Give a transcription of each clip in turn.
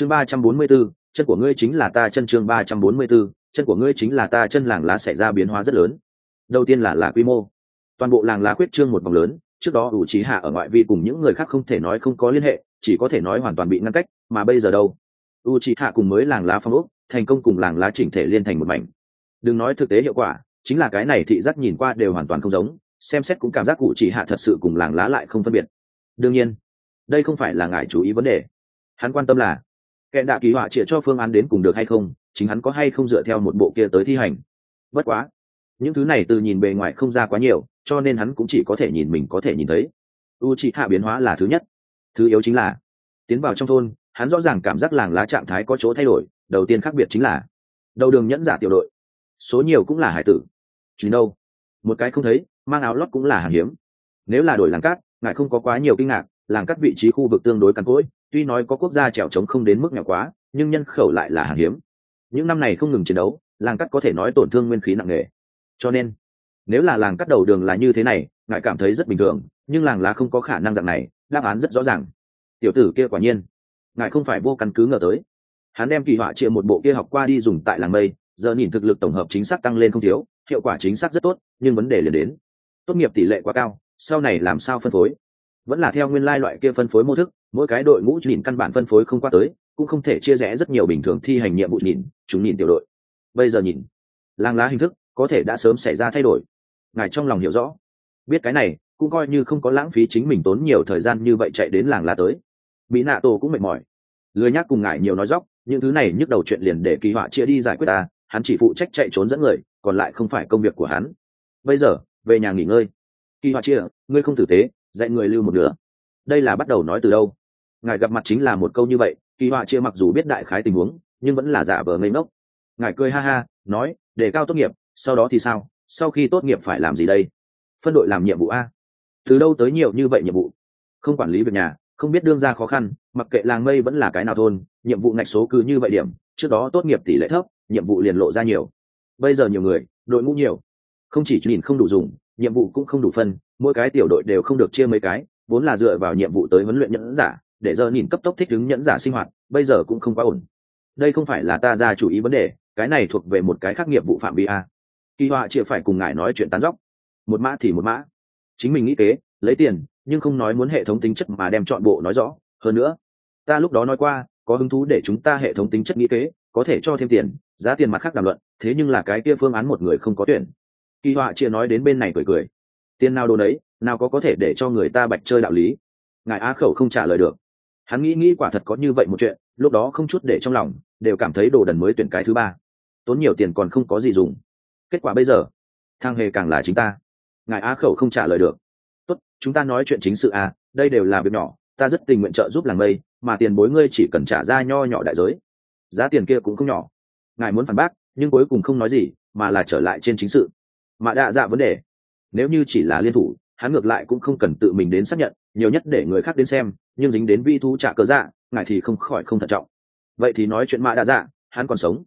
chương ba trăm bốn mươi 344, chân của ngươi chính là ta chân chương ba trăm bốn mươi 344, chân của ngươi chính là ta chân làng lá xảy ra biến hóa rất lớn. Đầu tiên là là quy mô. Toàn bộ làng lá quyết trương một vòng lớn trước đó ủ trí hạ ở ngoại vi cùng những người khác không thể nói không có liên hệ chỉ có thể nói hoàn toàn bị ngăn cách mà bây giờ đâu? U trí hạ cùng mới làng lá phong ốc thành công cùng làng lá chỉnh thể liên thành một mảnh. Đừng nói thực tế hiệu quả chính là cái này thị giác nhìn qua đều hoàn toàn không giống xem xét cũng cảm giác cụ chỉ hạ thật sự cùng làng lá lại không phân biệt. Đương nhiên đây không phải là ngài chú ý vấn đề. Hắn quan tâm là kẻ đạ kỳ họa chĩa cho phương án đến cùng được hay không, chính hắn có hay không dựa theo một bộ kia tới thi hành. Bất quá, những thứ này từ nhìn bề ngoài không ra quá nhiều, cho nên hắn cũng chỉ có thể nhìn mình có thể nhìn thấy. U c hạ biến hóa là thứ nhất. Thứ yếu chính là, tiến vào trong thôn, hắn rõ ràng cảm giác làng lá trạng thái có chỗ thay đổi, đầu tiên khác biệt chính là, đầu đường nhẫn giả tiểu đội. Số nhiều cũng là hải tử. Chứ đâu, một cái không thấy, mang áo lót cũng là hàng hiếm. Nếu là đổi làng cát, ngài không có quá nhiều kinh ngạc, làng cát vị trí khu vực tương đối cằn cỗi tuy nói có quốc gia trèo trống không đến mức nghèo quá, nhưng nhân khẩu lại là hàng hiếm. Những năm này không ngừng chiến đấu, làng cát có thể nói tổn thương nguyên khí nặng nề. Cho nên, nếu là làng cắt đầu đường là như thế này, ngài cảm thấy rất bình thường, nhưng làng lá không có khả năng dạng này, đáp án rất rõ ràng. Tiểu tử kia quả nhiên, ngài không phải vô căn cứ ngờ tới. Hắn đem kỳ họa chia một bộ kia học qua đi dùng tại làng mây, giờ nhìn thực lực tổng hợp chính xác tăng lên không thiếu, hiệu quả chính xác rất tốt, nhưng vấn đề liền đến. Tốt nghiệp tỷ lệ quá cao, sau này làm sao phân phối? Vẫn là theo nguyên lai loại kia phân phối mô thức mỗi cái đội ngũ nhìn căn bản phân phối không qua tới, cũng không thể chia rẽ rất nhiều bình thường thi hành nhiệm vụ nhìn, chúng nhìn tiểu đội. Bây giờ nhìn, làng lá hình thức có thể đã sớm xảy ra thay đổi. Ngài trong lòng hiểu rõ. Biết cái này, cũng coi như không có lãng phí chính mình tốn nhiều thời gian như vậy chạy đến làng lá tới. Mỹ nạ tổ cũng mệt mỏi. Lười nhác cùng ngài nhiều nói dóc, những thứ này nhức đầu chuyện liền để kỳ họa chia đi giải quyết ta, hắn chỉ phụ trách chạy trốn dẫn người, còn lại không phải công việc của hắn. Bây giờ, về nhà nghỉ ngơi. Kỳ họa chia, ngươi không tử tế, dạy người lưu một nửa. Đây là bắt đầu nói từ đâu? Ngài gặp mặt chính là một câu như vậy, kỳ họa chia mặc dù biết đại khái tình huống, nhưng vẫn là giả vờ ngây ngốc. Ngài cười ha ha, nói, để cao tốt nghiệp, sau đó thì sao? Sau khi tốt nghiệp phải làm gì đây? Phân đội làm nhiệm vụ a. Từ đâu tới nhiều như vậy nhiệm vụ? Không quản lý việc nhà, không biết đương ra khó khăn, mặc kệ làng mây vẫn là cái nào thôn, nhiệm vụ ngạch số cứ như vậy điểm, trước đó tốt nghiệp tỷ lệ thấp, nhiệm vụ liền lộ ra nhiều. Bây giờ nhiều người, đội ngũ nhiều. Không chỉ nhìn không đủ dùng, nhiệm vụ cũng không đủ phân, mỗi cái tiểu đội đều không được chia mấy cái, vốn là dựa vào nhiệm vụ tới huấn luyện nhẫn giả để giờ nhìn cấp tốc thích ứng nhẫn giả sinh hoạt, bây giờ cũng không quá ổn. Đây không phải là ta ra chủ ý vấn đề, cái này thuộc về một cái khác nghiệp vụ phạm vi a. Kỳ họa chịa phải cùng ngài nói chuyện tán dóc. Một mã thì một mã. Chính mình nghĩ kế, lấy tiền, nhưng không nói muốn hệ thống tính chất mà đem chọn bộ nói rõ. Hơn nữa, ta lúc đó nói qua, có hứng thú để chúng ta hệ thống tính chất nghĩ kế, có thể cho thêm tiền, giá tiền mặt khác đàm luận, thế nhưng là cái kia phương án một người không có tuyển. Kỳ họa chia nói đến bên này cười cười. Tiền nào đồ đấy nào có có thể để cho người ta bạch chơi đạo lý. Ngài á khẩu không trả lời được hắn nghĩ nghĩ quả thật có như vậy một chuyện, lúc đó không chút để trong lòng, đều cảm thấy đồ đần mới tuyển cái thứ ba. Tốn nhiều tiền còn không có gì dùng. Kết quả bây giờ, thang hề càng là chính ta. Ngài á khẩu không trả lời được. Tốt, chúng ta nói chuyện chính sự à đây đều là việc nhỏ, ta rất tình nguyện trợ giúp làng mây, mà tiền bối ngươi chỉ cần trả ra nho nhỏ đại giới. Giá tiền kia cũng không nhỏ. Ngài muốn phản bác, nhưng cuối cùng không nói gì, mà là trở lại trên chính sự. Mà đa dạ vấn đề, nếu như chỉ là liên thủ hắn ngược lại cũng không cần tự mình đến xác nhận, nhiều nhất để người khác đến xem, nhưng dính đến vi thu trả cờ dạ ngài thì không khỏi không thận trọng. Vậy thì nói chuyện Mã đa dạ hắn còn sống.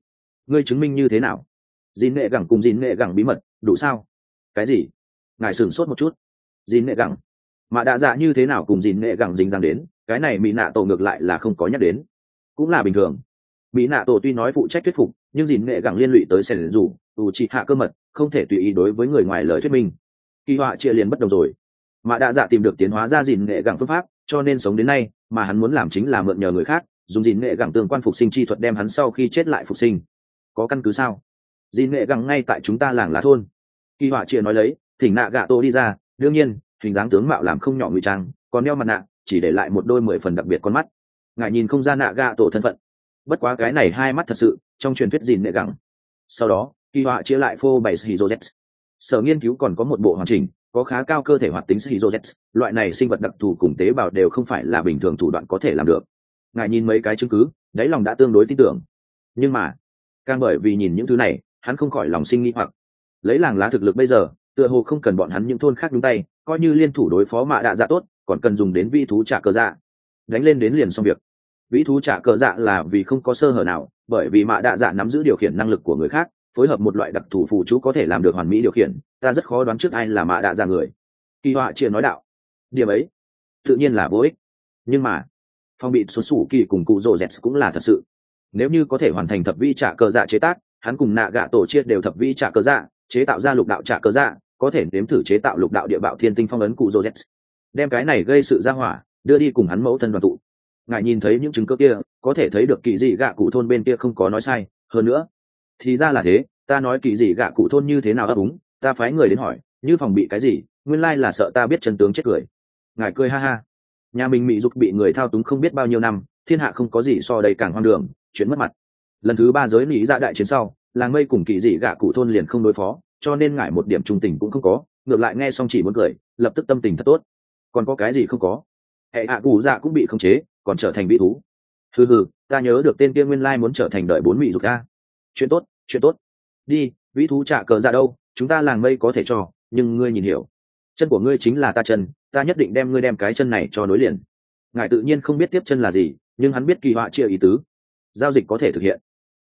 Ngươi chứng minh như thế nào? Dìn nghệ gẳng cùng dìn nghệ gẳng bí mật, đủ sao? Cái gì? Ngài sửng sốt một chút. Dìn nghệ gẳng. Mã đã dạ như thế nào cùng dìn nghệ gẳng dính dáng đến, cái này mỹ nạ tổ ngược lại là không có nhắc đến. Cũng là bình thường. Mỹ nạ tổ tuy nói phụ trách thuyết phục, nhưng dìn nghệ gẳng liên lụy tới sẻn rủ dù, ủ trị hạ cơ mật, không thể tùy ý đối với người ngoài lời thuyết minh kỳ họa chia liền bất đồng rồi. Mà đã dạ tìm được tiến hóa ra dìn nghệ gẳng phương pháp, cho nên sống đến nay, mà hắn muốn làm chính là mượn nhờ người khác, dùng dìn nghệ gẳng tương quan phục sinh chi thuật đem hắn sau khi chết lại phục sinh. Có căn cứ sao? Dìn nghệ gẳng ngay tại chúng ta làng lá thôn. Kỳ họa chia nói lấy, thỉnh nạ gạ tô đi ra, đương nhiên, hình dáng tướng mạo làm không nhỏ ngụy trang, còn đeo mặt nạ, chỉ để lại một đôi mười phần đặc biệt con mắt. Ngại nhìn không ra nạ gạ tổ thân phận. Bất quá cái này hai mắt thật sự, trong truyền thuyết dìn nệ gẳng. Sau đó, kỳ họa chia lại phô bày shizoz sở nghiên cứu còn có một bộ hoàn chỉnh, có khá cao cơ thể hoạt tính shizoz loại này sinh vật đặc thù cùng tế bào đều không phải là bình thường thủ đoạn có thể làm được. Ngài nhìn mấy cái chứng cứ, đáy lòng đã tương đối tin tưởng. Nhưng mà, càng bởi vì nhìn những thứ này, hắn không khỏi lòng sinh nghi hoặc. Lấy làng lá thực lực bây giờ, tựa hồ không cần bọn hắn những thôn khác nhúng tay, coi như liên thủ đối phó mạ đạ dạ tốt, còn cần dùng đến vi thú trả cờ dạ. Đánh lên đến liền xong việc. Vĩ thú trả cờ dạ là vì không có sơ hở nào, bởi vì mạ đạ dạ nắm giữ điều khiển năng lực của người khác phối hợp một loại đặc thù phù chú có thể làm được hoàn mỹ điều khiển, ta rất khó đoán trước ai là mạ đạ ra người. Kỳ họa chia nói đạo. Điểm ấy, tự nhiên là vô ích. Nhưng mà, phong bị xuất xù kỳ cùng cụ rồ z cũng là thật sự. Nếu như có thể hoàn thành thập vi trả cờ dạ chế tác, hắn cùng nạ gạ tổ chia đều thập vi trả cờ dạ chế tạo ra lục đạo trả cờ dạ có thể nếm thử chế tạo lục đạo địa bạo thiên tinh phong ấn cụ rồ z đem cái này gây sự ra hỏa, đưa đi cùng hắn mẫu thân đoàn tụ. Ngài nhìn thấy những chứng cơ kia, có thể thấy được kỳ dị gạ cụ thôn bên kia không có nói sai. Hơn nữa thì ra là thế, ta nói kỳ gì gạ cụ thôn như thế nào ấp úng, ta phái người đến hỏi, như phòng bị cái gì? Nguyên lai là sợ ta biết chân tướng chết cười. Ngài cười ha ha. Nhà mình mỹ dục bị người thao túng không biết bao nhiêu năm, thiên hạ không có gì so đầy càng hoang đường, chuyện mất mặt. Lần thứ ba giới lý dạ đại chiến sau, làng mây cùng kỳ dị gạ cụ thôn liền không đối phó, cho nên ngại một điểm trung tình cũng không có, ngược lại nghe xong chỉ muốn cười, lập tức tâm tình thật tốt. Còn có cái gì không có? Hệ hạ cụ dạ cũng bị khống chế, còn trở thành vị thú. Hừ hừ, ta nhớ được tên kia nguyên lai muốn trở thành đợi bốn mỹ dục ta chuyện tốt chuyện tốt. Đi, vĩ thú trả cờ ra đâu, chúng ta làng mây có thể cho, nhưng ngươi nhìn hiểu. Chân của ngươi chính là ta chân, ta nhất định đem ngươi đem cái chân này cho nối liền. Ngài tự nhiên không biết tiếp chân là gì, nhưng hắn biết kỳ họa chia ý tứ. Giao dịch có thể thực hiện.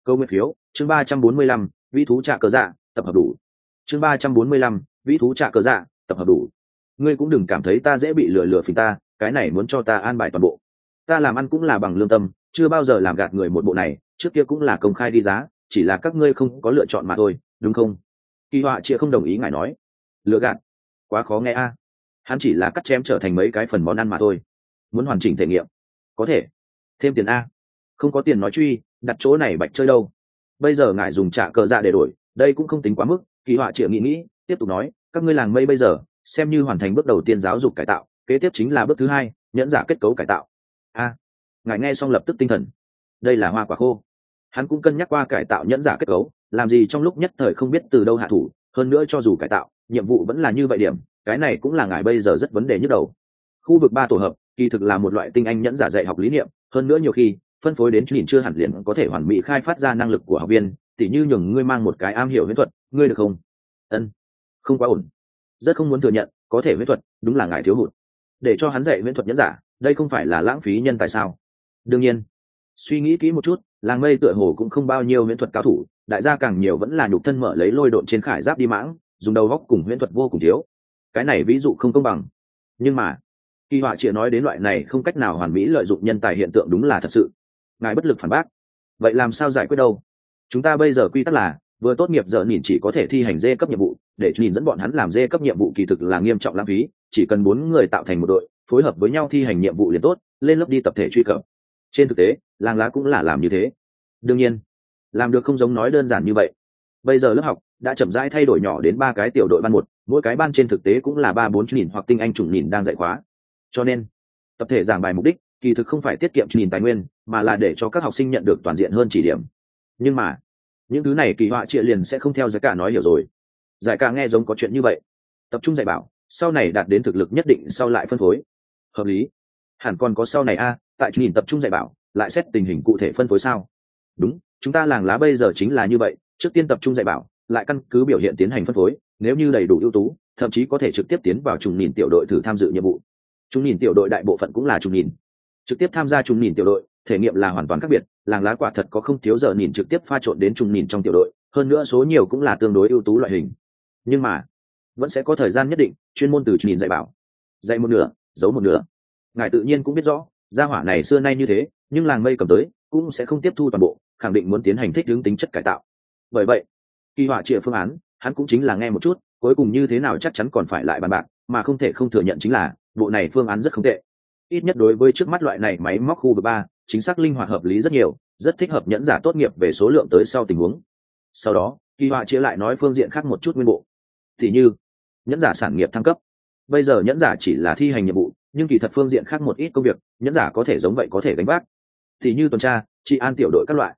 Câu nguyên phiếu, chương ba trăm bốn mươi lăm, vĩ thú trả cờ dạ tập hợp đủ. Chương ba trăm bốn mươi lăm, vĩ thú trả cờ dạ tập hợp đủ. Ngươi cũng đừng cảm thấy ta dễ bị lừa lừa phình ta, cái này muốn cho ta an bài toàn bộ. Ta làm ăn cũng là bằng lương tâm, chưa bao giờ làm gạt người một bộ này, trước kia cũng là công khai đi giá chỉ là các ngươi không có lựa chọn mà thôi, đúng không? Kỳ họa chia không đồng ý ngài nói. Lựa gạt. Quá khó nghe a. Hắn chỉ là cắt chém trở thành mấy cái phần món ăn mà thôi. Muốn hoàn chỉnh thể nghiệm. Có thể. Thêm tiền a. Không có tiền nói truy, đặt chỗ này bạch chơi đâu. Bây giờ ngài dùng trả cờ dạ để đổi, đây cũng không tính quá mức. Kỳ họa triệu nghĩ nghĩ, tiếp tục nói, các ngươi làng mây bây giờ, xem như hoàn thành bước đầu tiên giáo dục cải tạo, kế tiếp chính là bước thứ hai, nhẫn giả kết cấu cải tạo. A. Ngài nghe xong lập tức tinh thần. Đây là hoa quả khô hắn cũng cân nhắc qua cải tạo nhẫn giả kết cấu, làm gì trong lúc nhất thời không biết từ đâu hạ thủ, hơn nữa cho dù cải tạo, nhiệm vụ vẫn là như vậy điểm, cái này cũng là ngài bây giờ rất vấn đề nhức đầu. Khu vực ba tổ hợp, kỳ thực là một loại tinh anh nhẫn giả dạy học lý niệm, hơn nữa nhiều khi, phân phối đến nhìn chưa hẳn liền có thể hoàn mỹ khai phát ra năng lực của học viên, tỉ như nhường ngươi mang một cái am hiểu huyễn thuật, ngươi được không? Ân, không quá ổn. Rất không muốn thừa nhận, có thể huyễn thuật, đúng là ngài thiếu hụt. Để cho hắn dạy huyễn thuật nhẫn giả, đây không phải là lãng phí nhân tại sao? Đương nhiên, suy nghĩ kỹ một chút làng mây tựa hồ cũng không bao nhiêu huyễn thuật cao thủ, đại gia càng nhiều vẫn là nhục thân mở lấy lôi độn trên khải giáp đi mãng, dùng đầu góc cùng huyễn thuật vô cùng thiếu. Cái này ví dụ không công bằng. Nhưng mà, kỳ họa chỉ nói đến loại này không cách nào hoàn mỹ lợi dụng nhân tài hiện tượng đúng là thật sự. Ngài bất lực phản bác. Vậy làm sao giải quyết đâu? Chúng ta bây giờ quy tắc là, vừa tốt nghiệp giờ nhìn chỉ có thể thi hành dê cấp nhiệm vụ, để nhìn dẫn bọn hắn làm dê cấp nhiệm vụ kỳ thực là nghiêm trọng lãng phí, chỉ cần bốn người tạo thành một đội, phối hợp với nhau thi hành nhiệm vụ liền tốt, lên lớp đi tập thể truy cập trên thực tế, làng lá cũng là làm như thế. Đương nhiên, làm được không giống nói đơn giản như vậy. Bây giờ lớp học đã chậm rãi thay đổi nhỏ đến ba cái tiểu đội ban một, mỗi cái ban trên thực tế cũng là ba bốn nghìn hoặc tinh anh chủng nghìn đang dạy khóa. Cho nên, tập thể giảng bài mục đích kỳ thực không phải tiết kiệm nghìn tài nguyên, mà là để cho các học sinh nhận được toàn diện hơn chỉ điểm. Nhưng mà, những thứ này kỳ họa trịa liền sẽ không theo giải cả nói hiểu rồi. Giải cả nghe giống có chuyện như vậy. Tập trung dạy bảo, sau này đạt đến thực lực nhất định sau lại phân phối. Hợp lý hẳn còn có sau này a, tại nhìn tập trung dạy bảo, lại xét tình hình cụ thể phân phối sao? Đúng, chúng ta làng lá bây giờ chính là như vậy, trước tiên tập trung dạy bảo, lại căn cứ biểu hiện tiến hành phân phối, nếu như đầy đủ ưu tú, thậm chí có thể trực tiếp tiến vào trùng nhìn tiểu đội thử tham dự nhiệm vụ. Trùng nhìn tiểu đội đại bộ phận cũng là trùng nhìn. Trực tiếp tham gia trùng nhìn tiểu đội, thể nghiệm là hoàn toàn khác biệt, làng lá quả thật có không thiếu giờ nhìn trực tiếp pha trộn đến trùng nhìn trong tiểu đội, hơn nữa số nhiều cũng là tương đối ưu tú loại hình. Nhưng mà, vẫn sẽ có thời gian nhất định, chuyên môn từ nhìn dạy bảo. Dạy một nửa, giấu một nửa ngài tự nhiên cũng biết rõ, gia hỏa này xưa nay như thế, nhưng làng mây cầm tới, cũng sẽ không tiếp thu toàn bộ, khẳng định muốn tiến hành thích hướng tính chất cải tạo. Bởi vậy, kỳ họa trịa phương án, hắn cũng chính là nghe một chút, cuối cùng như thế nào chắc chắn còn phải lại bàn bạc, mà không thể không thừa nhận chính là, bộ này phương án rất không tệ. Ít nhất đối với trước mắt loại này máy móc khu vực ba, chính xác linh hoạt hợp lý rất nhiều, rất thích hợp nhẫn giả tốt nghiệp về số lượng tới sau tình huống. Sau đó, kỳ họa chia lại nói phương diện khác một chút nguyên bộ. Thì như, nhẫn giả sản nghiệp thăng cấp. Bây giờ nhẫn giả chỉ là thi hành nhiệm vụ nhưng kỳ thật phương diện khác một ít công việc, nhẫn giả có thể giống vậy có thể gánh vác. Thì như tuần tra, trị an tiểu đội các loại.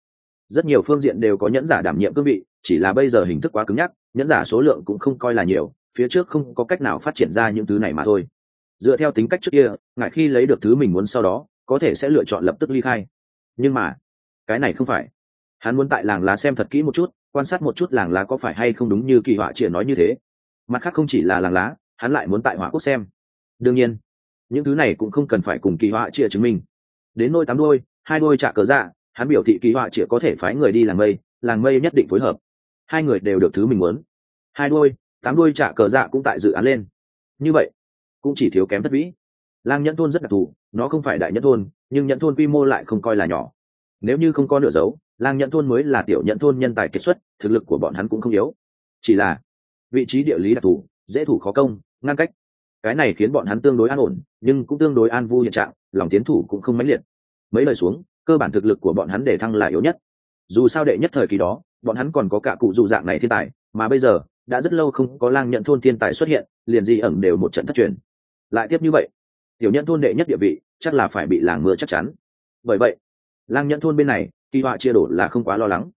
Rất nhiều phương diện đều có nhẫn giả đảm nhiệm cương vị, chỉ là bây giờ hình thức quá cứng nhắc, nhẫn giả số lượng cũng không coi là nhiều, phía trước không có cách nào phát triển ra những thứ này mà thôi. Dựa theo tính cách trước kia, ngại khi lấy được thứ mình muốn sau đó, có thể sẽ lựa chọn lập tức ly khai. Nhưng mà, cái này không phải. Hắn muốn tại làng lá xem thật kỹ một chút, quan sát một chút làng lá có phải hay không đúng như kỳ họa triển nói như thế. Mặt khác không chỉ là làng lá, hắn lại muốn tại hỏa quốc xem. Đương nhiên những thứ này cũng không cần phải cùng kỳ họa chia chứng minh. Đến nôi tám đôi, hai đôi trả cờ dạ hắn biểu thị kỳ họa chỉ có thể phái người đi làng mây làng mây nhất định phối hợp. Hai người đều được thứ mình muốn. Hai đôi, tám đôi trả cờ dạ cũng tại dự án lên. Như vậy, cũng chỉ thiếu kém thất vĩ. Lang nhẫn thôn rất đặc thù, nó không phải đại nhẫn thôn, nhưng nhẫn thôn quy mô lại không coi là nhỏ. Nếu như không có nửa dấu, lang nhẫn thôn mới là tiểu nhẫn thôn nhân tài kết xuất, thực lực của bọn hắn cũng không yếu. Chỉ là vị trí địa lý đặc thù, dễ thủ khó công, ngăn cách cái này khiến bọn hắn tương đối an ổn, nhưng cũng tương đối an vui hiện trạng, lòng tiến thủ cũng không mãnh liệt. Mấy lời xuống, cơ bản thực lực của bọn hắn để thăng là yếu nhất. Dù sao đệ nhất thời kỳ đó, bọn hắn còn có cả cụ dù dạng này thiên tài, mà bây giờ, đã rất lâu không có lang nhận thôn thiên tài xuất hiện, liền di ẩn đều một trận thất truyền. Lại tiếp như vậy, tiểu nhận thôn đệ nhất địa vị, chắc là phải bị làng mưa chắc chắn. Bởi vậy, lang nhận thôn bên này, kỳ họa chia đổ là không quá lo lắng.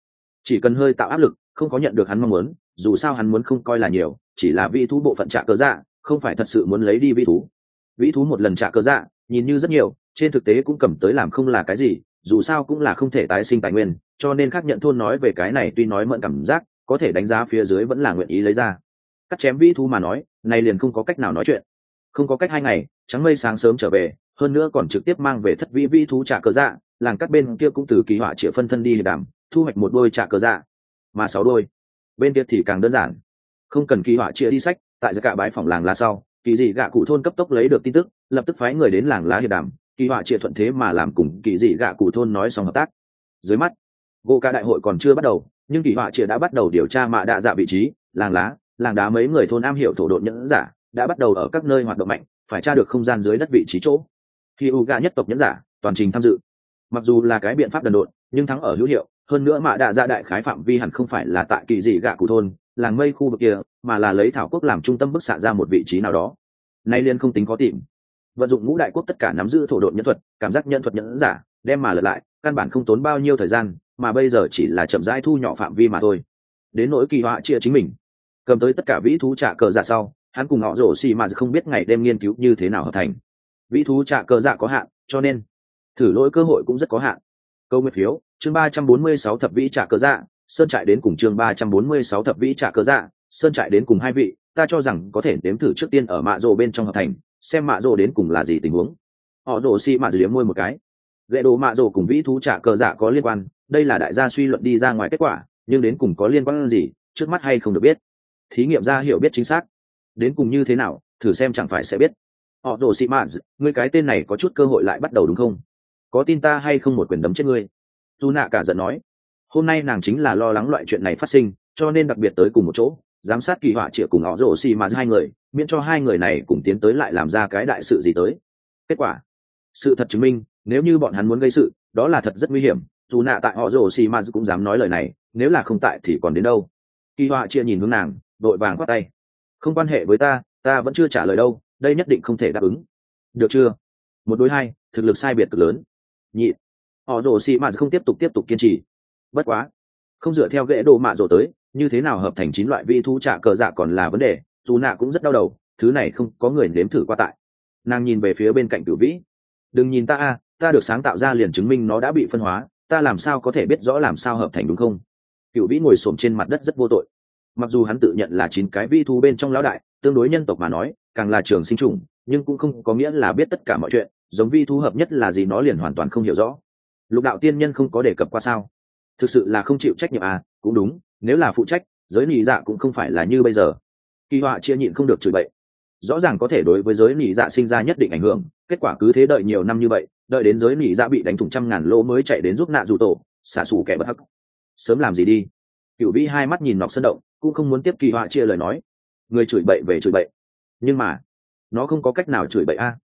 Chỉ cần hơi tạo áp lực, không có nhận được hắn mong muốn, dù sao hắn muốn không coi là nhiều, chỉ là vị thú bộ phận trạ cớ dạ không phải thật sự muốn lấy đi vĩ thú. Vĩ thú một lần trả cơ dạ nhìn như rất nhiều, trên thực tế cũng cầm tới làm không là cái gì, dù sao cũng là không thể tái sinh tài nguyên, cho nên khác nhận thôn nói về cái này tuy nói mượn cảm giác, có thể đánh giá phía dưới vẫn là nguyện ý lấy ra. Cắt chém vĩ thú mà nói, này liền không có cách nào nói chuyện. Không có cách hai ngày, trắng mây sáng sớm trở về, hơn nữa còn trực tiếp mang về thất vĩ vĩ thú trả cơ dạ làng các bên kia cũng từ kỳ họa chĩa phân thân đi hiệp đàm thu hoạch một đôi trả cơ dạ. Mà sáu đôi, bên kia thì càng đơn giản. Không cần kỳ họa chĩa đi sách tại cả bãi phòng làng lá sau, kỳ dị gạ cụ thôn cấp tốc lấy được tin tức, lập tức phái người đến làng lá hiệp đàm, kỳ họa chia thuận thế mà làm cùng kỳ dị gạ cụ thôn nói xong hợp tác. Dưới mắt gỗ cả đại hội còn chưa bắt đầu, nhưng kỳ họa chia đã bắt đầu điều tra mạ đạ dạ vị trí, làng lá, làng đá mấy người thôn am hiểu thổ độn nhẫn giả, đã bắt đầu ở các nơi hoạt động mạnh, phải tra được không gian dưới đất vị trí chỗ. Khi u gạ nhất tộc nhẫn giả, toàn trình tham dự. Mặc dù là cái biện pháp đần độn, nhưng thắng ở hữu hiệu, hơn nữa mạ đạ dạ đại khái phạm vi hẳn không phải là tại kỳ dị gạ cụ thôn làng mây khu vực kia, mà là lấy thảo quốc làm trung tâm bức xạ ra một vị trí nào đó. Nay liên không tính có tìm. Vận dụng ngũ đại quốc tất cả nắm giữ thổ độn nhân thuật, cảm giác nhân thuật nhẫn giả, đem mà lật lại, căn bản không tốn bao nhiêu thời gian, mà bây giờ chỉ là chậm rãi thu nhỏ phạm vi mà thôi. Đến nỗi kỳ họa chia chính mình. Cầm tới tất cả vĩ thú trả cờ giả sau, hắn cùng họ rổ xì mà không biết ngày đêm nghiên cứu như thế nào hợp thành. Vĩ thú trả cờ giả có hạn, cho nên thử lỗi cơ hội cũng rất có hạn. Câu nguyên phiếu, chương ba trăm bốn mươi sáu thập vĩ trả cờ giả sơn trại đến cùng chương ba trăm bốn mươi sáu thập vĩ trả cơ dạ sơn trại đến cùng hai vị, ta cho rằng có thể đếm thử trước tiên ở mạ rồ bên trong hợp thành, xem mạ rồ đến cùng là gì tình huống. Họ đổ xi mạ liếm môi một cái. Gậy đồ mạ rồ cùng vĩ thú trả cờ dạ có liên quan, đây là đại gia suy luận đi ra ngoài kết quả, nhưng đến cùng có liên quan gì, trước mắt hay không được biết. Thí nghiệm ra hiểu biết chính xác. Đến cùng như thế nào, thử xem chẳng phải sẽ biết. Họ đổ xì mạ ngươi cái tên này có chút cơ hội lại bắt đầu đúng không? Có tin ta hay không một quyền đấm chết ngươi? Dù nạ cả giận nói hôm nay nàng chính là lo lắng loại chuyện này phát sinh, cho nên đặc biệt tới cùng một chỗ, giám sát kỳ họa chĩa cùng họ rổ xì mà hai người, miễn cho hai người này cùng tiến tới lại làm ra cái đại sự gì tới. Kết quả, sự thật chứng minh, nếu như bọn hắn muốn gây sự, đó là thật rất nguy hiểm, dù nạ tại họ rổ xì mà cũng dám nói lời này, nếu là không tại thì còn đến đâu. Kỳ họa chia nhìn hướng nàng, đội vàng khoát tay. Không quan hệ với ta ta vẫn chưa trả lời đâu, đây nhất định không thể đáp ứng. Được chưa? Một đối hai, thực lực sai biệt cực lớn. Nhị, họ rổ xì mà không tiếp tục tiếp tục kiên trì bất quá, không dựa theo ghế đồ mạ rổ tới, như thế nào hợp thành chín loại vi thú trả cờ dạ còn là vấn đề, dù nạ cũng rất đau đầu, thứ này không có người nếm thử qua tại. Nàng nhìn về phía bên cạnh cửu vĩ. Đừng nhìn ta a, ta được sáng tạo ra liền chứng minh nó đã bị phân hóa, ta làm sao có thể biết rõ làm sao hợp thành đúng không? Cửu vĩ ngồi xổm trên mặt đất rất vô tội. Mặc dù hắn tự nhận là chín cái vi thú bên trong lão đại, tương đối nhân tộc mà nói, càng là trường sinh trùng nhưng cũng không có nghĩa là biết tất cả mọi chuyện, giống vi thú hợp nhất là gì nó liền hoàn toàn không hiểu rõ. Lục đạo tiên nhân không có đề cập qua sao? Thực sự là không chịu trách nhiệm à cũng đúng, nếu là phụ trách, giới nị dạ cũng không phải là như bây giờ. Kỳ họa chia nhịn không được chửi bậy. Rõ ràng có thể đối với giới nị dạ sinh ra nhất định ảnh hưởng, kết quả cứ thế đợi nhiều năm như vậy, đợi đến giới nị dạ bị đánh thủng trăm ngàn lỗ mới chạy đến giúp nạ dù tổ, xả xù kẻ bất hắc. Sớm làm gì đi. Cựu vĩ hai mắt nhìn nọc sân động, cũng không muốn tiếp kỳ họa chia lời nói. Người chửi bậy về chửi bậy. Nhưng mà, nó không có cách nào chửi bậy a.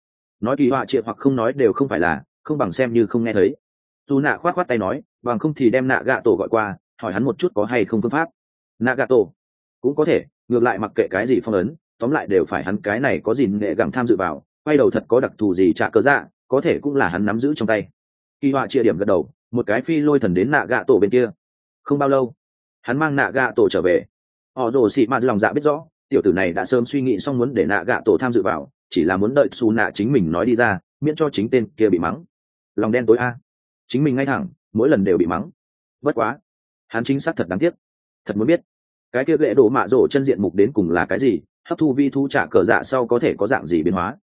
Nói kỳ họa chia hoặc không nói đều không phải là, không bằng xem như không nghe thấy. Dù nạ khoát khoát tay nói bằng không thì đem nạ gạ tổ gọi qua, hỏi hắn một chút có hay không phương pháp. Nạ gạ tổ cũng có thể, ngược lại mặc kệ cái gì phong ấn, tóm lại đều phải hắn cái này có gì nghệ gẳng tham dự vào, quay đầu thật có đặc thù gì trả cớ dạ có thể cũng là hắn nắm giữ trong tay. Kỳ họa chia điểm gật đầu, một cái phi lôi thần đến nạ gạ tổ bên kia. Không bao lâu, hắn mang nạ gạ tổ trở về. Họ đồ xị mạt lòng dạ biết rõ, tiểu tử này đã sớm suy nghĩ xong muốn để nạ gạ tổ tham dự vào, chỉ là muốn đợi xù nạ chính mình nói đi ra, miễn cho chính tên kia bị mắng. Lòng đen tối a. Chính mình ngay thẳng mỗi lần đều bị mắng. Bất quá, hắn chính xác thật đáng tiếc. Thật muốn biết, cái kia ghệ đổ mạ rổ chân diện mục đến cùng là cái gì, hấp thu vi thu trả cờ dạ sau có thể có dạng gì biến hóa?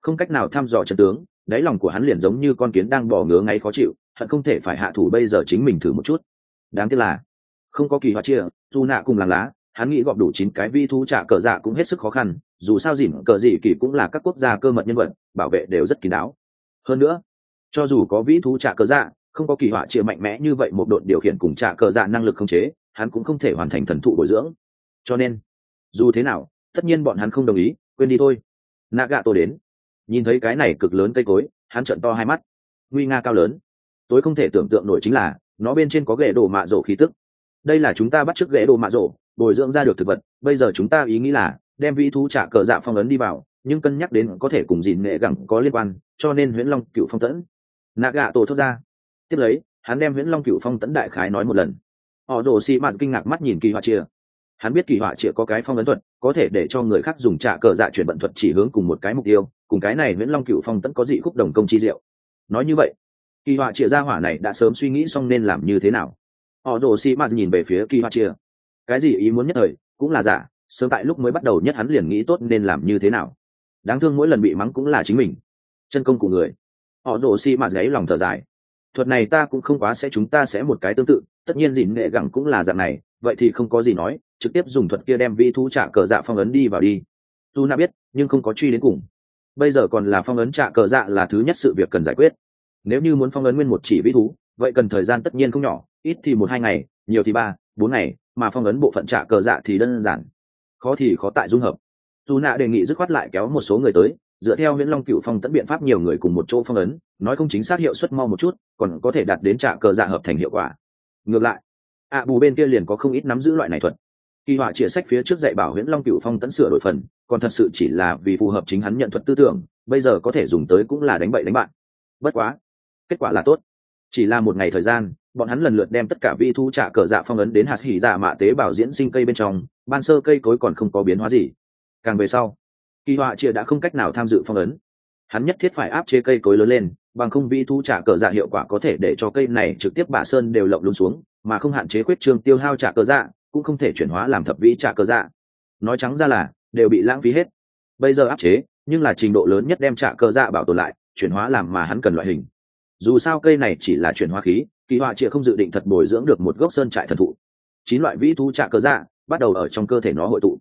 Không cách nào thăm dò chân tướng, đáy lòng của hắn liền giống như con kiến đang bỏ ngứa ngáy khó chịu, hận không thể phải hạ thủ bây giờ chính mình thử một chút. Đáng tiếc là, không có kỳ hoa chia, dù nạ cùng làng lá, hắn nghĩ gọp đủ chín cái vi thu trả cờ dạ cũng hết sức khó khăn, dù sao dỉn cờ dị kỳ cũng là các quốc gia cơ mật nhân vật, bảo vệ đều rất kín đáo. Hơn nữa, cho dù có vĩ thú trả cờ dạ không có kỳ họa chia mạnh mẽ như vậy một đội điều khiển cùng trả cờ dạ năng lực không chế, hắn cũng không thể hoàn thành thần thụ bồi dưỡng. Cho nên, dù thế nào, tất nhiên bọn hắn không đồng ý, quên đi thôi. Nạ gạ tổ đến. Nhìn thấy cái này cực lớn cây cối, hắn trận to hai mắt. Nguy nga cao lớn. Tối không thể tưởng tượng nổi chính là, nó bên trên có ghệ đồ mạ rổ khí tức. Đây là chúng ta bắt chước ghệ đồ mạ rổ, bồi dưỡng ra được thực vật. Bây giờ chúng ta ý nghĩ là, đem vĩ thú trả cờ dạ phong ấn đi vào, nhưng cân nhắc đến có thể cùng dìn nghệ gẳng có liên quan, cho nên huyễn long cựu phong tẫn. Nạ gạ tổ thốt ra tiếp lấy, hắn đem nguyễn long cựu phong tẫn đại khái nói một lần. Họ đồ xì mạt kinh ngạc mắt nhìn kỳ họa chia hắn biết kỳ họa chia có cái phong ấn thuật, có thể để cho người khác dùng trả cờ dạ chuyển vận thuật chỉ hướng cùng một cái mục tiêu, cùng cái này nguyễn long cựu phong tẫn có dị khúc đồng công chi diệu. Nói như vậy, kỳ họa chia ra hỏa này đã sớm suy nghĩ xong nên làm như thế nào. Họ đồ xì mạt nhìn về phía kỳ họa chia cái gì ý muốn nhất thời, cũng là giả, sớm tại lúc mới bắt đầu nhất hắn liền nghĩ tốt nên làm như thế nào. Đáng thương mỗi lần bị mắng cũng là chính mình. Chân công của người. Họ đồ xì mạt gáy lòng thở dài thuật này ta cũng không quá sẽ, chúng ta sẽ một cái tương tự, tất nhiên dìn nghệ gẳng cũng là dạng này, vậy thì không có gì nói, trực tiếp dùng thuật kia đem vi thú trả cờ dạ phong ấn đi vào đi. Tu na biết, nhưng không có truy đến cùng. Bây giờ còn là phong ấn trả cờ dạ là thứ nhất sự việc cần giải quyết. Nếu như muốn phong ấn nguyên một chỉ vi thú, vậy cần thời gian tất nhiên không nhỏ, ít thì một hai ngày, nhiều thì ba, bốn ngày, mà phong ấn bộ phận trả cờ dạ thì đơn giản, khó thì khó tại dung hợp. Dù nạ đề nghị dứt khoát lại kéo một số người tới dựa theo nguyễn long cựu phong tẫn biện pháp nhiều người cùng một chỗ phong ấn, nói không chính xác hiệu suất mau một chút, còn có thể đạt đến trả cờ dạ hợp thành hiệu quả. Ngược lại, ạ bù bên kia liền có không ít nắm giữ loại này thuật. Kỳ họa chia sách phía trước dạy bảo nguyễn long cựu phong tẫn sửa đổi phần, còn thật sự chỉ là vì phù hợp chính hắn nhận thuật tư tưởng, bây giờ có thể dùng tới cũng là đánh bậy đánh bạn. Bất quá, kết quả là tốt. Chỉ là một ngày thời gian, bọn hắn lần lượt đem tất cả vi thu trả cờ dạ phong ấn đến hạt hỉ dạ mạ tế bào diễn sinh cây bên trong, ban sơ cây cối còn không có biến hóa gì. Càng về sau kỳ họa chia đã không cách nào tham dự phong ấn. Hắn nhất thiết phải áp chế cây cối lớn lên, bằng không vi thu trả cờ dạ hiệu quả có thể để cho cây này trực tiếp bả sơn đều lộng luôn xuống, mà không hạn chế khuyết trương tiêu hao trả cờ dạ cũng không thể chuyển hóa làm thập vĩ trả cờ dạ. Nói trắng ra là, đều bị lãng phí hết. Bây giờ áp chế, nhưng là trình độ lớn nhất đem trả cờ dạ bảo tồn lại, chuyển hóa làm mà hắn cần loại hình. Dù sao cây này chỉ là chuyển hóa khí, kỳ họa chia không dự định thật bồi dưỡng được một gốc sơn trại thần thụ. Chín loại vĩ thú trả cờ dạ bắt đầu ở trong cơ thể nó hội tụ.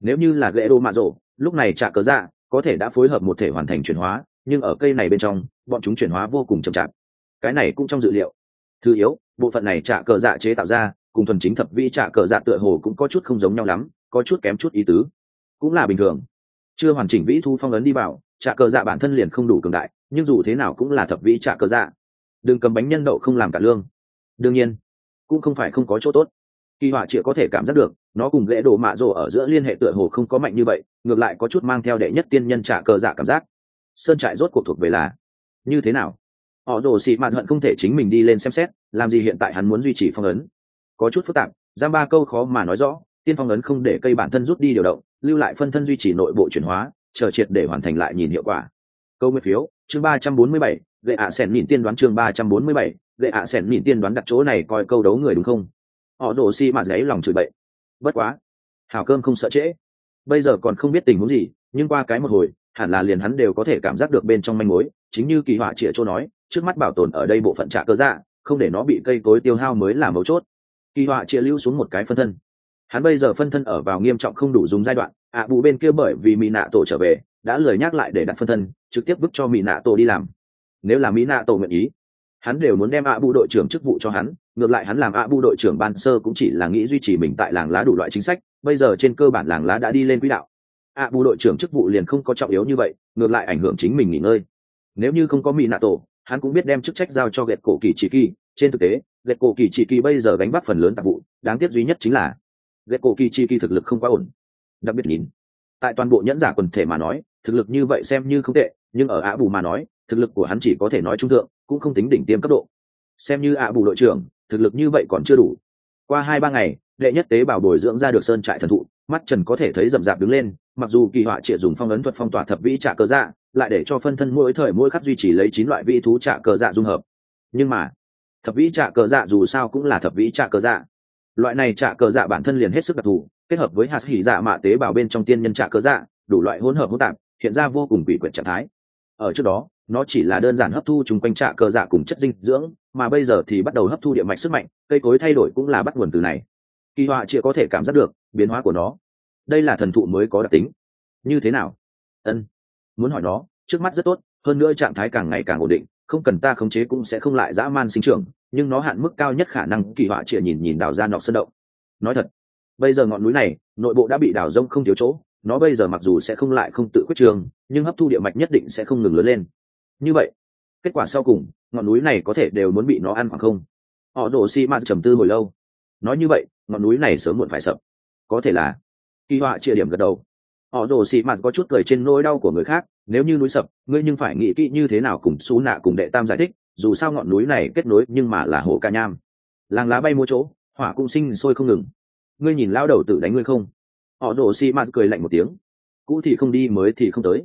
Nếu như là ghệ đô mạ rổ lúc này trạ cờ dạ có thể đã phối hợp một thể hoàn thành chuyển hóa, nhưng ở cây này bên trong, bọn chúng chuyển hóa vô cùng chậm chạp. Cái này cũng trong dự liệu. Thứ yếu, bộ phận này trạ cờ dạ chế tạo ra, cùng thuần chính thập vi trạ cờ dạ tựa hồ cũng có chút không giống nhau lắm, có chút kém chút ý tứ. Cũng là bình thường. Chưa hoàn chỉnh vĩ thu phong ấn đi vào, trạ cờ dạ bản thân liền không đủ cường đại, nhưng dù thế nào cũng là thập vĩ trạ cờ dạ. Đừng cầm bánh nhân đậu không làm cả lương. Đương nhiên, cũng không phải không có chỗ tốt kỳ họa chỉ có thể cảm giác được, nó cùng lễ đồ mạ rồ ở giữa liên hệ tựa hồ không có mạnh như vậy, ngược lại có chút mang theo đệ nhất tiên nhân trả cờ giả cảm giác. Sơn trại rốt cuộc thuộc về là như thế nào? Họ đồ xị mạt hận không thể chính mình đi lên xem xét, làm gì hiện tại hắn muốn duy trì phong ấn. Có chút phức tạp, giam ba câu khó mà nói rõ, tiên phong ấn không để cây bản thân rút đi điều động, lưu lại phân thân duy trì nội bộ chuyển hóa, chờ triệt để hoàn thành lại nhìn hiệu quả. Câu nguyên phiếu, chương ba trăm bốn mươi bảy gậy ạ sẻn nhìn tiên đoán chương ba trăm bốn mươi bảy gậy ạ sẻn nhìn tiên đoán đặt chỗ này coi câu đấu người đúng không? Họ đổ xi mạt gáy lòng chửi bậy. Bất quá hào cơm không sợ trễ. Bây giờ còn không biết tình huống gì, nhưng qua cái một hồi, hẳn là liền hắn đều có thể cảm giác được bên trong manh mối, chính như kỳ họa chĩa chỗ nói, trước mắt bảo tồn ở đây bộ phận trả cơ dạ không để nó bị cây cối tiêu hao mới là mấu chốt. Kỳ họa chĩa lưu xuống một cái phân thân. Hắn bây giờ phân thân ở vào nghiêm trọng không đủ dùng giai đoạn, ạ bù bên kia bởi vì mỹ nạ tổ trở về, đã lời nhắc lại để đặt phân thân, trực tiếp vứt cho mỹ nạ tổ đi làm. Nếu là mỹ nạ tổ nguyện ý, hắn đều muốn đem ạ bù đội trưởng chức vụ cho hắn ngược lại hắn làm ạ bù đội trưởng ban sơ cũng chỉ là nghĩ duy trì mình tại làng lá đủ loại chính sách, bây giờ trên cơ bản làng lá đã đi lên quỹ đạo. Ạ bù đội trưởng chức vụ liền không có trọng yếu như vậy, ngược lại ảnh hưởng chính mình nghỉ ngơi. Nếu như không có mỹ nạ tổ, hắn cũng biết đem chức trách giao cho ghẹt cổ kỳ chỉ kỳ. Trên thực tế ghẹt cổ kỳ chỉ kỳ bây giờ gánh vác phần lớn tạp vụ, đáng tiếc duy nhất chính là ghẹt cổ kỳ chỉ kỳ thực lực không quá ổn. Đặc biệt nhìn, tại toàn bộ nhẫn giả quần thể mà nói, thực lực như vậy xem như không tệ, nhưng ở ạ bù mà nói, thực lực của hắn chỉ có thể nói trung thượng, cũng không tính đỉnh tiêm cấp độ. Xem như ạ bù đội trưởng thực lực như vậy còn chưa đủ. Qua hai ba ngày, đệ nhất tế bào bồi dưỡng ra được sơn trại thần thụ, mắt trần có thể thấy rậm rạp đứng lên, mặc dù kỳ họa triệt dùng phong ấn thuật phong tỏa thập vĩ trả cơ dạ lại để cho phân thân mỗi thời mỗi khắc duy trì lấy chín loại vĩ thú trả cơ dạ dung hợp. Nhưng mà, thập vĩ trả cơ dạ dù sao cũng là thập vĩ trả cơ dạ. Loại này trả cơ dạ bản thân liền hết sức đặc thù, kết hợp với hạt hỉ dạ mạ tế bào bên trong tiên nhân trả cơ dạ đủ loại hỗn hợp hỗn tạp, hiện ra vô cùng quỷ quyệt trạng thái. Ở trước đó nó chỉ là đơn giản hấp thu chung quanh trạ cơ dạ cùng chất dinh dưỡng, mà bây giờ thì bắt đầu hấp thu địa mạch sức mạnh, cây cối thay đổi cũng là bắt nguồn từ này. Kỳ họa chỉ có thể cảm giác được biến hóa của nó. Đây là thần thụ mới có đặc tính. Như thế nào? Ân, muốn hỏi nó, trước mắt rất tốt, hơn nữa trạng thái càng ngày càng ổn định, không cần ta khống chế cũng sẽ không lại dã man sinh trưởng, nhưng nó hạn mức cao nhất khả năng kỳ họa chĩa nhìn nhìn đào ra nọc sân động. Nói thật, bây giờ ngọn núi này, nội bộ đã bị đào rông không thiếu chỗ, nó bây giờ mặc dù sẽ không lại không tự quyết trường, nhưng hấp thu địa mạch nhất định sẽ không ngừng lớn lên như vậy, kết quả sau cùng, ngọn núi này có thể đều muốn bị nó ăn khoảng không? Họ đổ xi mạt trầm tư hồi lâu. Nói như vậy, ngọn núi này sớm muộn phải sập. Có thể là, kỳ họa chia điểm gật đầu. Họ đổ xi mạt có chút cười trên nỗi đau của người khác, nếu như núi sập, ngươi nhưng phải nghĩ kỹ như thế nào cùng xú nạ cùng đệ tam giải thích, dù sao ngọn núi này kết nối nhưng mà là hồ ca nham. Làng lá bay mua chỗ, hỏa cũng sinh sôi không ngừng. Ngươi nhìn lao đầu tự đánh ngươi không? Họ đổ xi mạt cười lạnh một tiếng. Cũ thì không đi, mới thì không tới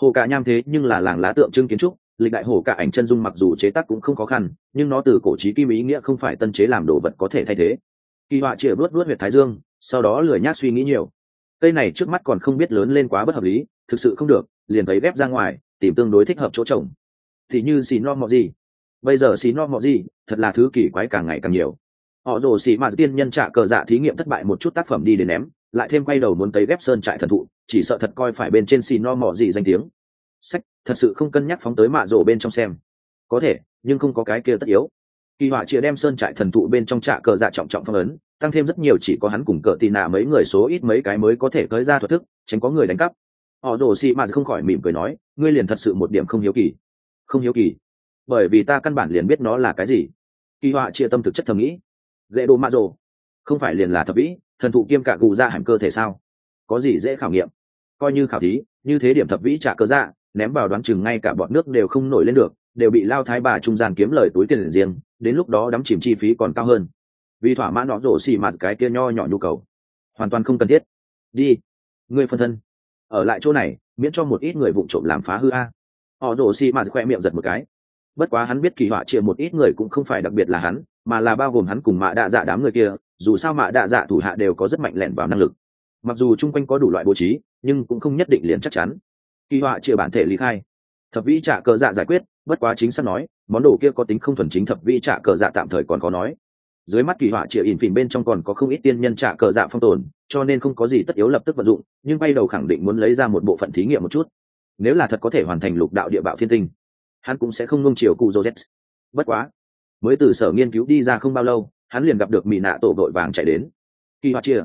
hồ cả nham thế nhưng là làng lá tượng trưng kiến trúc, lịch đại hồ cả ảnh chân dung mặc dù chế tác cũng không khó khăn, nhưng nó từ cổ trí kim ý nghĩa không phải tân chế làm đồ vật có thể thay thế. Kỳ họa chĩa bớt bớt huyệt thái dương, sau đó lười nhác suy nghĩ nhiều. Cây này trước mắt còn không biết lớn lên quá bất hợp lý, thực sự không được, liền thấy ghép ra ngoài, tìm tương đối thích hợp chỗ trồng. Thì như xì no mọ gì. Bây giờ xì no mọ gì, thật là thứ kỳ quái càng ngày càng nhiều. Họ rồ xì mà tiên nhân trả cờ dạ thí nghiệm thất bại một chút tác phẩm đi đến ném lại thêm quay đầu muốn tới ghép sơn trại thần thụ, chỉ sợ thật coi phải bên trên xì no mỏ gì danh tiếng. Sách, thật sự không cân nhắc phóng tới mạ rổ bên trong xem. Có thể, nhưng không có cái kia tất yếu. Kỳ họa chia đem sơn trại thần thụ bên trong trạ cờ dạ trọng trọng phong ấn, tăng thêm rất nhiều chỉ có hắn cùng cờ tì nạ mấy người số ít mấy cái mới có thể tới ra thuật thức, tránh có người đánh cắp. Họ đổ xì mà không khỏi mỉm cười nói, ngươi liền thật sự một điểm không hiếu kỳ. Không hiếu kỳ? Bởi vì ta căn bản liền biết nó là cái gì. Kỳ họa chia tâm thực chất thầm nghĩ. Lệ đồ mạ rồ không phải liền là thập vĩ? Thần thụ kiêm cả gù ra dạ hẳn cơ thể sao? Có gì dễ khảo nghiệm? Coi như khảo thí, như thế điểm thập vĩ trả cơ dạ ném vào đoán chừng ngay cả bọn nước đều không nổi lên được, đều bị lao thái bà trung gian kiếm lời túi tiền riêng, đến lúc đó đắm chìm chi phí còn cao hơn. Vì thỏa mãn nó rổ xì mạt cái kia nho nhỏ nhu cầu. Hoàn toàn không cần thiết. Đi. Người phân thân. Ở lại chỗ này, miễn cho một ít người vụng trộm làm phá hư a. Họ rổ xì mạt khoe miệng giật một cái. Bất quá hắn biết kỳ họa chia một ít người cũng không phải đặc biệt là hắn, mà là bao gồm hắn cùng mạ đạ dạ đám người kia dù sao mạ đạ dạ thủ hạ đều có rất mạnh lẹn vào năng lực. Mặc dù chung quanh có đủ loại bố trí, nhưng cũng không nhất định liền chắc chắn. Kỳ họa chia bản thể lý khai. Thập vĩ trả cờ dạ giải quyết, bất quá chính xác nói, món đồ kia có tính không thuần chính thập vĩ trả cờ dạ tạm thời còn có nói. Dưới mắt kỳ họa chia ỉn phìn bên trong còn có không ít tiên nhân trả cờ dạ phong tồn, cho nên không có gì tất yếu lập tức vận dụng, nhưng bay đầu khẳng định muốn lấy ra một bộ phận thí nghiệm một chút. Nếu là thật có thể hoàn thành lục đạo địa bạo thiên tinh, hắn cũng sẽ không nung chiều cụ dô z bất quá, mới từ sở nghiên cứu đi ra không bao lâu hắn liền gặp được mỹ nạ tổ đội vàng chạy đến. Kỳ hoa chia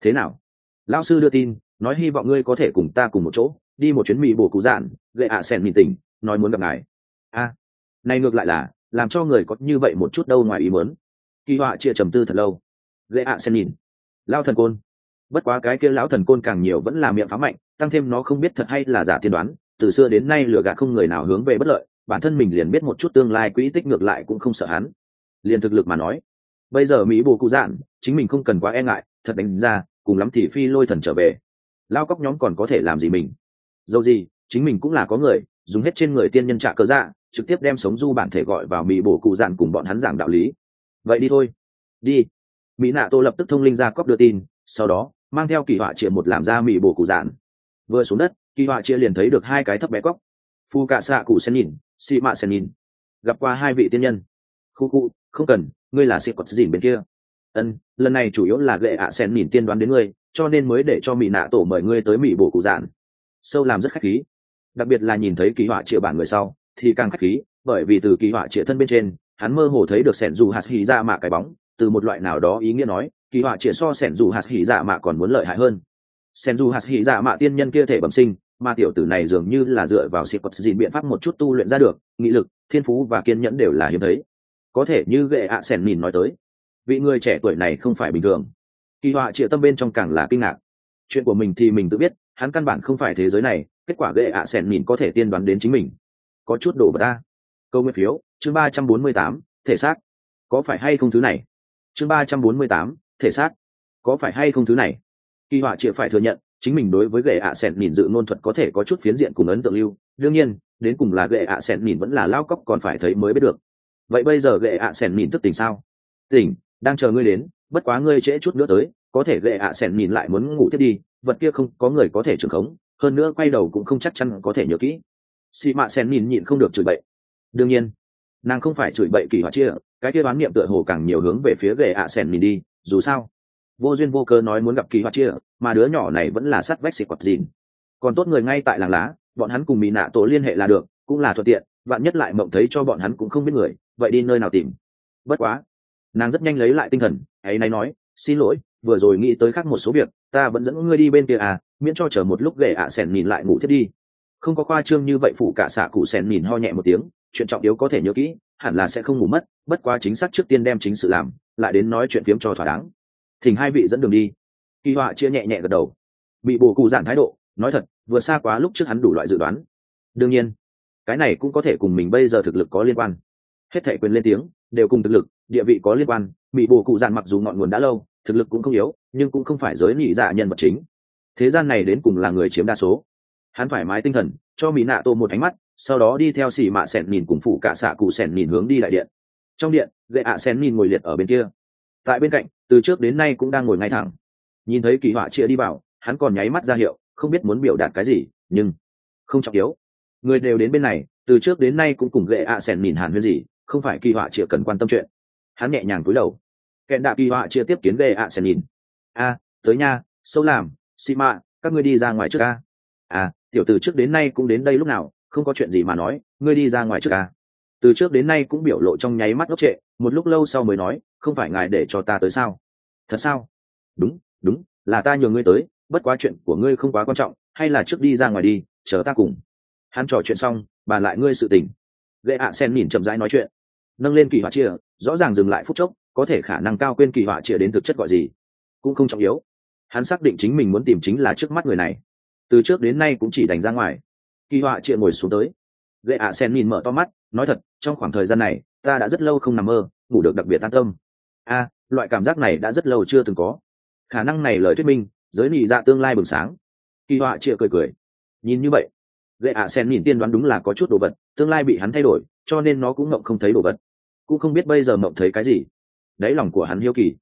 thế nào? Lão sư đưa tin, nói hy vọng ngươi có thể cùng ta cùng một chỗ, đi một chuyến mỹ bổ cụ dạn, gậy ạ à sen mìn tình nói muốn gặp ngài. A. Này ngược lại là, làm cho người có như vậy một chút đâu ngoài ý muốn. Kỳ họa chia trầm tư thật lâu. Gậy ạ à sen mìn. Lao thần côn. Bất quá cái kia lão thần côn càng nhiều vẫn là miệng phá mạnh, tăng thêm nó không biết thật hay là giả tiên đoán, từ xưa đến nay lừa gạt không người nào hướng về bất lợi, bản thân mình liền biết một chút tương lai quỹ tích ngược lại cũng không sợ hắn. Liền thực lực mà nói bây giờ mỹ bồ cụ dạn, chính mình không cần quá e ngại, thật đánh ra, cùng lắm thì phi lôi thần trở về. Lao cóc nhóm còn có thể làm gì mình? Dầu gì, chính mình cũng là có người, dùng hết trên người tiên nhân trả cớ dạ trực tiếp đem sống du bản thể gọi vào mỹ bổ cụ dạn cùng bọn hắn giảng đạo lý. Vậy đi thôi. Đi. Mỹ nạ tô lập tức thông linh ra cóc đưa tin, sau đó, mang theo kỳ họa chia một làm ra mỹ bổ cụ dạn. Vừa xuống đất, kỳ họa chia liền thấy được hai cái thấp bé cóc. Phu cạ xạ cụ sen nhìn, xị mạ sen nhìn. Gặp qua hai vị tiên nhân. Khu cụ không cần ngươi là sĩ quật dìn bên kia. Ân, lần này chủ yếu là gệ ạ sen nhìn tiên đoán đến ngươi, cho nên mới để cho mỹ nạ tổ mời ngươi tới mỹ bổ cụ dạn sâu làm rất khách khí. Đặc biệt là nhìn thấy kỳ họa triệu bản người sau, thì càng khách khí, bởi vì từ kỳ họa triệu thân bên trên, hắn mơ hồ thấy được sẻn dù hạt hỉ ra mạ cái bóng, từ một loại nào đó ý nghĩa nói, kỳ họa triệu so sẻn dù hạt hỉ dạ mạ còn muốn lợi hại hơn. Sẻn dù hạt hỉ dạ mạ tiên nhân kia thể bẩm sinh, mà tiểu tử này dường như là dựa vào sĩ quật dìn biện pháp một chút tu luyện ra được, nghị lực, thiên phú và kiên nhẫn đều là hiếm thấy có thể như gệ ạ sẻn nhìn nói tới. Vị người trẻ tuổi này không phải bình thường. Kỳ họa triệu tâm bên trong càng là kinh ngạc. Chuyện của mình thì mình tự biết, hắn căn bản không phải thế giới này, kết quả gệ ạ à sẻn nhìn có thể tiên đoán đến chính mình. Có chút đổ bật ta. Câu nguyên phiếu, chương ba trăm bốn mươi tám, thể xác. Có phải hay không thứ này? Chương ba trăm bốn mươi tám, thể xác. Có phải hay không thứ này? Kỳ họa chịu phải thừa nhận, chính mình đối với gệ ạ à sẻn nhìn dự ngôn thuật có thể có chút phiến diện cùng ấn tượng lưu. Đương nhiên, đến cùng là gệ ạ à sẻn nhìn vẫn là lao cóc còn phải thấy mới biết được vậy bây giờ gệ ạ sẻn mìn thức tỉnh sao? Tỉnh, đang chờ ngươi đến, bất quá ngươi trễ chút nữa tới, có thể gệ ạ sẻn mìn lại muốn ngủ tiếp đi, vật kia không có người có thể trưởng khống, hơn nữa quay đầu cũng không chắc chắn có thể nhớ kỹ. Xị mạ sẻn mìn nhịn không được chửi bậy. Đương nhiên, nàng không phải chửi bậy kỳ họa chia, cái kia đoán niệm tựa hồ càng nhiều hướng về phía gệ ạ sẻn mìn đi, dù sao, vô duyên vô cớ nói muốn gặp kỳ họa chia, mà đứa nhỏ này vẫn là sắt vách xịt quạt dìn. Còn tốt người ngay tại làng lá, bọn hắn cùng mỹ nạ tổ liên hệ là được, cũng là thuận tiện, vạn nhất lại mộng thấy cho bọn hắn cũng không biết người vậy đi nơi nào tìm? Bất quá. Nàng rất nhanh lấy lại tinh thần, ấy nay nói, xin lỗi, vừa rồi nghĩ tới khác một số việc, ta vẫn dẫn ngươi đi bên kia à miễn cho chờ một lúc ghệ ạ à sèn nhìn lại ngủ thiết đi. Không có khoa trương như vậy phủ cả xạ cụ sẻn nhìn ho nhẹ một tiếng, chuyện trọng yếu có thể nhớ kỹ, hẳn là sẽ không ngủ mất, bất quá chính xác trước tiên đem chính sự làm, lại đến nói chuyện phiếm cho thỏa đáng. Thỉnh hai vị dẫn đường đi. Kỳ họa chia nhẹ nhẹ gật đầu. Bị bồ cụ giản thái độ, nói thật, vừa xa quá lúc trước hắn đủ loại dự đoán. Đương nhiên, cái này cũng có thể cùng mình bây giờ thực lực có liên quan hết thể quyền lên tiếng, đều cùng thực lực, địa vị có liên quan. Bị bồ cụ dạn mặc dù ngọn nguồn đã lâu, thực lực cũng không yếu, nhưng cũng không phải giới nhị dạ nhân vật chính. Thế gian này đến cùng là người chiếm đa số. Hắn thoải mái tinh thần, cho mỹ nạ tô một ánh mắt, sau đó đi theo xỉ mạ sẻn nhìn cùng phụ cả xạ cụ sẻn nhìn hướng đi đại điện. Trong điện gậy ạ à nhìn ngồi liệt ở bên kia. Tại bên cạnh, từ trước đến nay cũng đang ngồi ngay thẳng. Nhìn thấy kỳ họa chia đi vào, hắn còn nháy mắt ra hiệu, không biết muốn biểu đạt cái gì, nhưng không trọng yếu. Người đều đến bên này, từ trước đến nay cũng cùng gậy ạ à nhìn hàn huyên gì không phải kỳ họa chia cần quan tâm chuyện. Hắn nhẹ nhàng cúi đầu. Kẹn đạ kỳ họa chia tiếp kiến về ạ à nhìn. A, tới nha, sâu làm, xị mạ, các ngươi đi ra ngoài trước a. À tiểu từ trước đến nay cũng đến đây lúc nào, không có chuyện gì mà nói, ngươi đi ra ngoài trước a. Từ trước đến nay cũng biểu lộ trong nháy mắt ngốc trệ, một lúc lâu sau mới nói, không phải ngài để cho ta tới sao? Thật sao? Đúng đúng, là ta nhờ ngươi tới, bất quá chuyện của ngươi không quá quan trọng, hay là trước đi ra ngoài đi, chờ ta cùng. Hắn trò chuyện xong, bàn lại ngươi sự tình. Gậy ạ sen nhìn chậm rãi nói chuyện nâng lên kỳ họa chia, rõ ràng dừng lại phút chốc, có thể khả năng cao quên kỳ họa chia đến thực chất gọi gì. Cũng không trọng yếu. Hắn xác định chính mình muốn tìm chính là trước mắt người này. Từ trước đến nay cũng chỉ đánh ra ngoài. Kỳ họa chia ngồi xuống tới. Gậy ạ sen nhìn mở to mắt, nói thật, trong khoảng thời gian này, ta đã rất lâu không nằm mơ, ngủ được đặc biệt an tâm. A, loại cảm giác này đã rất lâu chưa từng có. Khả năng này lời thuyết minh, giới nị dạ tương lai bừng sáng. Kỳ họa chia cười cười. Nhìn như vậy gậy ạ sen nhìn tiên đoán đúng là có chút đồ vật, tương lai bị hắn thay đổi, cho nên nó cũng ngộng không thấy đồ vật cũng không biết bây giờ mộng thấy cái gì. Đáy lòng của hắn hiếu kỳ.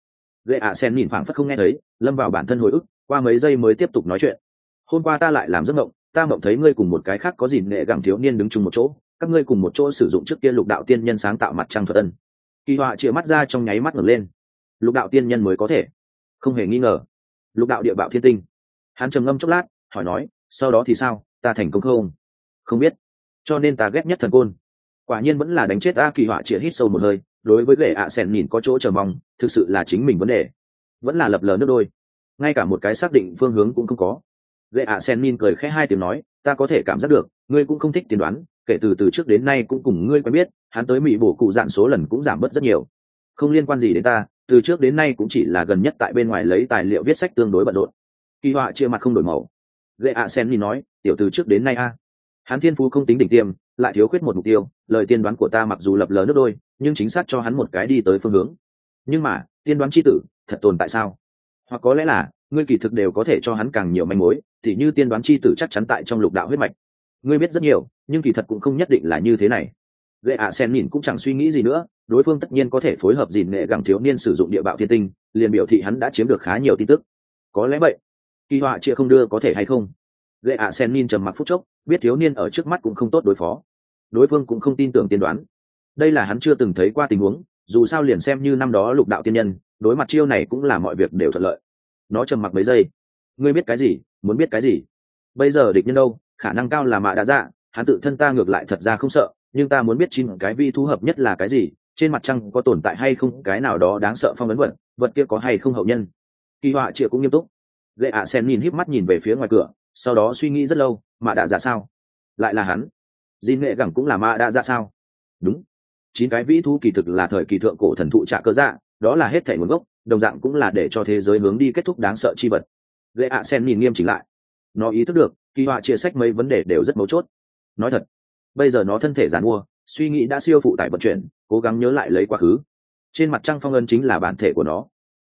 Lệ ạ sen nhìn phảng phất không nghe thấy, lâm vào bản thân hồi ức, qua mấy giây mới tiếp tục nói chuyện. Hôm qua ta lại làm giấc mộng, ta mộng thấy ngươi cùng một cái khác có gì nghệ gẳng thiếu niên đứng chung một chỗ, các ngươi cùng một chỗ sử dụng trước kia lục đạo tiên nhân sáng tạo mặt trăng thuật ân. Kỳ họa chĩa mắt ra trong nháy mắt ngẩng lên. Lục đạo tiên nhân mới có thể. Không hề nghi ngờ. Lục đạo địa bạo thiên tinh. Hắn trầm ngâm chốc lát, hỏi nói, sau đó thì sao? Ta thành công không? Không biết. Cho nên ta ghét nhất thần côn quả nhiên vẫn là đánh chết a kỳ họa chĩa hít sâu một hơi, đối với ghệ ạ sen nhìn có chỗ chờ mong, thực sự là chính mình vấn đề. Vẫn là lập lờ nước đôi. Ngay cả một cái xác định phương hướng cũng không có. Ghệ ạ sen nhìn cười khẽ hai tiếng nói, ta có thể cảm giác được, ngươi cũng không thích tiên đoán, kể từ từ trước đến nay cũng cùng ngươi quen biết, hắn tới mỹ bổ cụ dạn số lần cũng giảm bớt rất nhiều. Không liên quan gì đến ta, từ trước đến nay cũng chỉ là gần nhất tại bên ngoài lấy tài liệu viết sách tương đối bận rộn. Kỳ họa chia mặt không đổi màu. Lệ ạ sen nhìn nói, tiểu từ trước đến nay a hắn thiên phú không tính đỉnh tiêm, lại thiếu khuyết một mục tiêu, lời tiên đoán của ta mặc dù lập lờ nước đôi, nhưng chính xác cho hắn một cái đi tới phương hướng. Nhưng mà, tiên đoán c h i tử, thật tồn tại sao? Hoặc có lẽ là, ngươi kỳ thực đều có thể cho hắn càng nhiều manh mối, thì như tiên đoán c h i tử chắc chắn tại trong lục đạo huyết mạch. Ngươi biết rất nhiều, nhưng kỳ thật cũng không nhất định là như thế này. Gậy ạ sen nhìn cũng chẳng suy nghĩ gì nữa, đối phương tất nhiên có thể phối hợp dìn nghệ gẳng thiếu niên sử dụng địa bạo thiên tinh, liền biểu thị hắn đã chiếm được khá nhiều tin tức. Có lẽ vậy, kỳ họa chia không đưa có thể hay không? Lệ ạ sen nhìn trầm mặc phút chốc, biết thiếu niên ở trước mắt cũng không tốt đối phó. Đối phương cũng không tin tưởng tiên đoán. Đây là hắn chưa từng thấy qua tình huống, dù sao liền xem như năm đó lục đạo tiên nhân, đối mặt chiêu này cũng là mọi việc đều thuận lợi. Nó trầm mặc mấy giây. Ngươi biết cái gì? Muốn biết cái gì? Bây giờ địch nhân đâu? Khả năng cao là mạ đã dạ. Hắn tự thân ta ngược lại thật ra không sợ, nhưng ta muốn biết chín cái vi thu hợp nhất là cái gì, trên mặt trăng có tồn tại hay không, cái nào đó đáng sợ phong ấn vật vật kia có hay không hậu nhân. Kỳ họa chịa cũng nghiêm túc. Lệ ạ sen nhìn híp mắt nhìn về phía ngoài cửa sau đó suy nghĩ rất lâu, mạ đạ dạ sao? Lại là hắn. Di nghệ gẳng cũng là mạ đạ dạ sao? Đúng. Chín cái vĩ thu kỳ thực là thời kỳ thượng cổ thần thụ trạ cơ dạ đó là hết thể nguồn gốc, đồng dạng cũng là để cho thế giới hướng đi kết thúc đáng sợ chi vật. Lệ ạ sen nhìn nghiêm chỉnh lại. Nó ý thức được, kỳ họa chia sách mấy vấn đề đều rất mấu chốt. Nói thật, bây giờ nó thân thể giàn mua, suy nghĩ đã siêu phụ tải vận chuyển, cố gắng nhớ lại lấy quá khứ. Trên mặt trăng phong ân chính là bản thể của nó.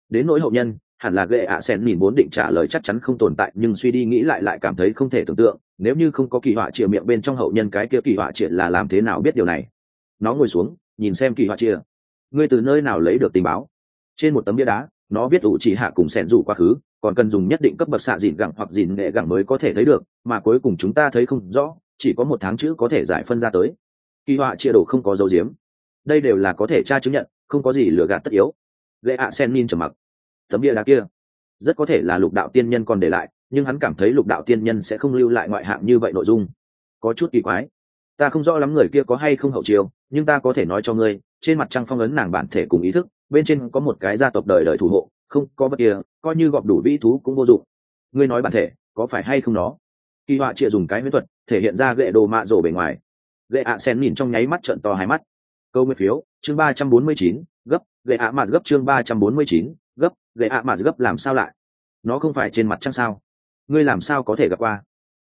Đến nỗi hậu nhân hẳn là ghệ ạ sen nhìn muốn định trả lời chắc chắn không tồn tại, nhưng suy đi nghĩ lại lại cảm thấy không thể tưởng tượng, nếu như không có kỳ họa chĩa miệng bên trong hậu nhân cái kia kỳ họa chĩa là làm thế nào biết điều này. Nó ngồi xuống, nhìn xem kỳ họa chĩa ngươi từ nơi nào lấy được tình báo? Trên một tấm bia đá, nó viết ủ chỉ hạ cùng sẻn rủ quá khứ, còn cần dùng nhất định cấp bậc xạ dìn gẳng hoặc dìn nghệ gẳng mới có thể thấy được, mà cuối cùng chúng ta thấy không rõ, chỉ có một tháng chữ có thể giải phân ra tới. Kỳ họa chia đồ không có dấu diếm đây đều là có thể tra chứng nhận, không có gì lừa gạt tất yếu. Lệ ạ sen min trầm mặc tấm bia đá kia. Rất có thể là lục đạo tiên nhân còn để lại, nhưng hắn cảm thấy lục đạo tiên nhân sẽ không lưu lại ngoại hạng như vậy nội dung. Có chút kỳ quái. Ta không rõ lắm người kia có hay không hậu chiều nhưng ta có thể nói cho ngươi, trên mặt trăng phong ấn nàng bản thể cùng ý thức, bên trên có một cái gia tộc đời đời thủ hộ, không, có bất kia, coi như gọp đủ vĩ thú cũng vô dụng. Ngươi nói bản thể, có phải hay không nó? Kỳ họa chia dùng cái huyễn thuật, thể hiện ra gậy đồ mạ rổ bề ngoài. Gậy ạ sen nhìn trong nháy mắt trận to hai mắt. Câu nguyên phiếu, chương ba trăm bốn mươi chín, gấp gậy ạ mạt gấp chương ba trăm bốn mươi chín gậy ạ mà gấp làm sao lại? Nó không phải trên mặt trăng sao? Ngươi làm sao có thể gặp qua?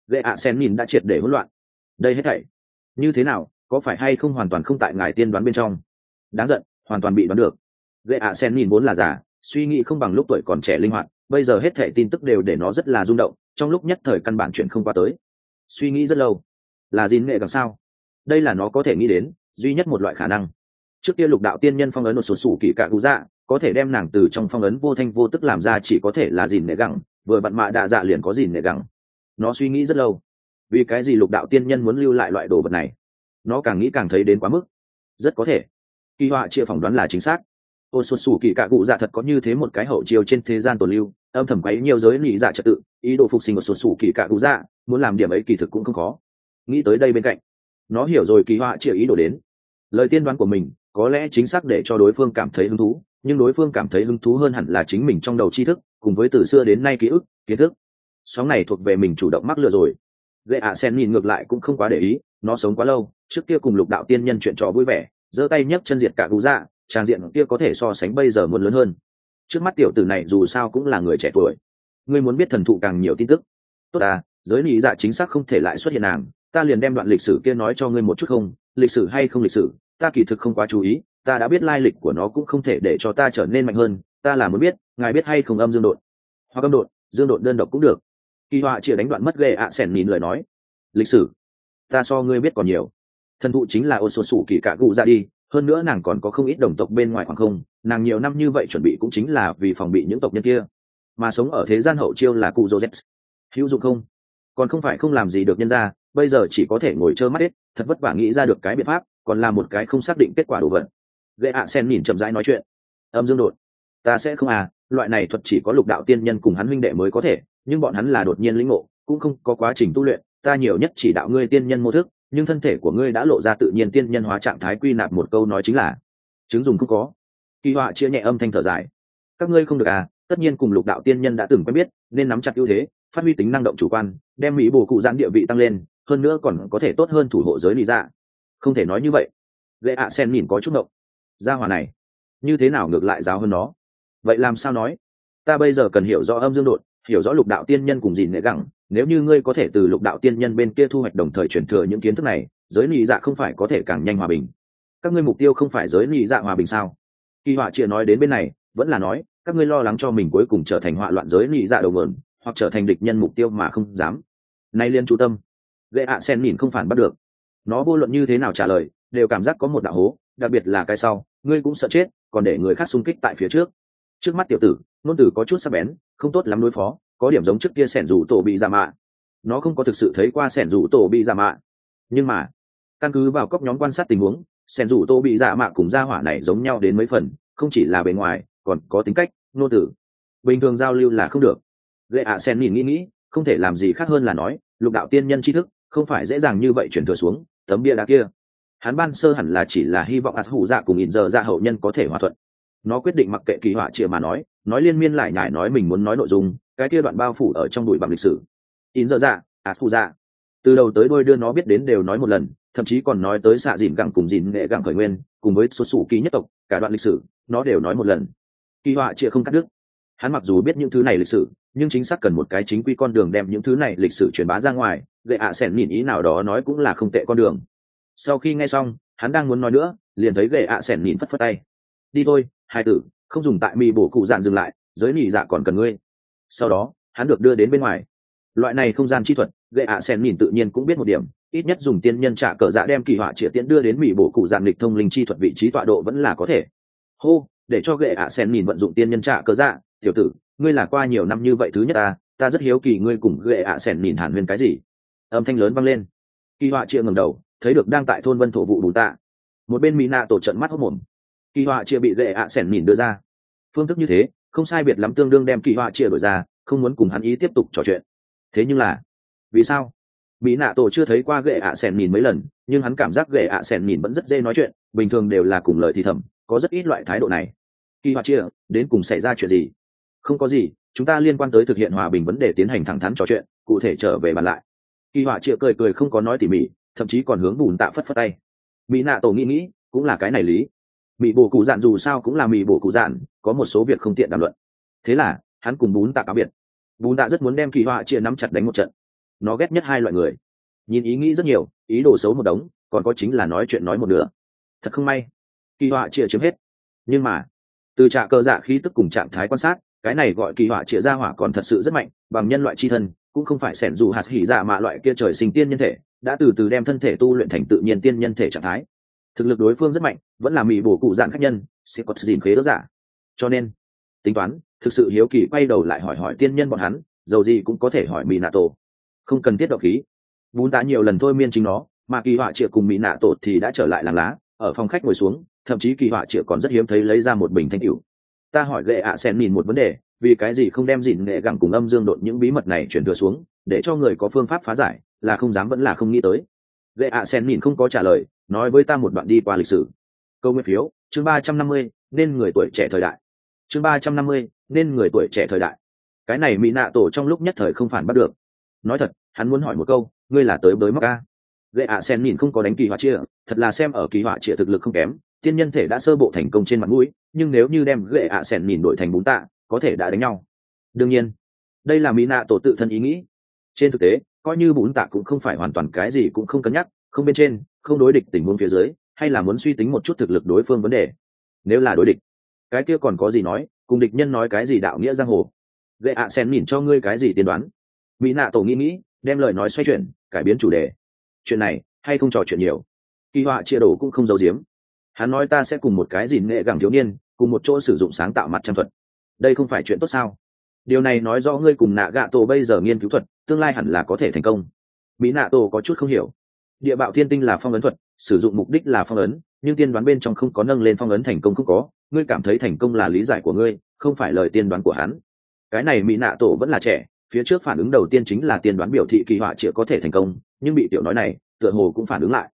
Gậy ạ sen nhìn đã triệt để hỗn loạn. Đây hết thảy, như thế nào, có phải hay không hoàn toàn không tại ngài tiên đoán bên trong? Đáng giận, hoàn toàn bị đoán được. Gậy ạ sen nhìn vốn là giả, suy nghĩ không bằng lúc tuổi còn trẻ linh hoạt, bây giờ hết thảy tin tức đều để nó rất là rung động, trong lúc nhất thời căn bản chuyện không qua tới. Suy nghĩ rất lâu. Là gì nghệ càng sao? Đây là nó có thể nghĩ đến, duy nhất một loại khả năng. Trước kia lục đạo tiên nhân phong ấn một số sủ kỳ cạ cụ dạ có thể đem nàng từ trong phong ấn vô thanh vô tức làm ra chỉ có thể là dìn nệ gẳng, vừa vặn mạ đạ dạ liền có dìn nệ gẳng. Nó suy nghĩ rất lâu. Vì cái gì lục đạo tiên nhân muốn lưu lại loại đồ vật này? Nó càng nghĩ càng thấy đến quá mức. Rất có thể. Kỳ họa chia phỏng đoán là chính xác. Ô xuất xù kỳ cạ cụ dạ thật có như thế một cái hậu chiều trên thế gian tồn lưu, âm thầm quấy nhiều giới nghĩ dạ trật tự, ý đồ phục sinh một xuất xù kỳ cạ cụ dạ muốn làm điểm ấy kỳ thực cũng không khó. Nghĩ tới đây bên cạnh, nó hiểu rồi kỳ họa chia ý đồ đến. Lời tiên đoán của mình có lẽ chính xác để cho đối phương cảm thấy hứng thú nhưng đối phương cảm thấy hứng thú hơn hẳn là chính mình trong đầu tri thức, cùng với từ xưa đến nay ký ức, kiến thức. Sóng này thuộc về mình chủ động mắc lừa rồi. Gậy ạ sen nhìn ngược lại cũng không quá để ý, nó sống quá lâu, trước kia cùng lục đạo tiên nhân chuyện trò vui vẻ, giơ tay nhấc chân diệt cả cụ dạ trang diện kia có thể so sánh bây giờ muốn lớn hơn. Trước mắt tiểu tử này dù sao cũng là người trẻ tuổi. Ngươi muốn biết thần thụ càng nhiều tin tức. Tốt à giới lý dạ chính xác không thể lại xuất hiện nàng, ta liền đem đoạn lịch sử kia nói cho ngươi một chút không, lịch sử hay không lịch sử, ta kỳ thực không quá chú ý ta đã biết lai lịch của nó cũng không thể để cho ta trở nên mạnh hơn, ta là muốn biết, ngài biết hay không âm dương đột. Hoặc âm đột, dương đột đơn độc cũng được. Kỳ họa chỉ đánh đoạn mất ghê ạ à sẻn nhìn lời nói. Lịch sử. Ta so ngươi biết còn nhiều. Thần thụ chính là ô số sủ kỳ cả cụ ra đi, hơn nữa nàng còn có không ít đồng tộc bên ngoài khoảng không, nàng nhiều năm như vậy chuẩn bị cũng chính là vì phòng bị những tộc nhân kia. Mà sống ở thế gian hậu chiêu là cụ joseph. Hữu dụng không? Còn không phải không làm gì được nhân ra, bây giờ chỉ có thể ngồi trơ mắt hết, thật vất vả nghĩ ra được cái biện pháp, còn là một cái không xác định kết quả đồ vật gậy ạ sen nhìn chậm rãi nói chuyện. Âm dương đột. Ta sẽ không à loại này thuật chỉ có lục đạo tiên nhân cùng hắn huynh đệ mới có thể, nhưng bọn hắn là đột nhiên lĩnh ngộ, cũng không có quá trình tu luyện. Ta nhiều nhất chỉ đạo ngươi tiên nhân mô thức, nhưng thân thể của ngươi đã lộ ra tự nhiên tiên nhân hóa trạng thái quy nạp một câu nói chính là, chứng dùng không có. Kỳ họa chia nhẹ âm thanh thở dài. Các ngươi không được à tất nhiên cùng lục đạo tiên nhân đã từng quen biết, nên nắm chặt ưu thế, phát huy tính năng động chủ quan, đem mỹ bổ cụ giãn địa vị tăng lên, hơn nữa còn có thể tốt hơn thủ hộ giới lý dạ. Không thể nói như vậy. Lệ ạ sen nhìn có chút động gia hòa này. Như thế nào ngược lại giáo hơn nó? Vậy làm sao nói? Ta bây giờ cần hiểu rõ âm dương đột, hiểu rõ lục đạo tiên nhân cùng gì nệ gẳng. Nếu như ngươi có thể từ lục đạo tiên nhân bên kia thu hoạch đồng thời chuyển thừa những kiến thức này, giới lì dạ không phải có thể càng nhanh hòa bình. Các ngươi mục tiêu không phải giới lì dạ hòa bình sao? Kỳ họa chia nói đến bên này, vẫn là nói, các ngươi lo lắng cho mình cuối cùng trở thành họa loạn giới lì dạ đầu mượn, hoặc trở thành địch nhân mục tiêu mà không dám. Nay liên chú tâm. Lệ ạ sen nhìn không phản bắt được. Nó vô luận như thế nào trả lời, đều cảm giác có một đạo hố, đặc biệt là cái sau ngươi cũng sợ chết, còn để người khác xung kích tại phía trước. Trước mắt tiểu tử, nôn tử có chút sắc bén, không tốt lắm đối phó, có điểm giống trước kia sẻn rủ tổ bị giả mạ. Nó không có thực sự thấy qua sẻn rủ tổ bị giả mạ. Nhưng mà, căn cứ vào cốc nhóm quan sát tình huống, sẻn rủ tổ bị giả mạ cùng gia hỏa này giống nhau đến mấy phần, không chỉ là bề ngoài, còn có tính cách nô tử. Bình thường giao lưu là không được. Lệ ạ sen nhìn nghĩ nghĩ, không thể làm gì khác hơn là nói, lục đạo tiên nhân tri thức, không phải dễ dàng như vậy chuyển thừa xuống, tấm bia đá kia hắn ban sơ hẳn là chỉ là hy vọng ạt hủ dạ cùng in giờ dạ hậu nhân có thể hòa thuận. Nó quyết định mặc kệ kỳ họa chịa mà nói nói liên miên lại nhải nói mình muốn nói nội dung, cái kia đoạn bao phủ ở trong đùi bằng lịch sử. In giờ dạ ạt hủ dạ. Từ đầu tới đôi đưa nó biết đến đều nói một lần, thậm chí còn nói tới xạ dìn gẳng cùng dìn nghệ gẳng khởi nguyên, cùng với số sủ ký nhất tộc, cả đoạn lịch sử, nó đều nói một lần. Kỳ họa chịa không cắt đứt. Hắn mặc dù biết những thứ này lịch sử, nhưng chính xác cần một cái chính quy con đường đem những thứ này lịch sử truyền bá ra ngoài gậy ạ à sẻn nhìn ý nào đó nói cũng là không tệ con đường sau khi nghe xong, hắn đang muốn nói nữa, liền thấy gậy ạ à sẻn nhìn phất phất tay. Đi thôi, hai tử, không dùng tại mì bổ cụ dạn dừng lại, giới nỉ dạ còn cần ngươi. Sau đó, hắn được đưa đến bên ngoài. Loại này không gian chi thuật, gậy ạ à sẻn nhìn tự nhiên cũng biết một điểm, ít nhất dùng tiên nhân trả cờ dạ đem kỳ họa triệt tiễn đưa đến mì bổ cụ dạn lịch thông linh chi thuật vị trí tọa độ vẫn là có thể. Hô, để cho gậy ạ sẻn nhìn vận dụng tiên nhân trả cờ dạ tiểu tử, ngươi là qua nhiều năm như vậy thứ nhất ta ta rất hiếu kỳ ngươi cùng gậy ạ sẻn nhìn hàn huyên cái gì. Âm thanh lớn vang lên. Kỳ họa chia ngầm đầu thấy được đang tại thôn vân thổ vụ bùn tạ. Một bên mỹ nạ tổ trận mắt hốc mồm. Kỳ họa chia bị gậy ạ sẻn mìn đưa ra. Phương thức như thế, không sai biệt lắm tương đương đem kỳ họa chia đổi ra, không muốn cùng hắn ý tiếp tục trò chuyện. Thế nhưng là, vì sao? Mỹ nạ tổ chưa thấy qua gậy ạ sèn mìn mấy lần, nhưng hắn cảm giác gậy ạ sèn mìn vẫn rất dễ nói chuyện, bình thường đều là cùng lời thì thầm, có rất ít loại thái độ này. Kỳ họa chia đến cùng xảy ra chuyện gì? Không có gì, chúng ta liên quan tới thực hiện hòa bình vấn đề tiến hành thẳng thắn trò chuyện, cụ thể trở về bàn lại. Kỳ họa chia cười cười không có nói tỉ mỉ thậm chí còn hướng bùn tạ phất phất tay. Mỹ nạ tổ nghĩ nghĩ, cũng là cái này lý. Mỹ bổ cụ dạn dù sao cũng là mỹ bổ cụ dạn, có một số việc không tiện đàm luận. Thế là, hắn cùng bùn tạ cáo biệt. Bùn tạ rất muốn đem kỳ họa chia nắm chặt đánh một trận. Nó ghét nhất hai loại người. Nhìn ý nghĩ rất nhiều, ý đồ xấu một đống, còn có chính là nói chuyện nói một nửa. Thật không may, kỳ họa chia chiếm hết. Nhưng mà, từ trạ cơ dạ khí tức cùng trạng thái quan sát cái này gọi kỳ họa chĩa ra hỏa còn thật sự rất mạnh, bằng nhân loại c h i thân, cũng không phải xẻn dù hạt hỉ dạ mạ loại kia trời sinh tiên nhân thể, đã từ từ đem thân thể tu luyện thành tự nhiên tiên nhân thể trạng thái. Thực lực đối phương rất mạnh, vẫn là mỹ bổ cụ dạng khách nhân, sẽ có dìn khế đỡ giả. Cho nên, tính toán, thực sự hiếu kỳ quay đầu lại hỏi hỏi tiên nhân bọn hắn, dầu gì cũng có thể hỏi mỹ nạ tổ không cần thiết độc khí. Bún tá nhiều lần thôi miên chính nó, mà kỳ họa chĩa cùng mỹ nạ tổ thì đã trở lại làng lá, ở phòng khách ngồi xuống, thậm chí kỳ họa chĩa còn rất hiếm thấy lấy ra một bình thanh cửu ta hỏi lệ ạ à sen nhìn một vấn đề, vì cái gì không đem dìn nghệ gẳng cùng âm dương đột những bí mật này chuyển thừa xuống, để cho người có phương pháp phá giải, là không dám vẫn là không nghĩ tới. Lệ ạ à sen nhìn không có trả lời, nói với ta một đoạn đi qua lịch sử. Câu nguyên phiếu, chương ba trăm năm mươi, nên người tuổi trẻ thời đại. Chương ba trăm năm mươi, nên người tuổi trẻ thời đại. Cái này mỹ nạ tổ trong lúc nhất thời không phản bắt được. Nói thật, hắn muốn hỏi một câu, ngươi là tới bới mắc ca lệ ạ sen nhìn không có đánh kỳ họa chia, thật là xem ở kỳ họa chia thực lực không kém tiên nhân thể đã sơ bộ thành công trên mặt mũi, nhưng nếu như đem gệ ạ sẻn nhìn đổi thành bún tạ, có thể đã đánh nhau. Đương nhiên, đây là mỹ nạ tổ tự thân ý nghĩ. Trên thực tế, coi như bún tạ cũng không phải hoàn toàn cái gì cũng không cân nhắc, không bên trên, không đối địch tình huống phía dưới, hay là muốn suy tính một chút thực lực đối phương vấn đề. Nếu là đối địch, cái kia còn có gì nói, cùng địch nhân nói cái gì đạo nghĩa giang hồ. Gệ ạ sen nhìn cho ngươi cái gì tiên đoán. Mỹ nạ tổ nghĩ nghĩ, đem lời nói xoay chuyển, cải biến chủ đề. Chuyện này, hay không trò chuyện nhiều. Kỳ họa chia đồ cũng không giấu giếm hắn nói ta sẽ cùng một cái gìn nghệ gẳng thiếu niên, cùng một chỗ sử dụng sáng tạo mặt trăm thuật. Đây không phải chuyện tốt sao? Điều này nói rõ ngươi cùng nạ gạ tổ bây giờ nghiên cứu thuật, tương lai hẳn là có thể thành công. Mỹ nạ tổ có chút không hiểu. Địa bạo thiên tinh là phong ấn thuật, sử dụng mục đích là phong ấn, nhưng tiên đoán bên trong không có nâng lên phong ấn thành công không có, ngươi cảm thấy thành công là lý giải của ngươi, không phải lời tiên đoán của hắn. Cái này mỹ nạ tổ vẫn là trẻ, phía trước phản ứng đầu tiên chính là tiên đoán biểu thị kỳ họa chĩa có thể thành công, nhưng bị tiểu nói này, tựa hồ cũng phản ứng lại.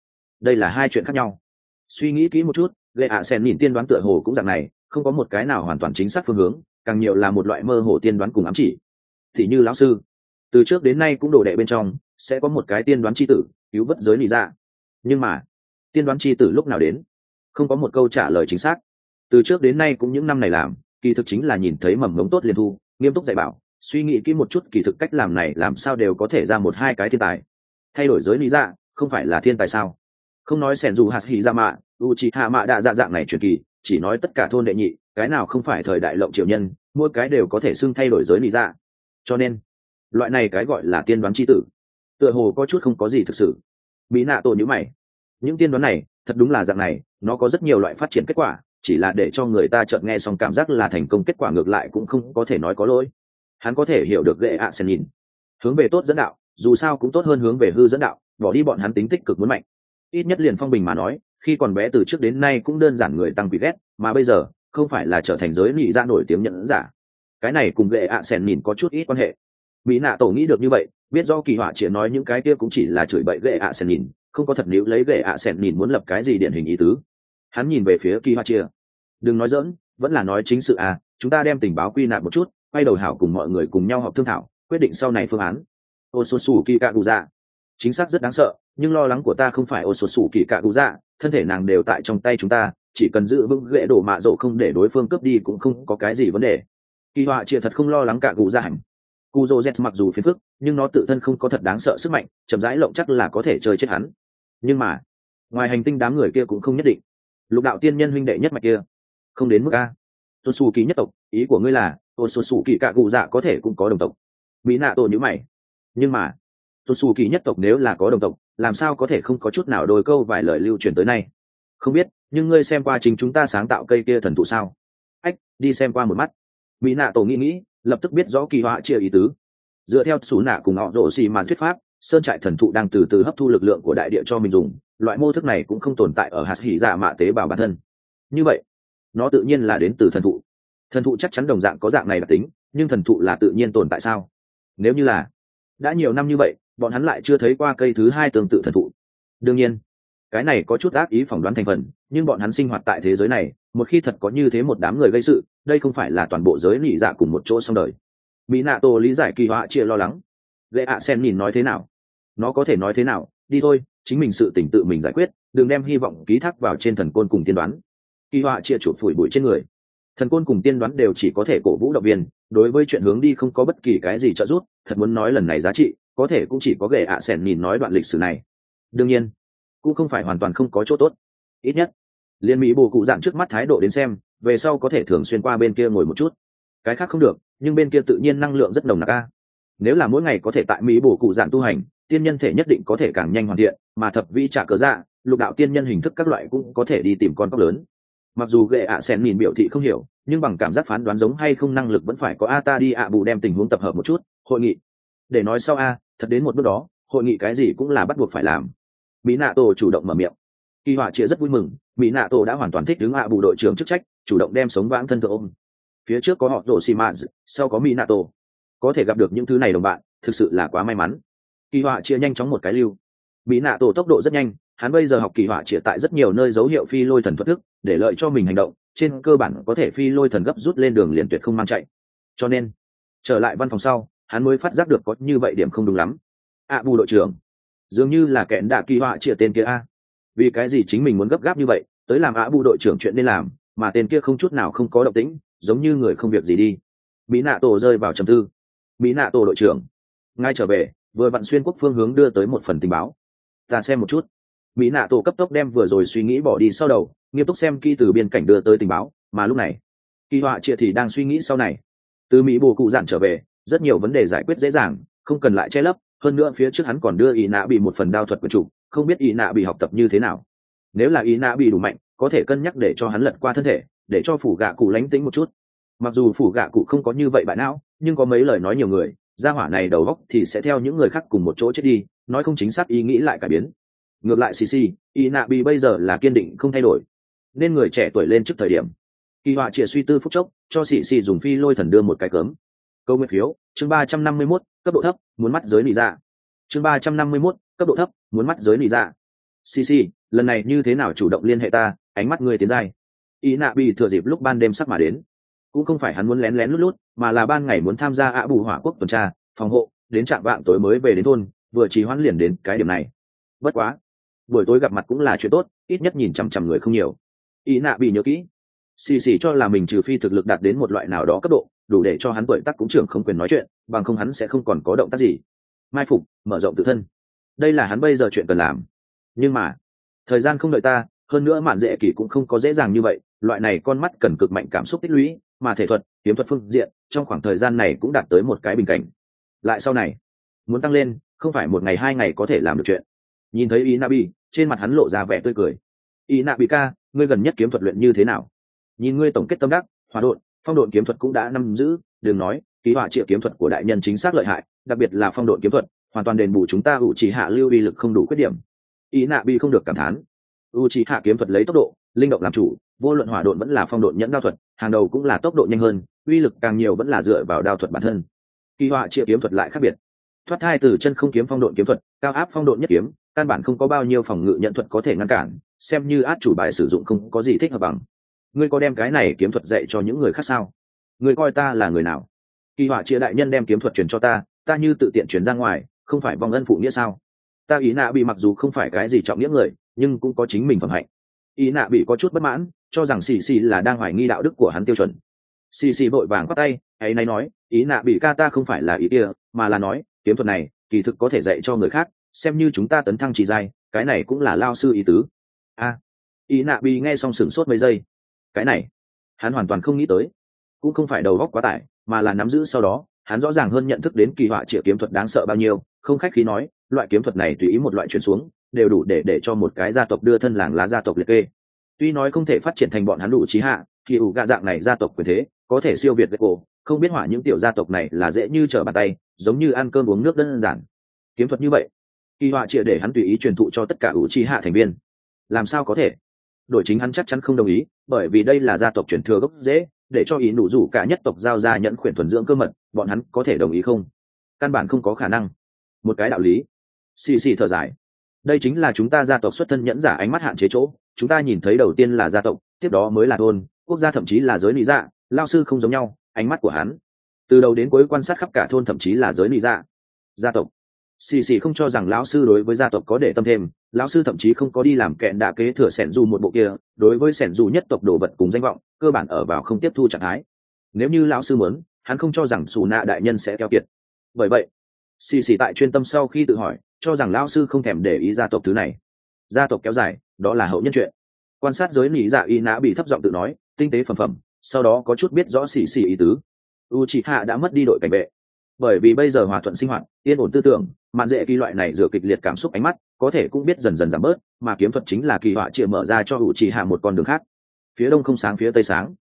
Đây là hai chuyện khác nhau suy nghĩ kỹ một chút, lệ ạ sen nhìn tiên đoán tựa hồ cũng dạng này, không có một cái nào hoàn toàn chính xác phương hướng, càng nhiều là một loại mơ hồ tiên đoán cùng ám chỉ. Thì như lão sư, từ trước đến nay cũng đổ đệ bên trong, sẽ có một cái tiên đoán c h i tử, cứu vớt giới lý ra dạ. nhưng mà, tiên đoán c h i tử lúc nào đến? Không có một câu trả lời chính xác. Từ trước đến nay cũng những năm này làm, kỳ thực chính là nhìn thấy mầm ngống tốt liền thu, nghiêm túc dạy bảo, suy nghĩ kỹ một chút kỳ thực cách làm này làm sao đều có thể ra một hai cái thiên tài. Thay đổi giới lý ra dạ, không phải là thiên tài sao? Không nói sẻn dù hạt hì ra dạ mạ, u chị hạ mạ đã dạ dạng này truyền kỳ, chỉ nói tất cả thôn đệ nhị, cái nào không phải thời đại lộng triệu nhân, mỗi cái đều có thể xưng thay đổi giới lý ra dạ. cho nên, loại này cái gọi là tiên đoán c h i tử, tựa hồ có chút không có gì thực sự. Mỹ nạ tổ nhữ mày. Những tiên đoán này, thật đúng là dạng này, nó có rất nhiều loại phát triển kết quả, chỉ là để cho người ta chợt nghe xong cảm giác là thành công kết quả ngược lại cũng không có thể nói có lỗi. Hắn có thể hiểu được gệ ạ à sen nhìn. Hướng về tốt dẫn đạo, dù sao cũng tốt hơn hướng về hư dẫn đạo, bỏ đi bọn hắn tính tích cực muốn mạnh ít nhất liền phong bình mà nói, khi còn bé từ trước đến nay cũng đơn giản người tăng quỷ ghét, mà bây giờ, không phải là trở thành giới nhị ra dạ nổi tiếng nhận giả. Cái này cùng lệ ạ à sen nhìn có chút ít quan hệ. Mỹ nạ tổ nghĩ được như vậy, biết do kỳ họa chỉ nói những cái kia cũng chỉ là chửi bậy lệ ạ à sen nhìn không có thật nếu lấy lệ ạ à sen nhìn muốn lập cái gì điển hình ý tứ. Hắn nhìn về phía kỳ họa chia. Đừng nói dỡn vẫn là nói chính sự à chúng ta đem tình báo quy nạp một chút, quay đầu hảo cùng mọi người cùng nhau họp thương thảo, quyết định sau này phương án. Ô xô xù kỳ cạ đủ dạ. Chính xác rất đáng sợ nhưng lo lắng của ta không phải ô sột sủ kỳ cạ cụ dạ thân thể nàng đều tại trong tay chúng ta, chỉ cần giữ vững ghệ đổ mạ rộ không để đối phương cướp đi cũng không có cái gì vấn đề. Kỳ họa chia thật không lo lắng cả cụ dạ hành. Cụ dô z mặc dù phiền phức, nhưng nó tự thân không có thật đáng sợ sức mạnh, chậm rãi lộng chắc là có thể chơi chết hắn. Nhưng mà, ngoài hành tinh đám người kia cũng không nhất định. Lục đạo tiên nhân huynh đệ nhất mạch kia, không đến mức a. Tôn xù kỳ nhất tộc, ý của ngươi là tôn xù xù kỳ cạ cụ dạ có thể cũng có đồng tộc. Mỹ nạ tổ nhữ mày. Nhưng mà tôn xù kỳ nhất tộc nếu là có đồng tộc làm sao có thể không có chút nào đôi câu vài lời lưu truyền tới nay? Không biết, nhưng ngươi xem qua chính chúng ta sáng tạo cây kia thần thụ sao? Ách, đi xem qua một mắt. Mỹ nạ tổ nghĩ nghĩ, lập tức biết rõ kỳ họa chia ý tứ. Dựa theo xù nạ cùng họ đổ xì mà thuyết pháp, sơn trại thần thụ đang từ từ hấp thu lực lượng của đại địa cho mình dùng, loại mô thức này cũng không tồn tại ở hạt hỉ giả mạ tế bào bản thân. Như vậy, nó tự nhiên là đến từ thần thụ. Thần thụ chắc chắn đồng dạng có dạng này đặc tính, nhưng thần thụ là tự nhiên tồn tại sao? Nếu như là, đã nhiều năm như vậy bọn hắn lại chưa thấy qua cây thứ hai tương tự thần thụ. Đương nhiên, cái này có chút ác ý phỏng đoán thành phần, nhưng bọn hắn sinh hoạt tại thế giới này, một khi thật có như thế một đám người gây sự, đây không phải là toàn bộ giới lì dạ cùng một chỗ xong đời. Mỹ nạ tổ lý giải kỳ họa chia lo lắng. Lệ ạ sen nhìn nói thế nào? Nó có thể nói thế nào? Đi thôi, chính mình sự tỉnh tự mình giải quyết, đừng đem hy vọng ký thác vào trên thần côn cùng tiên đoán. Kỳ họa chia chuột phủi bụi trên người. Thần côn cùng tiên đoán đều chỉ có thể cổ vũ động viên, đối với chuyện hướng đi không có bất kỳ cái gì trợ giúp, thật muốn nói lần này giá trị có thể cũng chỉ có ghệ ạ sẻn nhìn nói đoạn lịch sử này. Đương nhiên, cũng không phải hoàn toàn không có chỗ tốt. Ít nhất, liên mỹ bồ cụ dạng trước mắt thái độ đến xem, về sau có thể thường xuyên qua bên kia ngồi một chút. Cái khác không được, nhưng bên kia tự nhiên năng lượng rất nồng nặc a. Nếu là mỗi ngày có thể tại mỹ bổ cụ dạng tu hành, tiên nhân thể nhất định có thể càng nhanh hoàn thiện, mà thập vi trả cớ dạ lục đạo tiên nhân hình thức các loại cũng có thể đi tìm con cóc lớn. Mặc dù ghệ ạ sen nhìn biểu thị không hiểu, nhưng bằng cảm giác phán đoán giống hay không năng lực vẫn phải có a ta đi ạ bù đem tình huống tập hợp một chút, hội nghị. Để nói sau a thật đến một bước đó, hội nghị cái gì cũng là bắt buộc phải làm. Mỹ nạ tổ chủ động mở miệng. Kỳ họa chia rất vui mừng, mỹ nạ tổ đã hoàn toàn thích đứng hạ bù đội trưởng chức trách, chủ động đem sống vãng thân thượng ôm. Phía trước có họ tổ xì mã sau có mỹ nạ tổ có thể gặp được những thứ này đồng bạn, thực sự là quá may mắn. Kỳ họa chia nhanh chóng một cái lưu. Mỹ nạ tổ tốc độ rất nhanh, hắn bây giờ học kỳ họa chia tại rất nhiều nơi dấu hiệu phi lôi thần thoát thức, để lợi cho mình hành động, trên cơ bản có thể phi lôi thần gấp rút lên đường liền tuyệt không mang chạy. Cho nên, trở lại văn phòng sau hắn mới phát giác được có như vậy điểm không đúng lắm. Ạ bù đội trưởng, dường như là kẹn đạ kỳ họa chia tên kia a. Vì cái gì chính mình muốn gấp gáp như vậy, tới làm ạ bù đội trưởng chuyện nên làm, mà tên kia không chút nào không có động tĩnh, giống như người không việc gì đi. Mỹ nạ tổ rơi vào trầm tư. Mỹ nạ tổ đội trưởng, ngay trở về, vừa vặn xuyên quốc phương hướng đưa tới một phần tình báo. Ta xem một chút. Mỹ nạ tổ cấp tốc đem vừa rồi suy nghĩ bỏ đi sau đầu, nghiêm túc xem kỹ từ biên cảnh đưa tới tình báo, mà lúc này, kỳ họa triệt thì đang suy nghĩ sau này. Từ mỹ bồ cụ giản trở về rất nhiều vấn đề giải quyết dễ dàng, không cần lại che lấp, hơn nữa phía trước hắn còn đưa ý nạ bị một phần đao thuật của chủ, không biết ý nạ bị học tập như thế nào. Nếu là ý nạ bị đủ mạnh, có thể cân nhắc để cho hắn lật qua thân thể, để cho phủ gạ cụ lánh tính một chút. Mặc dù phủ gạ cụ không có như vậy bại não, nhưng có mấy lời nói nhiều người, gia hỏa này đầu góc thì sẽ theo những người khác cùng một chỗ chết đi, nói không chính xác ý nghĩ lại cải biến. Ngược lại cc y nạ bị bây giờ là kiên định không thay đổi. Nên người trẻ tuổi lên trước thời điểm. Kỳ họa chĩa suy tư phúc chốc, cho xì xì dùng phi lôi thần đưa một cái cấm câu nguyên phiếu, chương ba trăm năm mươi mốt, cấp độ thấp, muốn mắt giới lì ra dạ. chương ba trăm năm mươi mốt, cấp độ thấp, muốn mắt giới lì ra cc lần này như thế nào chủ động liên hệ ta, ánh mắt ngươi tiến dài y nạ bị thừa dịp lúc ban đêm sắp mà đến. Cũng không phải hắn muốn lén lén lút lút, mà là ban ngày muốn tham gia ạ bù hỏa quốc tuần tra, phòng hộ, đến trạm vạng tối mới về đến thôn, vừa trì hoãn liền đến cái điểm này. Bất quá, buổi tối gặp mặt cũng là chuyện tốt, ít nhất nhìn chằm chằm người không nhiều. Ý nạ bị nhớ kỹ. Xì xì cho là mình trừ phi thực lực đạt đến một loại nào đó cấp độ đủ để cho hắn tuổi tác cũng trưởng không quyền nói chuyện, bằng không hắn sẽ không còn có động tác gì. Mai phục, mở rộng tự thân. Đây là hắn bây giờ chuyện cần làm. Nhưng mà, thời gian không đợi ta, hơn nữa mạn dễ kỷ cũng không có dễ dàng như vậy, loại này con mắt cần cực mạnh cảm xúc tích lũy, mà thể thuật, kiếm thuật phương diện, trong khoảng thời gian này cũng đạt tới một cái bình cảnh. Lại sau này, muốn tăng lên, không phải một ngày hai ngày có thể làm được chuyện. Nhìn thấy ý nabi trên mặt hắn lộ ra vẻ tươi cười. Ý nabi ca, ngươi gần nhất kiếm thuật luyện như thế nào? Nhìn ngươi tổng kết tâm đắc, hòa đột phong độn kiếm thuật cũng đã nắm giữ, đừng nói, ký họa triệu kiếm thuật của đại nhân chính xác lợi hại, đặc biệt là phong độn kiếm thuật, hoàn toàn đền bù chúng ta u chỉ hạ lưu uy lực không đủ khuyết điểm. Ý nạ bi không được cảm thán. U chỉ hạ kiếm thuật lấy tốc độ, linh động làm chủ, vô luận hỏa độn vẫn là phong độn nhẫn đao thuật, hàng đầu cũng là tốc độ nhanh hơn, uy lực càng nhiều vẫn là dựa vào đao thuật bản thân. Kỳ họa triệu kiếm thuật lại khác biệt. Thoát thai từ chân không kiếm phong độn kiếm thuật, cao áp phong độn nhất kiếm, căn bản không có bao nhiêu phòng ngự nhận thuật có thể ngăn cản, xem như át chủ bài sử dụng không có gì thích hợp bằng ngươi có đem cái này kiếm thuật dạy cho những người khác sao? Ngươi coi ta là người nào? Kỳ họa chia đại nhân đem kiếm thuật truyền cho ta ta như tự tiện truyền ra ngoài, không phải vong ân phụ nghĩa sao? Ta ý nạ bị mặc dù không phải cái gì trọng nghĩa người, nhưng cũng có chính mình phẩm hạnh. Ý nạ bị có chút bất mãn, cho rằng xì xì là đang hoài nghi đạo đức của hắn tiêu chuẩn. Xì xì vội vàng bắt tay, ấy nay nói, ý nạ bị ca ta không phải là ý kia, mà là nói, kiếm thuật này, kỳ thực có thể dạy cho người khác, xem như chúng ta tấn thăng trì dai cái này cũng là lao sư ý tứ. A. Ý nạ bị nghe xong sửng sốt mấy giây cái này, hắn hoàn toàn không nghĩ tới, cũng không phải đầu góc quá tải, mà là nắm giữ sau đó, hắn rõ ràng hơn nhận thức đến kỳ họa triệu kiếm thuật đáng sợ bao nhiêu, không khách khí nói, loại kiếm thuật này tùy ý một loại chuyển xuống, đều đủ để để cho một cái gia tộc đưa thân làng lá gia tộc liệt kê. Tuy nói không thể phát triển thành bọn hắn đủ trí hạ, thì ủ gạ dạng này gia tộc quyền thế, có thể siêu việt với cổ, không biết hỏa những tiểu gia tộc này là dễ như trở bàn tay, giống như ăn cơm uống nước đơn giản. Kiếm thuật như vậy, kỳ họa chia để hắn tùy ý truyền thụ cho tất cả ủ trí hạ thành viên. Làm sao có thể? Đội chính hắn chắc chắn không đồng ý, bởi vì đây là gia tộc truyền thừa gốc dễ để cho ý đủ rủ cả nhất tộc giao ra nhận khuyển thuần dưỡng cơ mật, bọn hắn có thể đồng ý không? Căn bản không có khả năng. Một cái đạo lý. Xì xì thở dài. Đây chính là chúng ta gia tộc xuất thân nhẫn giả ánh mắt hạn chế chỗ, chúng ta nhìn thấy đầu tiên là gia tộc, tiếp đó mới là thôn, quốc gia thậm chí là giới lý dạ lao sư không giống nhau, ánh mắt của hắn. Từ đầu đến cuối quan sát khắp cả thôn thậm chí là giới lý dạ. Gia tộc xì xì không cho rằng lão sư đối với gia tộc có để tâm thêm, lão sư thậm chí không có đi làm kẹn đạ kế thừa sẻn dù một bộ kia, đối với sẻn dù nhất tộc đồ vật cùng danh vọng, cơ bản ở vào không tiếp thu trạng thái. Nếu như lão sư muốn, hắn không cho rằng xù nạ đại nhân sẽ keo kiệt. Bởi vậy, xì xì tại chuyên tâm sau khi tự hỏi, cho rằng lão sư không thèm để ý gia tộc thứ này. Gia tộc kéo dài, đó là hậu nhân chuyện. Quan sát giới lý dạ y nã bị thấp giọng tự nói, tinh tế phẩm phẩm, sau đó có chút biết rõ xì xì ý tứ. U chị hạ đã mất đi đội cảnh vệ. Bởi vì bây giờ hòa thuận sinh hoạt, yên ổn tư tưởng mạn dễ kỳ loại này dựa kịch liệt cảm xúc ánh mắt, có thể cũng biết dần dần giảm bớt, mà kiếm thuật chính là kỳ họa chịa mở ra cho u trì hạ một con đường khác. Phía đông không sáng, phía tây sáng.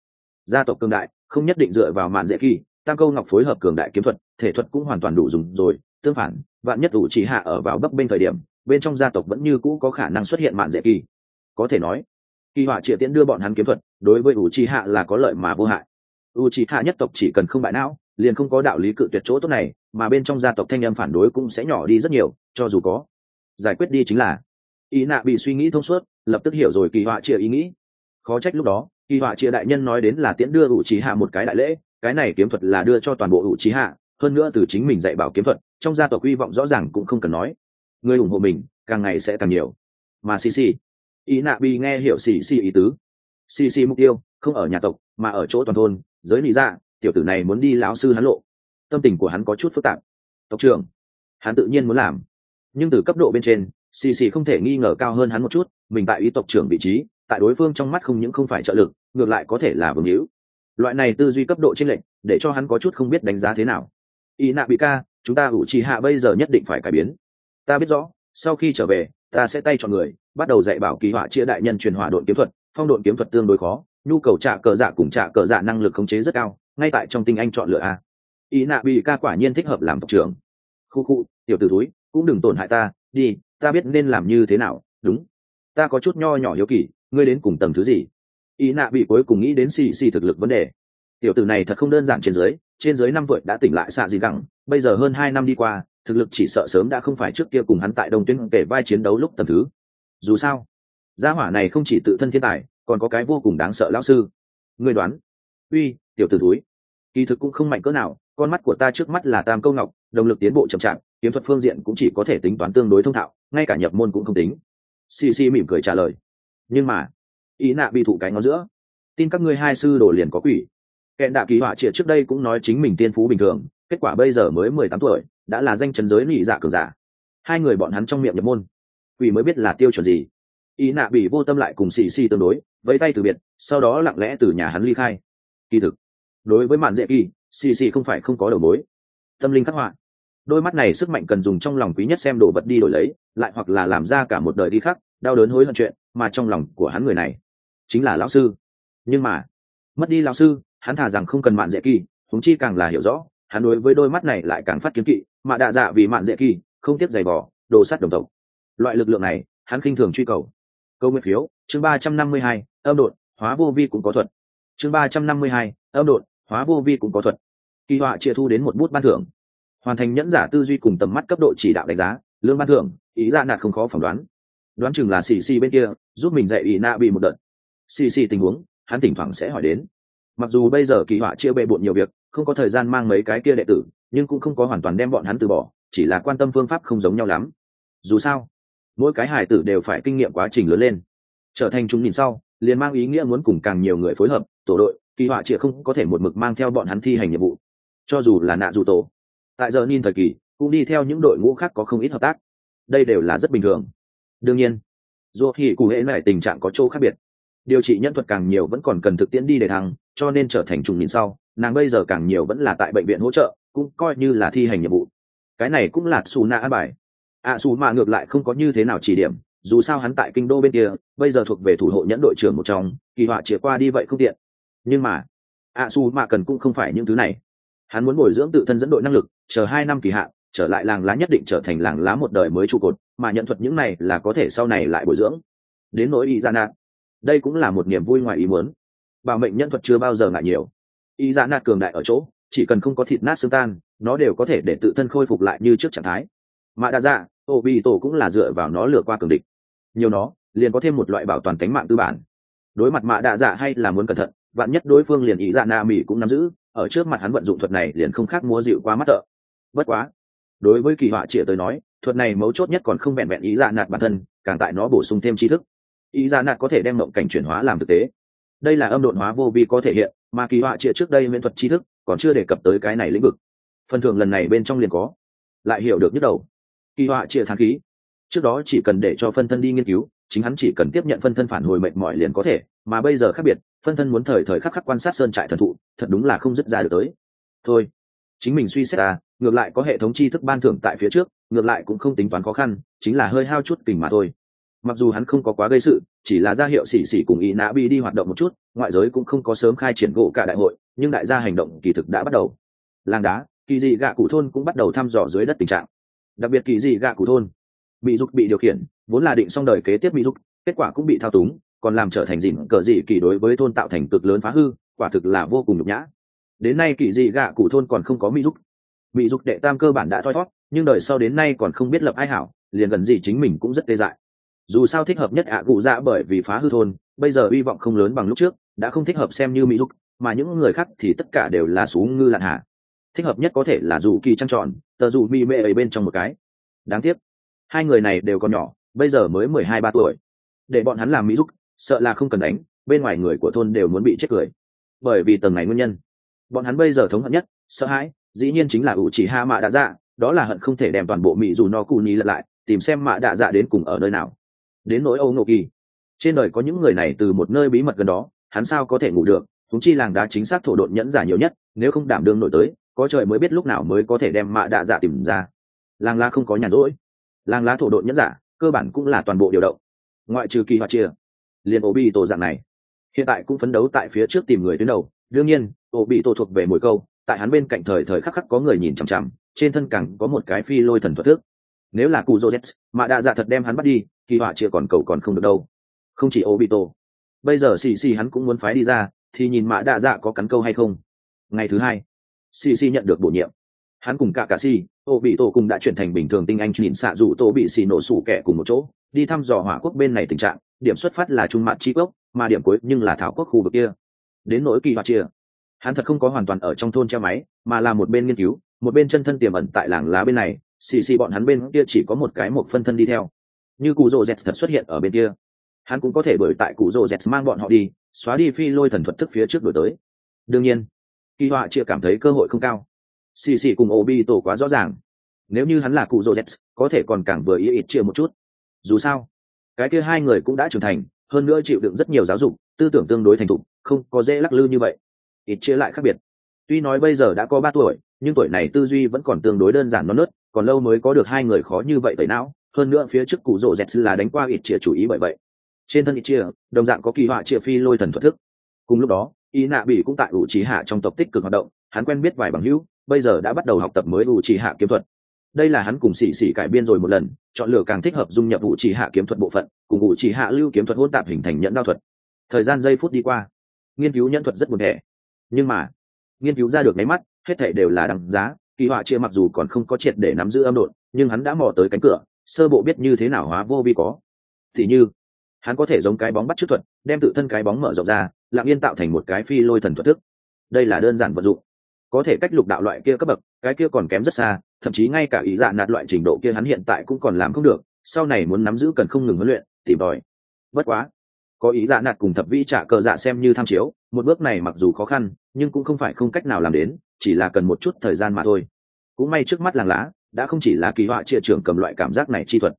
Gia tộc cường đại, không nhất định dựa vào mạn dễ kỳ, tam câu ngọc phối hợp cường đại kiếm thuật, thể thuật cũng hoàn toàn đủ dùng rồi, tương phản, vạn nhất ủ chỉ hạ ở vào bấp bên thời điểm, bên trong gia tộc vẫn như cũ có khả năng xuất hiện mạn dễ kỳ. Có thể nói, kỳ họa chịa tiễn đưa bọn hắn kiếm thuật, đối với ủ chỉ hạ là có lợi mà vô hại. Ủ chỉ hạ nhất tộc chỉ cần không bại não liền không có đạo lý cự tuyệt chỗ tốt này, mà bên trong gia tộc thanh âm phản đối cũng sẽ nhỏ đi rất nhiều, cho dù có giải quyết đi chính là. Ý nạ bị suy nghĩ thông suốt, lập tức hiểu rồi kỳ họa chia ý nghĩ. Khó trách lúc đó, kỳ họa chia đại nhân nói đến là tiễn đưa ủ trí hạ một cái đại lễ, cái này kiếm thuật là đưa cho toàn bộ ủ trí hạ, hơn nữa từ chính mình dạy bảo kiếm thuật, trong gia tộc hy vọng rõ ràng cũng không cần nói. Người ủng hộ mình, càng ngày sẽ càng nhiều. Mà xì xì. Ý nạ bị nghe hiểu xì xì ý tứ. Xì xì mục tiêu, không ở nhà tộc, mà ở chỗ toàn thôn, giới lý ra dạ, tiểu tử này muốn đi lão sư hắn lộ. Tâm tình của hắn có chút phức tạp. Tộc trưởng, hắn tự nhiên muốn làm. Nhưng từ cấp độ bên trên, xì xì không thể nghi ngờ cao hơn hắn một chút, mình tại ý tộc trưởng vị trí, tại đối phương trong mắt không những không phải trợ lực, ngược lại có thể là vương hữu. Loại này tư duy cấp độ trên lệnh để cho hắn có chút không biết đánh giá thế nào. Y nạ bị ca, chúng ta ủ trì hạ bây giờ nhất định phải cải biến. Ta biết rõ, sau khi trở về, ta sẽ tay chọn người, bắt đầu dạy bảo kỳ họa chia đại nhân truyền hỏa đội kiếm thuật, phong độn kiếm thuật tương đối khó, nhu cầu trả cờ dạ cùng trả cờ dạ năng lực khống chế rất cao ngay tại trong tinh anh chọn lựa a. Ý nạ bị ca quả nhiên thích hợp làm tộc trưởng. Khu khu, tiểu t ử túi cũng đừng tổn hại ta, đi, ta biết nên làm như thế nào, đúng. Ta có chút nho nhỏ hiếu kỳ, ngươi đến cùng tầng thứ gì? Ý nạ bị cuối cùng nghĩ đến xì xì thực lực vấn đề. Tiểu tử này thật không đơn giản trên dưới trên dưới năm tuổi đã tỉnh lại xạ gì gẳng, bây giờ hơn hai năm đi qua, thực lực chỉ sợ sớm đã không phải trước kia cùng hắn tại đông tuyến kể vai chiến đấu lúc tầm thứ. Dù sao, gia hỏa này không chỉ tự thân thiên tài, còn có cái vô cùng đáng sợ lão sư. Ngươi đoán, uy tiểu tử túi kỳ thực cũng không mạnh cỡ nào, con mắt của ta trước mắt là tam câu ngọc, động lực tiến bộ chậm chạp, kiếm thuật phương diện cũng chỉ có thể tính toán tương đối thông thạo, ngay cả nhập môn cũng không tính. Xì xì mỉm cười trả lời. Nhưng mà, ý nạ bị thụ cái ngón giữa. Tin các ngươi hai sư đồ liền có quỷ. Kẹn đạ kỳ họa triệt trước đây cũng nói chính mình tiên phú bình thường, kết quả bây giờ mới mười tám tuổi, đã là danh trần giới lì dạ cường giả. Hai người bọn hắn trong miệng nhập môn. Quỷ mới biết là tiêu chuẩn gì. Ý nạ bị vô tâm lại cùng xì xì tương đối, vẫy tay từ biệt, sau đó lặng lẽ từ nhà hắn ly khai. Kỳ thực đối với mạn dễ kỳ, xì xì không phải không có đầu mối. Tâm linh khắc họa. Đôi mắt này sức mạnh cần dùng trong lòng quý nhất xem đồ vật đi đổi lấy, lại hoặc là làm ra cả một đời đi khác, đau đớn hối hận chuyện, mà trong lòng của hắn người này chính là lão sư. Nhưng mà, mất đi lão sư, hắn thả rằng không cần mạn dễ kỳ húng chi càng là hiểu rõ, hắn đối với đôi mắt này lại càng phát kiến kỵ, mà đạ dạ vì mạn dễ kỳ, không tiếp giày vỏ đồ sắt đồng tộc. Loại lực lượng này, hắn khinh thường truy cầu. Câu nguyện phiếu, chương ba trăm năm mươi hai, âm đột hóa vô vi cũng có thuật. Chương ba trăm năm mươi hai, âm đột hóa vô vi cũng có thuật. Kỳ họa chia thu đến một bút ban thưởng. Hoàn thành nhẫn giả tư duy cùng tầm mắt cấp độ chỉ đạo đánh giá, lương ban thưởng, ý ra nạt không khó phỏng đoán. Đoán chừng là xì xì bên kia, giúp mình dạy ý na bị một đợt. Xì xì tình huống, hắn thỉnh thoảng sẽ hỏi đến. Mặc dù bây giờ kỳ họa chia bệ bộn nhiều việc, không có thời gian mang mấy cái kia đệ tử, nhưng cũng không có hoàn toàn đem bọn hắn từ bỏ, chỉ là quan tâm phương pháp không giống nhau lắm. Dù sao, mỗi cái hải tử đều phải kinh nghiệm quá trình lớn lên. Trở thành chúng nhìn sau, liền mang ý nghĩa muốn cùng càng nhiều người phối hợp, tổ đội kỳ họa chia không có thể một mực mang theo bọn hắn thi hành nhiệm vụ cho dù là nạ dù tổ. Tại giờ nhìn thời kỳ cũng đi theo những đội ngũ khác có không ít hợp tác. Đây đều là rất bình thường. Đương nhiên dù thì cụ hệ này tình trạng có chỗ khác biệt. Điều trị nhân thuật càng nhiều vẫn còn cần thực tiễn đi để thăng cho nên trở thành trùng nhìn sau nàng bây giờ càng nhiều vẫn là tại bệnh viện hỗ trợ cũng coi như là thi hành nhiệm vụ. Cái này cũng là xù na bài. Ạ à, xù mạ ngược lại không có như thế nào chỉ điểm dù sao hắn tại kinh đô bên kia bây giờ thuộc về thủ hộ nhẫn đội trưởng một trong kỳ họa chìa qua đi vậy không tiện nhưng mà ạ su mạ cần cũng không phải những thứ này. Hắn muốn bồi dưỡng tự thân dẫn đội năng lực, chờ hai năm kỳ hạn, trở lại làng lá nhất định trở thành làng lá một đời mới trụ cột, mà nhận thuật những này là có thể sau này lại bồi dưỡng. Đến nỗi y ra nạt đây cũng là một niềm vui ngoài ý muốn. Bảo mệnh nhân thuật chưa bao giờ ngại nhiều. Y ra nạt cường đại ở chỗ, chỉ cần không có thịt nát xương tan, nó đều có thể để tự thân khôi phục lại như trước trạng thái. Mà đa dạ ô bị tổ cũng là dựa vào nó lừa qua cường địch. Nhiều nó, liền có thêm một loại bảo toàn tính mạng tư bản. Đối mặt mạ đa dạ hay là muốn cẩn thận vạn nhất đối phương liền ý dạ na mỹ cũng nắm giữ, ở trước mặt hắn vận dụng thuật này liền không khác múa dịu quá mắt thợ. Bất quá, đối với kỳ họa trịa tới nói, thuật này mấu chốt nhất còn không vẹn vẹn ý dạ nạt bản thân, càng tại nó bổ sung thêm tri thức. Ý dạ nạt có thể đem mộng cảnh chuyển hóa làm thực tế. Đây là âm độn hóa vô vi có thể hiện, mà kỳ họa trịa trước đây miễn thuật tri thức còn chưa đề cập tới cái này lĩnh vực. Phần thưởng lần này bên trong liền có. Lại hiểu được nhức đầu. Kỳ họa trịa thang khí. Trước đó chỉ cần để cho phân thân đi nghiên cứu, chính hắn chỉ cần tiếp nhận phân thân phản hồi mệnh mỏi liền có thể, mà bây giờ khác biệt phân thân muốn thời thời khắc khắc quan sát sơn trại thần thụ, thật đúng là không dứt ra được tới. Thôi, chính mình suy xét à ngược lại có hệ thống tri thức ban thưởng tại phía trước, ngược lại cũng không tính toán khó khăn, chính là hơi hao chút kình mà thôi. Mặc dù hắn không có quá gây sự, chỉ là ra hiệu xỉ xỉ cùng ý nã bi đi hoạt động một chút, ngoại giới cũng không có sớm khai triển gỗ cả đại hội, nhưng đại gia hành động kỳ thực đã bắt đầu. Làng đá, kỳ dị gạ cụ thôn cũng bắt đầu thăm dò dưới đất tình trạng. Đặc biệt kỳ dị gạ cụ thôn, bị dục bị điều khiển, vốn là định xong đời kế tiếp bị dục, kết quả cũng bị thao túng còn làm trở thành dịn cờ dị kỳ đối với thôn tạo thành cực lớn phá hư, quả thực là vô cùng nhục nhã. Đến nay kỳ dị gạ cụ thôn còn không có mỹ dục. Mỹ dục đệ tam cơ bản đã thoi thót, nhưng đời sau đến nay còn không biết lập ai hảo, liền gần gì chính mình cũng rất tê dại. Dù sao thích hợp nhất ạ cụ dạ bởi vì phá hư thôn, bây giờ hy vọng không lớn bằng lúc trước, đã không thích hợp xem như mỹ dục, mà những người khác thì tất cả đều là sú ngư lạn hạ thích hợp nhất có thể là dù kỳ trăng tròn, tờ dù mi mê ấy bên trong một cái. Đáng tiếc, hai người này đều còn nhỏ, bây giờ mới mười hai ba tuổi. Để bọn hắn làm mỹ giúp sợ là không cần đánh, bên ngoài người của thôn đều muốn bị chết cười. Bởi vì tầng này nguyên nhân. Bọn hắn bây giờ thống hận nhất, sợ hãi, dĩ nhiên chính là ủ chỉ ha mạ đạ dạ đó là hận không thể đem toàn bộ mỹ dù no cù ni lật lại, tìm xem mạ đạ dạ đến cùng ở nơi nào. Đến nỗi âu ngộ kỳ. Trên đời có những người này từ một nơi bí mật gần đó, hắn sao có thể ngủ được thúng chi làng đá chính xác thổ độn nhẫn giả nhiều nhất, nếu không đảm đương nổi tới, có trời mới biết lúc nào mới có thể đem mạ đạ dạ tìm ra. Làng la không có nhàn rỗi. Làng lá thổ độn nhẫn giả, cơ bản cũng là toàn bộ điều động. Ngoại trừ kỳ hoạt chia liền ổ bị tổ dạng này. Hiện tại cũng phấn đấu tại phía trước tìm người tuyến đầu. Đương nhiên ổ bị tổ thuộc về mồi câu, tại hắn bên cạnh thời thời khắc khắc có người nhìn chằm chằm, trên thân cẳng có một cái phi lôi thần thuật thức. Nếu là cụ joseph mà đạ dạ thật đem hắn bắt đi, kỳ họa chưa còn cầu còn không được đâu. Không chỉ ổ bị tổ bây giờ xì xì hắn cũng muốn phái đi ra, thì nhìn mạ đạ dạ có cắn câu hay không. Ngày thứ hai xì xì nhận được bổ nhiệm. Hắn cùng cả cả xì ô bị tổ cùng đã chuyển thành bình thường tinh anh nhìn xạ dù tổ bị xì nổ sủ kẻ cùng một chỗ đi thăm dò hỏa quốc bên này tình trạng, điểm xuất phát là trung mạn tri quốc, mà điểm cuối nhưng là thảo quốc khu vực kia. Đến nỗi kỳ hoa chia, hắn thật không có hoàn toàn ở trong thôn che máy, mà là một bên nghiên cứu, một bên chân thân tiềm ẩn tại làng lá bên này, xì xì bọn hắn bên kia chỉ có một cái một phân thân đi theo. Như cụ rồ z thật xuất hiện ở bên kia. Hắn cũng có thể bởi tại cụ rồ z mang bọn họ đi, xóa đi phi lôi thần thuật thức phía trước đổi tới. Đương nhiên, kỳ họa chia cảm thấy cơ hội không cao. Xì xì cùng ô bi tổ quá rõ ràng. Nếu như hắn là cụ rô z có thể còn càng vừa ý ít chia một chút dù sao, cái kia hai người cũng đã trưởng thành, hơn nữa chịu đựng rất nhiều giáo dục, tư tưởng tương đối thành thục, không có dễ lắc lư như vậy. Ít chia lại khác biệt. Tuy nói bây giờ đã có ba tuổi, nhưng tuổi này tư duy vẫn còn tương đối đơn giản non nớt, còn lâu mới có được hai người khó như vậy tẩy não, hơn nữa phía trước cụ rỗ dẹt là đánh qua ít chia chủ ý bởi vậy. Trên thân ít chia, đồng dạng có kỳ họa chia phi lôi thần thuật thức. Cùng lúc đó, y nạ bị cũng tại ủ trí hạ trong tộc tích cực hoạt động, hắn quen biết vài bằng hữu, bây giờ đã bắt đầu học tập mới ủ trí hạ kiếm thuật đây là hắn cùng xỉ xỉ cải biên rồi một lần, chọn lựa càng thích hợp dung nhập vụ chỉ hạ kiếm thuật bộ phận, cùng vụ chỉ hạ lưu kiếm thuật hôn tạp hình thành nhẫn đao thuật. Thời gian giây phút đi qua, nghiên cứu nhẫn thuật rất buồn thẻ nhưng mà, nghiên cứu ra được máy mắt, hết thể đều là đằng giá. Kỳ họa chia mặc dù còn không có triệt để nắm giữ âm độn, nhưng hắn đã mò tới cánh cửa, sơ bộ biết như thế nào hóa vô vi có. Thì như, hắn có thể giống cái bóng bắt trước thuật, đem tự thân cái bóng mở rộng ra, lặng yên tạo thành một cái phi lôi thần thuật thức. Đây là đơn giản vận dụng. Có thể cách lục đạo loại kia cấp bậc, cái kia còn kém rất xa thậm chí ngay cả ý dạ nạt loại trình độ kia hắn hiện tại cũng còn làm không được, sau này muốn nắm giữ cần không ngừng huấn luyện, tìm tòi. Bất quá, có ý dạ nạt cùng thập vĩ trả cờ dạ xem như tham chiếu, một bước này mặc dù khó khăn, nhưng cũng không phải không cách nào làm đến, chỉ là cần một chút thời gian mà thôi. Cũng may trước mắt làng lá, đã không chỉ là kỳ họa trịa trưởng cầm loại cảm giác này chi thuật.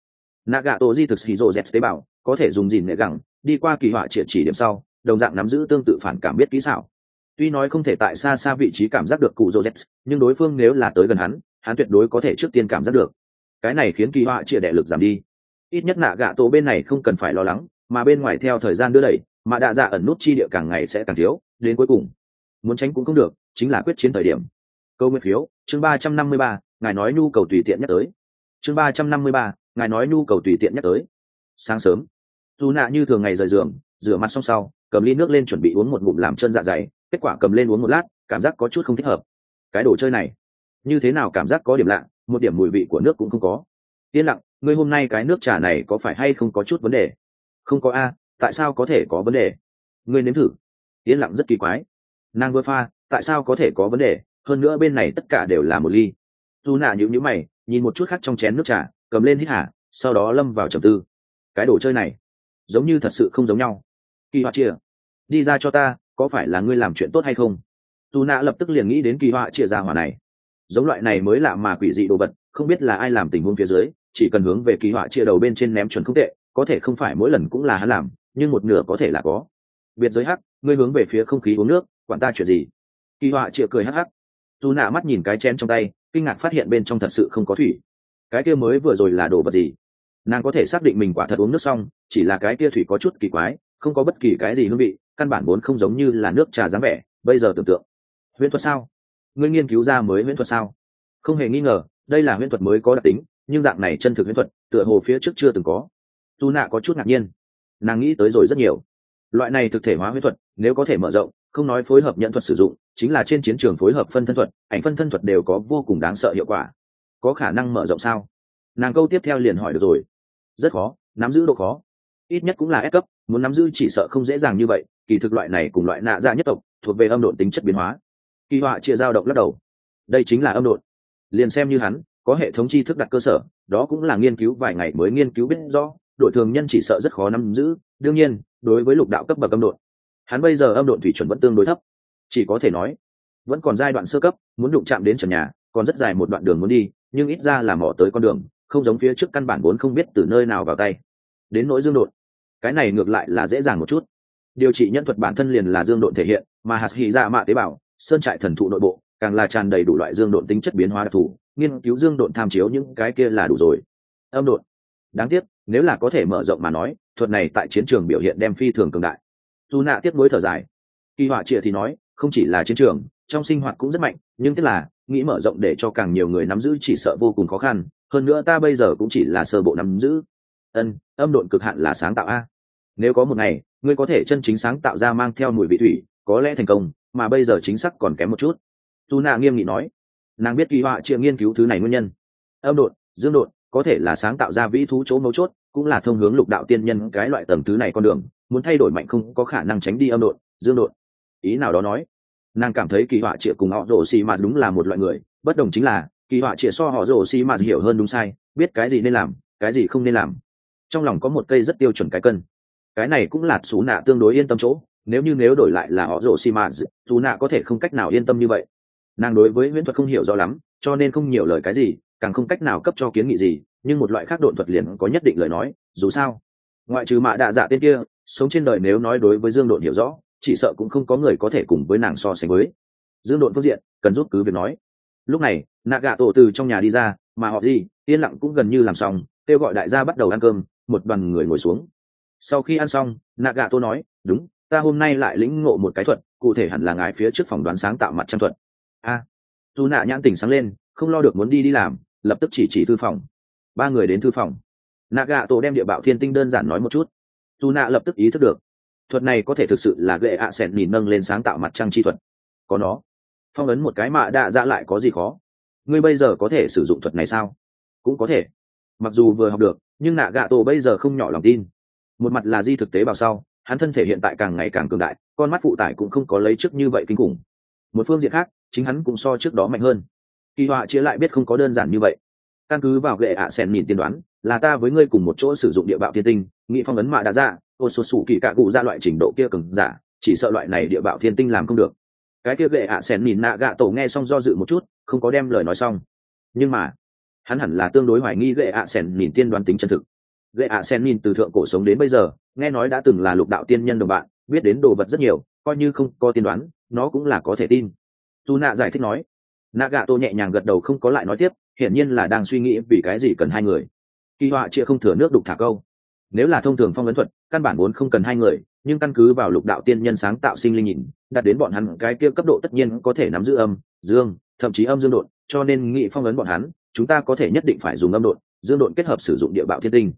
Naga tổ di thực xì rô z tế bào, có thể dùng dìn nệ gẳng, đi qua kỳ họa trịa chỉ điểm sau, đồng dạng nắm giữ tương tự phản cảm biết kỹ xảo. Tuy nói không thể tại xa xa vị trí cảm giác được cụ rô z nhưng đối phương nếu là tới gần hắn hắn tuyệt đối có thể trước tiên cảm giác được. Cái này khiến kỳ họa chia đệ lực giảm đi. Ít nhất nạ gạ tổ bên này không cần phải lo lắng, mà bên ngoài theo thời gian đưa đẩy, mà đạ dạ ẩn nút chi địa càng ngày sẽ càng thiếu, đến cuối cùng, muốn tránh cũng không được, chính là quyết chiến thời điểm. Câu nguyên phiếu, chương ba trăm năm mươi ba, ngài nói nhu cầu tùy tiện nhắc tới. Chương ba trăm năm mươi ba, ngài nói nhu cầu tùy tiện nhắc tới. Sáng sớm, dù nạ như thường ngày rời giường, rửa mặt xong sau, cầm ly nước lên chuẩn bị uống một ngụm làm chân dạ dày, kết quả cầm lên uống một lát, cảm giác có chút không thích hợp. Cái đồ chơi này như thế nào cảm giác có điểm lạ, một điểm mùi vị của nước cũng không có. Yên lặng, ngươi hôm nay cái nước trà này có phải hay không có chút vấn đề? Không có a, tại sao có thể có vấn đề? Ngươi nếm thử. Yên lặng rất kỳ quái. Nàng vừa pha, tại sao có thể có vấn đề? Hơn nữa bên này tất cả đều là một ly. Dù nạ nhữ nhữ mày, nhìn một chút khác trong chén nước trà, cầm lên hít hả sau đó lâm vào trầm tư. Cái đồ chơi này, giống như thật sự không giống nhau. Kỳ họa chia đi ra cho ta, có phải là ngươi làm chuyện tốt hay không? Dù nạ lập tức liền nghĩ đến kỳ họa chia ra hỏa này giống loại này mới lạ mà quỷ dị đồ vật, không biết là ai làm tình huống phía dưới, chỉ cần hướng về kỳ họa chia đầu bên trên ném chuẩn không tệ, có thể không phải mỗi lần cũng là hắn làm, nhưng một nửa có thể là có. Biệt giới hắc, ngươi hướng về phía không khí uống nước, quản ta chuyện gì? Kỳ họa chia cười hắc hắc. Dù nạ mắt nhìn cái chén trong tay, kinh ngạc phát hiện bên trong thật sự không có thủy. Cái kia mới vừa rồi là đồ vật gì? Nàng có thể xác định mình quả thật uống nước xong, chỉ là cái kia thủy có chút kỳ quái, không có bất kỳ cái gì hương vị, căn bản vốn không giống như là nước trà dáng vẻ, bây giờ tưởng tượng. Huyễn thuật sao? Ngươi nghiên cứu ra mới huyễn thuật sao? Không hề nghi ngờ, đây là huyễn thuật mới có đặc tính, nhưng dạng này chân thực huyễn thuật, tựa hồ phía trước chưa từng có. Tu nạ có chút ngạc nhiên. Nàng nghĩ tới rồi rất nhiều. Loại này thực thể hóa huyễn thuật, nếu có thể mở rộng, không nói phối hợp nhận thuật sử dụng, chính là trên chiến trường phối hợp phân thân thuật, ảnh phân thân thuật đều có vô cùng đáng sợ hiệu quả. Có khả năng mở rộng sao? Nàng câu tiếp theo liền hỏi được rồi. Rất khó, nắm giữ độ khó. Ít nhất cũng là S cấp, muốn nắm giữ chỉ sợ không dễ dàng như vậy, kỳ thực loại này cùng loại nạ dạ nhất tộc, thuộc về âm độn tính chất biến hóa kỳ họa chia dao động lắc đầu. Đây chính là âm độn. Liền xem như hắn, có hệ thống tri thức đặt cơ sở, đó cũng là nghiên cứu vài ngày mới nghiên cứu biết rõ, đội thường nhân chỉ sợ rất khó nắm giữ. Đương nhiên, đối với lục đạo cấp bậc âm độn, hắn bây giờ âm độn thủy chuẩn vẫn tương đối thấp. Chỉ có thể nói, vẫn còn giai đoạn sơ cấp, muốn đụng chạm đến trần nhà, còn rất dài một đoạn đường muốn đi, nhưng ít ra là mỏ tới con đường, không giống phía trước căn bản vốn không biết từ nơi nào vào tay. Đến nỗi dương độn, cái này ngược lại là dễ dàng một chút. Điều trị nhân thuật bản thân liền là dương độn thể hiện, mà hạt hỉ dạ mạ tế bào sơn trại thần thụ nội bộ, càng là tràn đầy đủ loại dương độn tính chất biến hóa đặc thù, nghiên cứu dương độn tham chiếu những cái kia là đủ rồi. Âm độn. Đáng tiếc, nếu là có thể mở rộng mà nói, thuật này tại chiến trường biểu hiện đem phi thường cường đại. Dù nạ tiếc nối thở dài. Kỳ họa trịa thì nói, không chỉ là chiến trường, trong sinh hoạt cũng rất mạnh, nhưng tức là, nghĩ mở rộng để cho càng nhiều người nắm giữ chỉ sợ vô cùng khó khăn, hơn nữa ta bây giờ cũng chỉ là sơ bộ nắm giữ. Ân, âm độn cực hạn là sáng tạo a. Nếu có một ngày, ngươi có thể chân chính sáng tạo ra mang theo mùi vị thủy, có lẽ thành công mà bây giờ chính xác còn kém một chút. Dù nạ nghiêm nghị nói, nàng biết kỳ họa chia nghiên cứu thứ này nguyên nhân. Âm độn, dương độn, có thể là sáng tạo ra vĩ thú chỗ mấu chốt, cũng là thông hướng lục đạo tiên nhân cái loại tầng thứ này con đường, muốn thay đổi mạnh không có khả năng tránh đi âm độn, dương độn. Ý nào đó nói, nàng cảm thấy kỳ họa trịa cùng họ rổ xì mà đúng là một loại người, bất đồng chính là, kỳ họa trịa so họ rổ xì mà hiểu hơn đúng sai, biết cái gì nên làm, cái gì không nên làm. Trong lòng có một cây rất tiêu chuẩn cái cân. Cái này cũng là xú nạ tương đối yên tâm chỗ nếu như nếu đổi lại là họ rồ xi mà xú nạ có thể không cách nào yên tâm như vậy. Nàng đối với huyễn thuật không hiểu rõ lắm, cho nên không nhiều lời cái gì, càng không cách nào cấp cho kiến nghị gì, nhưng một loại khác độn thuật liền có nhất định lời nói, dù sao. Ngoại trừ mạ đạ dạ tên kia, sống trên đời nếu nói đối với dương độn hiểu rõ, chỉ sợ cũng không có người có thể cùng với nàng so sánh với. Dương độn phương diện, cần giúp cứ việc nói. Lúc này nạ gạ tổ từ trong nhà đi ra, mà họ gì, yên lặng cũng gần như làm xong, kêu gọi đại gia bắt đầu ăn cơm, một đoàn người ngồi xuống. Sau khi ăn xong nạ gạ tổ nói, đúng ta hôm nay lại lĩnh ngộ một cái thuật cụ thể hẳn là ngài phía trước phòng đoán sáng tạo mặt trăng thuật. A. À, dù nạ nhãn tình sáng lên không lo được muốn đi đi làm lập tức chỉ chỉ thư phòng. Ba người đến thư phòng. Nạ gạ tổ đem địa bạo thiên tinh đơn giản nói một chút. Dù nạ lập tức ý thức được thuật này có thể thực sự là gậy ạ à sẹn nhìn nâng lên sáng tạo mặt trăng chi thuật. Có nó. Phong ấn một cái mạ đạ dạ lại có gì khó? Ngươi bây giờ có thể sử dụng thuật này sao? Cũng có thể. Mặc dù vừa học được nhưng nạ gạ tổ bây giờ không nhỏ lòng tin. Một mặt là di thực tế bảo sau hắn thân thể hiện tại càng ngày càng cường đại, con mắt phụ tải cũng không có lấy trước như vậy kinh khủng. Một phương diện khác, chính hắn cũng so trước đó mạnh hơn. Kỳ họa chia lại biết không có đơn giản như vậy. Căn cứ vào gệ ạ à nhìn tiên đoán, là ta với ngươi cùng một chỗ sử dụng địa bạo thiên tinh, nghị phong ấn mạ đã ra dạ, ô số sủ kỳ cạ cụ ra loại trình độ kia cường giả, chỉ sợ loại này địa bạo thiên tinh làm không được. Cái kia gệ ạ à nhìn nạ gạ tổ nghe xong do dự một chút, không có đem lời nói xong. Nhưng mà, hắn hẳn là tương đối hoài nghi gệ ạ à nhìn tiên đoán tính chân thực gệ ạ à nhìn từ thượng cổ sống đến bây giờ, nghe nói đã từng là lục đạo tiên nhân đồng bạn, biết đến đồ vật rất nhiều, coi như không có tiên đoán, nó cũng là có thể tin. Dù nạ giải thích nói. Nạ gạ tô nhẹ nhàng gật đầu không có lại nói tiếp, hiển nhiên là đang suy nghĩ vì cái gì cần hai người. Kỳ họa chia không thừa nước đục thả câu. Nếu là thông thường phong ấn thuật, căn bản vốn không cần hai người, nhưng căn cứ vào lục đạo tiên nhân sáng tạo sinh linh nhìn, đạt đến bọn hắn cái kia cấp độ tất nhiên có thể nắm giữ âm, dương, thậm chí âm dương đột cho nên nghị phong ấn bọn hắn, chúng ta có thể nhất định phải dùng âm đột dương đột kết hợp sử dụng địa bạo thiên tinh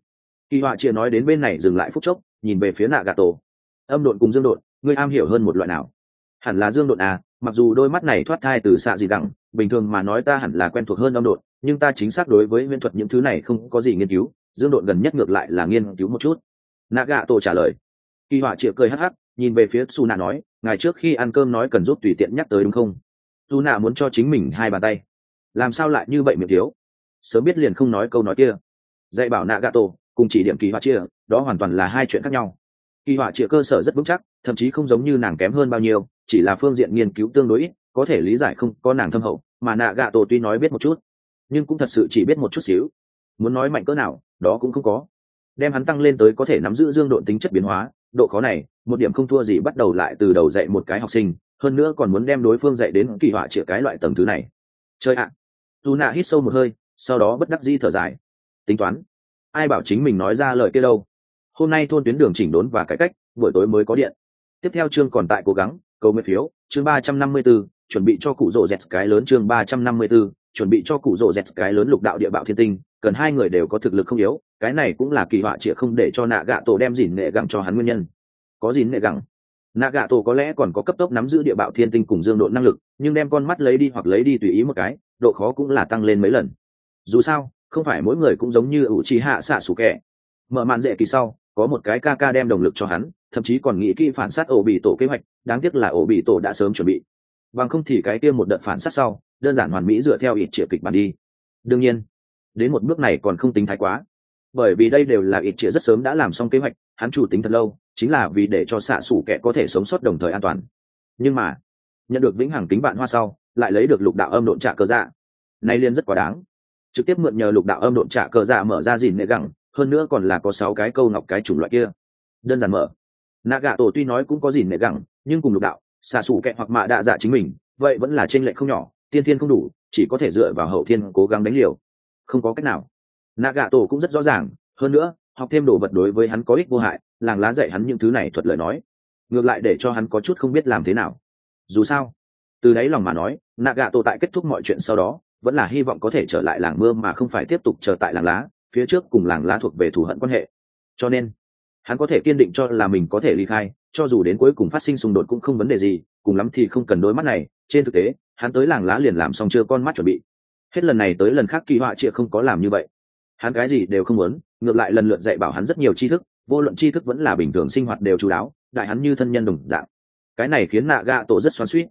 kỳ họa chia nói đến bên này dừng lại phút chốc, nhìn về phía nạ gà tổ âm đột cùng dương đột ngươi am hiểu hơn một loại nào? Hẳn là dương đột à mặc dù đôi mắt này thoát thai từ xạ gì đẳng, bình thường mà nói ta hẳn là quen thuộc hơn âm đột nhưng ta chính xác đối với huyễn thuật những thứ này không có gì nghiên cứu, dương độn gần nhất ngược lại là nghiên cứu một chút. Nạ gà tổ trả lời. Kỳ họa chia cười hắc hắc, nhìn về phía su nạ nói, ngày trước khi ăn cơm nói cần giúp tùy tiện nhắc tới đúng không? Su nạ muốn cho chính mình hai bàn tay. Làm sao lại như vậy miệng thiếu? Sớm biết liền không nói câu nói kia. Dạy bảo nạ gà tổ cùng chỉ điểm kỳ họa chia, đó hoàn toàn là hai chuyện khác nhau. Kỳ họa chia cơ sở rất vững chắc, thậm chí không giống như nàng kém hơn bao nhiêu, chỉ là phương diện nghiên cứu tương đối ít, có thể lý giải không có nàng thâm hậu, mà nạ gạ tổ tuy nói biết một chút, nhưng cũng thật sự chỉ biết một chút xíu. Muốn nói mạnh cỡ nào, đó cũng không có. Đem hắn tăng lên tới có thể nắm giữ dương độ tính chất biến hóa, độ khó này, một điểm không thua gì bắt đầu lại từ đầu dạy một cái học sinh, hơn nữa còn muốn đem đối phương dạy đến kỳ họa chĩa cái loại tầng thứ này. Chơi ạ. À. dù nạ hít sâu một hơi, sau đó bất đắc di thở dài. Tính toán ai bảo chính mình nói ra lời kia đâu. Hôm nay thôn tuyến đường chỉnh đốn và cải cách buổi tối mới có điện. Tiếp theo chương còn tại cố gắng cầu nguyện phiếu chương ba trăm năm mươi 354, chuẩn bị cho cụ rồ dẹt cái lớn chương ba trăm năm mươi 354, chuẩn bị cho cụ rồ dẹt cái lớn lục đạo địa bạo thiên tinh cần hai người đều có thực lực không yếu cái này cũng là kỳ họa chĩa không để cho nạ gạ tổ đem dìn nghệ gẳng cho hắn nguyên nhân. Có dìn nghệ gẳng nạ gạ tổ có lẽ còn có cấp tốc nắm giữ địa bạo thiên tinh cùng dương độ năng lực nhưng đem con mắt lấy đi hoặc lấy đi tùy ý một cái độ khó cũng là tăng lên mấy lần. Dù sao không phải mỗi người cũng giống như ủ trì hạ xạ sủ kẻ. Mở màn dễ kỳ sau, có một cái ca ca đem động lực cho hắn, thậm chí còn nghĩ kỹ phản sát ổ bị tổ kế hoạch, đáng tiếc là ổ bị tổ đã sớm chuẩn bị. Bằng không thì cái kia một đợt phản sát sau, đơn giản hoàn mỹ dựa theo ít triệu kịch bản đi. Đương nhiên, đến một bước này còn không tính thái quá. Bởi vì đây đều là ít triệu rất sớm đã làm xong kế hoạch, hắn chủ tính thật lâu, chính là vì để cho xạ xủ kẻ có thể sống sót đồng thời an toàn. Nhưng mà, nhận được vĩnh hằng kính bạn hoa sau, lại lấy được lục đạo âm độn trả cơ dạ. Nay liên rất quá đáng trực tiếp mượn nhờ lục đạo âm độn trả cờ dạ mở ra dìn nệ gẳng, hơn nữa còn là có sáu cái câu ngọc cái chủng loại kia. Đơn giản mở. Nạ gạ tổ tuy nói cũng có dìn nệ gẳng, nhưng cùng lục đạo, xạ xủ kẹ hoặc mạ đạ dạ chính mình, vậy vẫn là t r ê n lệch không nhỏ, tiên thiên không đủ, chỉ có thể dựa vào hậu thiên cố gắng đánh liều. Không có cách nào. Nạ gạ tổ cũng rất rõ ràng, hơn nữa, học thêm đồ vật đối với hắn có ích vô hại, làng lá dạy hắn những thứ này thuật lời nói. Ngược lại để cho hắn có chút không biết làm thế nào. Dù sao, từ đấy lòng mà nói nạ gạ tổ tại kết thúc mọi chuyện sau đó vẫn là hy vọng có thể trở lại làng mưa mà không phải tiếp tục chờ tại làng lá, phía trước cùng làng lá thuộc về thù hận quan hệ. Cho nên, hắn có thể kiên định cho là mình có thể ly khai, cho dù đến cuối cùng phát sinh xung đột cũng không vấn đề gì, cùng lắm thì không cần đôi mắt này. Trên thực tế, hắn tới làng lá liền làm xong chưa con mắt chuẩn bị. Hết lần này tới lần khác kỳ họa chia không có làm như vậy. Hắn cái gì đều không muốn, ngược lại lần lượt dạy bảo hắn rất nhiều tri thức, vô luận tri thức vẫn là bình thường sinh hoạt đều chú đáo, đại hắn như thân nhân đồng dạng. Cái này khiến nạ gạ tổ rất xoắn suýt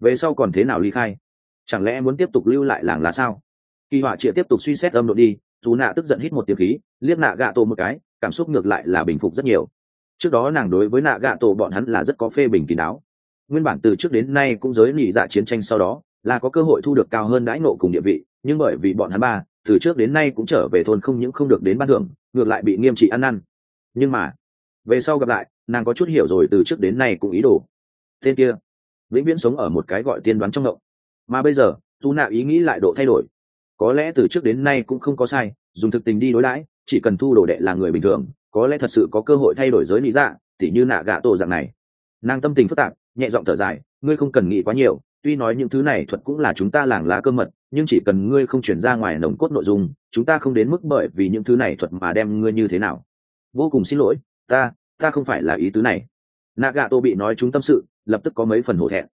về sau còn thế nào ly khai? Chẳng lẽ muốn tiếp tục lưu lại làng là sao? Kỳ họa triệt tiếp tục suy xét âm độ đi, dù nạ tức giận hít một tiếng khí, liếc nạ gạ tổ một cái, cảm xúc ngược lại là bình phục rất nhiều. Trước đó nàng đối với nạ gạ tổ bọn hắn là rất có phê bình kín đáo. Nguyên bản từ trước đến nay cũng giới nị dạ chiến tranh sau đó, là có cơ hội thu được cao hơn đãi nộ cùng địa vị, nhưng bởi vì bọn hắn ba, từ trước đến nay cũng trở về thôn không những không được đến ban thưởng, ngược lại bị nghiêm trị ăn năn. Nhưng mà, về sau gặp lại, nàng có chút hiểu rồi từ trước đến nay cũng ý đồ. Tên kia, vĩnh viễn sống ở một cái gọi tiên đoán trong ngộng mà bây giờ, tu nạ ý nghĩ lại độ thay đổi. Có lẽ từ trước đến nay cũng không có sai, dùng thực tình đi đối đãi, chỉ cần thu đồ đệ là người bình thường, có lẽ thật sự có cơ hội thay đổi giới lý dạ tỉ như nạ gạ tổ dạng này. Nàng tâm tình phức tạp, nhẹ giọng thở dài, ngươi không cần nghĩ quá nhiều, tuy nói những thứ này thuật cũng là chúng ta làng lá cơ mật, nhưng chỉ cần ngươi không chuyển ra ngoài nồng cốt nội dung, chúng ta không đến mức bởi vì những thứ này thuật mà đem ngươi như thế nào. Vô cùng xin lỗi, ta ta không phải là ý tứ này. Nạ gạ tổ bị nói chúng tâm sự, lập tức có mấy phần hổ thẹn.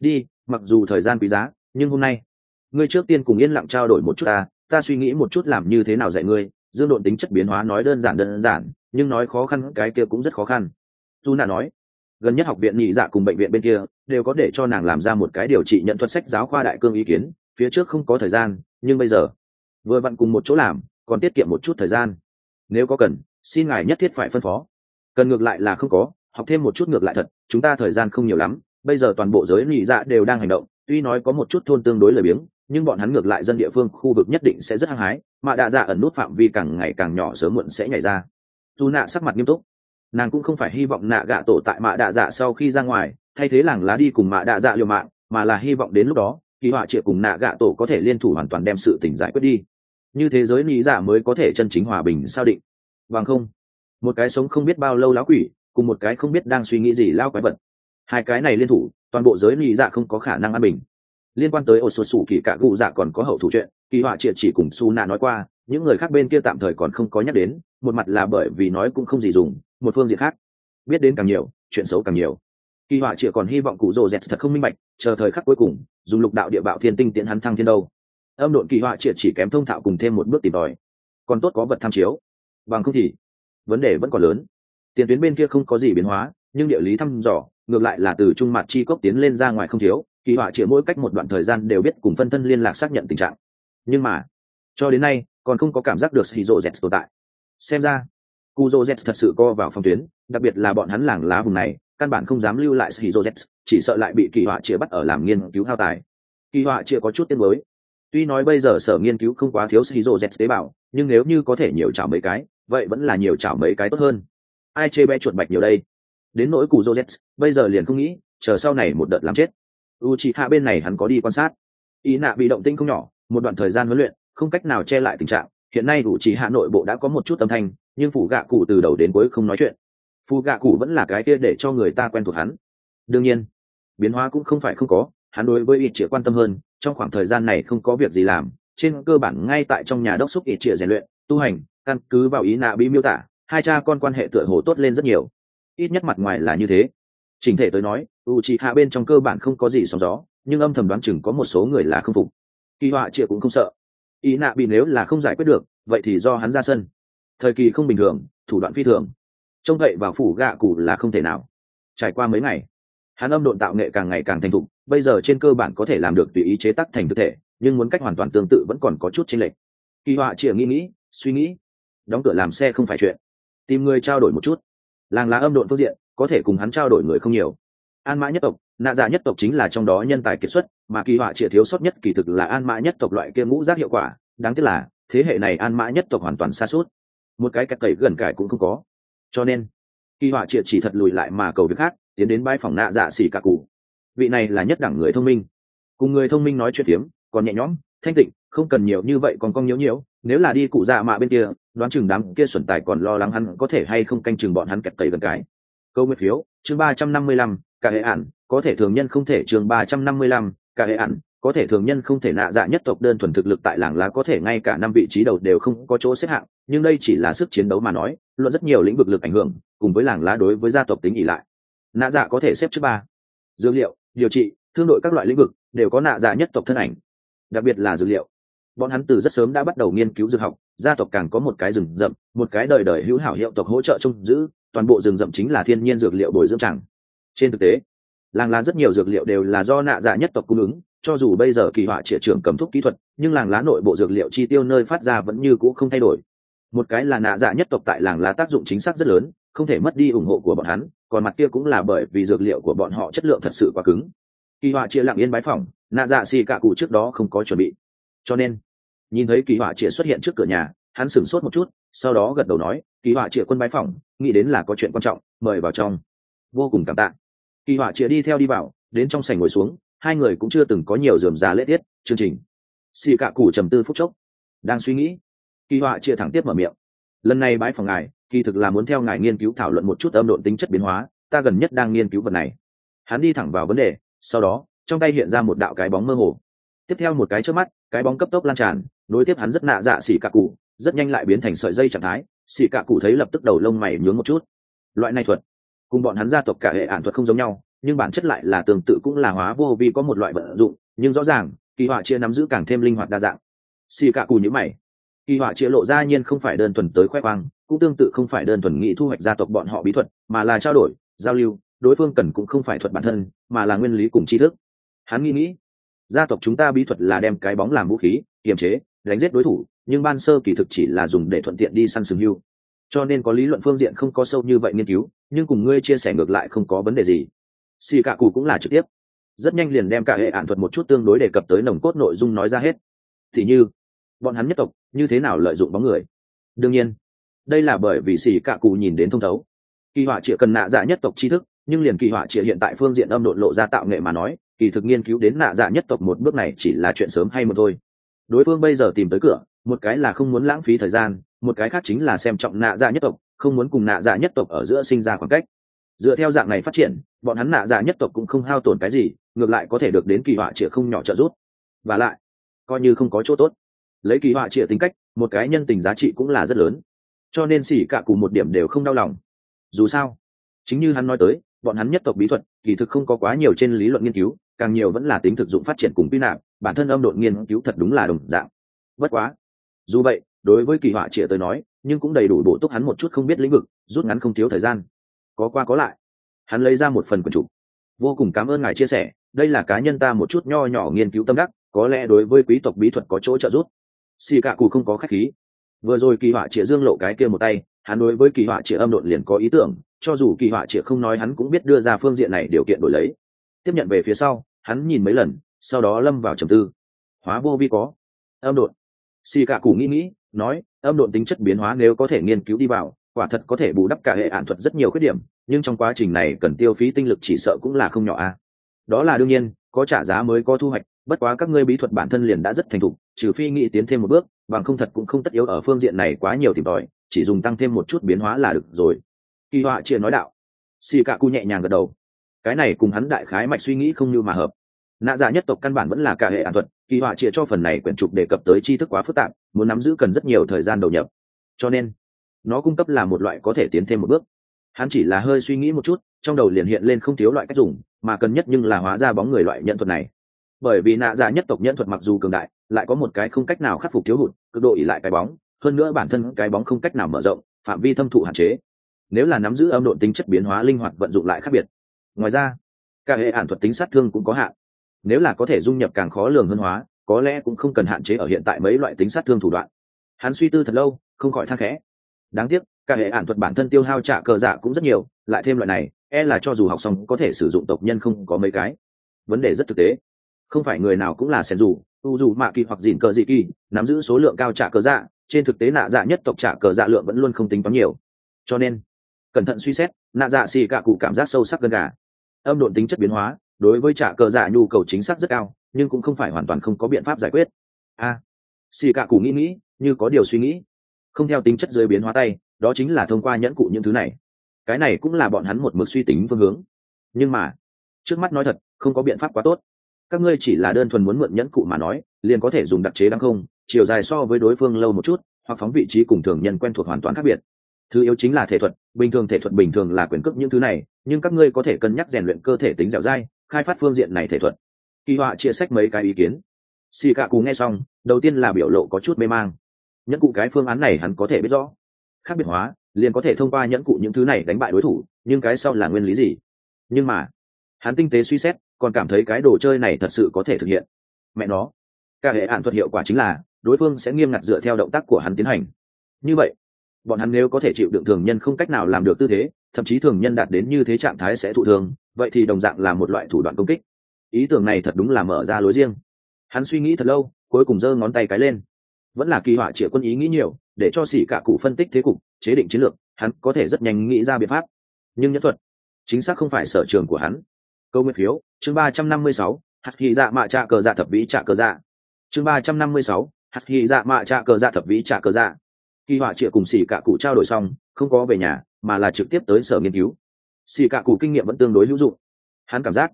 Đi, mặc dù thời gian quý giá nhưng hôm nay, ngươi trước tiên cùng yên lặng trao đổi một chút ta ta suy nghĩ một chút làm như thế nào dạy ngươi, dương độn tính chất biến hóa nói đơn giản đơn giản, nhưng nói khó khăn cái kia cũng rất khó khăn. Dù nạ nói, gần nhất học viện nhị dạ cùng bệnh viện bên kia, đều có để cho nàng làm ra một cái điều trị nhận thuật sách giáo khoa đại cương ý kiến, phía trước không có thời gian, nhưng bây giờ, vừa vặn cùng một chỗ làm, còn tiết kiệm một chút thời gian. Nếu có cần, xin ngài nhất thiết phải phân phó. Cần ngược lại là không có, học thêm một chút ngược lại thật, chúng ta thời gian không nhiều lắm, bây giờ toàn bộ giới nhị dạ đều đang hành động tuy nói có một chút thôn tương đối lười biếng, nhưng bọn hắn ngược lại dân địa phương khu vực nhất định sẽ rất hăng hái, mà đạ dạ ẩn nút phạm vi càng ngày càng nhỏ sớm muộn sẽ nhảy ra. Dù nạ sắc mặt nghiêm túc, nàng cũng không phải hy vọng nạ gạ tổ tại mạ đạ dạ sau khi ra ngoài, thay thế làng lá đi cùng mạ đạ dạ liều mạng, mà là hy vọng đến lúc đó, kỳ họa triệu cùng nạ gạ tổ có thể liên thủ hoàn toàn đem sự tình giải quyết đi. Như thế giới lý giả dạ mới có thể chân chính hòa bình sao định? Bằng không. Một cái sống không biết bao lâu lá quỷ, cùng một cái không biết đang suy nghĩ gì lao quái vật. Hai cái này liên thủ toàn bộ giới lý dạ không có khả năng an bình. Liên quan tới ổ sột sủ kỳ cả cụ dạ còn có hậu thủ chuyện kỳ họa triệt chỉ cùng su nạ nói qua, những người khác bên kia tạm thời còn không có nhắc đến, một mặt là bởi vì nói cũng không gì dùng, một phương diện khác. Biết đến càng nhiều, chuyện xấu càng nhiều. Kỳ họa triệt còn hy vọng cụ rồ dẹt thật không minh bạch, chờ thời khắc cuối cùng, dùng lục đạo địa bạo thiên tinh tiễn hắn thăng thiên đâu. Âm độn kỳ họa triệt chỉ kém thông thạo cùng thêm một bước tìm tòi. Còn tốt có vật tham chiếu. Bằng không thì, vấn đề vẫn còn lớn. Tiền tuyến bên kia không có gì biến hóa, nhưng địa lý thăm dò ngược lại là từ trung mặt chi cốc tiến lên ra ngoài không thiếu kỳ họa chỉ mỗi cách một đoạn thời gian đều biết cùng phân thân liên lạc xác nhận tình trạng nhưng mà cho đến nay còn không có cảm giác được shizu z tồn tại xem ra Kuzo Z thật sự co vào phòng tuyến, đặc biệt là bọn hắn làng lá vùng này, căn bản không dám lưu lại Shizu Z, chỉ sợ lại bị kỳ họa chia bắt ở làm nghiên cứu hao tài. Kỳ họa chia có chút tiên mới. Tuy nói bây giờ sở nghiên cứu không quá thiếu Shizu Z tế bào, nhưng nếu như có thể nhiều chảo mấy cái, vậy vẫn là nhiều chảo mấy cái tốt hơn. Ai chê bé chuột bạch nhiều đây? Đến nỗi Kuzo Z, bây giờ liền không nghĩ, chờ sau này một đợt làm chết. U trì hạ bên này hắn có đi quan sát. Ý nạ bị động tinh không nhỏ, một đoạn thời gian huấn luyện, không cách nào che lại tình trạng, hiện nay đủ chị hạ nội bộ đã có một chút âm thanh nhưng phủ gạ cụ từ đầu đến cuối không nói chuyện phù gạ cụ vẫn là cái kia để cho người ta quen thuộc hắn đương nhiên biến hóa cũng không phải không có hắn đối với ít chĩa quan tâm hơn trong khoảng thời gian này không có việc gì làm trên cơ bản ngay tại trong nhà đốc xúc ít chĩa rèn luyện tu hành căn cứ vào ý nạ bị miêu tả hai cha con quan hệ tựa hồ tốt lên rất nhiều ít nhất mặt ngoài là như thế. Trình thể tới nói u c hạ bên trong cơ bản không có gì sóng gió, nhưng âm thầm đoán chừng có một số người là không phục. Kỳ họa Triệu cũng không sợ. Ý nạ bị nếu là không giải quyết được, vậy thì do hắn ra sân. Thời kỳ không bình thường, thủ đoạn phi thường. Trông cậy vào phủ gạ cụ là không thể nào. Trải qua mấy ngày, hắn âm độn tạo nghệ càng ngày càng thành thục, bây giờ trên cơ bản có thể làm được tùy ý chế tác thành thực thể, nhưng muốn cách hoàn toàn tương tự vẫn còn có chút chênh lệch. Kỳ họa Triệu nghĩ nghĩ, suy nghĩ. Đóng cửa làm xe không phải chuyện. Tìm người trao đổi một chút làng lá âm độn phương diện, có thể cùng hắn trao đổi người không nhiều. An mã nhất tộc, nạ giả nhất tộc chính là trong đó nhân tài kiệt xuất, mà kỳ họa chỉ thiếu sót nhất kỳ thực là an mã nhất tộc loại kia ngũ giác hiệu quả, đáng tiếc là, thế hệ này an mã nhất tộc hoàn toàn xa suốt. Một cái cắt cậy gần cải cũng không có. Cho nên, kỳ họa triệt chỉ thật lùi lại mà cầu việc khác, tiến đến bãi phòng nạ dạ xỉ cả cụ. Vị này là nhất đẳng người thông minh. Cùng người thông minh nói chuyện tiếng còn nhẹ nhõm, thanh tịnh, không cần nhiều như vậy còn con nhiễu nhiễu nếu là đi cụ dạ mạ bên kia, đoán chừng đám kia xuẩn tài còn lo lắng hắn có thể hay không canh chừng bọn hắn kẹt cậy gần cái. Câu nguyên phiếu, chương ba trăm năm mươi lăm, cả hệ ản, có thể thường nhân không thể chương ba trăm năm mươi lăm, cả hệ ản, có thể thường nhân không thể nạ dạ nhất tộc đơn thuần thực lực tại làng lá có thể ngay cả năm vị trí đầu đều không có chỗ xếp hạng, nhưng đây chỉ là sức chiến đấu mà nói, luận rất nhiều lĩnh vực lực ảnh hưởng, cùng với làng lá đối với gia tộc tính ỉ lại. Nạ dạ có thể xếp trước ba. Dược liệu, điều trị, thương đội các loại lĩnh vực, đều có nạ dạ nhất tộc thân ảnh. Đặc biệt là dược liệu bọn hắn từ rất sớm đã bắt đầu nghiên cứu dược học gia tộc càng có một cái rừng rậm một cái đời đời hữu hảo hiệu tộc hỗ trợ trông giữ toàn bộ rừng rậm chính là thiên nhiên dược liệu bồi dưỡng chẳng. Trên thực tế làng lá rất nhiều dược liệu đều là do nạ dạ nhất tộc cung ứng cho dù bây giờ kỳ họa trịa trưởng cầm thuốc kỹ thuật nhưng làng lá nội bộ dược liệu chi tiêu nơi phát ra vẫn như cũ không thay đổi. Một cái là nạ dạ nhất tộc tại làng lá tác dụng chính xác rất lớn không thể mất đi ủng hộ của bọn hắn còn mặt kia cũng là bởi vì dược liệu của bọn họ chất lượng thật sự quá cứng. Kỳ họa chia lặng yên bái phỏng, nạ dạ xì cả cụ trước đó không có chuẩn bị. Cho nên nhìn thấy kỳ họa triệt xuất hiện trước cửa nhà, hắn sửng sốt một chút, sau đó gật đầu nói, kỳ họa triệt quân bái phòng nghĩ đến là có chuyện quan trọng, mời vào trong. Vô cùng cảm tạ. Kỳ họa triệt đi theo đi vào, đến trong sảnh ngồi xuống, hai người cũng chưa từng có nhiều dườm già lễ tiết, chương trình. Xì cạ cụ trầm tư phút chốc, đang suy nghĩ. Kỳ họa triệt thẳng tiếp mở miệng, lần này bái phòng ngài, kỳ thực là muốn theo ngài nghiên cứu thảo luận một chút âm độn tính chất biến hóa, ta gần nhất đang nghiên cứu vật này. Hắn đi thẳng vào vấn đề, sau đó, trong tay hiện ra một đạo cái bóng mơ hồ. Tiếp theo một cái trước mắt, cái bóng cấp tốc lan tràn nối tiếp hắn rất nạ dạ xỉ cạ cụ, rất nhanh lại biến thành sợi dây trạng thái, xỉ cạ cụ thấy lập tức đầu lông mày nhướng một chút. Loại này thuật, cùng bọn hắn gia tộc cả hệ ản thuật không giống nhau, nhưng bản chất lại là tương tự cũng là hóa vô vi có một loại vận dụng, nhưng rõ ràng, kỳ họa chia nắm giữ càng thêm linh hoạt đa dạng. Xì cạ cù như mày. Kỳ họa chia lộ ra nhiên không phải đơn thuần tới khoe khoang, cũng tương tự không phải đơn thuần nghĩ thu hoạch gia tộc bọn họ bí thuật, mà là trao đổi, giao lưu, đối phương cần cũng không phải thuật bản thân, mà là nguyên lý cùng tri thức. Hắn nghĩ nghĩ, gia tộc chúng ta bí thuật là đem cái bóng làm vũ khí, kiềm chế đánh giết đối thủ, nhưng ban sơ kỳ thực chỉ là dùng để thuận tiện đi săn sừng hưu. Cho nên có lý luận phương diện không có sâu như vậy nghiên cứu, nhưng cùng ngươi chia sẻ ngược lại không có vấn đề gì. Xì cạ cụ cũng là trực tiếp. Rất nhanh liền đem cả hệ ạn thuật một chút tương đối đề cập tới nồng cốt nội dung nói ra hết. Thì như, bọn hắn nhất tộc như thế nào lợi dụng bóng người? Đương nhiên, đây là bởi vì xì cạ cụ nhìn đến thông thấu. Kỳ họa trịa cần nạ dạ nhất tộc tri thức, nhưng liền kỳ họa trịa hiện tại phương diện âm độn lộ ra tạo nghệ mà nói, kỳ thực nghiên cứu đến nạ dạ nhất tộc một bước này chỉ là chuyện sớm hay một thôi đối phương bây giờ tìm tới cửa, một cái là không muốn lãng phí thời gian, một cái khác chính là xem trọng nạ dạ nhất tộc, không muốn cùng nạ dạ nhất tộc ở giữa sinh ra khoảng cách. Dựa theo dạng này phát triển, bọn hắn nạ dạ nhất tộc cũng không hao tổn cái gì, ngược lại có thể được đến kỳ họa chĩa không nhỏ trợ giúp. Và lại, coi như không có chỗ tốt, lấy kỳ họa chĩa tính cách, một cái nhân tình giá trị cũng là rất lớn. Cho nên xỉ cả cùng một điểm đều không đau lòng. Dù sao, chính như hắn nói tới, bọn hắn nhất tộc bí thuật, kỳ thực không có quá nhiều trên lý luận nghiên cứu, càng nhiều vẫn là tính thực dụng phát triển cùng quy nạp bản thân âm độn nghiên cứu thật đúng là đồng dạng. Bất quá, dù vậy, đối với kỳ họa trịa tới nói, nhưng cũng đầy đủ bổ túc hắn một chút không biết lĩnh vực, rút ngắn không thiếu thời gian. Có qua có lại, hắn lấy ra một phần quần chủ. Vô cùng cảm ơn ngài chia sẻ, đây là cá nhân ta một chút nho nhỏ nghiên cứu tâm đắc, có lẽ đối với quý tộc bí thuật có chỗ trợ giúp. Xì cạ cụ không có khách khí. Vừa rồi kỳ họa triệt dương lộ cái kia một tay, hắn đối với kỳ họa triệt âm độn liền có ý tưởng, cho dù kỳ họa triệt không nói hắn cũng biết đưa ra phương diện này điều kiện đổi lấy. Tiếp nhận về phía sau, hắn nhìn mấy lần sau đó lâm vào trầm tư. Hóa vô vi có. Âm độn. Xì cạ cụ nghĩ nghĩ, nói, âm độn tính chất biến hóa nếu có thể nghiên cứu đi vào, quả thật có thể bù đắp cả hệ ạn thuật rất nhiều khuyết điểm, nhưng trong quá trình này cần tiêu phí tinh lực chỉ sợ cũng là không nhỏ a. Đó là đương nhiên, có trả giá mới có thu hoạch, bất quá các ngươi bí thuật bản thân liền đã rất thành thục, trừ phi nghĩ tiến thêm một bước, bằng không thật cũng không tất yếu ở phương diện này quá nhiều tìm tòi, chỉ dùng tăng thêm một chút biến hóa là được rồi. Kỳ họa chia nói đạo. Xì cạ cu nhẹ nhàng gật đầu. Cái này cùng hắn đại khái mạch suy nghĩ không như mà hợp nạ giả nhất tộc căn bản vẫn là cả hệ ạn thuật, kỳ họa chia cho phần này quyển trục đề cập tới tri thức quá phức tạp, muốn nắm giữ cần rất nhiều thời gian đầu nhập. Cho nên, nó cung cấp là một loại có thể tiến thêm một bước. Hắn chỉ là hơi suy nghĩ một chút, trong đầu liền hiện lên không thiếu loại cách dùng, mà cần nhất nhưng là hóa ra bóng người loại nhận thuật này. Bởi vì nạ giả nhất tộc nhận thuật mặc dù cường đại, lại có một cái không cách nào khắc phục thiếu hụt, cực độ ỉ lại cái bóng, hơn nữa bản thân cái bóng không cách nào mở rộng, phạm vi thâm thụ hạn chế. Nếu là nắm giữ âm độn tính chất biến hóa linh hoạt vận dụng lại khác biệt. Ngoài ra, cả hệ ản thuật tính sát thương cũng có hạn nếu là có thể dung nhập càng khó lường hơn hóa, có lẽ cũng không cần hạn chế ở hiện tại mấy loại tính sát thương thủ đoạn. Hắn suy tư thật lâu, không khỏi thang khẽ. Đáng tiếc, cả hệ ản thuật bản thân tiêu hao trả cờ dạ cũng rất nhiều, lại thêm loại này e là cho dù học xong có thể sử dụng tộc nhân không có mấy cái. Vấn đề rất thực tế. Không phải người nào cũng là sen dù tu dù mạ kỳ hoặc dìn cờ dị kỳ, nắm giữ số lượng cao trả cờ dạ trên thực tế nạ dạ nhất tộc trả cờ dạ lượng vẫn luôn không tính toán nhiều. Cho nên, cẩn thận suy xét, nạ dạ xì cả cụ cảm giác sâu sắc gần cả. Âm độn tính chất biến hóa đối với trả cờ giả nhu cầu chính xác rất cao nhưng cũng không phải hoàn toàn không có biện pháp giải quyết. A à, xì cả cụ nghĩ nghĩ như có điều suy nghĩ. Không theo tính chất dưới biến hóa tay đó chính là thông qua nhẫn cụ những thứ này. Cái này cũng là bọn hắn một mực suy tính phương hướng. Nhưng mà trước mắt nói thật không có biện pháp quá tốt. Các ngươi chỉ là đơn thuần muốn mượn nhẫn cụ mà nói liền có thể dùng đặc chế đáng không chiều dài so với đối phương lâu một chút hoặc phóng vị trí cùng thường nhân quen thuộc hoàn toàn khác biệt. Thứ yếu chính là thể thuật bình thường thể thuật bình thường là quyền cước những thứ này nhưng các ngươi có thể cân nhắc rèn luyện cơ thể tính dẻo dai khai phát phương diện này thể thuật. Kỳ họa chia sách mấy cái ý kiến. Xì cạ cù nghe xong, đầu tiên là biểu lộ có chút mê mang. Nhẫn cụ cái phương án này hắn có thể biết rõ. Khác biệt hóa, liền có thể thông qua nhẫn cụ những thứ này đánh bại đối thủ, nhưng cái sau là nguyên lý gì? Nhưng mà, hắn tinh tế suy xét, còn cảm thấy cái đồ chơi này thật sự có thể thực hiện. Mẹ nó, cả hệ hạn thuật hiệu quả chính là, đối phương sẽ nghiêm ngặt dựa theo động tác của hắn tiến hành. Như vậy bọn hắn nếu có thể chịu đựng thường nhân không cách nào làm được tư thế, thậm chí thường nhân đạt đến như thế trạng thái sẽ thụ thường vậy thì đồng dạng là một loại thủ đoạn công kích. Ý tưởng này thật đúng là mở ra lối riêng. Hắn suy nghĩ thật lâu, cuối cùng giơ ngón tay cái lên. Vẫn là kỳ họa chĩa quân ý nghĩ nhiều, để cho xỉ cả cụ phân tích thế cục, chế định chiến lược, hắn có thể rất nhanh nghĩ ra biện pháp. Nhưng nhất thuật, chính xác không phải sở trường của hắn. Câu nguyên phiếu, chương ba trăm năm mươi sáu hạt hy dạ mạ trạ cờ dạ thập vĩ trạ cờ dạ. Chương ba trăm năm mươi sáu hạt hy dạ mạ trạ cờ dạ thập vĩ trạ cờ dạ kỳ họa chĩa cùng xỉ cả cụ trao đổi xong, không có về nhà, mà là trực tiếp tới sở nghiên cứu. Xỉ cả cụ kinh nghiệm vẫn tương đối hữu dụng. Hắn cảm giác,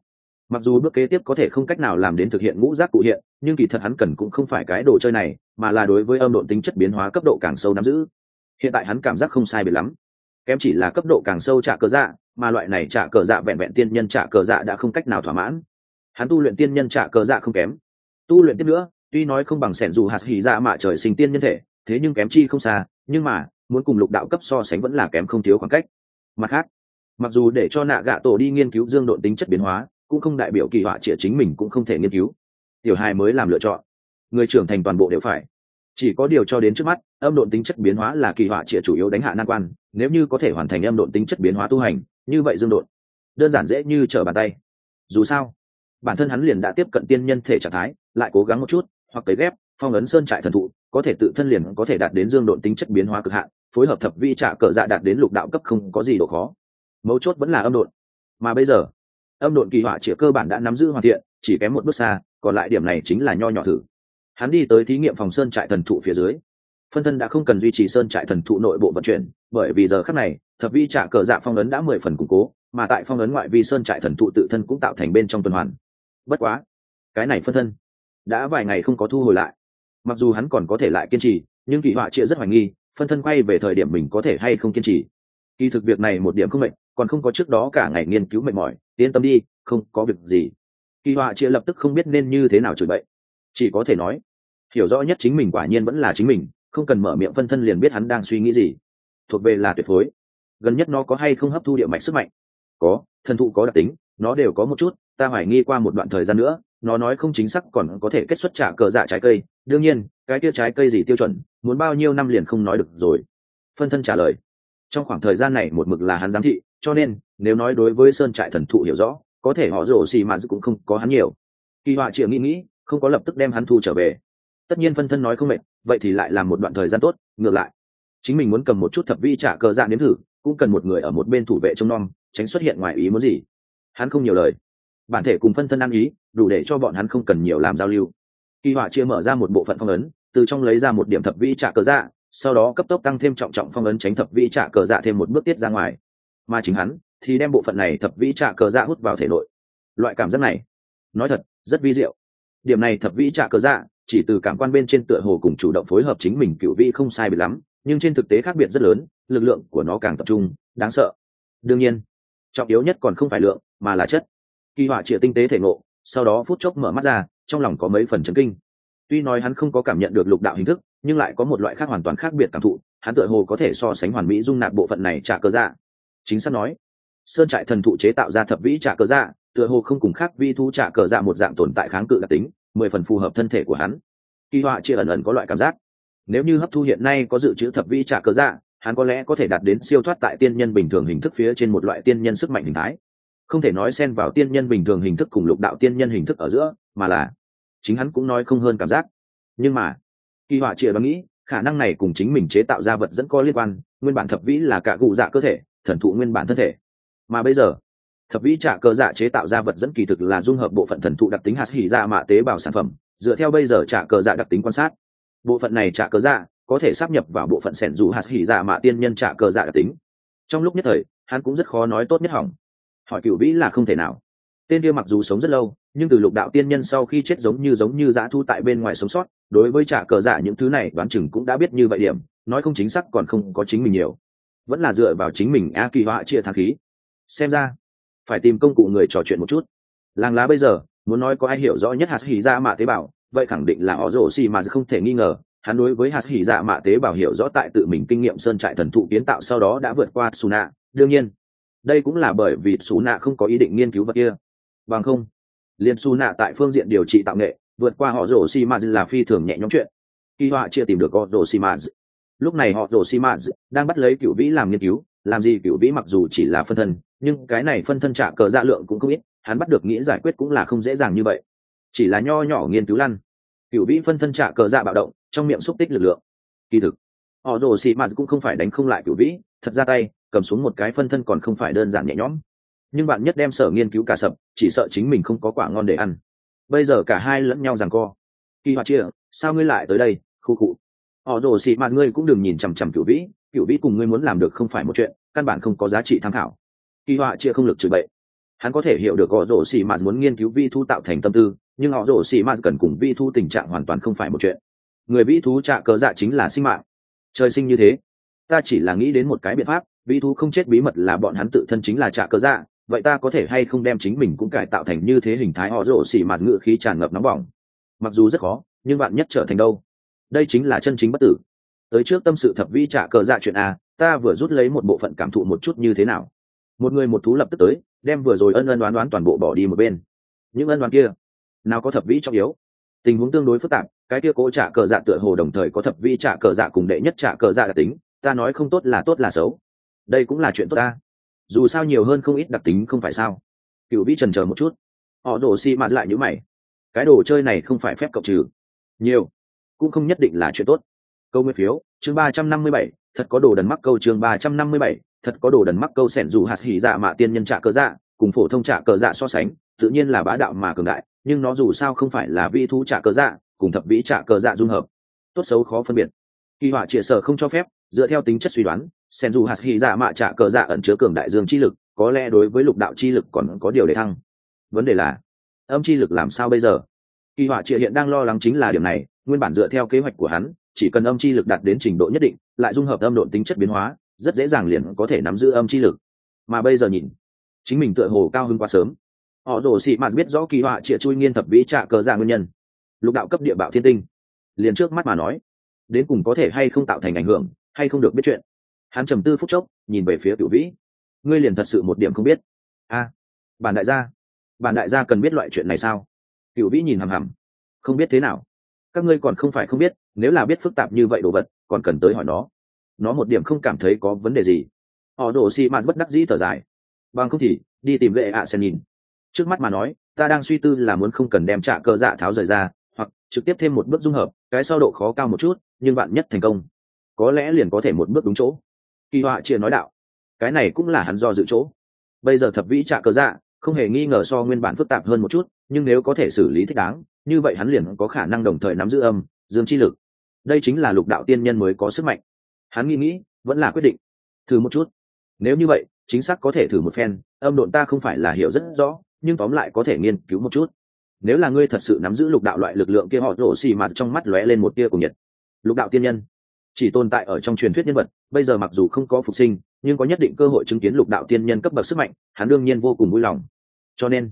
mặc dù bước kế tiếp có thể không cách nào làm đến thực hiện ngũ giác cụ hiện, nhưng kỳ thật hắn cần cũng không phải cái đồ chơi này, mà là đối với âm độn tính chất biến hóa cấp độ càng sâu nắm giữ. Hiện tại hắn cảm giác không sai biệt lắm. Kém chỉ là cấp độ càng sâu trả cờ dạ mà loại này trả cờ dạ vẹn vẹn tiên nhân trả cờ dạ đã không cách nào thỏa mãn. Hắn tu luyện tiên nhân trả cờ dạ không kém. Tu luyện tiếp nữa, tuy nói không bằng sẻn dù hạt hỉ dạ mạ trời sinh tiên nhân thể thế nhưng kém chi không xa, nhưng mà, muốn cùng lục đạo cấp so sánh vẫn là kém không thiếu khoảng cách. Mặt khác, mặc dù để cho nạ gạ tổ đi nghiên cứu dương độn tính chất biến hóa, cũng không đại biểu kỳ họa chĩa chính mình cũng không thể nghiên cứu. Tiểu hai mới làm lựa chọn. Người trưởng thành toàn bộ đều phải. Chỉ có điều cho đến trước mắt, âm độn tính chất biến hóa là kỳ họa chĩa chủ yếu đánh hạ nan quan, nếu như có thể hoàn thành âm độn tính chất biến hóa tu hành, như vậy dương độn, đơn giản dễ như trở bàn tay. Dù sao, bản thân hắn liền đã tiếp cận tiên nhân thể trạng thái, lại cố gắng một chút, hoặc cấy ghép, phong ấn sơn trại thần thụ có thể tự thân liền có thể đạt đến dương độn tính chất biến hóa cực hạn, phối hợp thập vi trả cờ dạ đạt đến lục đạo cấp không có gì độ khó. Mấu chốt vẫn là âm độn. Mà bây giờ, âm độn kỳ họa chĩa cơ bản đã nắm giữ hoàn thiện, chỉ kém một bước xa, còn lại điểm này chính là nho nhỏ thử. Hắn đi tới thí nghiệm phòng sơn trại thần thụ phía dưới. Phân thân đã không cần duy trì sơn trại thần thụ nội bộ vận chuyển, bởi vì giờ khắc này, thập vi trả cờ dạ phong ấn đã mười phần củng cố, mà tại phong ấn ngoại vi sơn trại thần thụ tự thân cũng tạo thành bên trong tuần hoàn. Bất quá, cái này phân thân đã vài ngày không có thu hồi lại mặc dù hắn còn có thể lại kiên trì, nhưng kỳ họa chia rất hoài nghi, phân thân quay về thời điểm mình có thể hay không kiên trì. Kỳ thực việc này một điểm không mệnh còn không có trước đó cả ngày nghiên cứu mệt mỏi, yên tâm đi, không có việc gì. Kỳ họa chia lập tức không biết nên như thế nào chửi bậy. Chỉ có thể nói, hiểu rõ nhất chính mình quả nhiên vẫn là chính mình, không cần mở miệng phân thân liền biết hắn đang suy nghĩ gì. Thuộc về là tuyệt phối. Gần nhất nó có hay không hấp thu địa mạch sức mạnh? Có, thần thụ có đặc tính, nó đều có một chút ta hoài nghi qua một đoạn thời gian nữa, nó nói không chính xác còn có thể kết xuất trả cờ dạ trái cây. Đương nhiên, cái kia trái cây gì tiêu chuẩn, muốn bao nhiêu năm liền không nói được rồi. Phân thân trả lời. Trong khoảng thời gian này một mực là hắn giám thị, cho nên, nếu nói đối với sơn trại thần thụ hiểu rõ, có thể họ rổ xì mà cũng không có hắn nhiều. Kỳ họa chịa nghĩ nghĩ, không có lập tức đem hắn thu trở về. Tất nhiên phân thân nói không mệt, vậy thì lại làm một đoạn thời gian tốt, ngược lại. Chính mình muốn cầm một chút thập vi trả cờ dạ nếm thử, cũng cần một người ở một bên thủ vệ trông nom, tránh xuất hiện ngoài ý muốn gì. Hắn không nhiều lời bản thể cùng phân thân ăn ý, đủ để cho bọn hắn không cần nhiều làm giao lưu. Kỳ họa chia mở ra một bộ phận phong ấn, từ trong lấy ra một điểm thập vi trả cờ dạ sau đó cấp tốc tăng thêm trọng trọng phong ấn tránh thập vi trả cờ dạ thêm một bước tiết ra ngoài. Mà chính hắn, thì đem bộ phận này thập vi trả cờ dạ hút vào thể nội. Loại cảm giác này, nói thật, rất vi diệu. Điểm này thập vi trả cờ dạ chỉ từ cảm quan bên trên tựa hồ cùng chủ động phối hợp chính mình cựu vi không sai bị lắm, nhưng trên thực tế khác biệt rất lớn, lực lượng của nó càng tập trung, đáng sợ. Đương nhiên, trọng yếu nhất còn không phải lượng, mà là chất kỳ họa trịa tinh tế thể ngộ, sau đó phút chốc mở mắt ra, trong lòng có mấy phần chấn kinh. Tuy nói hắn không có cảm nhận được lục đạo hình thức, nhưng lại có một loại khác hoàn toàn khác biệt cảm thụ, hắn tựa hồ có thể so sánh hoàn mỹ dung nạp bộ phận này trả cơ dạ. Chính xác nói, sơn trại thần thụ chế tạo ra thập vĩ trả cơ dạ tựa hồ không cùng khác vi thu trả cờ dạ một dạng tồn tại kháng cự đặc tính, mười phần phù hợp thân thể của hắn. Kỳ họa chia ẩn ẩn có loại cảm giác. Nếu như hấp thu hiện nay có dự trữ thập vĩ trả cờ dạ hắn có lẽ có thể đạt đến siêu thoát tại tiên nhân bình thường hình thức phía trên một loại tiên nhân sức mạnh hình thái không thể nói xen vào tiên nhân bình thường hình thức cùng lục đạo tiên nhân hình thức ở giữa, mà là, chính hắn cũng nói không hơn cảm giác. Nhưng mà, kỳ họa chịa đoán nghĩ, khả năng này cùng chính mình chế tạo ra vật dẫn có liên quan, nguyên bản thập vĩ là cả cụ dạ cơ thể, thần thụ nguyên bản thân thể. Mà bây giờ, thập vĩ trả cơ dạ chế tạo ra vật dẫn kỳ thực là dung hợp bộ phận thần thụ đặc tính hạt hỉ dạ mạ tế bào sản phẩm, dựa theo bây giờ trả cơ dạ đặc tính quan sát. Bộ phận này trả cơ dạ có thể sắp nhập vào bộ phận sẻn dù hạt hỉ dạ mạ tiên nhân trả cơ dạ đặc tính. Trong lúc nhất thời, hắn cũng rất khó nói tốt nhất hỏng hỏi cựu vĩ là không thể nào. Tên kia mặc dù sống rất lâu, nhưng từ lục đạo tiên nhân sau khi chết giống như giống như dã thu tại bên ngoài sống sót, đối với trả cờ giả những thứ này đoán chừng cũng đã biết như vậy điểm, nói không chính xác còn không có chính mình nhiều. Vẫn là dựa vào chính mình a kỳ họa chia thang khí. Xem ra, phải tìm công cụ người trò chuyện một chút. Làng lá bây giờ, muốn nói có ai hiểu rõ nhất hạt hỉ dạ mạ tế bào, vậy khẳng định là họ rổ xì mà không thể nghi ngờ. Hắn đối với hạt hỉ dạ mạ tế bào hiểu rõ tại tự mình kinh nghiệm sơn trại thần thụ kiến tạo sau đó đã vượt qua suna. Đương nhiên đây cũng là bởi vì xù nạ không có ý định nghiên cứu vật kia. Bằng không liên xù nạ tại phương diện điều trị tạo nghệ, vượt qua họ rổ xi maz là phi thường nhẹ nhõm chuyện. Khi họa chia tìm được họ rổ xi maz lúc này họ rổ xi maz đang bắt lấy cựu vĩ làm nghiên cứu, làm gì cựu vĩ mặc dù chỉ là phân thân, nhưng cái này phân thân trả cờ dạ lượng cũng không ít, hắn bắt được nghĩ giải quyết cũng là không dễ dàng như vậy. Chỉ là nho nhỏ nghiên cứu lăn. Cựu vĩ phân thân trả cờ dạ bạo động, trong miệng xúc tích lực lượng. Kỳ thực, họ rồ xị mạt cũng không phải đánh không lại cựu vĩ, thật ra tay cầm xuống một cái phân thân còn không phải đơn giản nhẹ nhõm. Nhưng bạn nhất đem sở nghiên cứu cả sập, chỉ sợ chính mình không có quả ngon để ăn. Bây giờ cả hai lẫn nhau rằng co. Kỳ hoạt chia sao ngươi lại tới đây? Khu cụ họ đồ xị mạt ngươi cũng đừng nhìn chằm chằm cựu vĩ. Cựu vĩ cùng ngươi muốn làm được không phải một chuyện, căn bản không có giá trị tham khảo. Kỳ họa chia không lực trừ bậy. Hắn có thể hiểu được họ rổ xì mạt muốn nghiên cứu vi thu tạo thành tâm tư, nhưng họ rổ xì mạt cần cùng vi thu tình trạng hoàn toàn không phải một chuyện. Người vi thú trạ cờ dạ chính là sinh mạng. Trời sinh như thế, ta chỉ là nghĩ đến một cái biện pháp vĩ thú không chết bí mật là bọn hắn tự thân chính là trả cơ dạ vậy ta có thể hay không đem chính mình cũng cải tạo thành như thế hình thái họ rổ xỉ mạt ngự khí tràn ngập nóng bỏng? Mặc dù rất khó, nhưng bạn nhất trở thành đâu? Đây chính là chân chính bất tử. Tới trước tâm sự thập vi trả cờ dạ chuyện a, ta vừa rút lấy một bộ phận cảm thụ một chút như thế nào. Một người một thú lập tức tới, đem vừa rồi ân ân đoán đoán toàn bộ bỏ đi một bên. Những ân đoán kia, nào có thập vĩ trọng yếu? Tình huống tương đối phức tạp, cái kia cố trả cờ dạ tựa hồ đồng thời có thập vi trả cờ dạ cùng đệ nhất trả cờ dạ đặc tính, ta nói không tốt là tốt là xấu đây cũng là chuyện tốt ta. Dù sao nhiều hơn không ít đặc tính không phải sao? Cựu vĩ trần chờ một chút. Họ đổ xi mạt lại nhữ mày. Cái đồ chơi này không phải phép cộng trừ. Nhiều. Cũng không nhất định là chuyện tốt. Câu nguyên phiếu, chương ba trăm năm mươi bảy, thật có đồ đần mắc câu chương ba trăm năm mươi bảy, thật có đồ đần mắc câu sẻn dù hạt hỉ dạ mạ tiên nhân trả cờ dạ cùng phổ thông trả cờ dạ so sánh, tự nhiên là bá đạo mà cường đại, nhưng nó dù sao không phải là vi thú trả cờ dạ cùng thập vĩ trả cờ dạ dung hợp. Tốt xấu khó phân biệt. Kỳ họa triệt sở không cho phép, dựa theo tính chất suy đoán sen dù hạt hy dạ mạ trả cờ dạ ẩn chứa cường đại dương chi lực, có lẽ đối với lục đạo chi lực còn có điều để thăng. Vấn đề là, âm chi lực làm sao bây giờ? Kỳ họa triệt hiện đang lo lắng chính là điểm này, nguyên bản dựa theo kế hoạch của hắn, chỉ cần âm chi lực đạt đến trình độ nhất định, lại dung hợp âm độn tính chất biến hóa, rất dễ dàng liền có thể nắm giữ âm chi lực. Mà bây giờ nhìn, chính mình tựa hồ cao hơn quá sớm. Họ đổ xị mạt biết rõ kỳ họa triệt chui nghiên thập vĩ trả cờ dạ nguyên nhân. Lục đạo cấp địa bạo thiên tinh. Liền trước mắt mà nói, đến cùng có thể hay không tạo thành ảnh hưởng, hay không được biết chuyện hắn trầm tư phút chốc, nhìn về phía cựu vĩ. Ngươi liền thật sự một điểm không biết. A, bản đại gia, bản đại gia cần biết loại chuyện này sao? Cựu vĩ nhìn hằm hằm. Không biết thế nào? Các ngươi còn không phải không biết, nếu là biết phức tạp như vậy đồ vật, còn cần tới hỏi nó. Nó một điểm không cảm thấy có vấn đề gì. Họ đổ xì mạt bất đắc dĩ thở dài. Bằng không thì, đi tìm lệ ạ à xem nhìn. Trước mắt mà nói, ta đang suy tư là muốn không cần đem trả cơ dạ tháo rời ra, hoặc trực tiếp thêm một bước dung hợp, cái sau độ khó cao một chút, nhưng bạn nhất thành công. Có lẽ liền có thể một bước đúng chỗ kỳ họa chia nói đạo, cái này cũng là hắn do dự chỗ. Bây giờ thập vĩ trạ cơ dạ không hề nghi ngờ so nguyên bản phức tạp hơn một chút, nhưng nếu có thể xử lý thích đáng, như vậy hắn liền có khả năng đồng thời nắm giữ âm, dương chi lực. Đây chính là lục đạo tiên nhân mới có sức mạnh. Hắn nghĩ nghĩ, vẫn là quyết định, thử một chút. Nếu như vậy, chính xác có thể thử một phen, âm độn ta không phải là hiểu rất rõ, nhưng tóm lại có thể nghiên cứu một chút. Nếu là ngươi thật sự nắm giữ lục đạo loại lực lượng kia, họ rổ xì mà trong mắt lóe lên một tia cùng nhiệt. Lục đạo tiên nhân chỉ tồn tại ở trong truyền thuyết nhân vật, bây giờ mặc dù không có phục sinh, nhưng có nhất định cơ hội chứng kiến lục đạo tiên nhân cấp bậc sức mạnh, hắn đương nhiên vô cùng vui lòng. Cho nên,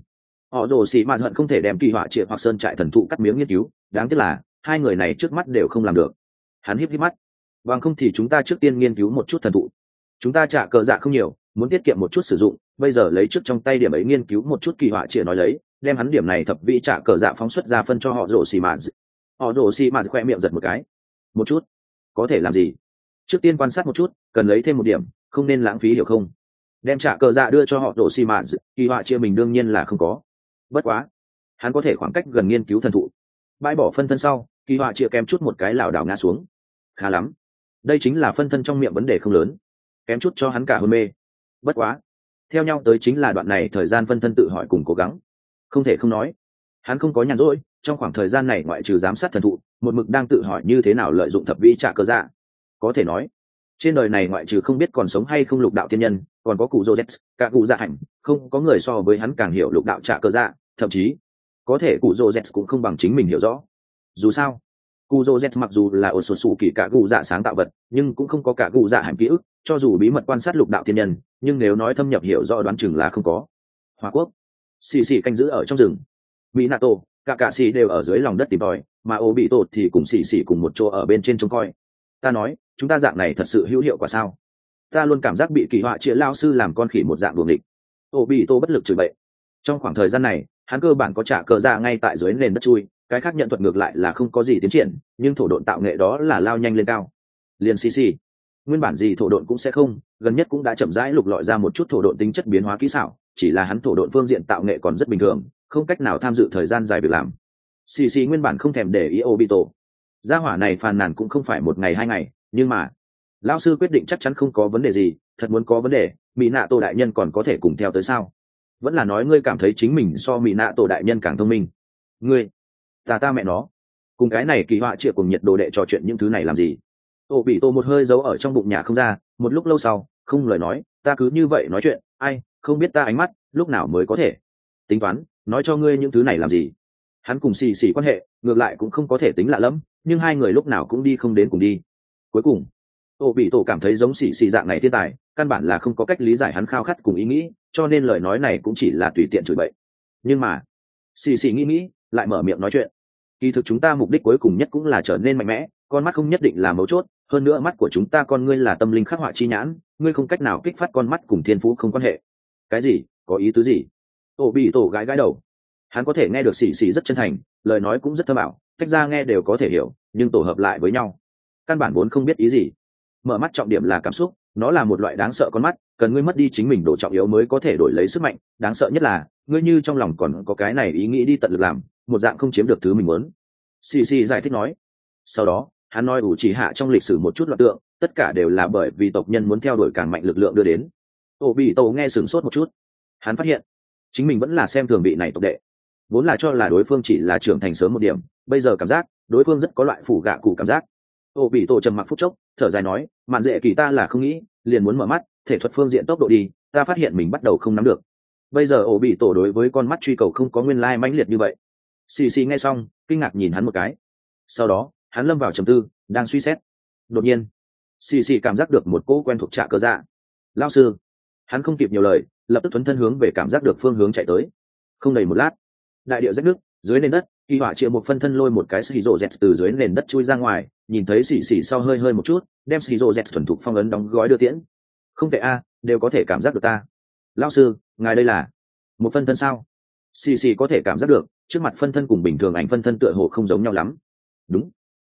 họ rồ xì mà hận không thể đem kỳ họa triệt hoặc sơn trại thần thụ cắt miếng nghiên cứu, đáng tiếc là, hai người này trước mắt đều không làm được. Hắn híp híp mắt. Bằng không thì chúng ta trước tiên nghiên cứu một chút thần thụ. Chúng ta trả cờ dạ không nhiều, muốn tiết kiệm một chút sử dụng, bây giờ lấy trước trong tay điểm ấy nghiên cứu một chút kỳ họa triệt nói lấy, đem hắn điểm này thập vị trả cờ dạ phóng xuất ra phân cho họ rồ xì mà. Họ rồ xì mà khoe miệng giật một cái. Một chút có thể làm gì? Trước tiên quan sát một chút cần lấy thêm một điểm không nên lãng phí hiểu không? Đem trả cờ dạ đưa cho họ đổ xi mạ, kỳ họa chia mình đương nhiên là không có. Bất quá hắn có thể khoảng cách gần nghiên cứu thần thụ. Bãi bỏ phân thân sau kỳ họa chia kém chút một cái lảo đảo ngã xuống. Khá lắm. Đây chính là phân thân trong miệng vấn đề không lớn. Kém chút cho hắn cả hôn mê. Bất quá theo nhau tới chính là đoạn này thời gian phân thân tự hỏi cùng cố gắng. Không thể không nói hắn không có nhàn rỗi trong khoảng thời gian này ngoại trừ giám sát thần thụ, một mực đang tự hỏi như thế nào lợi dụng thập vĩ trả cơ dạ. Có thể nói, trên đời này ngoại trừ không biết còn sống hay không lục đạo thiên nhân, còn có cụ dô cả cụ dạ hạnh, không có người so với hắn càng hiểu lục đạo trả cơ dạ thậm chí, có thể cụ dô cũng không bằng chính mình hiểu rõ. Dù sao, cụ dô mặc dù là ổ sột sụ kỳ cả cụ dạ sáng tạo vật, nhưng cũng không có cả cụ dạ hạnh ký ức, cho dù bí mật quan sát lục đạo thiên nhân, nhưng nếu nói thâm nhập hiểu rõ đoán chừng là không có. Hoa quốc, xì xì canh giữ ở trong rừng. Mỹ nato cả cả xì đều ở dưới lòng đất tìm tòi, mà ô bị tột thì cùng xì xì cùng một chỗ ở bên trên trông coi. Ta nói, chúng ta dạng này thật sự hữu hiệu quả sao? Ta luôn cảm giác bị kỳ họa chĩa lao sư làm con khỉ một dạng buồng địch ô bị tô bất lực chửi bậy. Trong khoảng thời gian này, hắn cơ bản có trả cờ ra ngay tại dưới nền đất chui, cái khác nhận thuật ngược lại là không có gì tiến triển, nhưng thổ độn tạo nghệ đó là lao nhanh lên cao. Liền xì xì. Nguyên bản gì thổ độn cũng sẽ không, gần nhất cũng đã chậm rãi lục lọi ra một chút thổ độn tính chất biến hóa kỹ xảo chỉ là hắn thổ độn phương diện tạo nghệ còn rất bình thường, không cách nào tham dự thời gian dài việc làm. Xì xì nguyên bản không thèm để ý ô bị tổ gia hỏa này phàn nàn cũng không phải một ngày hai ngày, nhưng mà, lão sư quyết định chắc chắn không có vấn đề gì, thật muốn có vấn đề mỹ nạ tổ đại nhân còn có thể cùng theo tới sao? Vẫn là nói ngươi cảm thấy chính mình so mỹ nạ tổ đại nhân càng thông minh. Ngươi, ta ta mẹ nó. Cùng cái này kỳ họa chịa cùng nhiệt đồ đệ trò chuyện những thứ này làm gì? Ô bị tổ một hơi giấu ở trong bụng nhà không ra, một lúc lâu sau, không lời nói, ta cứ như vậy nói chuyện, ai không biết ta ánh mắt lúc nào mới có thể. Tính toán, nói cho ngươi những thứ này làm gì. Hắn cùng xì xì quan hệ, ngược lại cũng không có thể tính lạ lẫm, nhưng hai người lúc nào cũng đi không đến cùng đi. Cuối cùng ô bị tổ cảm thấy giống xì xì dạng này thiên tài, căn bản là không có cách lý giải hắn khao khát cùng ý nghĩ, cho nên lời nói này cũng chỉ là tùy tiện chửi bậy. Nhưng mà, xì xì nghĩ nghĩ, lại mở miệng nói chuyện. Kỳ thực chúng ta mục đích cuối cùng nhất cũng là trở nên mạnh mẽ, con mắt không nhất định là mấu chốt, hơn nữa mắt của chúng ta con ngươi là tâm linh khắc họa chi nhãn, ngươi không cách nào kích phát con mắt cùng thiên phú không quan hệ cái gì? Có ý tứ gì? Ô bị tổ gái gái đầu. Hắn có thể nghe được xì xì rất chân thành, lời nói cũng rất thơ bảo tách ra nghe đều có thể hiểu, nhưng tổ hợp lại với nhau. Căn bản vốn không biết ý gì. Mở mắt trọng điểm là cảm xúc, nó là một loại đáng sợ con mắt, cần ngươi mất đi chính mình độ trọng yếu mới có thể đổi lấy sức mạnh. Đáng sợ nhất là, ngươi như trong lòng còn có cái này ý nghĩ đi tận lực làm, một dạng không chiếm được thứ mình muốn. Xì xì giải thích nói. Sau đó, hắn nói ủ chỉ hạ trong lịch sử một chút loạt tượng, tất cả đều là bởi vì tộc nhân muốn theo đuổi càng mạnh lực lượng đưa đến ô bị tổ nghe sửng sốt một chút. Hắn phát hiện, chính mình vẫn là xem thường vị này tộc đệ. Vốn là cho là đối phương chỉ là trưởng thành sớm một điểm, bây giờ cảm giác, đối phương rất có loại phủ gạ cụ cảm giác. Ô bị tổ trầm mặc phút chốc, thở dài nói, mạn dễ kỳ ta là không nghĩ, liền muốn mở mắt, thể thuật phương diện tốc độ đi, ta phát hiện mình bắt đầu không nắm được. Bây giờ ổ bị tổ đối với con mắt truy cầu không có nguyên lai mãnh liệt như vậy. Xì xì nghe xong, kinh ngạc nhìn hắn một cái. Sau đó, hắn lâm vào trầm tư, đang suy xét. Đột nhiên, xì xì cảm giác được một cỗ quen thuộc trạ cơ dạ. Lao sư hắn không kịp nhiều lời, lập tức thuấn thân hướng về cảm giác được phương hướng chạy tới. Không đầy một lát, đại điệu rách nước dưới nền đất kỳ họa chịa một phân thân lôi một cái xì rộ dẹt từ dưới nền đất chui ra ngoài, nhìn thấy xì xì sau hơi hơi một chút, đem xì rộ dẹt thuần thục phong ấn đóng gói đưa tiễn. Không tệ a, đều có thể cảm giác được ta. Lao sư, ngài đây là một phân thân sao? Xì xì có thể cảm giác được, trước mặt phân thân cùng bình thường ảnh phân thân tựa hồ không giống nhau lắm. Đúng.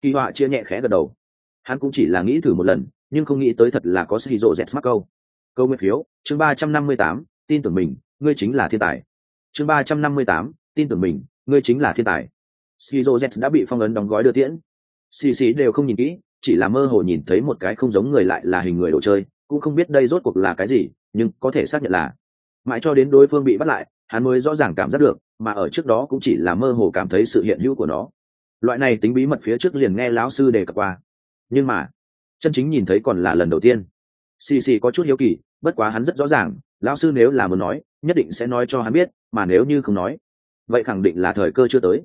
Kỳ họa chia nhẹ khẽ gật đầu. Hắn cũng chỉ là nghĩ thử một lần, nhưng không nghĩ tới thật là có xì rộ dẹt mắc câu câu nguyên phiếu, chương ba trăm năm mươi tám, tin tưởng mình, ngươi chính là thiên tài. Chương ba trăm năm mươi tám, tin tưởng mình, ngươi chính là thiên tài. Skizo z đã bị phong ấn đóng gói đưa tiễn. Xì xì đều không nhìn kỹ, chỉ là mơ hồ nhìn thấy một cái không giống người lại là hình người đồ chơi, cũng không biết đây rốt cuộc là cái gì, nhưng có thể xác nhận là. Mãi cho đến đối phương bị bắt lại, hắn mới rõ ràng cảm giác được, mà ở trước đó cũng chỉ là mơ hồ cảm thấy sự hiện hữu của nó. Loại này tính bí mật phía trước liền nghe lão sư đề cập qua. Nhưng mà, chân chính nhìn thấy còn là lần đầu tiên xì xì có chút hiếu kỳ, bất quá hắn rất rõ ràng, lão sư nếu là muốn nói, nhất định sẽ nói cho hắn biết, mà nếu như không nói, vậy khẳng định là thời cơ chưa tới.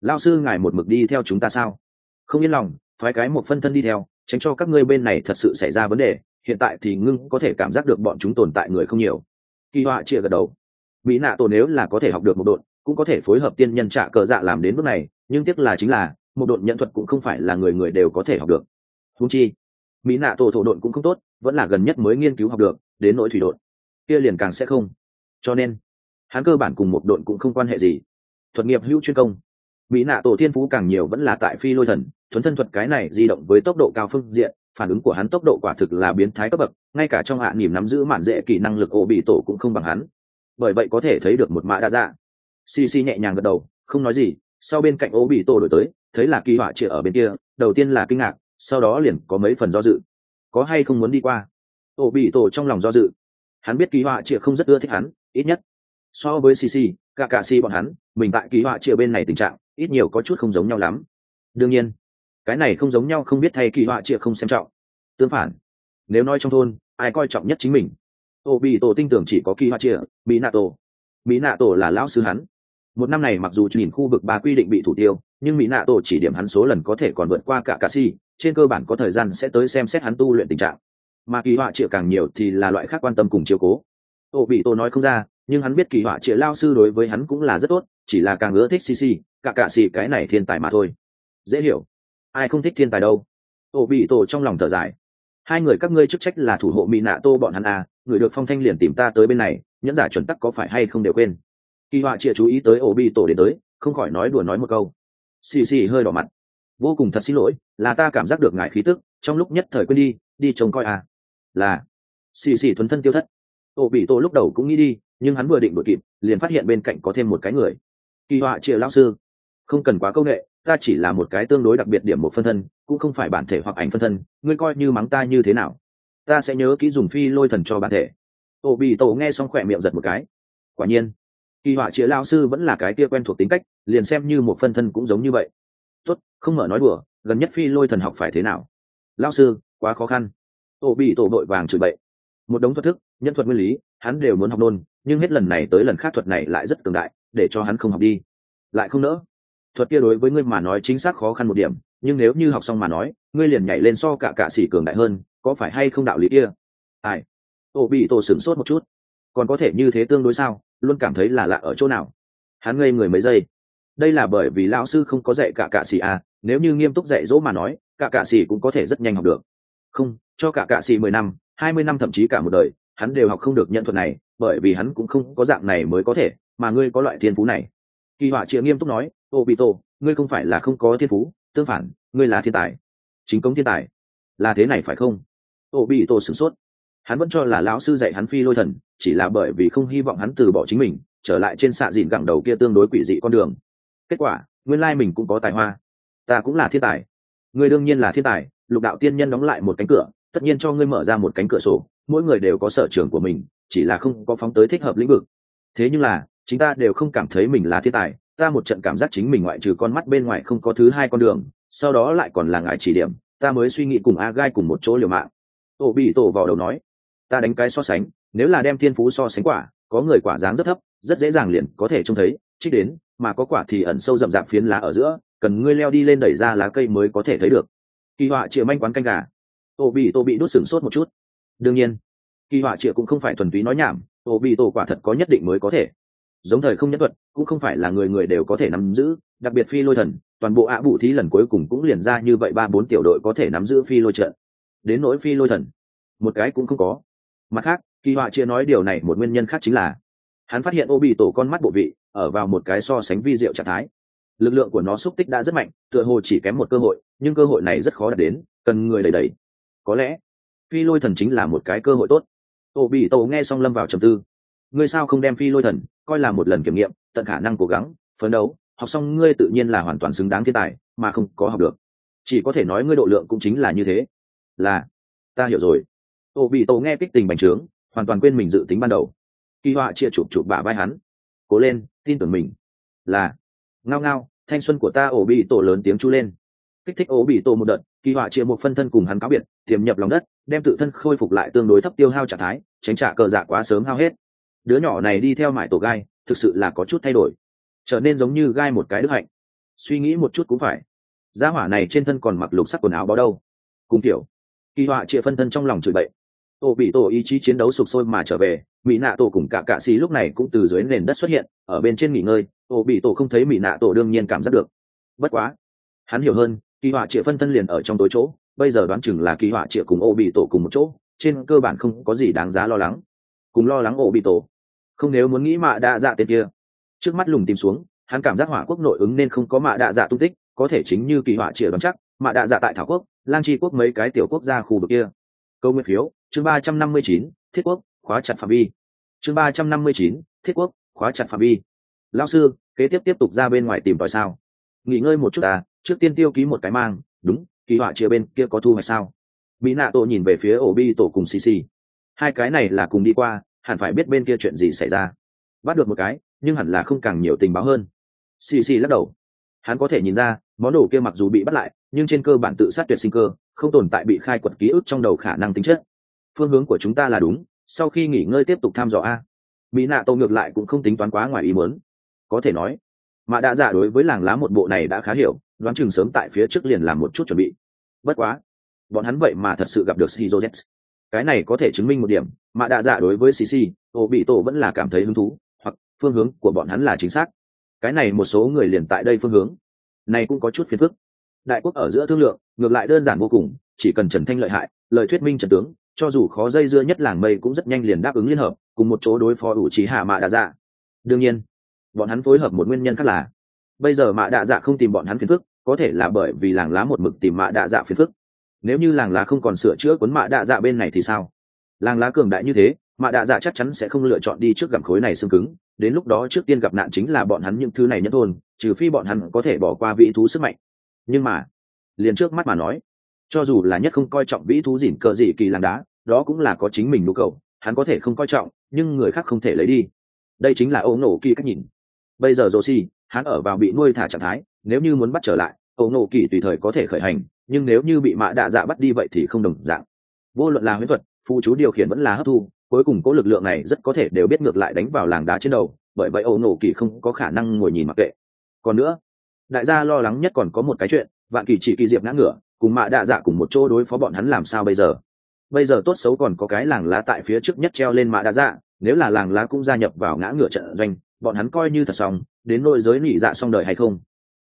Lão sư ngài một mực đi theo chúng ta sao? Không yên lòng, phái cái một phân thân đi theo, tránh cho các ngươi bên này thật sự xảy ra vấn đề, hiện tại thì ngưng có thể cảm giác được bọn chúng tồn tại người không nhiều. Kỳ họa chia gật đầu. Mỹ nạ tổ nếu là có thể học được một đội cũng có thể phối hợp tiên nhân trả cờ dạ làm đến bước này, nhưng tiếc là chính là, một đội nhận thuật cũng không phải là người người đều có thể học được. Húng chi, mỹ nạ tổ thổ đội cũng không tốt vẫn là gần nhất mới nghiên cứu học được, đến nỗi thủy đội kia liền càng sẽ không. Cho nên, hắn cơ bản cùng một đội cũng không quan hệ gì. Thuật nghiệp hữu chuyên công. Mỹ nạ tổ thiên phú càng nhiều vẫn là tại phi lôi thần, thuấn thân thuật cái này di động với tốc độ cao phương diện, phản ứng của hắn tốc độ quả thực là biến thái cấp bậc, ngay cả trong hạ niềm nắm giữ mạn dễ kỹ năng lực ổ bị tổ cũng không bằng hắn. Bởi vậy có thể thấy được một mã đa dạ xì xì nhẹ nhàng gật đầu, không nói gì, sau bên cạnh ổ bị tổ đổi tới, thấy là kỳ họa chĩa ở bên kia, đầu tiên là kinh ngạc, sau đó liền có mấy phần do dự có hay không muốn đi qua? Ổ bị tổ trong lòng do dự. Hắn biết kỳ họa chịa không rất ưa thích hắn, ít nhất. So với cc cả cả si bọn hắn, mình tại kỳ họa chịa bên này tình trạng, ít nhiều có chút không giống nhau lắm. Đương nhiên, cái này không giống nhau không biết thay kỳ họa chịa không xem trọng. Tương phản, nếu nói trong thôn, ai coi trọng nhất chính mình? Ô bị tổ tin tưởng chỉ có kỳ họa chịa mỹ nạ tổ. Mỹ nạ tổ là lão sư hắn. Một năm này mặc dù nhìn khu vực ba quy định bị thủ tiêu, nhưng mỹ nạ tổ chỉ điểm hắn số lần có thể còn vượt qua cả cà si trên cơ bản có thời gian sẽ tới xem xét hắn tu luyện tình trạng. Mà kỳ họa chĩa càng nhiều thì là loại khác quan tâm cùng chiều cố. Ô, bị tổ nói không ra, nhưng hắn biết kỳ họa chĩa lao sư đối với hắn cũng là rất tốt, chỉ là càng ưa thích cc cả cạ xì cái này thiên tài mà thôi. Dễ hiểu. Ai không thích thiên tài đâu. Ô, bị tổ trong lòng thở dài. Hai người các ngươi chức trách là thủ hộ mỹ nạ tô bọn hắn à người được phong thanh liền tìm ta tới bên này, nhẫn giả chuẩn tắc có phải hay không đều quên. Kỳ họa chịa chú ý tới ổ bị tổ đến tới, không khỏi nói đùa nói một câu. Xì xì hơi đỏ mặt vô cùng thật xin lỗi, là ta cảm giác được ngài khí tức, trong lúc nhất thời quên đi đi trông coi à. Là, xì xì thuần thân tiêu thất. Tổ bị tổ lúc đầu cũng nghĩ đi, nhưng hắn vừa định đuổi kịp, liền phát hiện bên cạnh có thêm một cái người. Kỳ họa triệu lao sư, không cần quá công nghệ, ta chỉ là một cái tương đối đặc biệt điểm một phân thân, cũng không phải bản thể hoặc ảnh phân thân, ngươi coi như mắng ta như thế nào. Ta sẽ nhớ kỹ dùng phi lôi thần cho bản thể. Tổ bị tổ nghe xong khỏe miệng giật một cái. Quả nhiên, kỳ họa triệu lao sư vẫn là cái kia quen thuộc tính cách, liền xem như một phân thân cũng giống như vậy tốt, không mở nói đùa, gần nhất phi lôi thần học phải thế nào? Lao sư, quá khó khăn. Tổ bị tổ đội vàng chửi bậy. Một đống thuật thức, nhân thuật nguyên lý, hắn đều muốn học nôn, nhưng hết lần này tới lần khác thuật này lại rất cường đại, để cho hắn không học đi. Lại không nỡ. Thuật kia đối với ngươi mà nói chính xác khó khăn một điểm, nhưng nếu như học xong mà nói, ngươi liền nhảy lên so cả cạ xỉ cường đại hơn, có phải hay không đạo lý kia? Ai? Tổ bị tổ sửng sốt một chút. Còn có thể như thế tương đối sao? Luôn cảm thấy là lạ ở chỗ nào? Hắn ngây người mấy giây đây là bởi vì lão sư không có dạy cả cạ xỉ à nếu như nghiêm túc dạy dỗ mà nói, cả cạ xỉ cũng có thể rất nhanh học được. Không, cho cả cạ xỉ mười năm, hai mươi năm thậm chí cả một đời, hắn đều học không được nhận thuật này, bởi vì hắn cũng không có dạng này mới có thể, mà ngươi có loại thiên phú này. Kỳ họa chịa nghiêm túc nói ô bị tổ ngươi không phải là không có thiên phú, tương phản, ngươi là thiên tài. Chính công thiên tài. Là thế này phải không? Ô bị tổ sửng sốt. Hắn vẫn cho là lão sư dạy hắn phi lôi thần, chỉ là bởi vì không hy vọng hắn từ bỏ chính mình, trở lại trên xạ dìn gẳng đầu kia tương đối quỷ dị con đường kết quả, nguyên lai mình cũng có tài hoa. Ta cũng là thiên tài. Ngươi đương nhiên là thiên tài, lục đạo tiên nhân đóng lại một cánh cửa, tất nhiên cho ngươi mở ra một cánh cửa sổ, mỗi người đều có sở trường của mình, chỉ là không có phóng tới thích hợp lĩnh vực. Thế nhưng là chúng ta đều không cảm thấy mình là thiên tài, ta một trận cảm giác chính mình ngoại trừ con mắt bên ngoài không có thứ hai con đường, sau đó lại còn là ngại chỉ điểm, ta mới suy nghĩ cùng a gai cùng một chỗ liều mạng. Tổ bị tổ vào đầu nói, ta đánh cái so sánh, nếu là đem thiên phú so sánh quả, có người quả dáng rất thấp, rất dễ dàng liền có thể trông thấy, trích đến mà có quả thì ẩn sâu rậm rạp phiến lá ở giữa, cần ngươi leo đi lên đẩy ra lá cây mới có thể thấy được. Kỳ họa chịa manh quán canh gà. Tổ bị tổ bị đốt sửng sốt một chút. Đương nhiên, kỳ họa chịa cũng không phải thuần túy nói nhảm tổ bị tổ quả thật có nhất định mới có thể. Giống thời không nhất thuật, cũng không phải là người người đều có thể nắm giữ, đặc biệt phi lôi thần, toàn bộ ạ bụ thí lần cuối cùng cũng liền ra như vậy ba bốn tiểu đội có thể nắm giữ phi lôi trận. Đến nỗi phi lôi thần, một cái cũng không có. Mặt khác, kỳ họa chia nói điều này một nguyên nhân khác chính là, hắn phát hiện ô bị tổ con mắt bộ vị ở vào một cái so sánh vi diệu trạng thái. Lực lượng của nó xúc tích đã rất mạnh, tựa hồ chỉ kém một cơ hội, nhưng cơ hội này rất khó đạt đến, cần người đầy đầy có lẽ, phi lôi thần chính là một cái cơ hội tốt. Ô bị tổ nghe xong lâm vào trầm tư. Ngươi sao không đem phi lôi thần, coi là một lần kiểm nghiệm, tận khả năng cố gắng, phấn đấu, học xong ngươi tự nhiên là hoàn toàn xứng đáng thiên tài, mà không có học được. Chỉ có thể nói ngươi độ lượng cũng chính là như thế. Là, ta hiểu rồi. Ô bị tổ nghe kích tình bành trướng, hoàn toàn quên mình dự tính ban đầu. Kỳ họa chia chụp chụp bả vai hắn. Cố lên tin tưởng mình. Là, ngao ngao, thanh xuân của ta ổ bị tổ lớn tiếng chu lên. Kích thích ổ bị tổ một đợt, kỳ họa chia một phân thân cùng hắn cáo biệt, tiềm nhập lòng đất, đem tự thân khôi phục lại tương đối thấp tiêu hao trạng thái, tránh trả cờ dạ quá sớm hao hết. Đứa nhỏ này đi theo mải tổ gai, thực sự là có chút thay đổi. Trở nên giống như gai một cái đức hạnh. Suy nghĩ một chút cũng phải. Gia hỏa này trên thân còn mặc lục sắc quần áo báo đâu. Cùng kiểu kỳ họa chia phân thân trong lòng chửi bậy tổ bị tổ ý chí chiến đấu sụp sôi mà trở về, mỹ nạ tổ cùng cả cạ xì lúc này cũng từ dưới nền đất xuất hiện, ở bên trên nghỉ ngơi tổ bị tổ không thấy mỹ nạ tổ đương nhiên cảm giác được. Bất quá, hắn hiểu hơn, kỳ họa trịa phân thân liền ở trong tối chỗ, bây giờ đoán chừng là kỳ họa trịa cùng ô bị tổ cùng một chỗ, trên cơ bản không có gì đáng giá lo lắng. Cùng lo lắng ô bị tổ. Không nếu muốn nghĩ mạ đa dạ tên kia. Trước mắt lùng tìm xuống, hắn cảm giác hỏa quốc nội ứng nên không có mạ đa dạ tung tích, có thể chính như kỳ họa trịa đoán chắc, mạ đa dạ tại thảo quốc, lang tri quốc mấy cái tiểu quốc gia khu vực kia câu nguyên phiếu, chương ba trăm năm mươi chín, thiết quốc, khóa chặt phạm vi. Chương ba trăm năm mươi chín, thiết quốc, khóa chặt phạm vi. Lao sư, kế tiếp tiếp tục ra bên ngoài tìm tòi sao? Nghỉ ngơi một chút à trước tiên tiêu ký một cái mang, đúng ký họa chia bên kia có thu hoạch sao? Mỹ nạ tổ nhìn về phía ổ bi tổ cùng cc hai cái này là cùng đi qua, hẳn phải biết bên kia chuyện gì xảy ra. Bắt được một cái, nhưng hẳn là không càng nhiều tình báo hơn. Cc lắc đầu. Hắn có thể nhìn ra, món đồ kia mặc dù bị bắt lại, nhưng trên cơ bản tự sát tuyệt sinh cơ không tồn tại bị khai quật ký ức trong đầu khả năng tính chất. Phương hướng của chúng ta là đúng, sau khi nghỉ ngơi tiếp tục thăm dò a. Mỹ nạ tổ ngược lại cũng không tính toán quá ngoài ý muốn. Có thể nói, mà đã giả đối với làng lá một bộ này đã khá hiểu, đoán chừng sớm tại phía trước liền làm một chút chuẩn bị. Bất quá, bọn hắn vậy mà thật sự gặp được shizu cái này có thể chứng minh một điểm, mà đã giả đối với cc ô bị tổ vẫn là cảm thấy hứng thú, hoặc phương hướng của bọn hắn là chính xác. Cái này một số người liền tại đây phương hướng. Này cũng có chút phiền phức đại quốc ở giữa thương lượng, ngược lại đơn giản vô cùng, chỉ cần trần thanh lợi hại, lời thuyết minh trần tướng, cho dù khó dây dưa nhất làng mây cũng rất nhanh liền đáp ứng liên hợp, cùng một chỗ đối phó ủ trí hạ mạ đạ dạ. Đương nhiên, bọn hắn phối hợp một nguyên nhân khác là, bây giờ mạ đạ dạ không tìm bọn hắn phiền phức, có thể là bởi vì làng lá một mực tìm mạ đạ dạ phiền phức. Nếu như làng lá không còn sửa chữa cuốn mạ đạ dạ bên này thì sao? Làng lá cường đại như thế, mạ đạ dạ chắc chắn sẽ không lựa chọn đi trước gặm khối này xương cứng, đến lúc đó trước tiên gặp nạn chính là bọn hắn những thứ này nhất thôn, trừ phi bọn hắn có thể bỏ qua vị thú sức mạnh nhưng mà, liền trước mắt mà nói, cho dù là nhất không coi trọng vĩ thú dỉn cờ dị kỳ làng đá, đó cũng là có chính mình nhu cầu, hắn có thể không coi trọng, nhưng người khác không thể lấy đi. Đây chính là ấu nổ kỳ cách nhìn. Bây giờ rô si hắn ở vào bị nuôi thả trạng thái, nếu như muốn bắt trở lại ấu nổ kỳ tùy thời có thể khởi hành, nhưng nếu như bị mạ đạ dạ bắt đi vậy thì không đồng dạng. Vô luận là huyễn thuật phụ chú điều khiển vẫn là hấp thu, cuối cùng cố lực lượng này rất có thể đều biết ngược lại đánh vào làng đá trên đầu, bởi vậy ấu nổ kỳ không có khả năng ngồi nhìn mặc kệ. Còn nữa đại gia lo lắng nhất còn có một cái chuyện, vạn kỳ chỉ kỳ diệp ngã ngửa cùng mạ đạ dạ cùng một chỗ đối phó bọn hắn làm sao bây giờ? Bây giờ tốt xấu còn có cái làng lá tại phía trước nhất treo lên mạ đạ dạ nếu là làng lá cũng gia nhập vào ngã ngửa trận doanh, bọn hắn coi như thật xong, đến nội giới nỉ dạ xong đời hay không?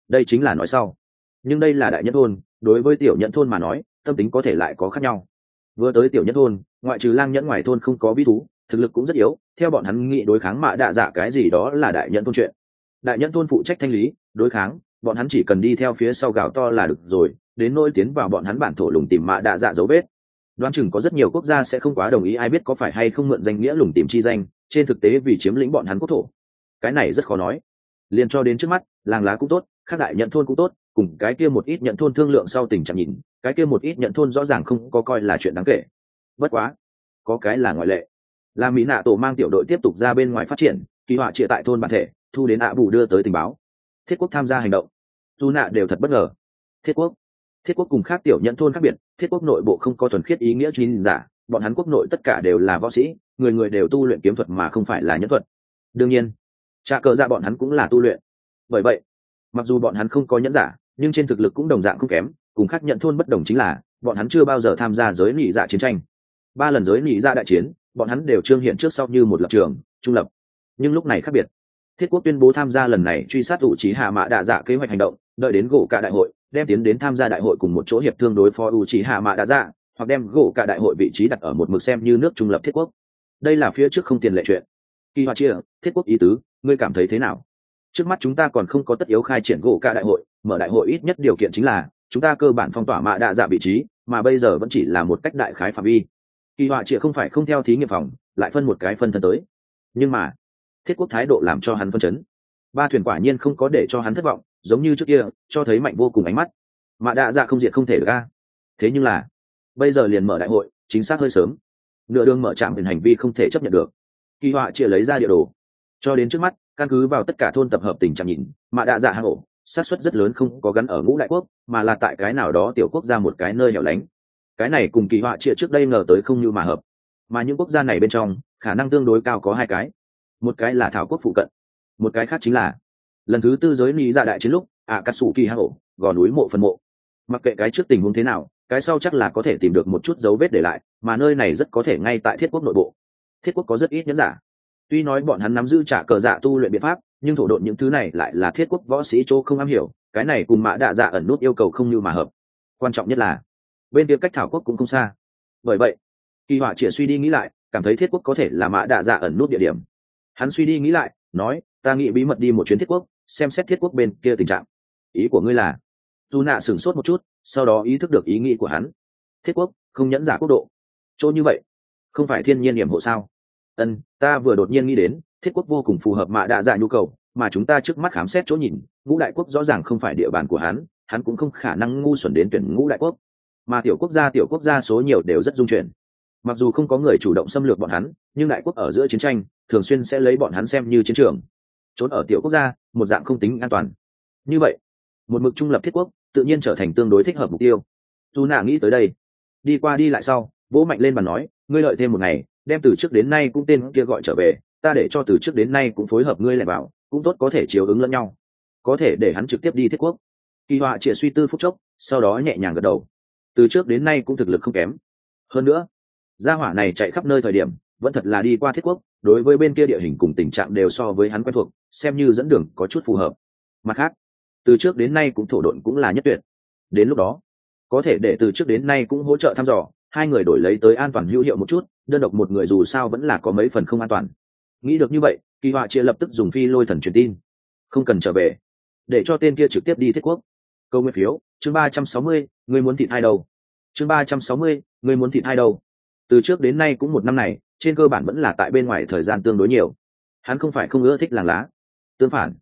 Đây chính là nói sau. Nhưng đây là đại nhất thôn, đối với tiểu nhẫn thôn mà nói, tâm tính có thể lại có khác nhau. Vừa tới tiểu nhất thôn, ngoại trừ lang nhẫn ngoài thôn không có vi thú, thực lực cũng rất yếu, theo bọn hắn nghĩ đối kháng mạ đạ dạ cái gì đó là đại nhẫn thôn chuyện. Đại nhẫn thôn phụ trách thanh lý, đối kháng bọn hắn chỉ cần đi theo phía sau gạo to là được rồi, đến nỗi tiến vào bọn hắn bản thổ lùng tìm mạ đạ dạ dấu vết. Đoán chừng có rất nhiều quốc gia sẽ không quá đồng ý ai biết có phải hay không mượn danh nghĩa lùng tìm chi danh, trên thực tế vì chiếm lĩnh bọn hắn quốc thổ. Cái này rất khó nói. Liền cho đến trước mắt, làng lá cũng tốt khác đại nhận thôn cũng tốt, cùng cái kia một ít nhận thôn thương lượng sau tình trạng nhìn, cái kia một ít nhận thôn rõ ràng không có coi là chuyện đáng kể. Bất quá, có cái là ngoại lệ. Là mỹ nạ tổ mang tiểu đội tiếp tục ra bên ngoài phát triển, kỳ họa chia tại thôn bản thể, thu đến ạ bù đưa tới tình báo. Thiết quốc tham gia hành động dù nạ đều thật bất ngờ. Thiết quốc. Thiết quốc cùng khác tiểu nhận thôn khác biệt, thiết quốc nội bộ không có thuần khiết ý nghĩa chuyên giả, bọn hắn quốc nội tất cả đều là võ sĩ, người người đều tu luyện kiếm thuật mà không phải là nhân thuật. Đương nhiên trà cờ ra bọn hắn cũng là tu luyện. Bởi vậy, mặc dù bọn hắn không có nhẫn giả, nhưng trên thực lực cũng đồng dạng không kém, cùng khác nhận thôn bất đồng chính là, bọn hắn chưa bao giờ tham gia giới nị dạ chiến tranh. Ba lần giới nị dạ đại chiến, bọn hắn đều trương hiện trước sau như một lập trường, trung lập. Nhưng lúc này khác biệt. Thiết quốc tuyên bố tham gia lần này truy sát ủ trí hạ mạ đạ dạ kế hoạch hành động đợi đến gỗ cả đại hội, đem tiến đến tham gia đại hội cùng một chỗ hiệp thương đối phó u trí hạ mạ đã ra hoặc đem gỗ cả đại hội vị trí đặt ở một mực xem như nước trung lập thiết quốc. Đây là phía trước không tiền lệ chuyện. Kỳ hoa chia, thiết quốc ý tứ, ngươi cảm thấy thế nào? Trước mắt chúng ta còn không có tất yếu khai triển gỗ cả đại hội, mở đại hội ít nhất điều kiện chính là, chúng ta cơ bản phong tỏa mạ đạ dạ vị trí, mà bây giờ vẫn chỉ là một cách đại khái phạm vi. Kỳ họa chia không phải không theo thí nghiệm phòng, lại phân một cái phân thân tới. Nhưng mà, thiết quốc thái độ làm cho hắn phân chấn. Ba thuyền quả nhiên không có để cho hắn thất vọng giống như trước kia, cho thấy mạnh vô cùng ánh mắt. Mạ đạ dạ không diệt không thể được ca thế nhưng là, bây giờ liền mở đại hội, chính xác hơi sớm. Nửa đường mở trạm biển hành vi không thể chấp nhận được. Kỳ họa chia lấy ra địa đồ. Cho đến trước mắt, căn cứ vào tất cả thôn tập hợp tình trạng nhìn mạ đạ dạ hang ổ, xác suất rất lớn không có gắn ở ngũ đại quốc, mà là tại cái nào đó tiểu quốc ra một cái nơi hẻo lánh. Cái này cùng kỳ họa chia trước đây ngờ tới không như mà hợp. Mà những quốc gia này bên trong, khả năng tương đối cao có hai cái. Một cái là thảo quốc phụ cận, một cái khác chính là lần thứ tư giới mỹ ra dạ đại chiến lúc ạ cắt xù kỳ hang ổ gò núi mộ phân mộ. Mặc kệ cái trước tình huống thế nào, cái sau chắc là có thể tìm được một chút dấu vết để lại, mà nơi này rất có thể ngay tại thiết quốc nội bộ. Thiết quốc có rất ít nhẫn giả. Tuy nói bọn hắn nắm giữ trả cờ giả tu luyện biện pháp, nhưng thổ độn những thứ này lại là thiết quốc võ sĩ chỗ không am hiểu, cái này cùng mã đạ dạ ẩn nút yêu cầu không như mà hợp. Quan trọng nhất là, bên kia cách thảo quốc cũng không xa. Bởi vậy, kỳ họa chỉ suy đi nghĩ lại, cảm thấy thiết quốc có thể là mã đạ dạ ẩn nút địa điểm. Hắn suy đi nghĩ lại, nói, ta nghĩ bí mật đi một chuyến thiết quốc xem xét thiết quốc bên kia tình trạng. Ý của ngươi là, dù nạ sửng sốt một chút, sau đó ý thức được ý nghĩ của hắn. Thiết quốc, không nhẫn giả quốc độ. Chỗ như vậy, không phải thiên nhiên điểm hộ sao? Ân, ta vừa đột nhiên nghĩ đến, thiết quốc vô cùng phù hợp mạ đạ dạ nhu cầu, mà chúng ta trước mắt khám xét chỗ nhìn, ngũ đại quốc rõ ràng không phải địa bàn của hắn hắn cũng không khả năng ngu xuẩn đến tuyển ngũ đại quốc. Mà tiểu quốc gia, tiểu quốc gia số nhiều đều rất dung chuyển. Mặc dù không có người chủ động xâm lược bọn hắn, nhưng đại quốc ở giữa chiến tranh, thường xuyên sẽ lấy bọn hắn xem như chiến trường. Trốn ở tiểu quốc gia một dạng không tính an toàn. Như vậy, một mực trung lập thiết quốc, tự nhiên trở thành tương đối thích hợp mục tiêu. Dù nạ nghĩ tới đây. Đi qua đi lại sau, vỗ mạnh lên mà nói, ngươi lợi thêm một ngày, đem từ trước đến nay cũng tên kia gọi trở về, ta để cho từ trước đến nay cũng phối hợp ngươi lại vào cũng tốt có thể chiếu ứng lẫn nhau. Có thể để hắn trực tiếp đi thiết quốc. Kỳ họa chịa suy tư phúc chốc, sau đó nhẹ nhàng gật đầu. Từ trước đến nay cũng thực lực không kém. Hơn nữa, gia hỏa này chạy khắp nơi thời điểm, vẫn thật là đi qua thiết quốc đối với bên kia địa hình cùng tình trạng đều so với hắn quen thuộc, xem như dẫn đường có chút phù hợp. Mặt khác, từ trước đến nay cũng thổ độn cũng là nhất tuyệt. Đến lúc đó, có thể để từ trước đến nay cũng hỗ trợ thăm dò, hai người đổi lấy tới an toàn hữu hiệu một chút, đơn độc một người dù sao vẫn là có mấy phần không an toàn. Nghĩ được như vậy, kỳ họa chia lập tức dùng phi lôi thần truyền tin. Không cần trở về, để cho tên kia trực tiếp đi thiết quốc. Câu nguyên phiếu, chương ba trăm sáu mươi, người muốn thịt hai đầu chương ba trăm sáu mươi, người muốn thịt hai đầu từ trước đến nay cũng một năm này trên cơ bản vẫn là tại bên ngoài thời gian tương đối nhiều. Hắn không phải không ưa thích làng lá. Tương phản,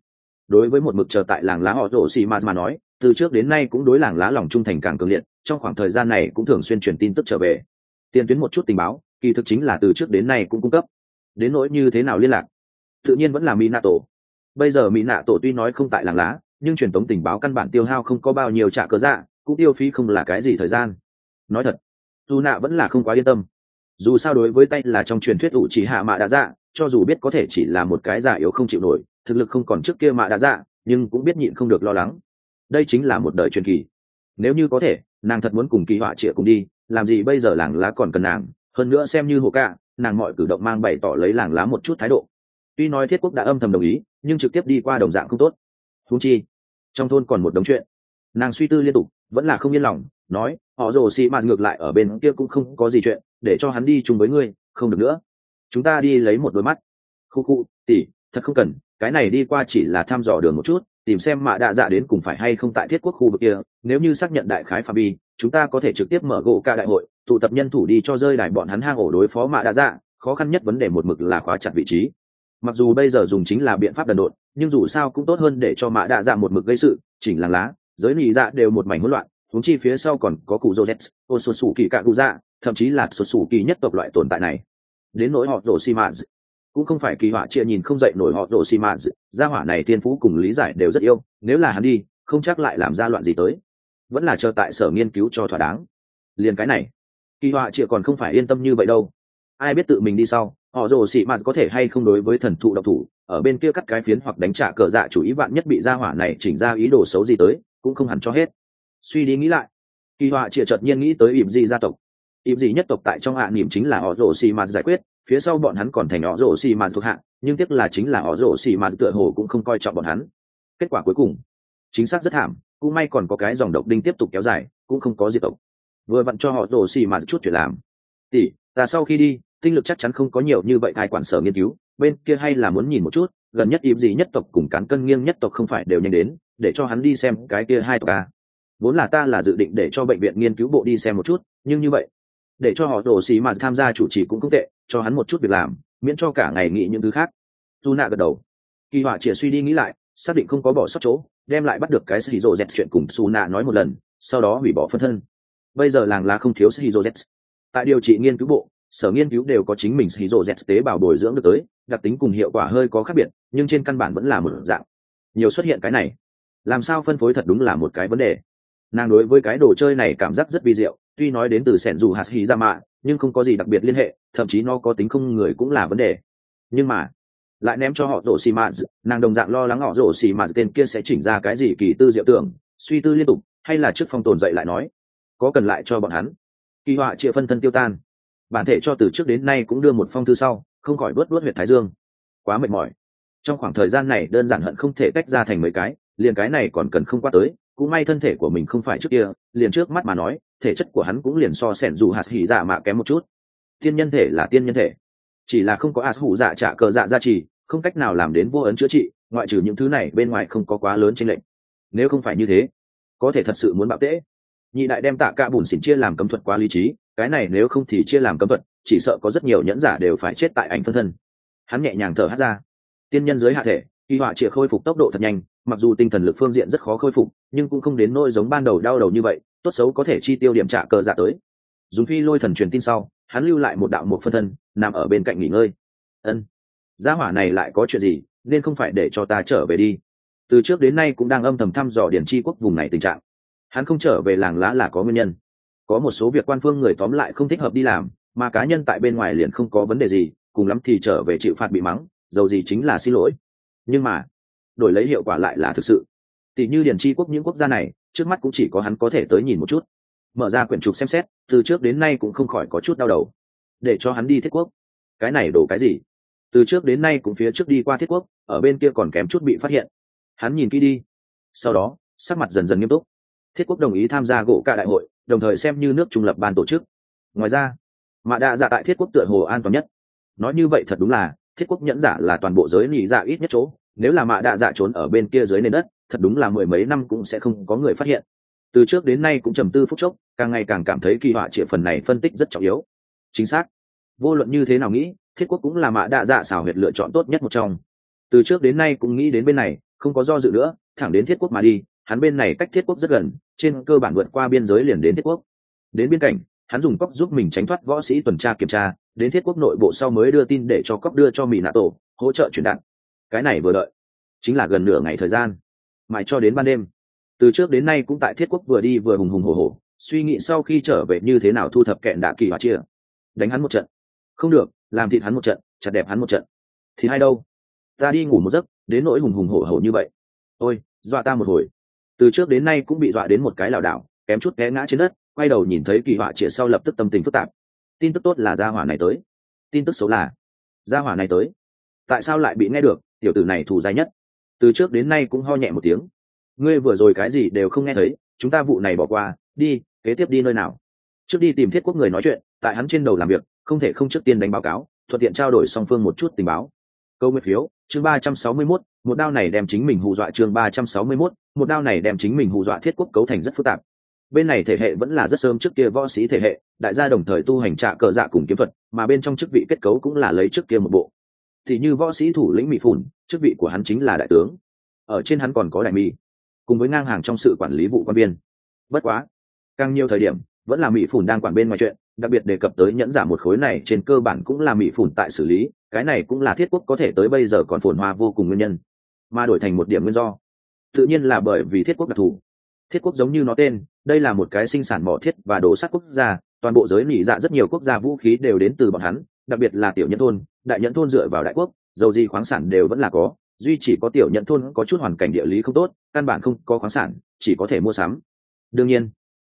đối với một mực chờ tại làng lá họ rổ xì mà mà nói, từ trước đến nay cũng đối làng lá lòng trung thành càng cường liệt, trong khoảng thời gian này cũng thường xuyên truyền tin tức trở về. Tiền tuyến một chút tình báo, kỳ thực chính là từ trước đến nay cũng cung cấp. Đến nỗi như thế nào liên lạc, tự nhiên vẫn là mỹ nạ tổ bây giờ mỹ nạ tổ tuy nói không tại làng lá, nhưng truyền thống tình báo căn bản tiêu hao không có bao nhiêu trả cớ dạ cũng tiêu phí không là cái gì thời gian. Nói thật dù nạ vẫn là không quá yên tâm dù sao đối với tay là trong truyền thuyết ủ chỉ hạ mạ đã dạ cho dù biết có thể chỉ là một cái giả yếu không chịu nổi, thực lực không còn trước kia mạ đã dạ nhưng cũng biết nhịn không được lo lắng. Đây chính là một đời truyền kỳ. Nếu như có thể, nàng thật muốn cùng kỳ họa trịa cùng đi, làm gì bây giờ làng lá còn cần nàng? Hơn nữa xem như hồ ca, nàng mọi cử động mang bày tỏ lấy làng lá một chút thái độ. Tuy nói thiết quốc đã âm thầm đồng ý, nhưng trực tiếp đi qua đồng dạng không tốt. Thú chi, trong thôn còn một đống chuyện. Nàng suy tư liên tục, vẫn là không yên lòng, nói, họ rồ xì mạt ngược lại ở bên kia cũng không có gì chuyện để cho hắn đi chung với ngươi, không được nữa. Chúng ta đi lấy một đôi mắt. Khu khu tỉ thật không cần, cái này đi qua chỉ là thăm dò đường một chút, tìm xem mạ đạ dạ đến cùng phải hay không tại thiết quốc khu vực kia. Nếu như xác nhận đại khái phạm vi, chúng ta có thể trực tiếp mở gỗ ca đại hội, tụ tập nhân thủ đi cho rơi đài bọn hắn hang ổ đối phó mạ đạ dạ. Khó khăn nhất vấn đề một mực là khóa chặt vị trí. Mặc dù bây giờ dùng chính là biện pháp đần độn, nhưng dù sao cũng tốt hơn để cho mạ đạ dạ một mực gây sự, chỉnh làng lá, giới lì dạ đều một mảnh hỗn loạn, huống chi phía sau còn có cụ rô z ô xuân xù kỳ cạ cụ dạ thậm chí là xuất sủ kỳ nhất tộc loại tồn tại này. Đến nỗi họ đổ xi mã cũng không phải kỳ họa chia nhìn không dậy nổi họ đổ xi mã gia hỏa này thiên phú cùng lý giải đều rất yêu, nếu là hắn đi, không chắc lại làm ra loạn gì tới. Vẫn là chờ tại sở nghiên cứu cho thỏa đáng. Liền cái này, kỳ họa chia còn không phải yên tâm như vậy đâu. Ai biết tự mình đi sau, họ rồ xị mạt có thể hay không đối với thần thụ độc thủ, ở bên kia cắt cái phiến hoặc đánh trả cờ dạ chủ ý vạn nhất bị gia hỏa này chỉnh ra ý đồ xấu gì tới, cũng không hẳn cho hết. Suy đi nghĩ lại, kỳ họa chịa chợt nhiên nghĩ tới ỉm di gia tộc ịp gì nhất tộc tại trong hạ niệm chính là họ rổ xì mạt giải quyết, phía sau bọn hắn còn thành họ rổ xì mạt thuộc hạ, nhưng tiếc là chính là họ rổ xì mà tựa hồ cũng không coi trọng bọn hắn. Kết quả cuối cùng, chính xác rất thảm, cũng may còn có cái dòng độc đinh tiếp tục kéo dài, cũng không có diệt tộc. Vừa vặn cho họ rổ xì mà chút chuyện làm. Tỷ, ta sau khi đi, tinh lực chắc chắn không có nhiều như vậy cai quản sở nghiên cứu, bên kia hay là muốn nhìn một chút, gần nhất ịp gì nhất tộc cùng cán cân nghiêng nhất tộc không phải đều nhanh đến, để cho hắn đi xem cái kia hai tộc a. Vốn là ta là dự định để cho bệnh viện nghiên cứu bộ đi xem một chút, nhưng như vậy để cho họ đổ xì mà tham gia chủ trì cũng không tệ, cho hắn một chút việc làm, miễn cho cả ngày nghĩ những thứ khác. Tu nạ gật đầu. Kỳ họa chỉ suy đi nghĩ lại, xác định không có bỏ sót chỗ, đem lại bắt được cái sĩ rộ dẹt chuyện cùng su nạ nói một lần, sau đó hủy bỏ phân thân. Bây giờ làng lá không thiếu sĩ rộ dẹt. Tại điều trị nghiên cứu bộ, sở nghiên cứu đều có chính mình sĩ rộ dẹt tế bào bồi dưỡng được tới, đặc tính cùng hiệu quả hơi có khác biệt, nhưng trên căn bản vẫn là một dạng. Nhiều xuất hiện cái này. Làm sao phân phối thật đúng là một cái vấn đề. Nàng đối với cái đồ chơi này cảm giác rất vi diệu tuy nói đến từ sẻn dù hạt hì ra mạ nhưng không có gì đặc biệt liên hệ, thậm chí nó có tính không người cũng là vấn đề. Nhưng mà, lại ném cho họ rổ xì mạt, nàng đồng dạng lo lắng họ rổ xì mạt tên kia sẽ chỉnh ra cái gì kỳ tư diệu tưởng, suy tư liên tục, hay là trước phong tồn dậy lại nói, có cần lại cho bọn hắn. Kỳ họa chia phân thân tiêu tan. Bản thể cho từ trước đến nay cũng đưa một phong thư sau, không khỏi bớt bớt huyện thái dương. Quá mệt mỏi. Trong khoảng thời gian này, đơn giản hận không thể tách ra thành mấy cái, liền cái này còn cần không qua tới cũng may thân thể của mình không phải trước kia, liền trước mắt mà nói, thể chất của hắn cũng liền so sẻn dù hạt hỉ dạ mạ kém một chút. Tiên nhân thể là tiên nhân thể. Chỉ là không có hạt hủ dạ trả cờ dạ gia trì, không cách nào làm đến vô ấn chữa trị, ngoại trừ những thứ này, bên ngoài không có quá lớn tranh lệnh nếu không phải như thế, có thể thật sự muốn bạo tễ. Nhị đại đem tạ ca bùn xỉn chia làm cấm thuật quá lý trí, cái này nếu không thì chia làm cấm thuật, chỉ sợ có rất nhiều nhẫn giả đều phải chết tại ảnh phân thân. Hắn nhẹ nhàng thở hát ra. Tiên nhân dưới hạ thể, y họa chịa khôi phục tốc độ thật nhanh mặc dù tinh thần lực phương diện rất khó khôi phục, nhưng cũng không đến nỗi giống ban đầu đau đầu như vậy, tốt xấu có thể chi tiêu điểm trả cờ dạ tới. Dùng phi lôi thần truyền tin sau, hắn lưu lại một đạo một phân thân, nằm ở bên cạnh nghỉ ngơi. Ân, gia hỏa này lại có chuyện gì, nên không phải để cho ta trở về đi. Từ trước đến nay cũng đang âm thầm thăm dò điển tri quốc vùng này tình trạng. Hắn không trở về làng lá là có nguyên nhân. Có một số việc quan phương người tóm lại không thích hợp đi làm, mà cá nhân tại bên ngoài liền không có vấn đề gì, cùng lắm thì trở về chịu phạt bị mắng, dầu gì chính là xin lỗi. Nhưng mà đổi lấy hiệu quả lại là thực sự. Tỷ như điển tri quốc những quốc gia này, trước mắt cũng chỉ có hắn có thể tới nhìn một chút. Mở ra quyển trục xem xét, từ trước đến nay cũng không khỏi có chút đau đầu. Để cho hắn đi thiết quốc. Cái này đổ cái gì? Từ trước đến nay cũng phía trước đi qua thiết quốc, ở bên kia còn kém chút bị phát hiện. Hắn nhìn kỹ đi. Sau đó, sắc mặt dần dần nghiêm túc. Thiết quốc đồng ý tham gia gỗ cả đại hội, đồng thời xem như nước trung lập ban tổ chức. Ngoài ra mạ đạ dạ tại thiết quốc tựa hồ an toàn nhất. Nói như vậy thật đúng là, thiết quốc nhẫn giả là toàn bộ giới nhị dạ ít nhất chỗ nếu là mạ đạ dạ trốn ở bên kia dưới nền đất, thật đúng là mười mấy năm cũng sẽ không có người phát hiện. Từ trước đến nay cũng trầm tư phúc chốc, càng ngày càng cảm thấy kỳ họa trịa phần này phân tích rất trọng yếu. Chính xác. Vô luận như thế nào nghĩ, thiết quốc cũng là mạ đạ dạ xảo huyệt lựa chọn tốt nhất một trong. Từ trước đến nay cũng nghĩ đến bên này, không có do dự nữa, thẳng đến thiết quốc mà đi, hắn bên này cách thiết quốc rất gần, trên cơ bản vượt qua biên giới liền đến thiết quốc. Đến biên cảnh hắn dùng cóc giúp mình tránh thoát võ sĩ tuần tra kiểm tra, đến thiết quốc nội bộ sau mới đưa tin để cho cóc đưa cho mỹ nạ tổ, hỗ trợ chuyển đạn cái này vừa đợi. Chính là gần nửa ngày thời gian. Mãi cho đến ban đêm. Từ trước đến nay cũng tại thiết quốc vừa đi vừa hùng hùng hổ hổ, suy nghĩ sau khi trở về như thế nào thu thập kẹn đạ kỳ hỏa chia. Đánh hắn một trận. Không được làm thịt hắn một trận chặt đẹp hắn một trận. Thì hay đâu? Ta đi ngủ một giấc đến nỗi hùng hùng hổ hổ như vậy. Ôi dọa ta một hồi. Từ trước đến nay cũng bị dọa đến một cái lảo đảo kém chút té ngã trên đất quay đầu nhìn thấy kỳ họa chĩa sau lập tức tâm tình phức tạp. Tin tức tốt là gia hỏa này tới. Tin tức xấu là gia hỏa này tới. Tại sao lại bị nghe được? Tiểu tử này thù dài nhất. Từ trước đến nay cũng ho nhẹ một tiếng. Ngươi vừa rồi cái gì đều không nghe thấy, chúng ta vụ này bỏ qua, đi, kế tiếp đi nơi nào? Trước đi tìm thiết quốc người nói chuyện, tại hắn trên đầu làm việc, không thể không trước tiên đánh báo cáo, thuận tiện trao đổi song phương một chút tình báo. Câu nguyên phiếu, chương ba trăm sáu mươi mốt, một đao này đem chính mình hù dọa chương ba trăm sáu mươi mốt, một đao này đem chính mình hù dọa thiết quốc cấu thành rất phức tạp. Bên này thể hệ vẫn là rất sớm trước kia võ sĩ thể hệ, đại gia đồng thời tu hành trạ cờ dạ cùng kiếm thuật, mà bên trong chức vị kết cấu cũng là lấy trước kia một bộ thì như võ sĩ thủ lĩnh mỹ phùn, chức vị của hắn chính là đại tướng. Ở trên hắn còn có đại mỹ cùng với ngang hàng trong sự quản lý vụ quan viên. Bất quá, càng nhiều thời điểm, vẫn là mỹ phùn đang quản bên ngoài chuyện, đặc biệt đề cập tới nhẫn giả một khối này trên cơ bản cũng là mỹ phủn tại xử lý, cái này cũng là thiết quốc có thể tới bây giờ còn phồn hoa vô cùng nguyên nhân, mà đổi thành một điểm nguyên do. Tự nhiên là bởi vì thiết quốc đặc thù. Thiết quốc giống như nó tên, đây là một cái sinh sản mỏ thiết và đồ sắt quốc gia, toàn bộ giới nỉ dạ rất nhiều quốc gia vũ khí đều đến từ bọn hắn, đặc biệt là tiểu Nhân thôn đại nhẫn thôn dựa vào đại quốc, dầu gì khoáng sản đều vẫn là có, duy chỉ có tiểu nhẫn thôn có chút hoàn cảnh địa lý không tốt, căn bản không có khoáng sản, chỉ có thể mua sắm. Đương nhiên,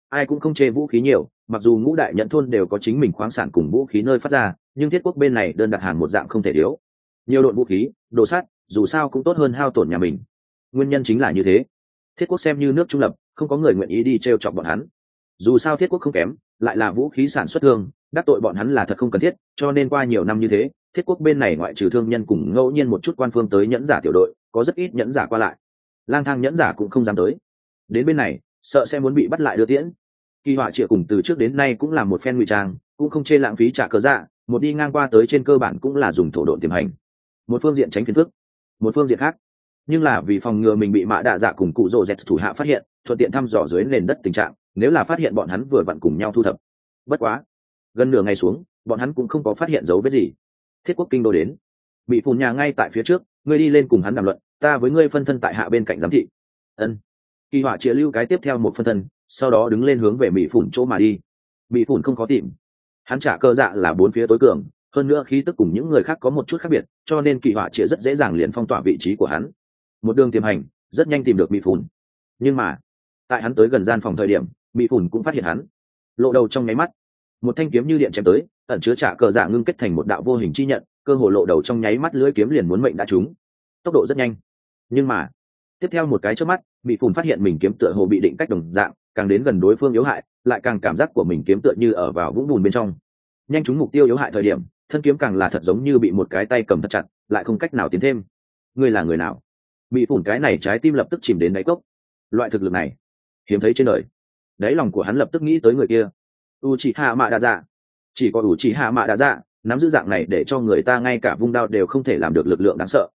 ai cũng không chê vũ khí nhiều, mặc dù ngũ đại nhận thôn đều có chính mình khoáng sản cùng vũ khí nơi phát ra, nhưng thiết quốc bên này đơn đặt hàng một dạng không thể thiếu. Nhiều đội vũ khí, đồ sát dù sao cũng tốt hơn hao tổn nhà mình. Nguyên nhân chính là như thế. Thiết quốc xem như nước trung lập, không có người nguyện ý đi t r e o chọc bọn hắn. Dù sao thiết quốc không kém, lại là vũ khí sản xuất thương, đắc tội bọn hắn là thật không cần thiết, cho nên qua nhiều năm như thế thiết quốc bên này ngoại trừ thương nhân cùng ngẫu nhiên một chút quan phương tới nhẫn giả tiểu đội, có rất ít nhẫn giả qua lại. Lang thang nhẫn giả cũng không dám tới. Đến bên này, sợ sẽ muốn bị bắt lại đưa tiễn. Kỳ họa chịa cùng từ trước đến nay cũng là một phen ngụy trang, cũng không chê lãng phí trả cớ dạ một đi ngang qua tới trên cơ bản cũng là dùng thổ độn tiềm hành. Một phương diện tránh phiền phức, một phương diện khác. Nhưng là vì phòng ngừa mình bị mạ đạ dạ cùng cụ rồ dẹt thủ hạ phát hiện, thuận tiện thăm dò dưới nền đất tình trạng, nếu là phát hiện bọn hắn vừa vặn cùng nhau thu thập. Bất quá, gần nửa ngày xuống, bọn hắn cũng không có phát hiện dấu vết gì thiết quốc kinh đô đến. Bị phùn nhà ngay tại phía trước, ngươi đi lên cùng hắn đàm luận, ta với ngươi phân thân tại hạ bên cạnh giám thị. Ân. Kỳ họa chĩa lưu cái tiếp theo một phân thân, sau đó đứng lên hướng về mỹ phủn chỗ mà đi. Mỹ phủn không có tìm. Hắn trả cơ dạ là bốn phía tối cường, hơn nữa khí tức cùng những người khác có một chút khác biệt, cho nên kỳ họa chĩa rất dễ dàng liền phong tỏa vị trí của hắn. Một đường tiềm hành, rất nhanh tìm được mỹ phủn nhưng mà, tại hắn tới gần gian phòng thời điểm mỹ phủn cũng phát hiện hắn. Lộ đầu trong nháy mắt một thanh kiếm như điện chém tới, ẩn chứa trả cờ dạ ngưng kết thành một đạo vô hình chi nhận, cơ hồ lộ đầu trong nháy mắt lưỡi kiếm liền muốn mệnh đã trúng. Tốc độ rất nhanh. Nhưng mà, tiếp theo một cái trước mắt bị phùn phát hiện mình kiếm tựa hồ bị định cách đồng dạng, càng đến gần đối phương yếu hại, lại càng cảm giác của mình kiếm tựa như ở vào vũng bùn bên trong. Nhanh trúng mục tiêu yếu hại thời điểm, thân kiếm càng là thật giống như bị một cái tay cầm thật chặt, lại không cách nào tiến thêm. Ngươi là người nào? Bị phủn cái này trái tim lập tức chìm đến đáy cốc. Loại thực lực này, hiếm thấy trên đời. Đáy lòng của hắn lập tức nghĩ tới người kia u chỉ hạ mạ đa dạ chỉ có u chỉ hạ mạ đa dạ nắm giữ dạng này để cho người ta ngay cả vung đao đều không thể làm được lực lượng đáng sợ.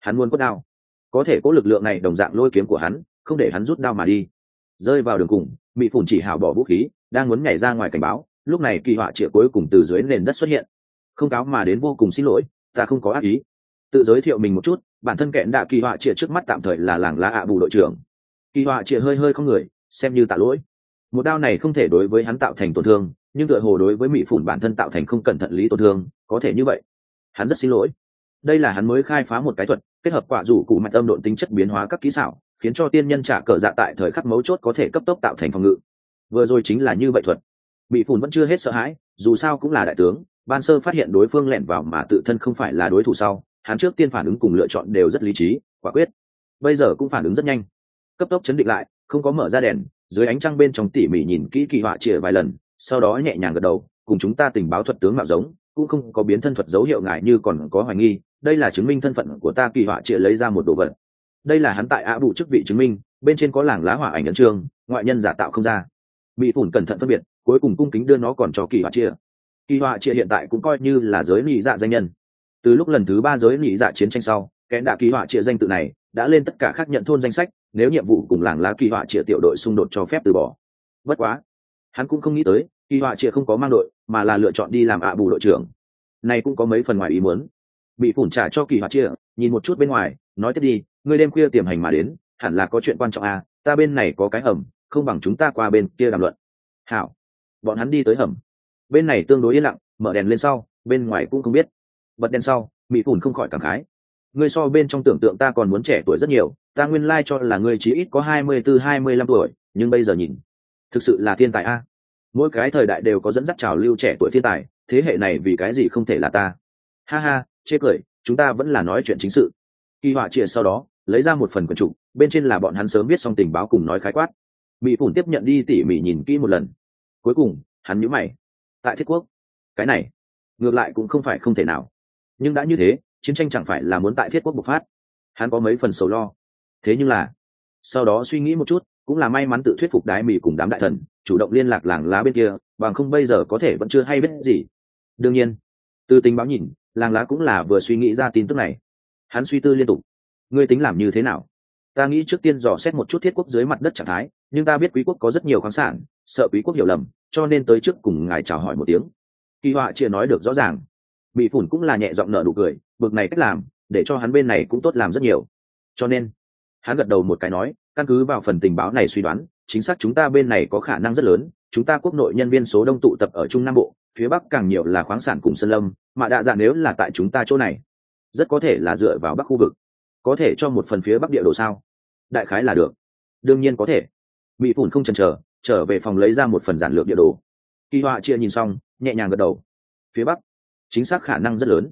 Hắn muốn quất đao. Có thể có lực lượng này đồng dạng lôi kiếm của hắn, không để hắn rút đao mà đi. Rơi vào đường cùng mỹ phủn chỉ hào bỏ vũ khí, đang muốn nhảy ra ngoài cảnh báo, lúc này kỳ họa chĩa cuối cùng từ dưới nền đất xuất hiện. Không cáo mà đến vô cùng xin lỗi, ta không có ác ý. Tự giới thiệu mình một chút, bản thân kẹn đạ kỳ họa chĩa trước mắt tạm thời là làng lá ạ bù đội trưởng. Kỳ họa chĩa hơi hơi không người, xem như tạ lỗi một đao này không thể đối với hắn tạo thành tổn thương, nhưng tựa hồ đối với mỹ phủn bản thân tạo thành không cẩn thận lý tổn thương, có thể như vậy. Hắn rất xin lỗi. Đây là hắn mới khai phá một cái thuật, kết hợp quả rủ cụ mạch âm độn tính chất biến hóa các kỹ xảo, khiến cho tiên nhân trả cờ dạ tại thời khắc mấu chốt có thể cấp tốc tạo thành phòng ngự. Vừa rồi chính là như vậy thuật. Mỹ phủn vẫn chưa hết sợ hãi, dù sao cũng là đại tướng, ban sơ phát hiện đối phương lẻn vào mà tự thân không phải là đối thủ sau, hắn trước tiên phản ứng cùng lựa chọn đều rất lý trí, quả quyết. Bây giờ cũng phản ứng rất nhanh. Cấp tốc chấn định lại, không có mở ra đèn dưới ánh trăng bên trong tỉ mỉ nhìn kỹ kỳ họa chĩa vài lần, sau đó nhẹ nhàng gật đầu, cùng chúng ta tình báo thuật tướng mạo giống, cũng không có biến thân thuật dấu hiệu ngại như còn có hoài nghi, đây là chứng minh thân phận của ta, kỳ họa chĩa lấy ra một đồ vật. Đây là hắn tại ạ bụ chức vị chứng minh, bên trên có làng lá hỏa ảnh ấn trương, ngoại nhân giả tạo không ra. Bị phủn cẩn thận phân biệt, cuối cùng cung kính đưa nó còn cho kỳ họa chia kỳ họa chia hiện tại cũng coi như là giới mỹ dạ danh nhân. Từ lúc lần thứ ba giới mỹ dạ chiến tranh sau kẽ đạ kỳ họa chia danh tự này đã lên tất cả các nhận thôn danh sách nếu nhiệm vụ cùng làng lá kỳ họa chia tiểu đội xung đột cho phép từ bỏ. Bất quá, hắn cũng không nghĩ tới, kỳ họa chia không có mang đội, mà là lựa chọn đi làm ạ bù đội trưởng. Này cũng có mấy phần ngoài ý muốn. Bị phủn trả cho kỳ họa chia nhìn một chút bên ngoài, nói tiếp đi, ngươi đêm khuya tiềm hành mà đến, hẳn là có chuyện quan trọng à ta bên này có cái hầm không bằng chúng ta qua bên kia đàm luận. Hảo. Bọn hắn đi tới hầm bên này tương đối yên lặng, mở đèn lên sau, bên ngoài cũng không biết. Bật đèn sau, mỹ phủn không khỏi cảm khái ngươi so bên trong tưởng tượng ta còn muốn trẻ tuổi rất nhiều, ta nguyên lai、like、cho là ngươi chỉ ít có hai mươi tư, hai mươi lăm tuổi, nhưng bây giờ nhìn, thực sự là thiên tài a. Mỗi cái thời đại đều có dẫn dắt trào lưu trẻ tuổi thiên tài, thế hệ này vì cái gì không thể là ta? Ha ha, chê cười, chúng ta vẫn là nói chuyện chính sự. Kỳ họa chia sau đó, lấy ra một phần quần trục bên trên là bọn hắn sớm biết xong tình báo cùng nói khái quát. Mỹ phủn tiếp nhận đi tỉ mỉ nhìn kỹ một lần. Cuối cùng, hắn nhíu mày. Tại thiết quốc, cái này, ngược lại cũng không phải không thể nào. Nhưng đã như thế chiến tranh chẳng phải là muốn tại thiết quốc bộc phát. Hắn có mấy phần sầu lo. Thế nhưng là, sau đó suy nghĩ một chút, cũng là may mắn tự thuyết phục đái mì cùng đám đại thần, chủ động liên lạc làng lá bên kia, bằng không bây giờ có thể vẫn chưa hay biết gì. Đương nhiên, từ tình báo nhìn, làng lá cũng là vừa suy nghĩ ra tin tức này. Hắn suy tư liên tục. Ngươi tính làm như thế nào? Ta nghĩ trước tiên dò xét một chút thiết quốc dưới mặt đất trạng thái, nhưng ta biết quý quốc có rất nhiều khoáng sản, sợ quý quốc hiểu lầm, cho nên tới trước cùng ngài chào hỏi một tiếng. Kỳ họa chia nói được rõ ràng bị phủn cũng là nhẹ giọng nợ nụ cười, bực này cách làm, để cho hắn bên này cũng tốt làm rất nhiều. Cho nên, hắn gật đầu một cái nói, căn cứ vào phần tình báo này suy đoán, chính xác chúng ta bên này có khả năng rất lớn. Chúng ta quốc nội nhân viên số đông tụ tập ở trung nam bộ, phía bắc càng nhiều là khoáng sản cùng sơn lâm, mà đạ dạ nếu là tại chúng ta chỗ này, rất có thể là dựa vào bắc khu vực. Có thể cho một phần phía bắc địa đồ sao? Đại khái là được. Đương nhiên có thể. Mỹ phủn không chần chờ, trở về phòng lấy ra một phần giản lược địa đồ. Kỳ họa chia nhìn xong, nhẹ nhàng gật đầu. Phía bắc chính xác khả năng rất lớn.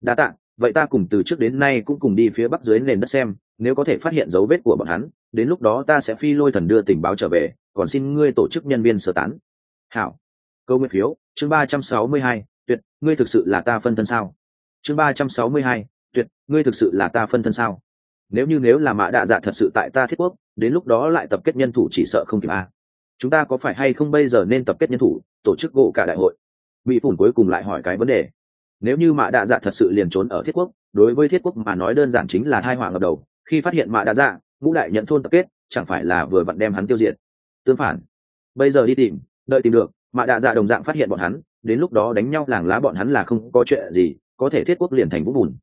Đa tạ, vậy ta cùng từ trước đến nay cũng cùng đi phía bắc dưới nền đất xem, nếu có thể phát hiện dấu vết của bọn hắn, đến lúc đó ta sẽ phi lôi thần đưa tình báo trở về, còn xin ngươi tổ chức nhân viên sơ tán. Hảo. Câu nguyên phiếu, chương ba trăm sáu mươi hai, tuyệt, ngươi thực sự là ta phân thân sao? Chương ba trăm sáu mươi hai, tuyệt, ngươi thực sự là ta phân thân sao? Nếu như nếu là mã đạ dạ thật sự tại ta thiết quốc, đến lúc đó lại tập kết nhân thủ chỉ sợ không kịp a chúng ta có phải hay không bây giờ nên tập kết nhân thủ, tổ chức gỗ cả đại hội? Bị phủn cuối cùng lại hỏi cái vấn đề. Nếu như mạ đạ dạ thật sự liền trốn ở thiết quốc, đối với thiết quốc mà nói đơn giản chính là thai họa ngập đầu. Khi phát hiện mạ đạ dạ ngũ đại nhận thôn tập kết, chẳng phải là vừa vặn đem hắn tiêu diệt? Tương phản. Bây giờ đi tìm, đợi tìm được, mạ đạ dạ đồng dạng phát hiện bọn hắn, đến lúc đó đánh nhau làng lá bọn hắn là không có chuyện gì, có thể thiết quốc liền thành vũ bùn.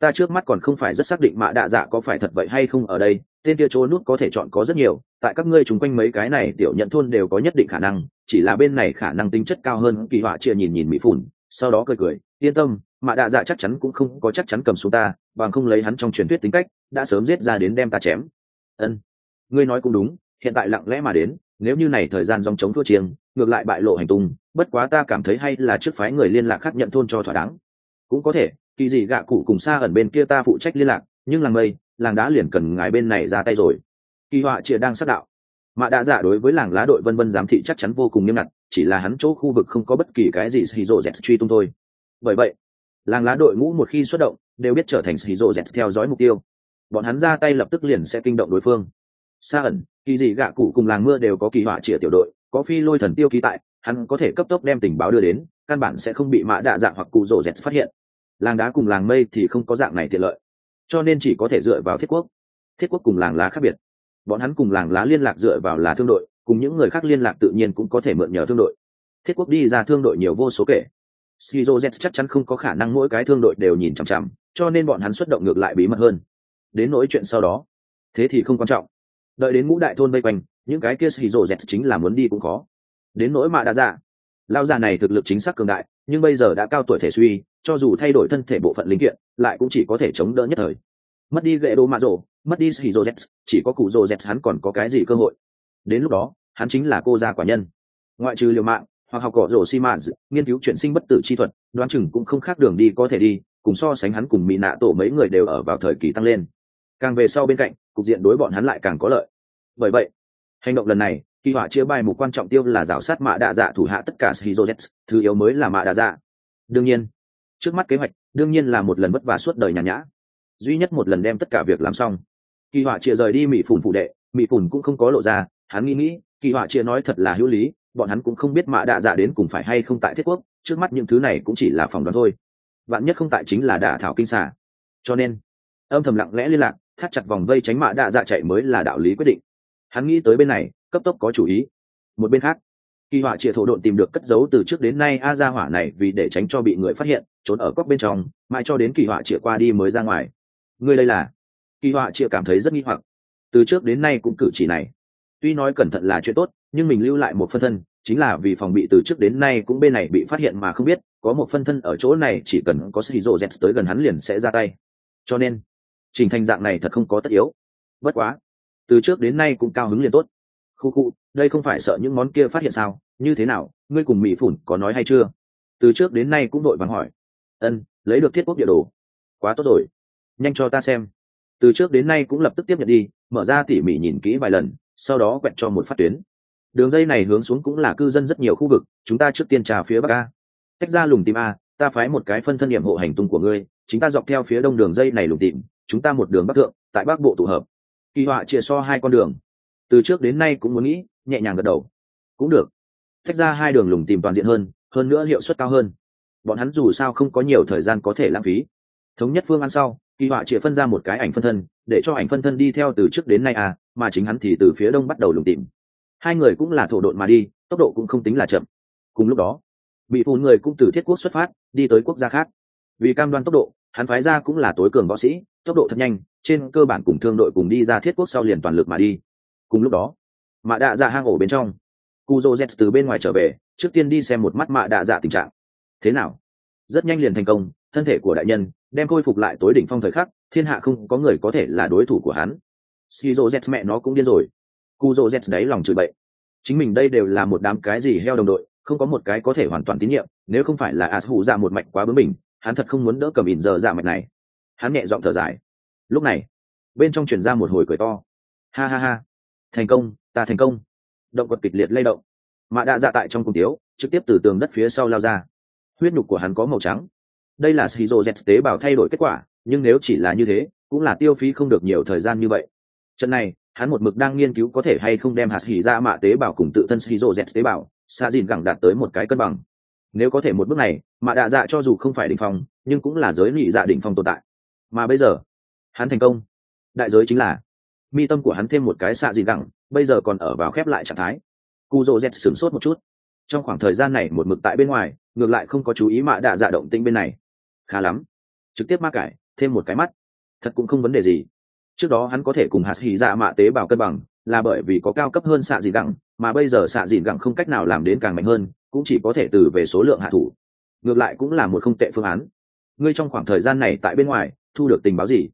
Ta trước mắt còn không phải rất xác định mạ đạ dạ có phải thật vậy hay không ở đây, tên kia chỗ nút có thể chọn có rất nhiều, tại các ngươi chung quanh mấy cái này tiểu nhận thôn đều có nhất định khả năng chỉ là bên này khả năng tính chất cao hơn kỳ họa chia nhìn nhìn mỹ phủn, sau đó cười cười, yên tâm, mạ đạ dạ chắc chắn cũng không có chắc chắn cầm xuống ta, bằng không lấy hắn trong truyền thuyết tính cách, đã sớm giết ra đến đem ta chém. Ân, ngươi nói cũng đúng, hiện tại lặng lẽ mà đến, nếu như này thời gian dòng chống thua chiêng, ngược lại bại lộ hành tung, bất quá ta cảm thấy hay là trước phái người liên lạc khác nhận thôn cho thỏa đáng. Cũng có thể, kỳ gì gạ cụ cùng xa ẩn bên kia ta phụ trách liên lạc, nhưng làng mây, làng đá liền cần ngài bên này ra tay rồi. Kỳ họa chia đang sát đạo mạ đạ dạ đối với làng lá đội vân vân giám thị chắc chắn vô cùng nghiêm ngặt, chỉ là hắn chỗ khu vực không có bất kỳ cái gì xì rộ z truy tung thôi. Bởi vậy, làng lá đội ngũ một khi xuất động, đều biết trở thành xì rộ z theo dõi mục tiêu. Bọn hắn ra tay lập tức liền sẽ kinh động đối phương. Xa ẩn, kỳ dị gạ cụ cùng làng mưa đều có kỳ họa chĩa tiểu đội, có phi lôi thần tiêu ký tại, hắn có thể cấp tốc đem tình báo đưa đến, căn bản sẽ không bị mã đạ dạng hoặc cụ rổ z phát hiện. Làng đá cùng làng mây thì không có dạng này tiện lợi, cho nên chỉ có thể dựa vào thiết quốc. Thiết quốc cùng làng lá khác biệt bọn hắn cùng làng lá liên lạc dựa vào là thương đội, cùng những người khác liên lạc tự nhiên cũng có thể mượn nhờ thương đội. Thiết quốc đi ra thương đội nhiều vô số kể. Skizo z chắc chắn không có khả năng mỗi cái thương đội đều nhìn chằm chằm, cho nên bọn hắn xuất động ngược lại bí mật hơn. Đến nỗi chuyện sau đó, thế thì không quan trọng. Đợi đến ngũ đại thôn vây quanh, những cái kia skizo z chính là muốn đi cũng khó. Đến nỗi mạ đã ra dạ, lao già này thực lực chính xác cường đại, nhưng bây giờ đã cao tuổi thể suy, cho dù thay đổi thân thể bộ phận linh kiện, lại cũng chỉ có thể chống đỡ nhất thời. Mất đi gậy đô mạ rổ mất đi skizo z chỉ có cụ rồ z hắn còn có cái gì cơ hội. Đến lúc đó, hắn chính là cô gia quả nhân. Ngoại trừ liều mạng, hoặc học cỏ rổ xi mã, nghiên cứu chuyển sinh bất tử chi thuật, đoán chừng cũng không khác đường đi có thể đi, cùng so sánh hắn cùng mỹ nạ tổ mấy người đều ở vào thời kỳ tăng lên. Càng về sau bên cạnh, cục diện đối bọn hắn lại càng có lợi. Bởi vậy, hành động lần này, kỳ họa chia bài một quan trọng tiêu là rào sát mạ đạ dạ thủ hạ tất cả shizozets thứ yếu mới là mạ đạ dạ. Đương nhiên, trước mắt kế hoạch, đương nhiên là một lần vất vả suốt đời nhàn nhã. Duy nhất một lần đem tất cả việc làm xong kỳ họa chia rời đi mỹ phủn phụ đệ mỹ phủn cũng không có lộ ra, hắn nghĩ nghĩ, kỳ họa chia nói thật là hữu lý, bọn hắn cũng không biết mạ đạ dạ đến cùng phải hay không tại thiết quốc, trước mắt những thứ này cũng chỉ là phòng đoán thôi. Vạn nhất không tại chính là đả thảo kinh xà. Cho nên, âm thầm lặng lẽ liên lạc, thắt chặt vòng vây tránh mạ đạ dạ chạy mới là đạo lý quyết định. Hắn nghĩ tới bên này, cấp tốc có chủ ý. Một bên khác, kỳ họa trịa thổ độn tìm được cất giấu từ trước đến nay a ra hỏa này vì để tránh cho bị người phát hiện, trốn ở góc bên trong, mãi cho đến kỳ họa trịa qua đi mới ra ngoài. Ngươi đây là kỳ họa trịa cảm thấy rất nghi hoặc. Từ trước đến nay cũng cử chỉ này. Tuy nói cẩn thận là chuyện tốt, nhưng mình lưu lại một phân thân, chính là vì phòng bị từ trước đến nay cũng bên này bị phát hiện mà không biết, có một phân thân ở chỗ này chỉ cần có sĩ rộ z tới gần hắn liền sẽ ra tay. Cho nên, trình thành dạng này thật không có tất yếu. Bất quá, từ trước đến nay cũng cao hứng liền tốt. Khu khu, đây không phải sợ những món kia phát hiện sao? Như thế nào? Ngươi cùng mỹ phủn có nói hay chưa? Từ trước đến nay cũng đội vắng hỏi. Ân, lấy được thiết quốc địa đồ. Quá tốt rồi. Nhanh cho ta xem từ trước đến nay cũng lập tức tiếp nhận đi, mở ra tỉ mỉ nhìn kỹ vài lần, sau đó quẹt cho một phát tuyến. Đường dây này hướng xuống cũng là cư dân rất nhiều khu vực, chúng ta trước tiên trà phía bắc a. Tách ra lùng tìm a, ta phái một cái phân thân nhiệm hộ hành tung của ngươi chúng ta dọc theo phía đông đường dây này lùng tìm, chúng ta một đường bắc thượng, tại bắc bộ tụ hợp. Kỳ họa chia so hai con đường. Từ trước đến nay cũng muốn nghĩ, nhẹ nhàng gật đầu. Cũng được. Tách ra hai đường lùng tìm toàn diện hơn hơn nữa hiệu suất cao hơn. Bọn hắn dù sao không có nhiều thời gian có thể lãng phí thống nhất phương án sau, kỳ họa chia phân ra một cái ảnh phân thân, để cho ảnh phân thân đi theo từ trước đến nay à mà chính hắn thì từ phía đông bắt đầu lùng tìm. Hai người cũng là thổ độn mà đi, tốc độ cũng không tính là chậm. Cùng lúc đó, bị phù người cũng từ thiết quốc xuất phát, đi tới quốc gia khác. Vì cam đoan tốc độ, hắn phái ra cũng là tối cường võ sĩ, tốc độ thật nhanh, trên cơ bản cùng thương đội cùng đi ra thiết quốc sau liền toàn lực mà đi. Cùng lúc đó, mạ đạ dạ hang ổ bên trong cu dô z từ bên ngoài trở về, trước tiên đi xem một mắt mạ đạ dạ tình trạng. Thế nào? Rất nhanh liền thành công, thân thể của đại nhân đem khôi phục lại tối đỉnh phong thời khắc, thiên hạ không có người có thể là đối thủ của hắn. Skizo z mẹ nó cũng điên rồi. Cu dô z đấy lòng chửi bậy. Chính mình đây đều là một đám cái gì heo đồng đội, không có một cái có thể hoàn toàn tín nhiệm, nếu không phải là as hụ ra một mạch quá bướng mình hắn thật không muốn đỡ cầm ỉn giờ dạ mạch này. Hắn nhẹ giọng thở dài. Lúc này, bên trong chuyển ra một hồi cười to. Ha ha ha. Thành công, ta thành công. Động vật kịch liệt lay động. Mạ đạ dạ tại trong cùng tiếu, trực tiếp từ tường đất phía sau lao ra huyết nhục của hắn có màu trắng. Đây là shizu z tế bào thay đổi kết quả, nhưng nếu chỉ là như thế, cũng là tiêu phí không được nhiều thời gian như vậy. Trận này, hắn một mực đang nghiên cứu có thể hay không đem hạt hỉ ra mạ tế bào cùng tự thân shizu z tế bào xa dìn gẳng đạt tới một cái cân bằng. Nếu có thể một bước này, mạ đạ dạ cho dù không phải đỉnh phong, nhưng cũng là giới nghị dạ đỉnh phong tồn tại. Mà bây giờ, hắn thành công. Đại giới chính là, mi tâm của hắn thêm một cái xạ dìn gẳng, bây giờ còn ở vào khép lại trạng thái. Cu dô z sửng sốt một chút. Trong khoảng thời gian này một mực tại bên ngoài ngược lại không có chú ý mạ đạ dạ động tĩnh bên này. Khá lắm. Trực tiếp ma cải, thêm một cái mắt. Thật cũng không vấn đề gì. Trước đó hắn có thể cùng hạt hỉ dạ mạ tế bào cân bằng, là bởi vì có cao cấp hơn xạ dìn gẳng, mà bây giờ xạ dìn gẳng không cách nào làm đến càng mạnh hơn, cũng chỉ có thể từ về số lượng hạ thủ. Ngược lại cũng là một không tệ phương án. Ngươi trong khoảng thời gian này tại bên ngoài, thu được tình báo gì?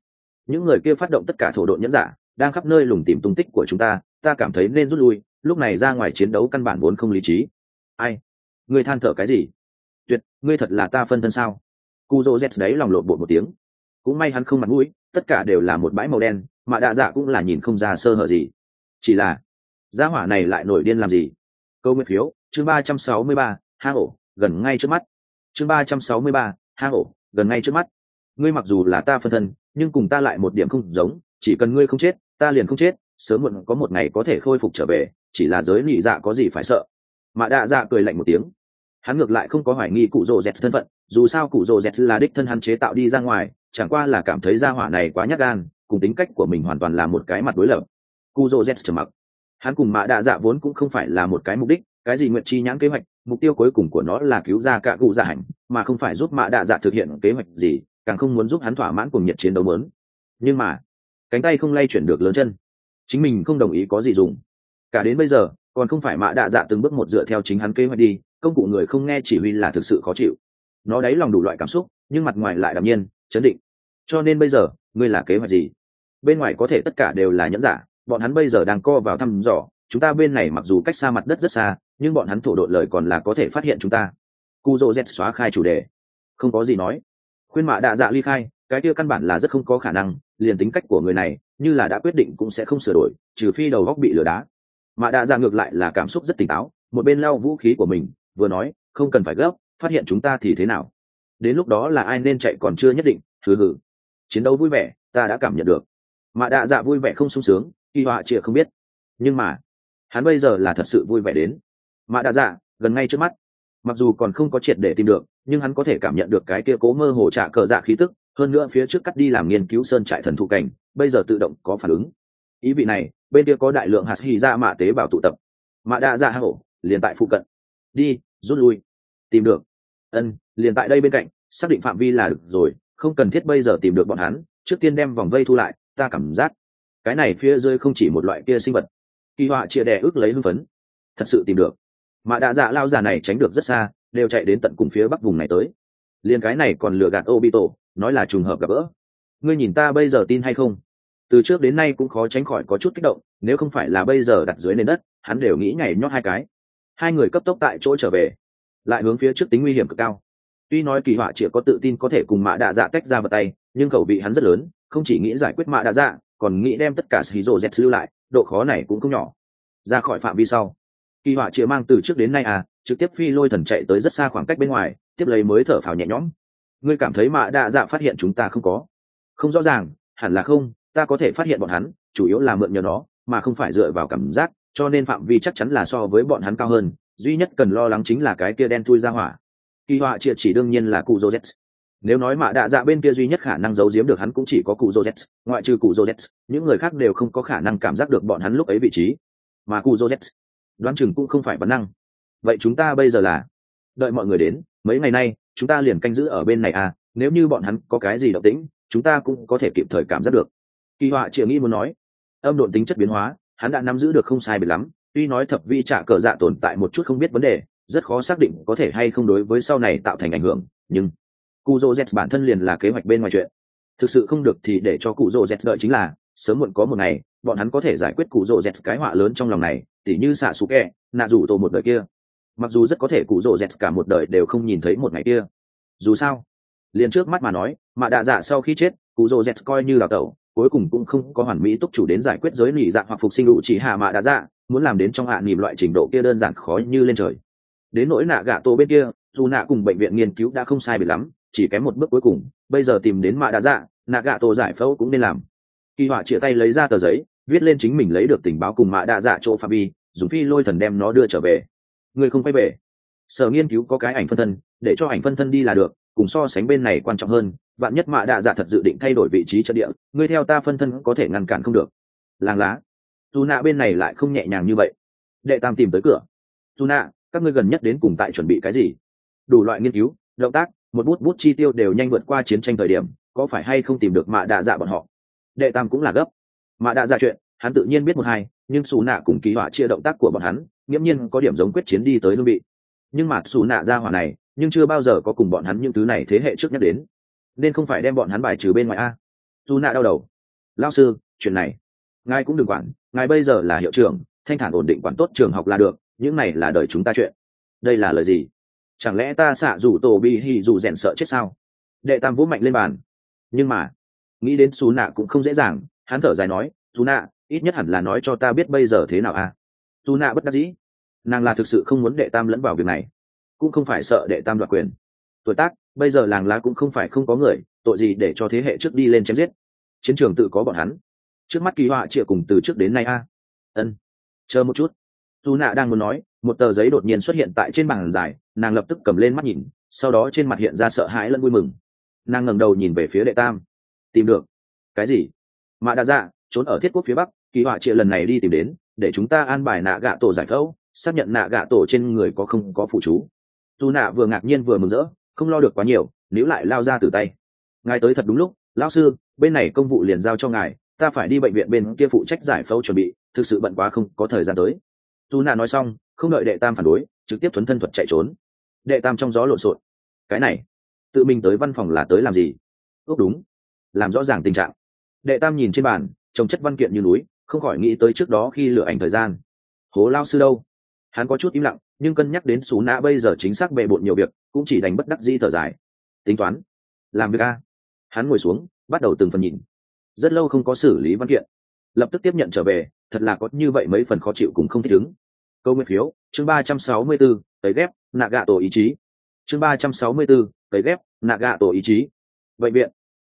Những người kia phát động tất cả thổ độn nhẫn giả, đang khắp nơi lùng tìm tung tích của chúng ta ta cảm thấy nên rút lui, lúc này ra ngoài chiến đấu căn bản vốn không lý trí. Ai? Ngươi than thở cái gì? Tuyệt, ngươi thật là ta phân thân sao? Cu dô z đấy lòng lộn bột một tiếng. Cũng may hắn không mặt mũi, tất cả đều là một bãi màu đen, mà đạ dạ cũng là nhìn không ra sơ hở gì. Chỉ là, gia hỏa này lại nổi điên làm gì? Câu nguyên phiếu, chương ba trăm sáu mươi ba, hang ổ, gần ngay trước mắt. Chương ba trăm sáu mươi ba, hang ổ, gần ngay trước mắt. Ngươi mặc dù là ta phân thân, nhưng cùng ta lại một điểm không giống, chỉ cần ngươi không chết, ta liền không chết, sớm muộn có một ngày có thể khôi phục trở về, chỉ là giới nị dạ có gì phải sợ. Mạ đạ dạ cười lạnh một tiếng hắn ngược lại không có hoài nghi cụ rồ dẹt thân phận, dù sao cụ rồ dẹt là đích thân hắn chế tạo đi ra ngoài, chẳng qua là cảm thấy gia hỏa này quá nhát gan, cùng tính cách của mình hoàn toàn là một cái mặt đối lập. Cụ rồ dẹt trầm mặc. Hắn cùng mạ đạ dạ vốn cũng không phải là một cái mục đích, cái gì nguyện chi nhãn kế hoạch, mục tiêu cuối cùng của nó là cứu ra cả cụ dạ hành mà không phải giúp mạ đạ dạ thực hiện kế hoạch gì, càng không muốn giúp hắn thỏa mãn cùng nhiệt chiến đấu lớn nhưng mà, cánh tay không lay chuyển được lớn chân. Chính mình không đồng ý có gì dùng. Cả đến bây giờ, còn không phải mạ đạ dạ từng bước một dựa theo chính hắn kế hoạch đi công cụ người không nghe chỉ huy là thực sự khó chịu. Nó đáy lòng đủ loại cảm xúc, nhưng mặt ngoài lại đạm nhiên, chấn định. Cho nên bây giờ, ngươi là kế hoạch gì? Bên ngoài có thể tất cả đều là nhẫn giả, bọn hắn bây giờ đang co vào thăm dò. Chúng ta bên này mặc dù cách xa mặt đất rất xa, nhưng bọn hắn thổ đội lời còn là có thể phát hiện chúng ta. Cu dô z xóa khai chủ đề. Không có gì nói. Khuyên mạ đạ dạ ly khai, cái kia căn bản là rất không có khả năng, liền tính cách của người này, như là đã quyết định cũng sẽ không sửa đổi, trừ phi đầu góc bị lửa đá. Mạ đạ dạ ngược lại là cảm xúc rất tỉnh táo, một bên lau vũ khí của mình vừa nói, không cần phải gấp, phát hiện chúng ta thì thế nào? Đến lúc đó là ai nên chạy còn chưa nhất định, hừ hừ. Chiến đấu vui vẻ, ta đã cảm nhận được. Mà đạ dạ vui vẻ không sung sướng y họa chịa không biết. Nhưng mà, hắn bây giờ là thật sự vui vẻ đến. Mà đạ dạ gần ngay trước mắt. Mặc dù còn không có triệt để tìm được, nhưng hắn có thể cảm nhận được cái kia cố mơ hồ trả cờ dạ khí tức, hơn nữa phía trước cắt đi làm nghiên cứu sơn trại thần thụ cảnh, bây giờ tự động có phản ứng. Ý vị này, bên kia có đại lượng hạt hy ra dạ mạ tế bào tụ tập. Mạ đa dạ hang ổ liền tại phụ cận đi, rút lui. Tìm được. Ân, liền tại đây bên cạnh, xác định phạm vi là được rồi, không cần thiết bây giờ tìm được bọn hắn, trước tiên đem vòng vây thu lại, ta cảm giác, cái này phía dưới không chỉ một loại kia sinh vật. Kỳ họa chia đẻ ước lấy hưng phấn. Thật sự tìm được. Mà đạ dạ lao giả này tránh được rất xa, đều chạy đến tận cùng phía bắc vùng này tới. Liền cái này còn lừa gạt obito, nói là trùng hợp gặp gỡ. Ngươi nhìn ta bây giờ tin hay không? Từ trước đến nay cũng khó tránh khỏi có chút kích động, nếu không phải là bây giờ đặt dưới nền đất, hắn đều nghĩ ngày nhót hai cái hai người cấp tốc tại chỗ trở về, lại hướng phía trước tính nguy hiểm cực cao. Tuy nói kỳ họa chỉ có tự tin có thể cùng mạ đạ dạ tách ra vào tay, nhưng khẩu vị hắn rất lớn, không chỉ nghĩ giải quyết mạ đạ dạ còn nghĩ đem tất cả xì rô z lưu lại, độ khó này cũng không nhỏ. Ra khỏi phạm vi sau, kỳ họa chịa mang từ trước đến nay à trực tiếp phi lôi thần chạy tới rất xa khoảng cách bên ngoài, tiếp lấy mới thở phào nhẹ nhõm. Ngươi cảm thấy mạ đạ dạ phát hiện chúng ta không có? Không rõ ràng, hẳn là không, ta có thể phát hiện bọn hắn, chủ yếu là mượn nhờ nó, mà không phải dựa vào cảm giác cho nên phạm vi chắc chắn là so với bọn hắn cao hơn, duy nhất cần lo lắng chính là cái kia đen thui ra hỏa. Kỳ họa triệt chỉ đương nhiên là cụ dô z nếu nói mạ đạ dạ bên kia duy nhất khả năng giấu giếm được hắn cũng chỉ có cụ dô z ngoại trừ cụ dô z những người khác đều không có khả năng cảm giác được bọn hắn lúc ấy vị trí. Mà cụ dô z đoán chừng cũng không phải bản năng. Vậy chúng ta bây giờ là? Đợi mọi người đến, mấy ngày nay, chúng ta liền canh giữ ở bên này à nếu như bọn hắn có cái gì động tĩnh, chúng ta cũng có thể kịp thời cảm giác được. Kỳ họa triệt nghĩ muốn nói. Âm độn tính chất biến hóa hắn đã nắm giữ được không sai biệt lắm, tuy nói thập vi trả cờ dạ tồn tại một chút không biết vấn đề, rất khó xác định có thể hay không đối với sau này tạo thành ảnh hưởng, nhưng cụ dô z bản thân liền là kế hoạch bên ngoài chuyện. Thực sự không được thì để cho cụ dô z đợi chính là, sớm muộn có một ngày, bọn hắn có thể giải quyết cụ dô z cái họa lớn trong lòng này, tỉ như xạ xú kẹ, nạ rủ tổ một đời kia. Mặc dù rất có thể cụ dô z cả một đời đều không nhìn thấy một ngày kia. Dù sao, liền trước mắt mà nói, mà đạ dạ sau khi chết, cụ rồ z coi như là tẩu cuối cùng cũng không có hoàn mỹ túc chủ đến giải quyết giới nỉ dạng hoặc phục sinh đủ chỉ hạ mạ đã dạ muốn làm đến trong hạ nỉm loại trình độ kia đơn giản khó như lên trời. Đến nỗi nạ gạ tổ bên kia, dù nạ cùng bệnh viện nghiên cứu đã không sai biệt lắm, chỉ kém một bước cuối cùng, bây giờ tìm đến mạ đã dạ nạ gạ tổ giải phẫu cũng nên làm. Kỳ họa chia tay lấy ra tờ giấy, viết lên chính mình lấy được tình báo cùng mạ đã dạ chỗ phạm vi, dùng phi lôi thần đem nó đưa trở về. Người không quay về. Sở nghiên cứu có cái ảnh phân thân, để cho ảnh phân thân đi là được, cùng so sánh bên này quan trọng hơn vạn nhất mạ đạ dạ thật dự định thay đổi vị trí trận địa, ngươi theo ta phân thân có thể ngăn cản không được. Làng lá. Dù nạ bên này lại không nhẹ nhàng như vậy. Đệ tam tìm tới cửa. Dù nạ các ngươi gần nhất đến cùng tại chuẩn bị cái gì? Đủ loại nghiên cứu, động tác, một bút bút chi tiêu đều nhanh vượt qua chiến tranh thời điểm, có phải hay không tìm được mạ đạ dạ bọn họ? Đệ tam cũng là gấp. Mạ đạ dạ chuyện, hắn tự nhiên biết một hai, nhưng xù nạ cùng ký họa chia động tác của bọn hắn, nghiễm nhiên có điểm giống quyết chiến đi tới hương vị. Nhưng mà xù nạ ra hỏa này, nhưng chưa bao giờ có cùng bọn hắn những thứ này thế hệ trước nhắc đến nên không phải đem bọn hắn bài trừ bên ngoài a. Dù nạ đau đầu. Lao sư, chuyện này, ngài cũng đừng quản, ngài bây giờ là hiệu trưởng, thanh thản ổn định quản tốt trường học là được, những này là đời chúng ta chuyện. Đây là lời gì? Chẳng lẽ ta xạ rủ tổ bi hì dù rèn sợ chết sao? Đệ tam vũ mạnh lên bàn. Nhưng mà, nghĩ đến xù nạ cũng không dễ dàng, hắn thở dài nói, xú nạ ít nhất hẳn là nói cho ta biết bây giờ thế nào à xú nạ bất đắc dĩ. Nàng là thực sự không muốn đệ tam lẫn vào việc này. Cũng không phải sợ đệ tam đoạt quyền. Tuổi tác bây giờ làng lá cũng không phải không có người, tội gì để cho thế hệ trước đi lên chém giết? Chiến trường tự có bọn hắn. Trước mắt kỳ họa chịa cùng từ trước đến nay a. Ân, chờ một chút. Dù nạ đang muốn nói, một tờ giấy đột nhiên xuất hiện tại trên bàn dài nàng lập tức cầm lên mắt nhìn, sau đó trên mặt hiện ra sợ hãi lẫn vui mừng. Nàng ngẩng đầu nhìn về phía đệ tam. Tìm được. Cái gì? Mạ đã ra dạ, trốn ở thiết quốc phía bắc, kỳ họa chịa lần này đi tìm đến, để chúng ta an bài nạ gạ tổ giải phẫu, xác nhận nạ gạ tổ trên người có không có phụ chú. Dù nạ vừa ngạc nhiên vừa mừng rỡ không lo được quá nhiều nếu lại lao ra từ tay. Ngài tới thật đúng lúc lao sư, bên này công vụ liền giao cho ngài, ta phải đi bệnh viện bên kia phụ trách giải phẫu chuẩn bị, thực sự bận quá không có thời gian tới. Dù nạ nói xong, không đợi đệ tam phản đối, trực tiếp thuấn thân thuật chạy trốn. Đệ tam trong gió lộn xộn. Cái này, tự mình tới văn phòng là tới làm gì? Ước đúng, làm rõ ràng tình trạng. Đệ tam nhìn trên bàn trồng chất văn kiện như núi, không khỏi nghĩ tới trước đó khi lựa ảnh thời gian. Hố lao sư đâu? Hắn có chút im lặng nhưng cân nhắc đến xú nã bây giờ chính xác bệ bộn nhiều việc, cũng chỉ đánh bất đắc dĩ thở dài. Tính toán, làm việc a. Hắn ngồi xuống, bắt đầu từng phần nhìn. Rất lâu không có xử lý văn kiện. Lập tức tiếp nhận trở về, thật là có như vậy mấy phần khó chịu cũng không thích ứng. Câu nguyên phiếu, chương ba trăm sáu mươi bốn tấy ghép, nạ gạ tổ ý chí. Chương ba trăm sáu mươi bốn tấy ghép, nạ gạ tổ ý chí. Bệnh viện.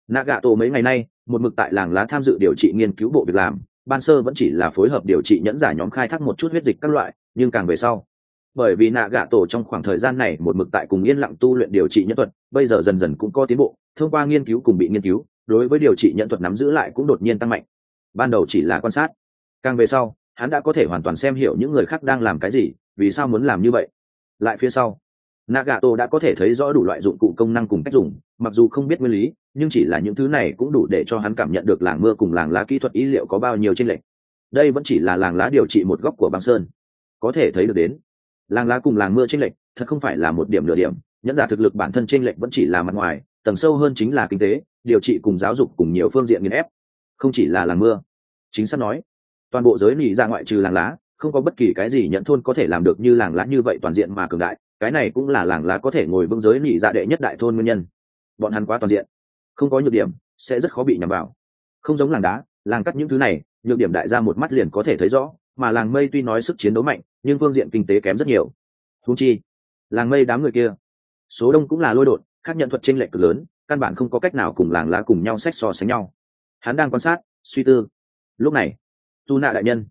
Nạ gạ tổ mấy ngày nay, một mực tại làng lá tham dự điều trị nghiên cứu bộ việc làm. Ban sơ vẫn chỉ là phối hợp điều trị nhẫn giả nhóm khai thác một chút huyết dịch các loại, nhưng càng về sau bởi vì nạ gạ tổ trong khoảng thời gian này một mực tại cùng yên lặng tu luyện điều trị nhân thuật, bây giờ dần dần cũng có tiến bộ, thông qua nghiên cứu cùng bị nghiên cứu, đối với điều trị nhân thuật nắm giữ lại cũng đột nhiên tăng mạnh. Ban đầu chỉ là quan sát, càng về sau, hắn đã có thể hoàn toàn xem hiểu những người khác đang làm cái gì, vì sao muốn làm như vậy. Lại phía sau nagato đã có thể thấy rõ đủ loại dụng cụ công năng cùng cách dùng, mặc dù không biết nguyên lý, nhưng chỉ là những thứ này cũng đủ để cho hắn cảm nhận được làng mưa cùng làng lá kỹ thuật ý liệu có bao nhiêu tranh lệch. Đây vẫn chỉ là làng lá điều trị một góc của băng sơn, có thể thấy được đến làng lá cùng làng mưa tranh lệch, thật không phải là một điểm nửa điểm, nhẫn giả thực lực bản thân tranh lệch vẫn chỉ là mặt ngoài, tầng sâu hơn chính là kinh tế, điều trị cùng giáo dục cùng nhiều phương diện nghiên ép. Không chỉ là làng mưa. Chính xác nói, toàn bộ giới nỉ ra ngoại trừ làng lá, không có bất kỳ cái gì nhận thôn có thể làm được như làng lá như vậy toàn diện mà cường đại, cái này cũng là làng lá có thể ngồi vững giới nỉ dạ đệ nhất đại thôn nguyên nhân. Bọn hắn quá toàn diện, không có nhược điểm, sẽ rất khó bị nhằm vào. Không giống làng đá, làng cắt những thứ này, nhược điểm đại ra một mắt liền có thể thấy rõ mà làng mây tuy nói sức chiến đấu mạnh, nhưng phương diện kinh tế kém rất nhiều. Húng chi, làng mây đám người kia, số đông cũng là lôi đột, khác nhận thuật tranh lệch cực lớn, căn bản không có cách nào cùng làng lá cùng nhau sách so sánh nhau. Hắn đang quan sát, suy tư. Lúc này, tu nạ đại nhân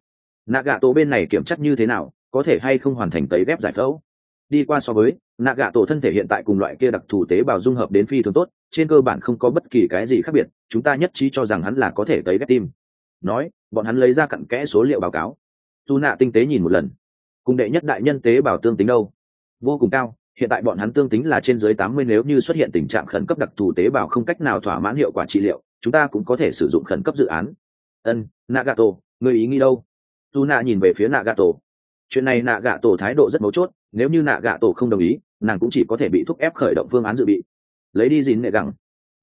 nạ gạ tổ bên này kiểm chắc như thế nào, có thể hay không hoàn thành tấy ghép giải phẫu? Đi qua so với nạ gạ tổ thân thể hiện tại cùng loại kia đặc thù tế bào dung hợp đến phi thường tốt, trên cơ bản không có bất kỳ cái gì khác biệt, chúng ta nhất trí cho rằng hắn là có thể tấy ghép tim. Nói, bọn hắn lấy ra cặn kẽ số liệu báo cáo dù nạ tinh tế nhìn một lần. Cùng đệ nhất đại nhân tế Bảo tương tính đâu? Vô cùng cao, hiện tại bọn hắn tương tính là trên dưới tám mươi nếu như xuất hiện tình trạng khẩn cấp đặc thù tế bào không cách nào thỏa mãn hiệu quả trị liệu, chúng ta cũng có thể sử dụng khẩn cấp dự án. Ân, nagato người ý nghĩ đâu? Tu nạ nhìn về phía nagato. Chuyện này nạ gạ tổ thái độ rất mấu chốt, nếu như nạ gạ tổ không đồng ý, nàng cũng chỉ có thể bị thúc ép khởi động phương án dự bị. Lấy đi dìn nệ gẳng.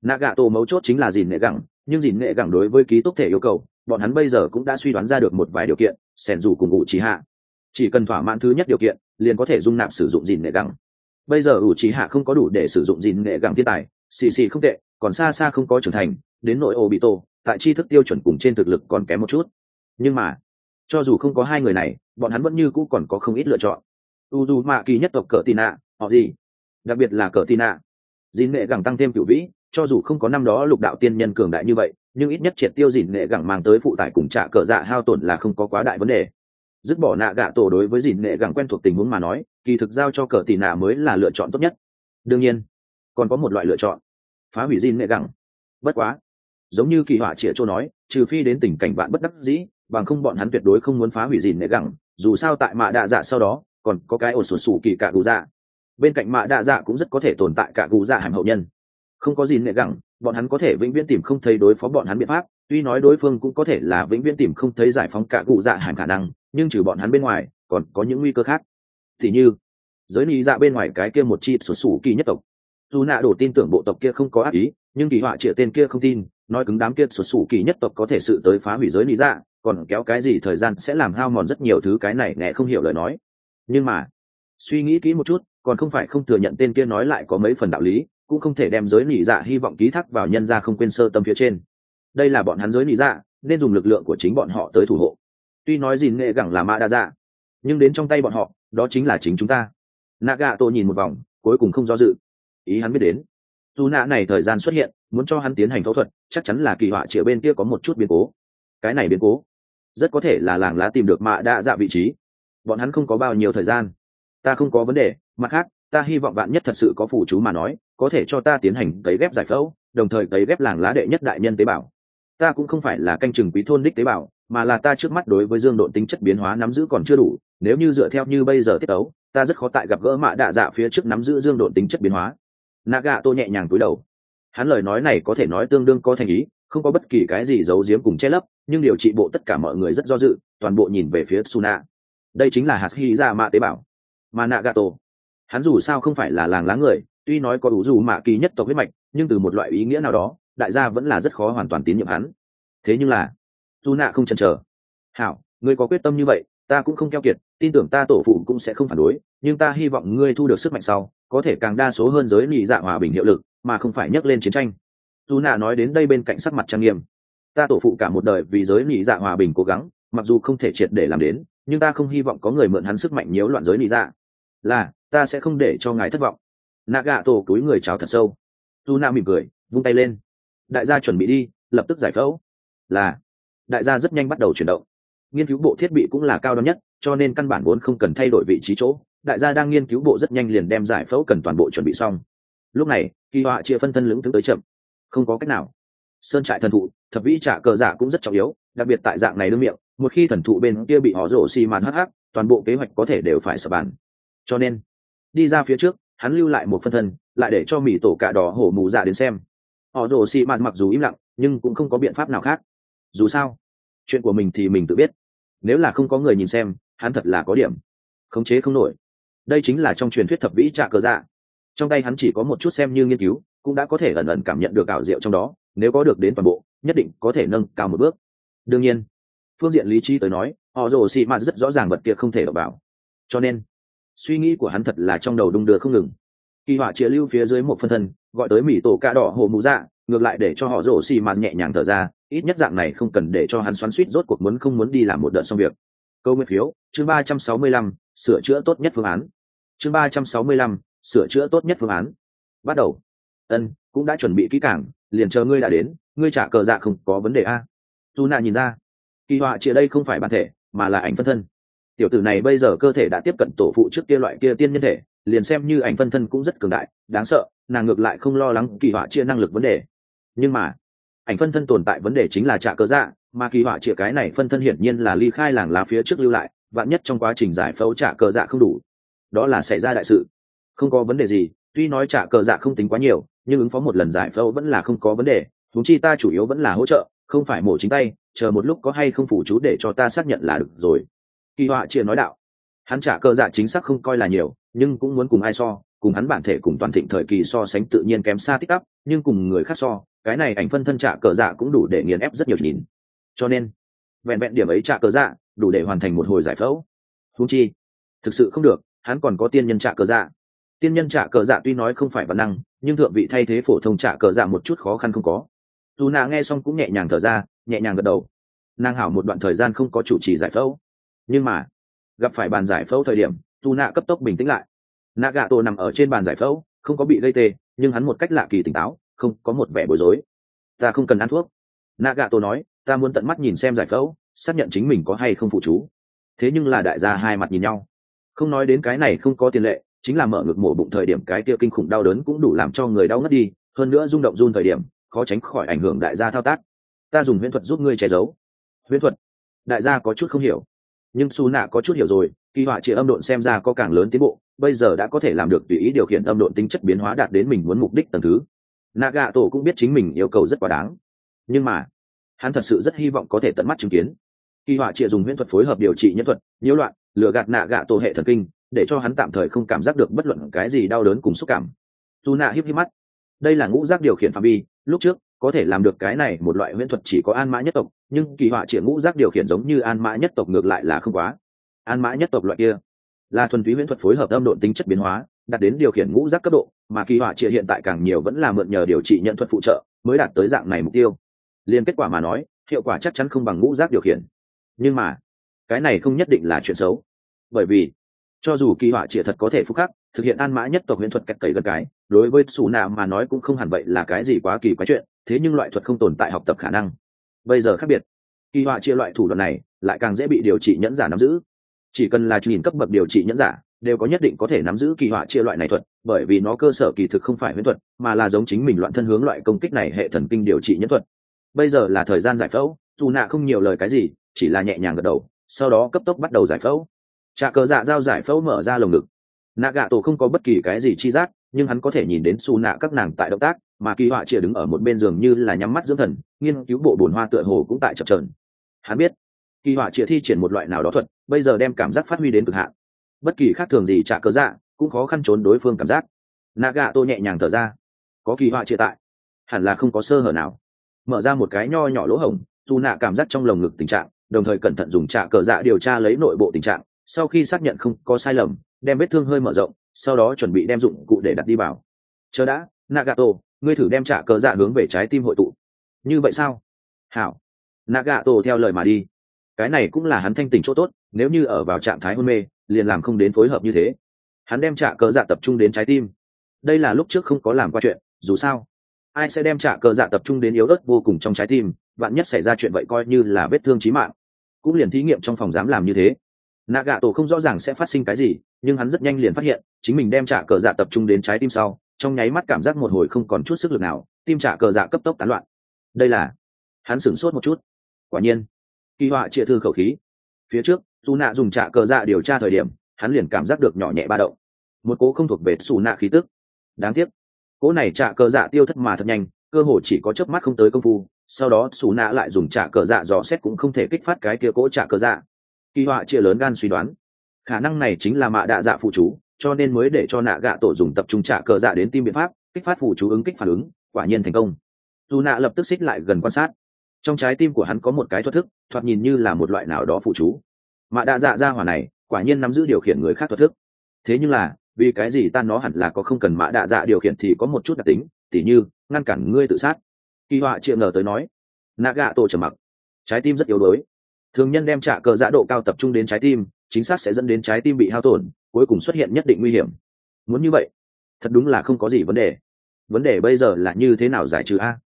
Nạ gạ tổ mấu chốt chính là dìn nệ gẳng, nhưng dìn nệ gẳng đối với ký túc thể yêu cầu bọn hắn bây giờ cũng đã suy đoán ra được một vài điều kiện, sẻn dù cùng ủ trí hạ. Chỉ cần thỏa mãn thứ nhất điều kiện, liền có thể dung nạp sử dụng dìn nệ gẳng. Bây giờ ủ trí hạ không có đủ để sử dụng dìn nệ gẳng thiên tài, xì xì không tệ, còn xa xa không có trưởng thành, đến nội ô bị tổ tại tri thức tiêu chuẩn cùng trên thực lực còn kém một chút. Nhưng mà, cho dù không có hai người này, bọn hắn vẫn như cũ còn có không ít lựa chọn. U dù mạ kỳ nhất tộc cờ tị nạ, họ gì? Đặc biệt là cờ tị nạ. Dìn nghệ gẳng tăng thêm cựu vĩ, cho dù không có năm đó lục đạo tiên nhân cường đại như vậy nhưng ít nhất triệt tiêu dìn nghệ gẳng mang tới phụ tải cùng trả cờ dạ hao tổn là không có quá đại vấn đề. Dứt bỏ nạ gạ tổ đối với dìn nghệ gẳng quen thuộc tình huống mà nói, kỳ thực giao cho cờ tì nạ mới là lựa chọn tốt nhất. Đương nhiên, còn có một loại lựa chọn, phá hủy dìn nghệ gẳng. Bất quá, giống như kỳ họa chĩa châu nói, trừ phi đến tình cảnh bạn bất đắc dĩ, bằng không bọn hắn tuyệt đối không muốn phá hủy dìn nghệ gẳng, dù sao tại mạ đạ dạ sau đó, còn có cái ổn sổ sủ kỳ cả gù dạ. Bên cạnh mạ đạ dạ cũng rất có thể tồn tại cả gù dạ hàm hậu nhân. Không có dìn nệ gẳng bọn hắn có thể vĩnh viễn tìm không thấy đối phó bọn hắn biện pháp, tuy nói đối phương cũng có thể là vĩnh viễn tìm không thấy giải phóng cả cụ dạ hẳn khả năng, nhưng trừ bọn hắn bên ngoài, còn có những nguy cơ khác. Thì như, giới lý dạ bên ngoài cái kia một chi sổ sủ kỳ nhất tộc. Dù nạ đổ tin tưởng bộ tộc kia không có ác ý, nhưng kỳ họa trịa tên kia không tin, nói cứng đám kia sổ sủ kỳ nhất tộc có thể sự tới phá hủy giới lý dạ còn kéo cái gì thời gian sẽ làm hao mòn rất nhiều thứ cái này nghe không hiểu lời nói. Nhưng mà, suy nghĩ kỹ một chút, còn không phải không thừa nhận tên kia nói lại có mấy phần đạo lý cũng không thể đem giới nỉ dạ hy vọng ký thác vào nhân ra không quên sơ tâm phía trên. Đây là bọn hắn giới nỉ dạ nên dùng lực lượng của chính bọn họ tới thủ hộ. Tuy nói gì nghệ gẳng là mã đa dạ nhưng đến trong tay bọn họ, đó chính là chính chúng ta. Naga tô nhìn một vòng, cuối cùng không do dự. Ý hắn biết đến. Dù nạ này thời gian xuất hiện, muốn cho hắn tiến hành phẫu thuật, chắc chắn là kỳ họa chĩa bên kia có một chút biến cố. Cái này biến cố, rất có thể là làng lá tìm được mạ đa dạ vị trí. Bọn hắn không có bao nhiêu thời gian. Ta không có vấn đề, mặt khác, ta hy vọng bạn nhất thật sự có phụ chú mà nói có thể cho ta tiến hành cấy ghép giải phẫu, đồng thời cấy ghép làng lá đệ nhất đại nhân tế bào. Ta cũng không phải là canh chừng quý thôn đích tế bào, mà là ta trước mắt đối với dương độn tính chất biến hóa nắm giữ còn chưa đủ, nếu như dựa theo như bây giờ tiết tấu, ta rất khó tại gặp gỡ mạ đạ dạ phía trước nắm giữ dương độn tính chất biến hóa. Naga tô nhẹ nhàng cúi đầu. Hắn lời nói này có thể nói tương đương có thành ý, không có bất kỳ cái gì giấu giếm cùng che lấp, nhưng điều trị bộ tất cả mọi người rất do dự, toàn bộ nhìn về phía suna đây chính là hạt hy ra mạ tế bào. Mà nagato, hắn dù sao không phải là làng lá người tuy nói có đủ dù mạ kỳ nhất tộc huyết mạch, nhưng từ một loại ý nghĩa nào đó, đại gia vẫn là rất khó hoàn toàn tín nhiệm hắn. Thế nhưng là, dù nạ không chần chờ. Hảo, ngươi có quyết tâm như vậy, ta cũng không keo kiệt, tin tưởng ta tổ phụ cũng sẽ không phản đối, nhưng ta hy vọng ngươi thu được sức mạnh sau, có thể càng đa số hơn giới nị dạ hòa bình hiệu lực, mà không phải nhắc lên chiến tranh. Dù nạ nói đến đây bên cạnh sắc mặt trang nghiêm. Ta tổ phụ cả một đời vì giới nị dạ hòa bình cố gắng, mặc dù không thể triệt để làm đến, nhưng ta không hy vọng có người mượn hắn sức mạnh nhiễu loạn giới nị dạ. Là, ta sẽ không để cho ngài thất vọng nạ gạ tổ túi người cháo thật sâu. Dù nạ mỉm cười, vung tay lên. Đại gia chuẩn bị đi, lập tức giải phẫu. Là, đại gia rất nhanh bắt đầu chuyển động. Nghiên cứu bộ thiết bị cũng là cao đ nhất, cho nên căn bản vốn không cần thay đổi vị trí chỗ. Đại gia đang nghiên cứu bộ rất nhanh liền đem giải phẫu cần toàn bộ chuẩn bị xong. Lúc này, kỳ họa chia phân thân lưỡng tướng tới chậm. Không có cách nào. Sơn trại thần thụ, thập vĩ trả cờ giả cũng rất trọng yếu, đặc biệt tại dạng này đương miệng, một khi thần thụ bên kia bị họ rổ xi mạt hh toàn bộ kế hoạch có thể đều phải sập bàn. Cho nên, đi ra phía trước hắn lưu lại một phân thân, lại để cho mỹ tổ cạ đỏ hổ mù dạ đến xem. Họ rổ xì mạt mặc dù im lặng, nhưng cũng không có biện pháp nào khác. Dù sao, chuyện của mình thì mình tự biết. Nếu là không có người nhìn xem, hắn thật là có điểm. Khống chế không nổi. Đây chính là trong truyền thuyết thập vĩ trạ cờ dạ. Trong tay hắn chỉ có một chút xem như nghiên cứu, cũng đã có thể ẩn ẩn cảm nhận được ảo diệu trong đó, nếu có được đến toàn bộ, nhất định có thể nâng cao một bước. Đương nhiên, phương diện lý trí tới nói, họ rồ xị mạt rất rõ ràng vật kia không thể đọc vào. Cho nên suy nghĩ của hắn thật là trong đầu đung đưa không ngừng. Kỳ họa chia lưu phía dưới một phân thân, gọi tới mỹ tổ ca đỏ hồ mù dạ ngược lại để cho họ rổ xì mạt nhẹ nhàng thở ra, ít nhất dạng này không cần để cho hắn xoắn suýt rốt cuộc muốn không muốn đi làm một đợt xong việc. Câu nguyên phiếu, chương ba trăm sáu mươi lăm, sửa chữa tốt nhất phương án. Chương ba trăm sáu mươi lăm, sửa chữa tốt nhất phương án. Bắt đầu. Ân, cũng đã chuẩn bị kỹ cảng liền chờ ngươi đã đến, ngươi trả cờ dạ không có vấn đề a. Dù nạ nhìn ra. Kỳ họa chia đây không phải bản thể, mà là ảnh phân thân tiểu tử này bây giờ cơ thể đã tiếp cận tổ phụ trước kia loại kia tiên nhân thể, liền xem như ảnh phân thân cũng rất cường đại, đáng sợ, nàng ngược lại không lo lắng kỳ họa chia năng lực vấn đề. Nhưng mà, ảnh phân thân tồn tại vấn đề chính là trả cờ dạ mà kỳ họa chia cái này phân thân hiển nhiên là ly khai làng lá phía trước lưu lại, vạn nhất trong quá trình giải phẫu trả cờ dạ không đủ, đó là xảy ra đại sự. Không có vấn đề gì, tuy nói trả cờ dạ không tính quá nhiều, nhưng ứng phó một lần giải phẫu vẫn là không có vấn đề thúng chi ta chủ yếu vẫn là hỗ trợ, không phải mổ chính tay, chờ một lúc có hay không phủ chú để cho ta xác nhận là được rồi kỳ họa chia nói đạo. Hắn trả cờ dạ chính xác không coi là nhiều, nhưng cũng muốn cùng ai so, cùng hắn bản thể cùng toàn thịnh thời kỳ so sánh tự nhiên kém xa tích tắp nhưng cùng người khác so, cái này ảnh phân thân trả cờ dạ cũng đủ để nghiền ép rất nhiều nhìn. Cho nên, vẹn vẹn điểm ấy trả cờ dạ đủ để hoàn thành một hồi giải phẫu. Húng chi, thực sự không được, hắn còn có tiên nhân trả cờ dạ. Tiên nhân trả cờ dạ tuy nói không phải văn năng, nhưng thượng vị thay thế phổ thông trả cờ dạ một chút khó khăn không có. Dù nạ nghe xong cũng nhẹ nhàng thở ra, nhẹ nhàng gật đầu. Nàng hảo một đoạn thời gian không có chủ trì giải phẫu nhưng mà, gặp phải bàn giải phẫu thời điểm dù nạ cấp tốc bình tĩnh lại. Nạ gà tổ nằm ở trên bàn giải phẫu, không có bị gây tê, nhưng hắn một cách lạ kỳ tỉnh táo, không có một vẻ bối rối. Ta không cần ăn thuốc. Nạ gà tổ nói, ta muốn tận mắt nhìn xem giải phẫu, xác nhận chính mình có hay không phụ chú. Thế nhưng là đại gia hai mặt nhìn nhau. Không nói đến cái này không có tiền lệ, chính là mở ngực mổ bụng thời điểm cái kia kinh khủng đau đớn cũng đủ làm cho người đau ngất đi, hơn nữa rung động run thời điểm, khó tránh khỏi ảnh hưởng đại gia thao tác. Ta dùng huyễn thuật giúp ngươi che giấu. Huyễn thuật? Đại gia có chút không hiểu nhưng su nạ có chút hiểu rồi, kỳ họa chỉ âm độn xem ra có càng lớn tiến bộ, bây giờ đã có thể làm được tùy ý điều khiển âm độn tính chất biến hóa đạt đến mình muốn mục đích tầng thứ. Naga tổ cũng biết chính mình yêu cầu rất quá đáng. Nhưng mà, hắn thật sự rất hy vọng có thể tận mắt chứng kiến. Kỳ họa chỉ dùng huyễn thuật phối hợp điều trị nhân thuật, nhiễu loạn, lừa gạt nạ gạ tổ hệ thần kinh, để cho hắn tạm thời không cảm giác được bất luận cái gì đau đớn cùng xúc cảm. Dù nạ híp híp mắt. Đây là ngũ giác điều khiển phạm vi, lúc trước có thể làm được cái này, một loại huyễn thuật chỉ có an mã nhất tộc, nhưng kỳ họa triệu ngũ giác điều khiển giống như an mã nhất tộc ngược lại là không quá. An mã nhất tộc loại kia là thuần túy huyễn thuật phối hợp âm độn tính chất biến hóa, đạt đến điều khiển ngũ giác cấp độ, mà kỳ họa triệu hiện tại càng nhiều vẫn là mượn nhờ điều trị nhận thuật phụ trợ mới đạt tới dạng này mục tiêu. Liên kết quả mà nói, hiệu quả chắc chắn không bằng ngũ giác điều khiển. Nhưng mà, cái này không nhất định là chuyện xấu. Bởi vì, cho dù kỳ họa triệu thật có thể phúc khắc, thực hiện an mã nhất tộc huyễn thuật cách cấy gần cái, đối với xù nạ mà nói cũng không hẳn vậy là cái gì quá kỳ quái chuyện thế nhưng loại thuật không tồn tại học tập khả năng. Bây giờ khác biệt. Kỳ họa chia loại thủ đoạn này lại càng dễ bị điều trị nhẫn giả nắm giữ. Chỉ cần là nhìn cấp bậc điều trị nhẫn giả, đều có nhất định có thể nắm giữ kỳ họa chia loại này thuật, bởi vì nó cơ sở kỳ thực không phải huyễn thuật, mà là giống chính mình loạn thân hướng loại công kích này hệ thần kinh điều trị nhẫn thuật. Bây giờ là thời gian giải phẫu, dù nạ không nhiều lời cái gì, chỉ là nhẹ nhàng gật đầu, sau đó cấp tốc bắt đầu giải phẫu. Trà cờ dạ giao giải phẫu mở ra lồng ngực. Nạ gạ tổ không có bất kỳ cái gì chi giác, nhưng hắn có thể nhìn đến xù nạ các nàng tại động tác mà kỳ họa chia đứng ở một bên giường như là nhắm mắt dưỡng thần, nghiên cứu bộ bồn hoa tựa hồ cũng tại chập trờn hắn biết, kỳ họa chia thi triển một loại nào đó thuật, bây giờ đem cảm giác phát huy đến cực hạn. Bất kỳ khác thường gì trả cớ dạ cũng khó khăn trốn đối phương cảm giác. Nạ gạ tô nhẹ nhàng thở ra. Có kỳ họa chia tại. Hẳn là không có sơ hở nào. Mở ra một cái nho nhỏ lỗ hổng, dù nạ cảm giác trong lồng ngực tình trạng, đồng thời cẩn thận dùng trả cờ dạ điều tra lấy nội bộ tình trạng, sau khi xác nhận không có sai lầm, đem vết thương hơi mở rộng, sau đó chuẩn bị đem dụng cụ để đặt đi vào. Chờ đã, nagato ngươi thử đem trả cờ dạ hướng về trái tim hội tụ. Như vậy sao? Hảo. Nagato theo lời mà đi. Cái này cũng là hắn thanh tỉnh chỗ tốt, nếu như ở vào trạng thái hôn mê, liền làm không đến phối hợp như thế. Hắn đem trả cờ dạ tập trung đến trái tim. Đây là lúc trước không có làm qua chuyện, dù sao, ai sẽ đem trả cờ dạ tập trung đến yếu ớt vô cùng trong trái tim? Vạn nhất xảy ra chuyện vậy coi như là vết thương chí mạng. Cũng liền thí nghiệm trong phòng dám làm như thế. Nạ gạ tổ không rõ ràng sẽ phát sinh cái gì, nhưng hắn rất nhanh liền phát hiện, chính mình đem trả cờ dạ tập trung đến trái tim sau trong nháy mắt cảm giác một hồi không còn chút sức lực nào, tim trả cờ dạ cấp tốc tán loạn. Đây là, hắn sửng sốt một chút. Quả nhiên, kỳ họa chia thư khẩu khí. Phía trước dù nạ dùng trả cờ dạ điều tra thời điểm, hắn liền cảm giác được nhỏ nhẹ ba động. Một cố không thuộc về xù nạ khí tức. Đáng tiếc cố này trả cờ dạ tiêu thất mà thật nhanh, cơ hồ chỉ có chớp mắt không tới công phu, sau đó xù nạ lại dùng trả cờ dạ dò xét cũng không thể kích phát cái kia cố trả cờ dạ. Kỳ họa chia lớn gan suy đoán, khả năng này chính là mạ đạ dạ phụ chú cho nên mới để cho nạ gạ tổ dùng tập trung trả cờ dạ đến tim biện pháp, kích phát phủ chú ứng, kích phản ứng, quả nhiên thành công. Dù nạ lập tức xích lại gần quan sát. Trong trái tim của hắn có một cái thoát thức, thoạt nhìn như là một loại nào đó phụ chú. Mạ đạ dạ ra hỏa này, quả nhiên nắm giữ điều khiển người khác thoát thức. Thế nhưng là, vì cái gì ta nó hẳn là có không cần mạ đạ dạ điều khiển thì có một chút đặc tính, tỉ như, ngăn cản ngươi tự sát. Kỳ họa triệu ngờ tới nói. Nạ gạ tổ trầm mặc. Trái tim rất yếu đuối. Thường nhân đem trả cờ dạ độ cao tập trung đến trái tim, chính xác sẽ dẫn đến trái tim bị hao tổn cuối cùng xuất hiện nhất định nguy hiểm. Muốn như vậy, thật đúng là không có gì vấn đề. Vấn đề bây giờ là như thế nào giải trừ a?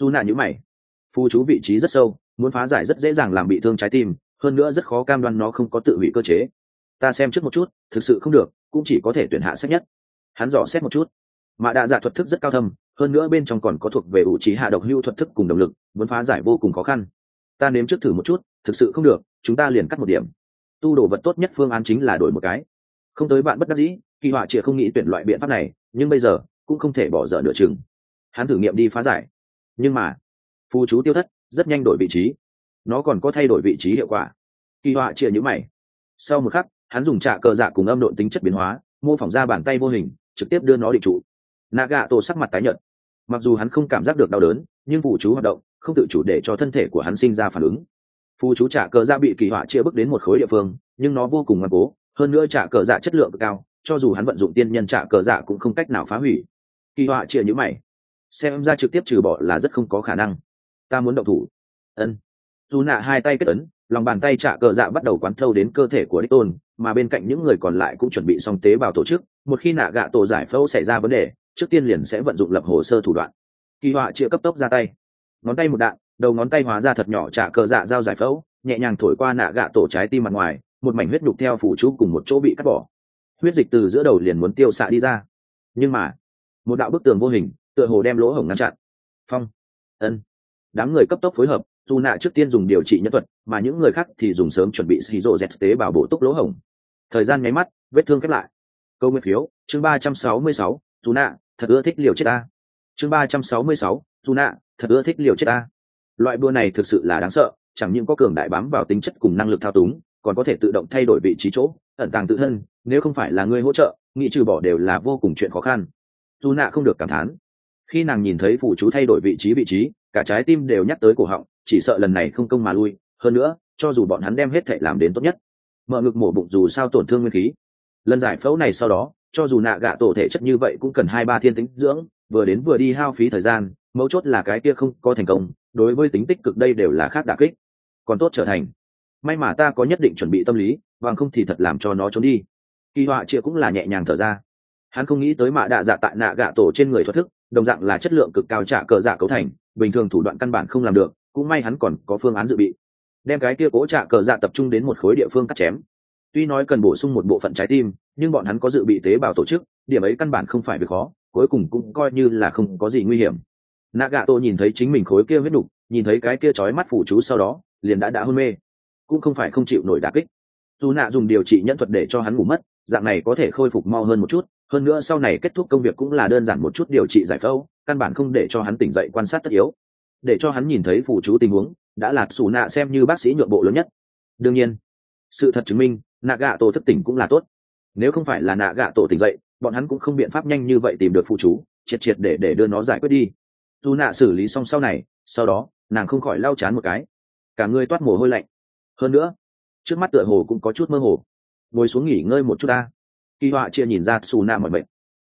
Dù nạ nhữ mày. Phu chú vị trí rất sâu, muốn phá giải rất dễ dàng làm bị thương trái tim, hơn nữa rất khó cam đoan nó không có tự hủy cơ chế. Ta xem trước một chút, thực sự không được, cũng chỉ có thể tuyển hạ sách nhất. Hắn dò xét một chút. Mà đạ dạ thuật thức rất cao thâm, hơn nữa bên trong còn có thuộc về ủ trí hạ độc hưu thuật thức cùng động lực, muốn phá giải vô cùng khó khăn. Ta nếm trước thử một chút, thực sự không được, chúng ta liền cắt một điểm. Tu đồ vật tốt nhất phương án chính là đổi một cái không tới bạn bất đắc dĩ, kỳ họa chỉ không nghĩ tuyển loại biện pháp này, nhưng bây giờ cũng không thể bỏ dở nửa chừng. Hắn thử nghiệm đi phá giải. Nhưng mà, phù chú tiêu thất, rất nhanh đổi vị trí. Nó còn có thay đổi vị trí hiệu quả. Kỳ họa chia nhữ mày. Sau một khắc, hắn dùng trạ cờ dạ cùng âm độn tính chất biến hóa, mô phỏng ra bàn tay vô hình, trực tiếp đưa nó định trụ. Naga tổ sắc mặt tái nhợt. Mặc dù hắn không cảm giác được đau đớn, nhưng phù chú hoạt động không tự chủ để cho thân thể của hắn sinh ra phản ứng. Phù chú trả cờ dạ bị kỳ họa chia bước đến một khối địa phương, nhưng nó vô cùng ngoan cố hơn nữa trả cờ dạ chất lượng cao, cho dù hắn vận dụng tiên nhân trả cờ dạ cũng không cách nào phá hủy. Kỳ họa chia nhữ mày. Xem ra trực tiếp trừ bỏ là rất không có khả năng. Ta muốn động thủ. Ân. Dù nạ hai tay kết ấn, lòng bàn tay trả cờ dạ bắt đầu quán thâu đến cơ thể của đích tôn mà bên cạnh những người còn lại cũng chuẩn bị xong tế bào tổ chức, một khi nạ gạ tổ giải phẫu xảy ra vấn đề, trước tiên liền sẽ vận dụng lập hồ sơ thủ đoạn. Kỳ họa chia cấp tốc ra tay. Ngón tay một đạn, đầu ngón tay hóa ra thật nhỏ trả cờ dạ dao giải phẫu, nhẹ nhàng thổi qua nạ gạ tổ trái tim mặt ngoài một mảnh huyết đục theo phủ chú cùng một chỗ bị cắt bỏ. Huyết dịch từ giữa đầu liền muốn tiêu xạ đi ra. Nhưng mà, một đạo bức tường vô hình, tựa hồ đem lỗ hổng ngăn chặn. Phong, ân. Đám người cấp tốc phối hợp, dù nạ trước tiên dùng điều trị nhân thuật, mà những người khác thì dùng sớm chuẩn bị xì rộ dẹt tế bảo bổ túc lỗ hổng. Thời gian nháy mắt, vết thương khép lại. Câu nguyên phiếu, chương ba trăm sáu mươi sáu, dù nạ, thật ưa thích liều chết ta. Chương ba trăm sáu mươi sáu, dù nạ, thật ưa thích liều chết ta. Loại đua này thực sự là đáng sợ, chẳng những có cường đại bám vào tính chất cùng năng lực thao túng còn có thể tự động thay đổi vị trí chỗ, ẩn tàng tự thân, nếu không phải là người hỗ trợ, nghĩ trừ bỏ đều là vô cùng chuyện khó khăn. Dù nạ không được cảm thán. Khi nàng nhìn thấy phụ chú thay đổi vị trí vị trí, cả trái tim đều nhắc tới cổ họng, chỉ sợ lần này không công mà lui. Hơn nữa, cho dù bọn hắn đem hết thệ làm đến tốt nhất, mở ngực mổ bụng dù sao tổn thương nguyên khí. Lần giải phẫu này sau đó, cho dù nạ gạ tổ thể chất như vậy cũng cần hai ba thiên tính dưỡng, vừa đến vừa đi hao phí thời gian, mấu chốt là cái kia không có thành công, đối với tính tích cực đây đều là khác đà kích. Còn tốt trở thành may mà ta có nhất định chuẩn bị tâm lý, bằng không thì thật làm cho nó trốn đi. Kỳ họa chia cũng là nhẹ nhàng thở ra. Hắn không nghĩ tới mạ đạ dạ tại nạ gạ tổ trên người thoát thức, đồng dạng là chất lượng cực cao trả cờ dạ cấu thành, bình thường thủ đoạn căn bản không làm được, cũng may hắn còn có phương án dự bị. Đem cái kia cố trả cờ dạ tập trung đến một khối địa phương cắt chém. Tuy nói cần bổ sung một bộ phận trái tim, nhưng bọn hắn có dự bị tế bào tổ chức, điểm ấy căn bản không phải việc khó, cuối cùng cũng coi như là không có gì nguy hiểm. Nạ gạ tổ nhìn thấy chính mình khối kia huyết đục, nhìn thấy cái kia trói mắt phủ chú sau đó, liền đã đã hôn mê cũng không phải không chịu nổi đà kích. Dù nạ dùng điều trị nhân thuật để cho hắn ngủ mất, dạng này có thể khôi phục mau hơn một chút, hơn nữa sau này kết thúc công việc cũng là đơn giản một chút điều trị giải phẫu, căn bản không để cho hắn tỉnh dậy quan sát tất yếu. Để cho hắn nhìn thấy phụ chú tình huống, đã là xù nạ xem như bác sĩ nhượng bộ lớn nhất. Đương nhiên, sự thật chứng minh, nạ gạ tổ thức tỉnh cũng là tốt. Nếu không phải là nạ gạ tổ tỉnh dậy, bọn hắn cũng không biện pháp nhanh như vậy tìm được phụ chú, triệt triệt để để đưa nó giải quyết đi. Dù nạ xử lý xong sau này, sau đó, nàng không khỏi lau chán một cái. Cả người toát mồ hôi lạnh hơn nữa, trước mắt tựa hồ cũng có chút mơ hồ. Ngồi xuống nghỉ ngơi một chút ta. Kỳ họa chia nhìn ra xù nạ mọi bệnh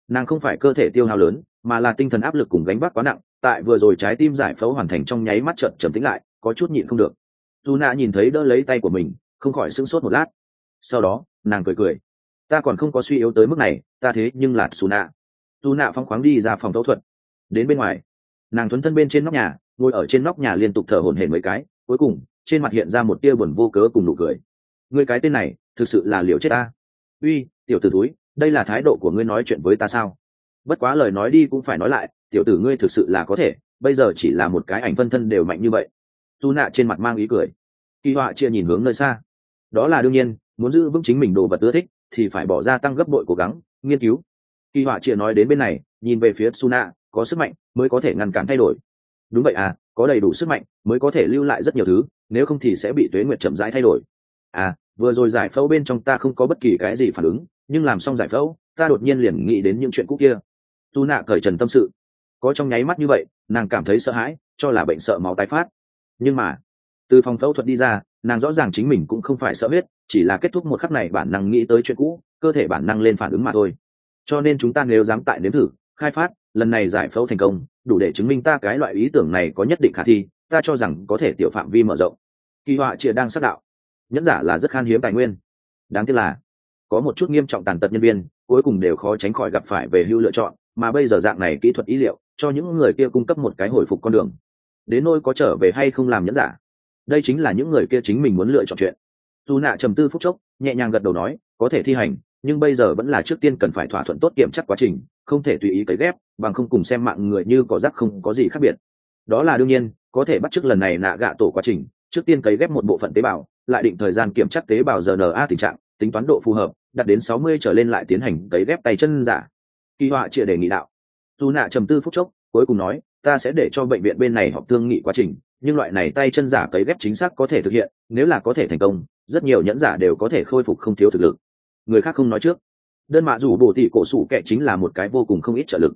nàng không phải cơ thể tiêu hao lớn, mà là tinh thần áp lực cùng gánh vác quá nặng, tại vừa rồi trái tim giải phẫu hoàn thành trong nháy mắt trận trầm tĩnh lại, có chút nhịn không được. Dù nạ nhìn thấy đỡ lấy tay của mình, không khỏi sững sốt một lát. Sau đó, nàng cười cười. Ta còn không có suy yếu tới mức này, ta thế nhưng là xù nạ. Dù nạ phong khoáng đi ra phòng phẫu thuật. Đến bên ngoài, nàng thuấn thân bên trên nóc nhà, ngồi ở trên nóc nhà liên tục thở hổn hển mấy cái, cuối cùng trên mặt hiện ra một tia buồn vô cớ cùng nụ cười. Người cái tên này, thực sự là liều chết ta. Uy, tiểu tử túi đây là thái độ của ngươi nói chuyện với ta sao? Bất quá lời nói đi cũng phải nói lại, tiểu tử ngươi thực sự là có thể, bây giờ chỉ là một cái ảnh phân thân đều mạnh như vậy. Tu nạ trên mặt mang ý cười. Kỳ họa chia nhìn hướng nơi xa. Đó là đương nhiên, muốn giữ vững chính mình đồ vật ưa thích, thì phải bỏ ra tăng gấp bội cố gắng, nghiên cứu. Kỳ họa chia nói đến bên này, nhìn về phía suna có sức mạnh, mới có thể ngăn cản thay đổi. Đúng vậy à có đầy đủ sức mạnh, mới có thể lưu lại rất nhiều thứ, nếu không thì sẽ bị tuế nguyệt chậm rãi thay đổi. À vừa rồi giải phẫu bên trong ta không có bất kỳ cái gì phản ứng, nhưng làm xong giải phẫu, ta đột nhiên liền nghĩ đến những chuyện cũ kia. Tu nạ cởi trần tâm sự. Có trong nháy mắt như vậy, nàng cảm thấy sợ hãi, cho là bệnh sợ máu tái phát. Nhưng mà, từ phòng phẫu thuật đi ra, nàng rõ ràng chính mình cũng không phải sợ huyết, chỉ là kết thúc một khắc này bản năng nghĩ tới chuyện cũ, cơ thể bản năng lên phản ứng mà thôi. Cho nên chúng ta nếu dám tại nếm thử, khai phát lần này giải phẫu thành công, đủ để chứng minh ta cái loại ý tưởng này có nhất định khả thi, ta cho rằng có thể tiểu phạm vi mở rộng. Kỳ họa chia đang xác đạo. Nhẫn giả là rất khan hiếm tài nguyên. Đáng tiếc là, có một chút nghiêm trọng tàn tật nhân viên, cuối cùng đều khó tránh khỏi gặp phải về hưu lựa chọn, mà bây giờ dạng này kỹ thuật ý liệu, cho những người kia cung cấp một cái hồi phục con đường. Đến nôi có trở về hay không làm nhẫn giả, đây chính là những người kia chính mình muốn lựa chọn chuyện. Dù nạ trầm tư phúc chốc, nhẹ nhàng gật đầu nói, có thể thi hành, nhưng bây giờ vẫn là trước tiên cần phải thỏa thuận tốt kiểm chắc quá trình không thể tùy ý cấy ghép, bằng không cùng xem mạng người như có rác không có gì khác biệt. Đó là đương nhiên, có thể bắt t lần này nạ gạ tổ quá trình, trước tiên cấy ghép một bộ phận tế bào, lại định thời gian kiểm tra tế bào rna tình trạng, tính toán độ phù hợp, đạt đến sáu mươi trở lên lại tiến hành cấy ghép tay chân giả. Kỳ họa chia đề nghị đạo. Dù nạ trầm tư phút chốc, cuối cùng nói, ta sẽ để cho bệnh viện bên này họp thương nghị quá trình, nhưng loại này tay chân giả cấy ghép chính xác có thể thực hiện, nếu là có thể thành công, rất nhiều nhẫn giả đều có thể khôi phục không thiếu thực lực. Người khác không nói trước đơn mạ dù bổ tỷ cổ sủ kệ chính là một cái vô cùng không ít trợ lực.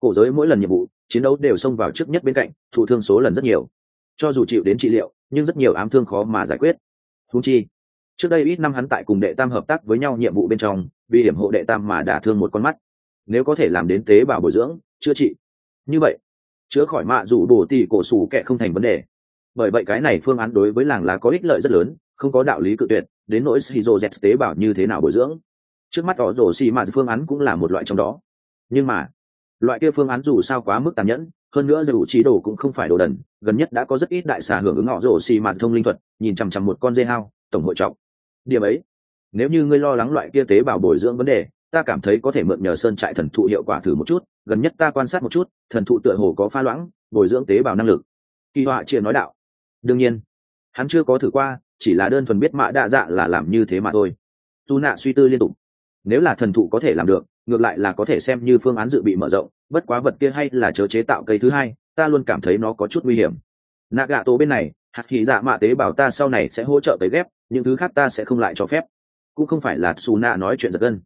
Cổ giới mỗi lần nhiệm vụ, chiến đấu đều xông vào trước nhất bên cạnh, thụ thương số lần rất nhiều. Cho dù chịu đến trị liệu, nhưng rất nhiều ám thương khó mà giải quyết. Húng chi, trước đây ít năm hắn tại cùng đệ tam hợp tác với nhau nhiệm vụ bên trong, vì hiểm hộ đệ tam mà đả thương một con mắt. Nếu có thể làm đến tế bào bồi dưỡng, chữa trị. Như vậy, chữa khỏi mạ dù bổ tỷ cổ sủ kệ không thành vấn đề. Bởi vậy cái này phương án đối với làng lá có ích lợi rất lớn, không có đạo lý cự tuyệt, đến nỗi shizu z tế bào như thế nào bồi dưỡng trước mắt họ rổ xì mạt phương án cũng là một loại trong đó. Nhưng mà, loại kia phương án dù sao quá mức tàn nhẫn, hơn nữa dù trí đồ cũng không phải đồ đần, gần nhất đã có rất ít đại xà hưởng ứng họ rổ xì mạt thông linh thuật, nhìn chằm chằm một con dê hao, tổng hội trọng. Điểm ấy, nếu như ngươi lo lắng loại kia tế bào bồi dưỡng vấn đề, ta cảm thấy có thể mượn nhờ sơn trại thần thụ hiệu quả thử một chút, gần nhất ta quan sát một chút, thần thụ tựa hồ có pha loãng, bồi dưỡng tế bào năng lực. Kỳ họa chia nói đạo. Đương nhiên, hắn chưa có thử qua, chỉ là đơn thuần biết mạ đa dạ là làm như thế mà thôi. Dù nạ suy tư liên tục nếu là thần thụ có thể làm được, ngược lại là có thể xem như phương án dự bị mở rộng, bất quá vật kia hay là chớ chế tạo cây thứ hai, ta luôn cảm thấy nó có chút nguy hiểm. Nạ gạ tổ bên này hạt kỳ dạ mạ tế bảo ta sau này sẽ hỗ trợ tới ghép, những thứ khác ta sẽ không lại cho phép. Cũng không phải là xù nạ nói chuyện giật gân.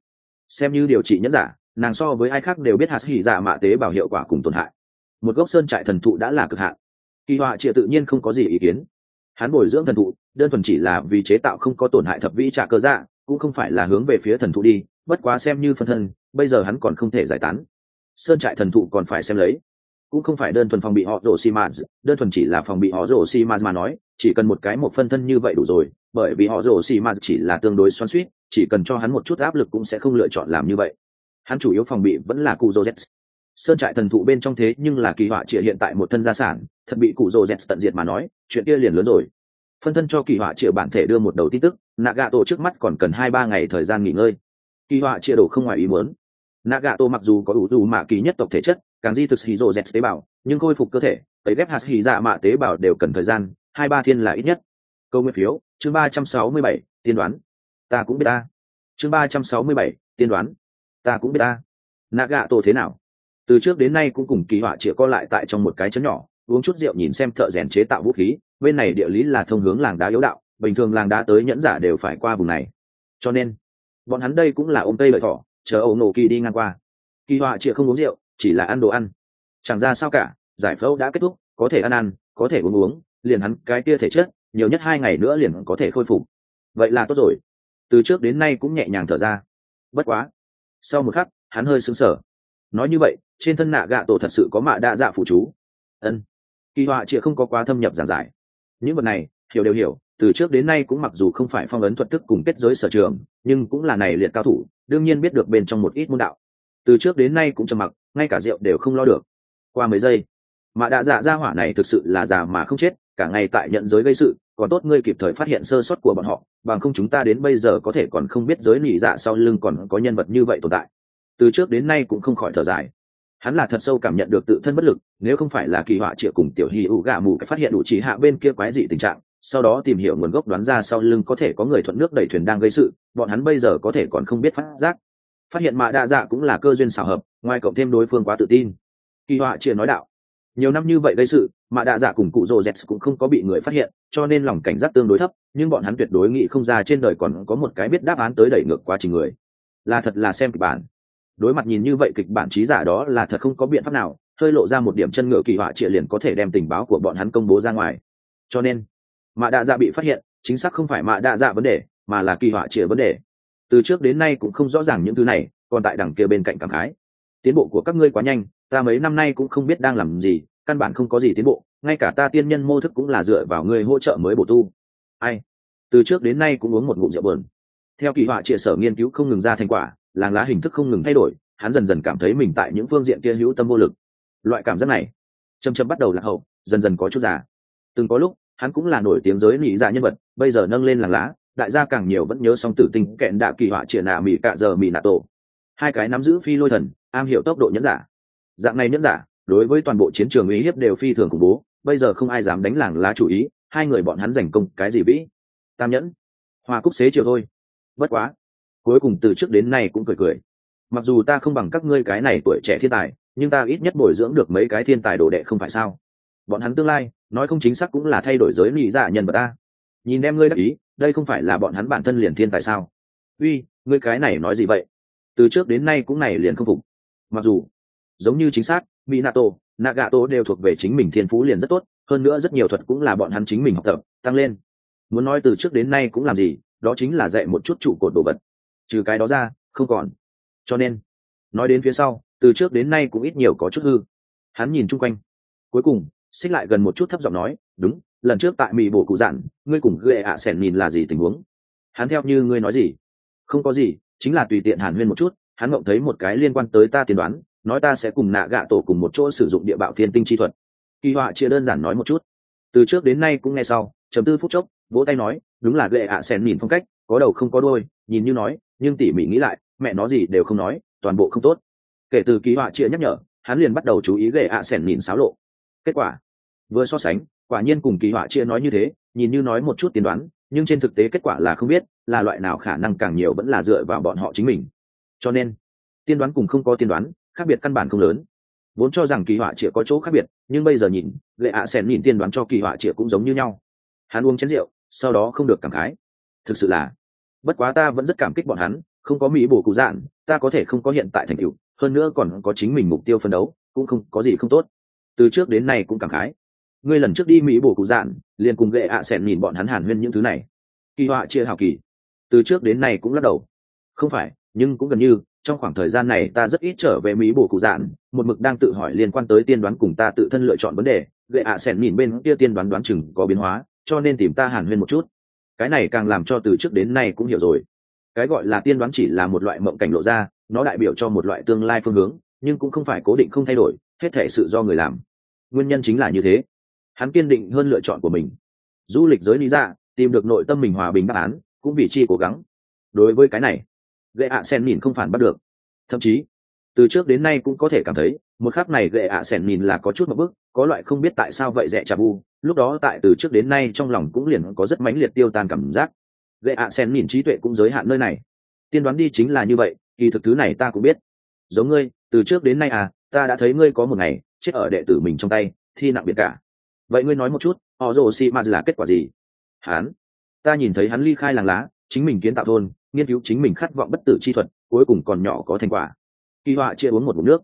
Xem như điều trị nhẫn giả, nàng so với ai khác đều biết hạt hỉ dạ mạ tế bảo hiệu quả cùng tổn hại. Một gốc sơn trại thần thụ đã là cực hạn. Kỳ họa trịa tự nhiên không có gì ý kiến. Hắn bồi dưỡng thần thụ, đơn thuần chỉ là vì chế tạo không có tổn hại thập vĩ trả cơ dạ cũng không phải là hướng về phía thần thụ đi, bất quá xem như phân thân, bây giờ hắn còn không thể giải tán. Sơn trại thần thụ còn phải xem lấy. Cũng không phải đơn thuần phòng bị họ rổ xi maz đơn thuần chỉ là phòng bị họ rổ xi maz mà nói, chỉ cần một cái một phân thân như vậy đủ rồi, bởi vì họ rổ xi maz chỉ là tương đối xoắn suýt chỉ cần cho hắn một chút áp lực cũng sẽ không lựa chọn làm như vậy. Hắn chủ yếu phòng bị vẫn là cụ rô z sơn trại thần thụ bên trong thế nhưng là kỳ họa trịa hiện tại một thân gia sản, thật bị cụ rô z tận diệt mà nói, chuyện kia liền lớn rồi phân thân cho kỳ họa triệu bản thể đưa một đầu tin tức nạ gạ tổ trước mắt còn cần hai ba ngày thời gian nghỉ ngơi. Kỳ họa chia đổ không ngoài ý muốn. Nạ gạ tổ mặc dù có ủ đủ mạ kỳ nhất tộc thể chất, càng di thực hì rộ dẹt tế bào, nhưng khôi phục cơ thể, ấy ghép hạt hì dạ mạ tế bào đều cần thời gian, hai ba thiên là ít nhất. Câu nguyên phiếu, chương ba trăm sáu mươi bảy, tiên đoán. Ta cũng biết ta. Chương ba trăm sáu mươi bảy, tiên đoán. Ta cũng biết ta. Nạ gạ tổ thế nào? Từ trước đến nay cũng cùng kỳ họa chĩa co lại tại trong một cái chấn nhỏ uống chút rượu nhìn xem thợ rèn chế tạo vũ khí, bên này địa lý là thông hướng làng đá yếu đạo, bình thường làng đá tới nhẫn giả đều phải qua vùng này. Cho nên, bọn hắn đây cũng là ôm tây lợi thỏ, chờ ấu nổ kỳ đi ngang qua. Kỳ họa chịa không uống rượu, chỉ là ăn đồ ăn. Chẳng ra sao cả, giải phẫu đã kết thúc, có thể ăn ăn, có thể uống uống, liền hắn cái kia thể chất, nhiều nhất hai ngày nữa liền có thể khôi phục. Vậy là tốt rồi. Từ trước đến nay cũng nhẹ nhàng thở ra. Bất quá, sau một khắc, hắn hơi sững sờ. Nói như vậy, trên thân nạ gạ tổ thật sự có mạ đa dạ phụ chú. Ân kỳ họa chịa không có quá thâm nhập giảng giải. Những vật này, hiểu đều hiểu, từ trước đến nay cũng mặc dù không phải phong ấn thuật thức cùng kết giới sở trường, nhưng cũng là này liệt cao thủ, đương nhiên biết được bên trong một ít môn đạo. Từ trước đến nay cũng trầm mặc, ngay cả rượu đều không lo được. Qua mấy giây, mà đã dạ ra hỏa này thực sự là già mà không chết, cả ngày tại nhận giới gây sự, còn tốt ngươi kịp thời phát hiện sơ suất của bọn họ, bằng không chúng ta đến bây giờ có thể còn không biết giới nỉ dạ sau lưng còn có nhân vật như vậy tồn tại. Từ trước đến nay cũng không khỏi thở dài hắn là thật sâu cảm nhận được tự thân bất lực, nếu không phải là kỳ họa triệu cùng tiểu hy ủ gà mù phát hiện đủ chỉ hạ bên kia quái dị tình trạng, sau đó tìm hiểu nguồn gốc đoán ra sau lưng có thể có người thuận nước đẩy thuyền đang gây sự, bọn hắn bây giờ có thể còn không biết phát giác. Phát hiện mạ đa dạ cũng là cơ duyên xảo hợp, ngoài cộng thêm đối phương quá tự tin. Kỳ họa chia nói đạo, nhiều năm như vậy gây sự, mạ đa dạ cùng cụ rô z cũng không có bị người phát hiện, cho nên lòng cảnh giác tương đối thấp, nhưng bọn hắn tuyệt đối nghĩ không ra trên đời còn có một cái biết đáp án tới đẩy ngược quá trình người. Là thật là xem kịch bản đối mặt nhìn như vậy kịch bản trí giả đó là thật không có biện pháp nào, hơi lộ ra một điểm chân ngựa kỳ họa trịa liền có thể đem tình báo của bọn hắn công bố ra ngoài. Cho nên, mạ đạ dạ bị phát hiện, chính xác không phải mạ đạ dạ vấn đề, mà là kỳ họa trịa vấn đề. Từ trước đến nay cũng không rõ ràng những thứ này, còn tại đằng kia bên cạnh cảm khái. Tiến bộ của các ngươi quá nhanh, ta mấy năm nay cũng không biết đang làm gì, căn bản không có gì tiến bộ, ngay cả ta tiên nhân mô thức cũng là dựa vào ngươi hỗ trợ mới bổ tu. Ai? Từ trước đến nay cũng uống một ngụm rượu bờn theo kỳ họa trịa sở nghiên cứu không ngừng ra thành quả làng lá hình thức không ngừng thay đổi, hắn dần dần cảm thấy mình tại những phương diện kia hữu tâm vô lực. Loại cảm giác này chầm chầm bắt đầu lạc hậu, dần dần có chút già. Từng có lúc, hắn cũng là nổi tiếng giới nỉ dạ nhân vật, bây giờ nâng lên làng lá, đại gia càng nhiều vẫn nhớ song tử tinh kẹn đạ kỳ họa triệt nạ mỹ cạ giờ mỹ nạ tổ. Hai cái nắm giữ phi lôi thần, am hiểu tốc độ nhẫn giả. Dạng này nhẫn giả, đối với toàn bộ chiến trường uy hiếp đều phi thường khủng bố, bây giờ không ai dám đánh làng lá chủ ý, hai người bọn hắn giành công cái gì vĩ? Tam nhẫn. Hoa cúc xế chiều thôi. Bất quá cuối cùng từ trước đến nay cũng cười cười. Mặc dù ta không bằng các ngươi cái này tuổi trẻ thiên tài, nhưng ta ít nhất bồi dưỡng được mấy cái thiên tài đồ đệ không phải sao? Bọn hắn tương lai, nói không chính xác cũng là thay đổi giới lý dạ nhân vật ta. Nhìn em ngươi đắc ý, đây không phải là bọn hắn bản thân liền thiên tài sao? Uy, ngươi cái này nói gì vậy? Từ trước đến nay cũng này liền không phục. Mặc dù, giống như chính xác mỹ nato nagato đều thuộc về chính mình thiên phú liền rất tốt, hơn nữa rất nhiều thuật cũng là bọn hắn chính mình học tập, tăng lên. Muốn nói từ trước đến nay cũng làm gì, đó chính là dạy một chút trụ cột đồ vật trừ cái đó ra, không còn. Cho nên, nói đến phía sau, từ trước đến nay cũng ít nhiều có chút hư. Hắn nhìn chung quanh. Cuối cùng, xích lại gần một chút thấp giọng nói, đúng, lần trước tại mỹ bộ cụ dặn ngươi cùng ghệ ạ sẻn nhìn là gì tình huống? Hắn theo như ngươi nói gì? Không có gì, chính là tùy tiện hàn huyên một chút, hắn mộng thấy một cái liên quan tới ta tiên đoán, nói ta sẽ cùng nạ gạ tổ cùng một chỗ sử dụng địa bạo thiên tinh chi thuật. Kỳ họa chia đơn giản nói một chút. Từ trước đến nay cũng nghe sau chấm tư phút chốc, vỗ tay nói, đúng là ghệ ạ sẻn nhìn phong cách, có đầu không có đôi nhìn như nói nhưng tỉ mỉ nghĩ lại, mẹ nó gì đều không nói, toàn bộ không tốt. Kể từ kỳ họa chia nhắc nhở, hắn liền bắt đầu chú ý ghệ ạ sẻn nhìn xáo lộ. Kết quả, vừa so sánh, quả nhiên cùng kỳ họa chia nói như thế, nhìn như nói một chút tiên đoán, nhưng trên thực tế kết quả là không biết, là loại nào khả năng càng nhiều vẫn là dựa vào bọn họ chính mình. Cho nên, tiên đoán cùng không có tiên đoán, khác biệt căn bản không lớn. Vốn cho rằng kỳ họa chĩa có chỗ khác biệt, nhưng bây giờ nhìn lệ ạ à sen nhìn tiên đoán cho kỳ họa chĩa cũng giống như nhau. Hắn uống chén rượu, sau đó không được cảm khái. Thực sự là bất quá ta vẫn rất cảm kích bọn hắn, không có mỹ bổ cụ dạn ta có thể không có hiện tại thành tựu, hơn nữa còn có chính mình mục tiêu phân đấu, cũng không, có gì không tốt. Từ trước đến nay cũng cảm khái. Ngươi lần trước đi mỹ bổ cụ dạn liền cùng gệ ạ à nhìn bọn hắn hàn huyên những thứ này. Kỳ họa chia hào kỳ. Từ trước đến nay cũng lắc đầu. Không phải, nhưng cũng gần như, trong khoảng thời gian này ta rất ít trở về mỹ bổ cụ dạn một mực đang tự hỏi liên quan tới tiên đoán cùng ta tự thân lựa chọn vấn đề. Gệ ạ à nhìn bên kia tiên đoán đoán chừng có biến hóa, cho nên tìm ta hàn huyên một chút cái này càng làm cho từ trước đến nay cũng hiểu rồi. Cái gọi là tiên đoán chỉ là một loại mộng cảnh lộ ra, nó đại biểu cho một loại tương lai phương hướng, nhưng cũng không phải cố định không thay đổi, hết thể sự do người làm. Nguyên nhân chính là như thế. Hắn kiên định hơn lựa chọn của mình. Du lịch giới lý ra, tìm được nội tâm mình hòa bình đáp án, cũng vì chi cố gắng. Đối với cái này, gệ ạ sen nhìn không phản bắt được. Thậm chí, từ trước đến nay cũng có thể cảm thấy, một khắc này gệ ạ sen nhìn là có chút một bức có loại không biết tại sao vậy rẻ trà vu lúc đó tại từ trước đến nay trong lòng cũng liền có rất mãnh liệt tiêu tan cảm giác. Gậy ạ sen nhìn trí tuệ cũng giới hạn nơi này. Tiên đoán đi chính là như vậy, kỳ thực thứ này ta cũng biết. Giống ngươi, từ trước đến nay à ta đã thấy ngươi có một ngày, chết ở đệ tử mình trong tay, thi nặng biệt cả. Vậy ngươi nói một chút, họ rồ si ma là kết quả gì? Hắn ta nhìn thấy hắn ly khai làng lá, chính mình kiến tạo thôn, nghiên cứu chính mình khát vọng bất tử chi thuật, cuối cùng còn nhỏ có thành quả. Kỳ họa chia uống một mụn nước.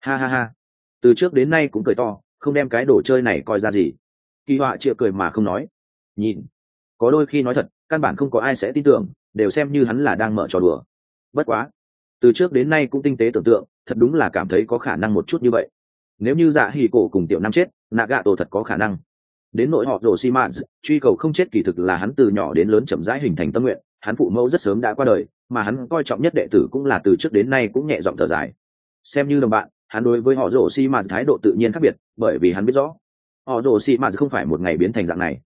Ha ha ha. Từ trước đến nay cũng cười to, không đem cái đồ chơi này coi ra gì kỳ họa chia cười mà không nói. Nhìn, có đôi khi nói thật, căn bản không có ai sẽ tin tưởng, đều xem như hắn là đang mở trò đùa. Bất quá, từ trước đến nay cũng tinh tế tưởng tượng, thật đúng là cảm thấy có khả năng một chút như vậy. Nếu như dạ hì cổ cùng tiểu năm chết nạ gạ tổ thật có khả năng. Đến nỗi họ rồ xi mã truy cầu không chết kỳ thực là hắn từ nhỏ đến lớn chậm rãi hình thành tâm nguyện, hắn phụ mẫu rất sớm đã qua đời, mà hắn coi trọng nhất đệ tử cũng là từ trước đến nay cũng nhẹ giọng thở dài. Xem như đồng bạn, hắn đối với họ rồ xi mã thái độ tự nhiên khác biệt, bởi vì hắn biết rõ họ rồ xi mã không phải một ngày biến thành dạng này.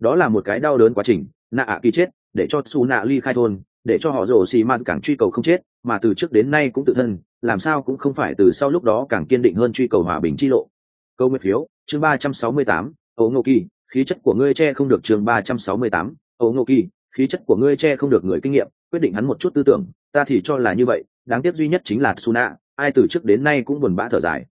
Đó là một cái đau đớn quá trình, nạ ạ kỳ chết, để cho su nạ ly khai thôn, để cho họ rồ xi mã càng truy cầu không chết, mà từ trước đến nay cũng tự thân, làm sao cũng không phải từ sau lúc đó càng kiên định hơn truy cầu hòa bình chi lộ. Câu nguyên phiếu, chương ba trăm sáu mươi tám ấu ngô kỳ, khí chất của ngươi che không được chương ba trăm sáu mươi tám ấu ngô kỳ, khí chất của ngươi che không được người kinh nghiệm, quyết định hắn một chút tư tưởng, ta thì cho là như vậy, đáng tiếc duy nhất chính là suna ai từ trước đến nay cũng buồn bã thở dài.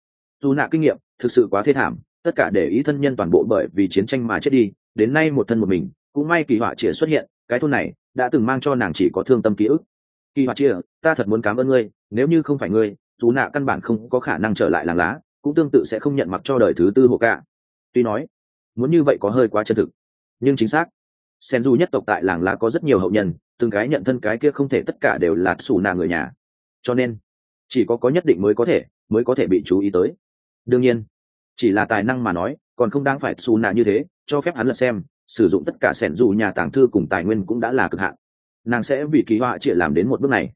Suna kinh nghiệm, thực sự quá thê thảm tất cả để ý thân nhân toàn bộ bởi vì chiến tranh mà chết đi, đến nay một thân một mình, cũng may kỳ họa chĩa xuất hiện, cái thôn này đã từng mang cho nàng chỉ có thương tâm ký ức. Kỳ họa chia ta thật muốn cảm ơn ngươi, nếu như không phải ngươi chú nạ căn bản không có khả năng trở lại làng lá, cũng tương tự sẽ không nhận mặc cho đời thứ tư hộ cả. Tuy nói, muốn như vậy có hơi quá chân thực, nhưng chính xác, sen du nhất tộc tại làng lá có rất nhiều hậu nhân, từng cái nhận thân cái kia không thể tất cả đều là xù nạ người nhà. Cho nên, chỉ có có nhất định mới có thể, mới có thể bị chú ý tới. Đương nhiên chỉ là tài năng mà nói, còn không đáng phải xù nạ như thế, cho phép hắn lật xem, sử dụng tất cả sẻn dù nhà tàng thư cùng tài nguyên cũng đã là cực hạn. Nàng sẽ vì kỳ họa chia làm đến một bước này.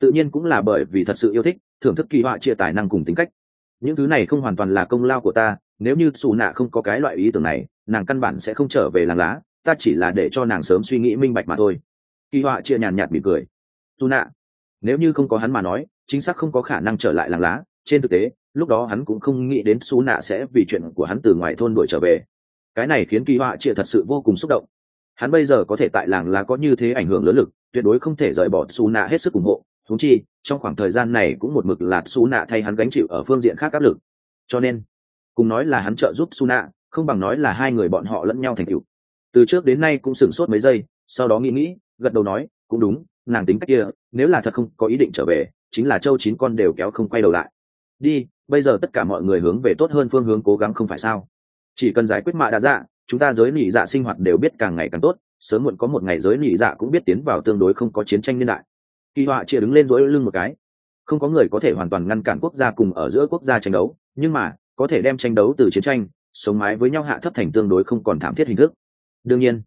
Tự nhiên cũng là bởi vì thật sự yêu thích, thưởng thức kỳ họa chia tài năng cùng tính cách. Những thứ này không hoàn toàn là công lao của ta, nếu như xù nạ không có cái loại ý tưởng này, nàng căn bản sẽ không trở về làng lá, ta chỉ là để cho nàng sớm suy nghĩ minh bạch mà thôi. Kỳ họa chia nhàn nhạt mỉm cười. Xù nạ, nếu như không có hắn mà nói, chính xác không có khả năng trở lại làng lá, trên thực tế lúc đó hắn cũng không nghĩ đến xú nạ sẽ vì chuyện của hắn từ ngoài thôn đuổi trở về. Cái này khiến kỳ họa chia thật sự vô cùng xúc động. Hắn bây giờ có thể tại làng là có như thế ảnh hưởng lớn lực, tuyệt đối không thể rời bỏ xú nạ hết sức ủng hộ. Thúng chi, trong khoảng thời gian này cũng một mực là xú nạ thay hắn gánh chịu ở phương diện khác áp lực. Cho nên, cùng nói là hắn trợ giúp su nạ không bằng nói là hai người bọn họ lẫn nhau thành cựu từ trước đến nay cũng sửng sốt mấy giây, sau đó nghĩ nghĩ, gật đầu nói, cũng đúng, nàng tính cách kia, nếu là thật không có ý định trở về, chính là châu chín con đều kéo không quay đầu lại. Đi bây giờ tất cả mọi người hướng về tốt hơn phương hướng cố gắng không phải sao? Chỉ cần giải quyết mạ đa dạ chúng ta giới nỉ dạ sinh hoạt đều biết càng ngày càng tốt, sớm muộn có một ngày giới nỉ dạ cũng biết tiến vào tương đối không có chiến tranh niên đại. Kỳ họa chia đứng lên dối lưng một cái. Không có người có thể hoàn toàn ngăn cản quốc gia cùng ở giữa quốc gia tranh đấu, nhưng mà, có thể đem tranh đấu từ chiến tranh, sống mái với nhau hạ thấp thành tương đối không còn thảm thiết hình thức. Đương nhiên,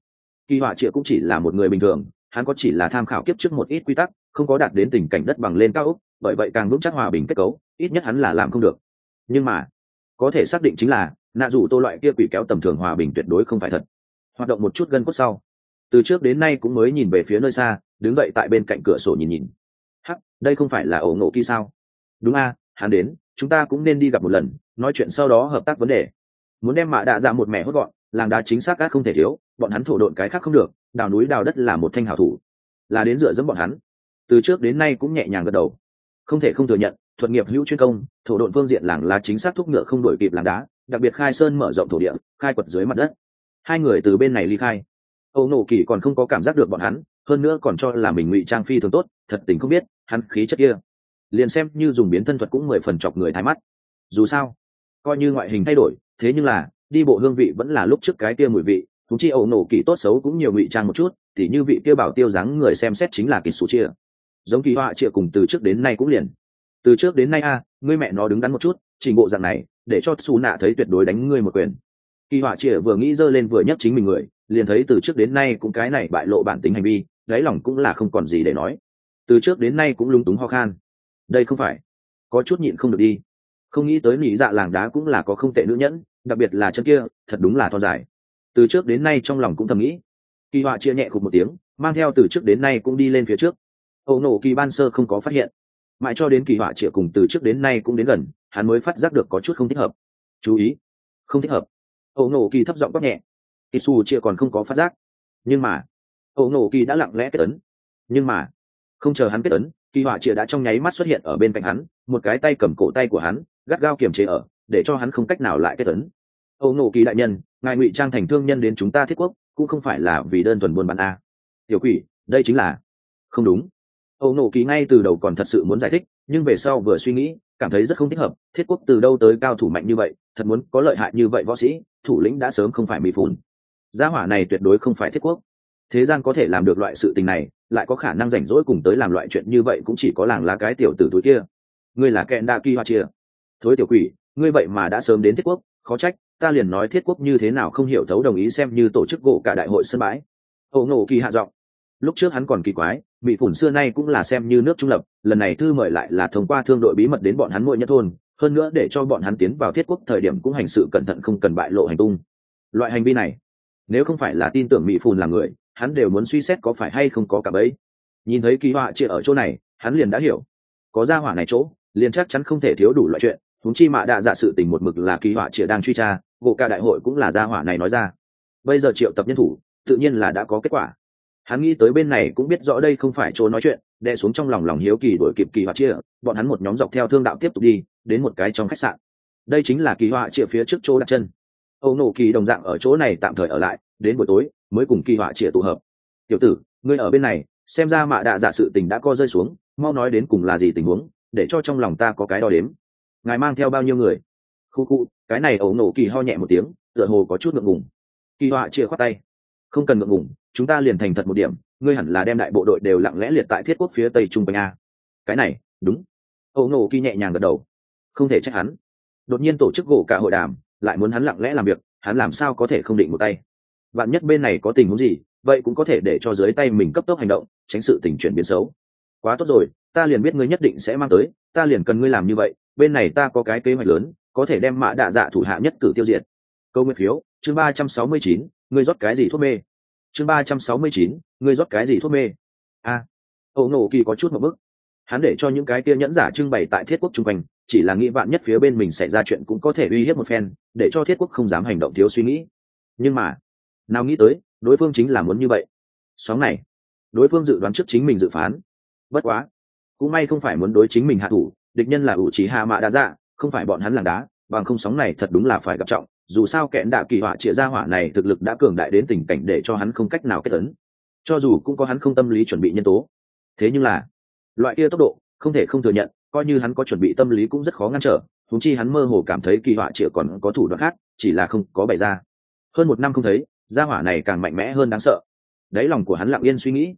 kỳ họa triệu cũng chỉ là một người bình thường, hắn có chỉ là tham khảo kiếp trước một ít quy tắc, không có đạt đến tình cảnh đất bằng lên cao úc bởi vậy càng vững chắc hòa bình kết cấu, ít nhất hắn là làm không được. Nhưng mà, có thể xác định chính là, nạ dù tô loại kia quỷ kéo tầm thường hòa bình tuyệt đối không phải thật. Hoạt động một chút gân cốt sau, từ trước đến nay cũng mới nhìn về phía nơi xa, đứng dậy tại bên cạnh cửa sổ nhìn nhìn. Hắc, đây không phải là ổ ngộ kỳ sao? Đúng a, hắn đến, chúng ta cũng nên đi gặp một lần, nói chuyện sau đó hợp tác vấn đề. Muốn đem mạ đạ ra một mẹ hốt gọn, làng đá chính xác các không thể thiếu, bọn hắn thổ độn cái khác không được, đào núi đào đất là một thanh hảo thủ. Là đến dựa dẫm bọn hắn. Từ trước đến nay cũng nhẹ nhàng gật đầu không thể không thừa nhận, thuật nghiệp hữu chuyên công, thổ độn phương diện làng lá chính xác thúc ngựa không đổi kịp làng đá, đặc biệt khai sơn mở rộng thổ địa, khai quật dưới mặt đất. Hai người từ bên này ly khai. Âu nổ kỳ còn không có cảm giác được bọn hắn, hơn nữa còn cho là mình ngụy trang phi thường tốt, thật tình không biết, hắn khí chất kia. Liền xem như dùng biến thân thuật cũng mười phần chọc người thái mắt. Dù sao, coi như ngoại hình thay đổi, thế nhưng là, đi bộ hương vị vẫn là lúc trước cái kia mùi vị thúng chi ẩu nổ kỳ tốt xấu cũng nhiều ngụy trang một chút thì như vị kia bảo tiêu dáng người xem xét chính là kỳ số chia giống kỳ họa chia cùng từ trước đến nay cũng liền. Từ trước đến nay a à, ngươi mẹ nó đứng đắn một chút trình bộ dạng này để cho xù nạ thấy tuyệt đối đánh ngươi một quyền. Kỳ họa chia vừa nghĩ dơ lên vừa nhắc chính mình người liền thấy từ trước đến nay cũng cái này bại lộ bản tính hành vi đáy lòng cũng là không còn gì để nói. Từ trước đến nay cũng lung túng ho khan. Đây không phải. Có chút nhịn không được đi. Không nghĩ tới nỉ dạ làng đá cũng là có không tệ nữ nhẫn đặc biệt là chân kia thật đúng là thon dài. Từ trước đến nay trong lòng cũng thầm nghĩ. Kỳ họa chia nhẹ khục một tiếng mang theo từ trước đến nay cũng đi lên phía trước ẩu nổ kỳ ban sơ không có phát hiện. Mãi cho đến kỳ họa chĩa cùng từ trước đến nay cũng đến gần, hắn mới phát giác được có chút không thích hợp. Chú ý, không thích hợp. Ẩu nổ kỳ thấp giọng quát nhẹ. Kỳ xù chĩa còn không có phát giác. Nhưng mà ẩu nổ kỳ đã lặng lẽ kết ấn. Nhưng mà, không chờ hắn kết ấn, kỳ họa chĩa đã trong nháy mắt xuất hiện ở bên cạnh hắn, một cái tay cầm cổ tay của hắn, gắt gao kiềm chế ở, để cho hắn không cách nào lại kết ấn. Ẩu nổ kỳ đại nhân, ngài ngụy trang thành thương nhân đến chúng ta thiết quốc, cũng không phải là vì đơn thuần buôn bán a. Tiểu quỷ, đây chính là, không đúng âu nổ kỳ ngay từ đầu còn thật sự muốn giải thích, nhưng về sau vừa suy nghĩ, cảm thấy rất không thích hợp. Thiết quốc từ đâu tới cao thủ mạnh như vậy, thật muốn có lợi hại như vậy võ sĩ, thủ lĩnh đã sớm không phải mì phun gia hỏa này tuyệt đối không phải thiết quốc. Thế gian có thể làm được loại sự tình này, lại có khả năng rảnh rỗi cùng tới làm loại chuyện như vậy cũng chỉ có làng lá cái tiểu tử túi kia. Ngươi là kẹn đa kỳ hoa chia à? thối tiểu quỷ, ngươi vậy mà đã sớm đến thiết quốc, khó trách, ta liền nói thiết quốc như thế nào không hiểu thấu đồng ý xem như tổ chức gỗ cả đại hội sân bãi. Âu nổ kỳ hạ giọng. Lúc trước hắn còn kỳ quái Bị phủn xưa nay cũng là xem như nước trung lập, lần này thư mời lại là thông qua thương đội bí mật đến bọn hắn mỗi nhất thôn, hơn nữa để cho bọn hắn tiến vào thiết quốc thời điểm cũng hành sự cẩn thận không cần bại lộ hành tung. Loại hành vi này, nếu không phải là tin tưởng mỹ phùn là người, hắn đều muốn suy xét có phải hay không có cả bấy nhìn thấy kỳ họa chia ở chỗ này, hắn liền đã hiểu. Có ra hỏa này chỗ, liền chắc chắn không thể thiếu đủ loại chuyện thúng chi mạ đạ dạ sự tình một mực là kỳ họa chia đang truy tra gộ ca đại hội cũng là gia hỏa này nói ra. Bây giờ triệu tập nhân thủ, tự nhiên là đã có kết quả hắn nghĩ tới bên này cũng biết rõ đây không phải chỗ nói chuyện đe xuống trong lòng lòng hiếu kỳ đổi kịp kỳ họa chia, bọn hắn một nhóm dọc theo thương đạo tiếp tục đi, đến một cái trong khách sạn. Đây chính là kỳ họa chia phía trước chỗ đặt chân. Âu nổ kỳ đồng dạng ở chỗ này tạm thời ở lại, đến buổi tối mới cùng kỳ họa chia tụ hợp. Tiểu tử, ngươi ở bên này, xem ra mạ đạ giả sự tình đã co rơi xuống, mau nói đến cùng là gì tình huống, để cho trong lòng ta có cái đo đếm. Ngài mang theo bao nhiêu người? Khu khu, cái này ẩu nổ kỳ ho nhẹ một tiếng, tựa hồ có chút ngượng ngùng. Kỳ họa chia khoát tay không cần ngượng ngùng, chúng ta liền thành thật một điểm, ngươi hẳn là đem đại bộ đội đều lặng lẽ liệt tại thiết quốc phía tây trung quanh a. Cái này, đúng. Âu nổ kỳ nhẹ nhàng gật đầu. Không thể trách hắn. Đột nhiên tổ chức gỗ cả hội đàm, lại muốn hắn lặng lẽ làm việc, hắn làm sao có thể không định một tay? Bạn nhất bên này có tình huống gì, vậy cũng có thể để cho dưới tay mình cấp tốc hành động, tránh sự tình chuyển biến xấu. Quá tốt rồi, ta liền biết ngươi nhất định sẽ mang tới, ta liền cần ngươi làm như vậy, bên này ta có cái kế hoạch lớn, có thể đem mạ đạ dạ thủ hạ nhất cử tiêu diệt. Câu nguyên phiếu, chương ba trăm sáu mươi chín ngươi rót cái gì thuốc mê? Chương ba trăm sáu mươi chín ngươi rót cái gì thuốc mê? A. À, ẩu nổ kỳ có chút một bức. Hắn để cho những cái kia nhẫn giả trưng bày tại thiết quốc chung quanh chỉ là nghĩ vạn nhất phía bên mình xảy ra chuyện cũng có thể uy hiếp một phen để cho thiết quốc không dám hành động thiếu suy nghĩ. Nhưng mà nào nghĩ tới đối phương chính là muốn như vậy. Sóng này đối phương dự đoán trước chính mình dự phán. Bất quá cũng may không phải muốn đối chính mình hạ thủ địch nhân là ủ trí hạ mạ đã dạ không phải bọn hắn làng đá bằng không sóng này thật đúng là phải gặp trọng dù sao kẽn đạ kỳ họa chĩa ra hỏa này thực lực đã cường đại đến tình cảnh để cho hắn không cách nào kết tấn. Cho dù cũng có hắn không tâm lý chuẩn bị nhân tố. Thế nhưng là, loại kia tốc độ, không thể không thừa nhận, coi như hắn có chuẩn bị tâm lý cũng rất khó ngăn trở thúng chi hắn mơ hồ cảm thấy kỳ họa chĩa còn có thủ đoạn khác, chỉ là không có bày ra. Hơn một năm không thấy gia hỏa này càng mạnh mẽ hơn đáng sợ. Đáy lòng của hắn lặng yên suy nghĩ.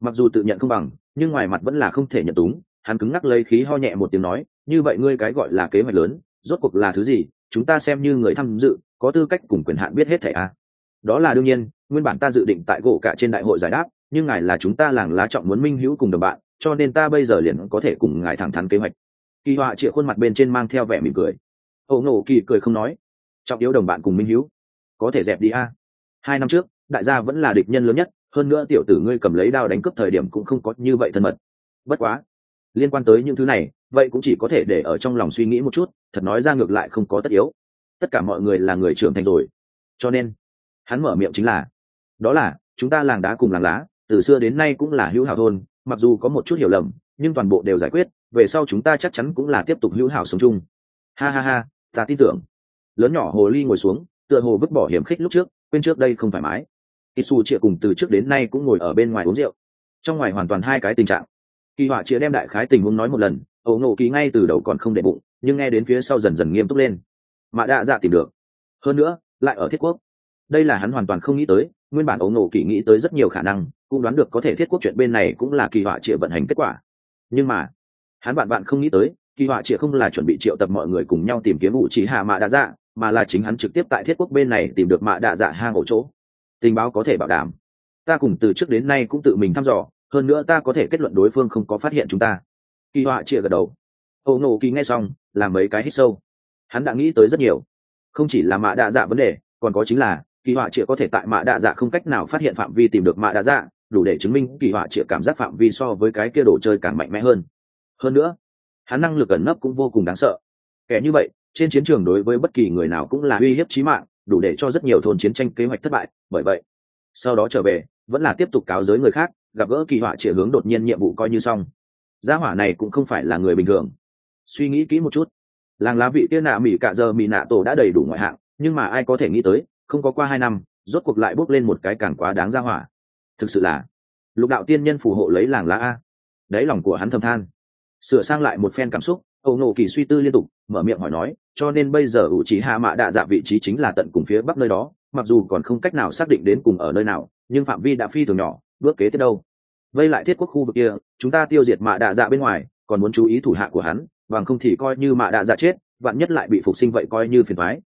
Mặc dù tự nhận không bằng, nhưng ngoài mặt vẫn là không thể nhận túng hắn cứng ngắc lấy khí ho nhẹ một tiếng nói, như vậy ngươi cái gọi là kế hoạch lớn, rốt cuộc là thứ gì chúng ta xem như người tham dự, có tư cách cùng quyền hạn biết hết thẻ a đó là đương nhiên, nguyên bản ta dự định tại gỗ cả trên đại hội giải đáp, nhưng ngài là chúng ta làng lá trọng muốn minh hữu cùng đồng bạn, cho nên ta bây giờ liền có thể cùng ngài thẳng thắn kế hoạch. Kỳ họa chĩa khuôn mặt bên trên mang theo vẻ mỉm cười. Ẩu nổ kỳ cười không nói. Trọng yếu đồng bạn cùng minh hữu. Có thể dẹp đi a. Hai năm trước, đại gia vẫn là địch nhân lớn nhất, hơn nữa tiểu tử ngươi cầm lấy đao đánh cướp thời điểm cũng không có như vậy thân mật. Bất quá liên quan tới những thứ này, vậy cũng chỉ có thể để ở trong lòng suy nghĩ một chút, thật nói ra ngược lại không có tất yếu. Tất cả mọi người là người trưởng thành rồi. Cho nên, hắn mở miệng chính là, đó là, chúng ta làng đá cùng làng lá, từ xưa đến nay cũng là hữu hảo thôn, mặc dù có một chút hiểu lầm, nhưng toàn bộ đều giải quyết, về sau chúng ta chắc chắn cũng là tiếp tục hữu hảo sống chung. Ha ha ha, ta tin tưởng. Lớn nhỏ hồ ly ngồi xuống, tựa hồ vứt bỏ hiểm khích lúc trước, quên trước đây không thoải mái. Isu chịa cùng từ trước đến nay cũng ngồi ở bên ngoài uống rượu. Trong ngoài hoàn toàn hai cái tình trạng kỳ họa chia đem đại khái tình huống nói một lần ấu nổ kỳ ngay từ đầu còn không để bụng, nhưng nghe đến phía sau dần dần nghiêm túc lên. Mà đã dạ tìm được. Hơn nữa, lại ở thiết quốc. Đây là hắn hoàn toàn không nghĩ tới, nguyên bản ấu nổ kỳ nghĩ tới rất nhiều khả năng, cũng đoán được có thể thiết quốc chuyện bên này cũng là kỳ họa chia vận hành kết quả. Nhưng mà, hắn bạn bạn không nghĩ tới, kỳ họa chia không là chuẩn bị triệu tập mọi người cùng nhau tìm kiếm vụ chỉ hạ mạ đã dạ mà là chính hắn trực tiếp tại thiết quốc bên này tìm được mạ đạ dạ hang ổ chỗ. Tình báo có thể bảo đảm. Ta cùng từ trước đến nay cũng tự mình thăm dò hơn nữa ta có thể kết luận đối phương không có phát hiện chúng ta. Kỳ họa chia gật đầu. Ô nổ kỳ nghe xong làm mấy cái hít sâu. Hắn đã nghĩ tới rất nhiều. Không chỉ là mạ đa dạ vấn đề, còn có chính là, kỳ họa chĩa có thể tại mạ đa dạ không cách nào phát hiện phạm vi tìm được mạ đa dạ đủ để chứng minh kỳ họa chĩa cảm giác phạm vi so với cái kia đồ chơi càng mạnh mẽ hơn. Hơn nữa, hắn năng lực ẩn nấp cũng vô cùng đáng sợ. Kẻ như vậy, trên chiến trường đối với bất kỳ người nào cũng là uy hiếp chí mạng, đủ để cho rất nhiều thôn chiến tranh kế hoạch thất bại. Bởi vậy, sau đó trở về, vẫn là tiếp tục cáo giới người khác gặp gỡ kỳ họa chĩa hướng đột nhiên nhiệm vụ coi như xong. Gia hỏa này cũng không phải là người bình thường. Suy nghĩ kỹ một chút. Làng lá vị tiên nạ mỹ cạ giờ mỹ nạ tổ đã đầy đủ ngoại hạng, nhưng mà ai có thể nghĩ tới, không có qua hai năm, rốt cuộc lại bốc lên một cái càng quá đáng gia hỏa. Thực sự là, lục đạo tiên nhân phù hộ lấy làng lá a. Đấy lòng của hắn thầm than. Sửa sang lại một phen cảm xúc ẩu nổ kỳ suy tư liên tục, mở miệng hỏi nói, cho nên bây giờ ủ trí hạ mạ đạ dạ vị trí chính là tận cùng phía bắc nơi đó, mặc dù còn không cách nào xác định đến cùng ở nơi nào, nhưng phạm vi đã phi thường nhỏ bước kế tiếp đâu? Vây lại thiết quốc khu vực kia, chúng ta tiêu diệt mạ đạ dạ bên ngoài, còn muốn chú ý thủ hạ của hắn, bằng không thì coi như mạ đạ dạ chết, vạn nhất lại bị phục sinh vậy coi như phiền thoái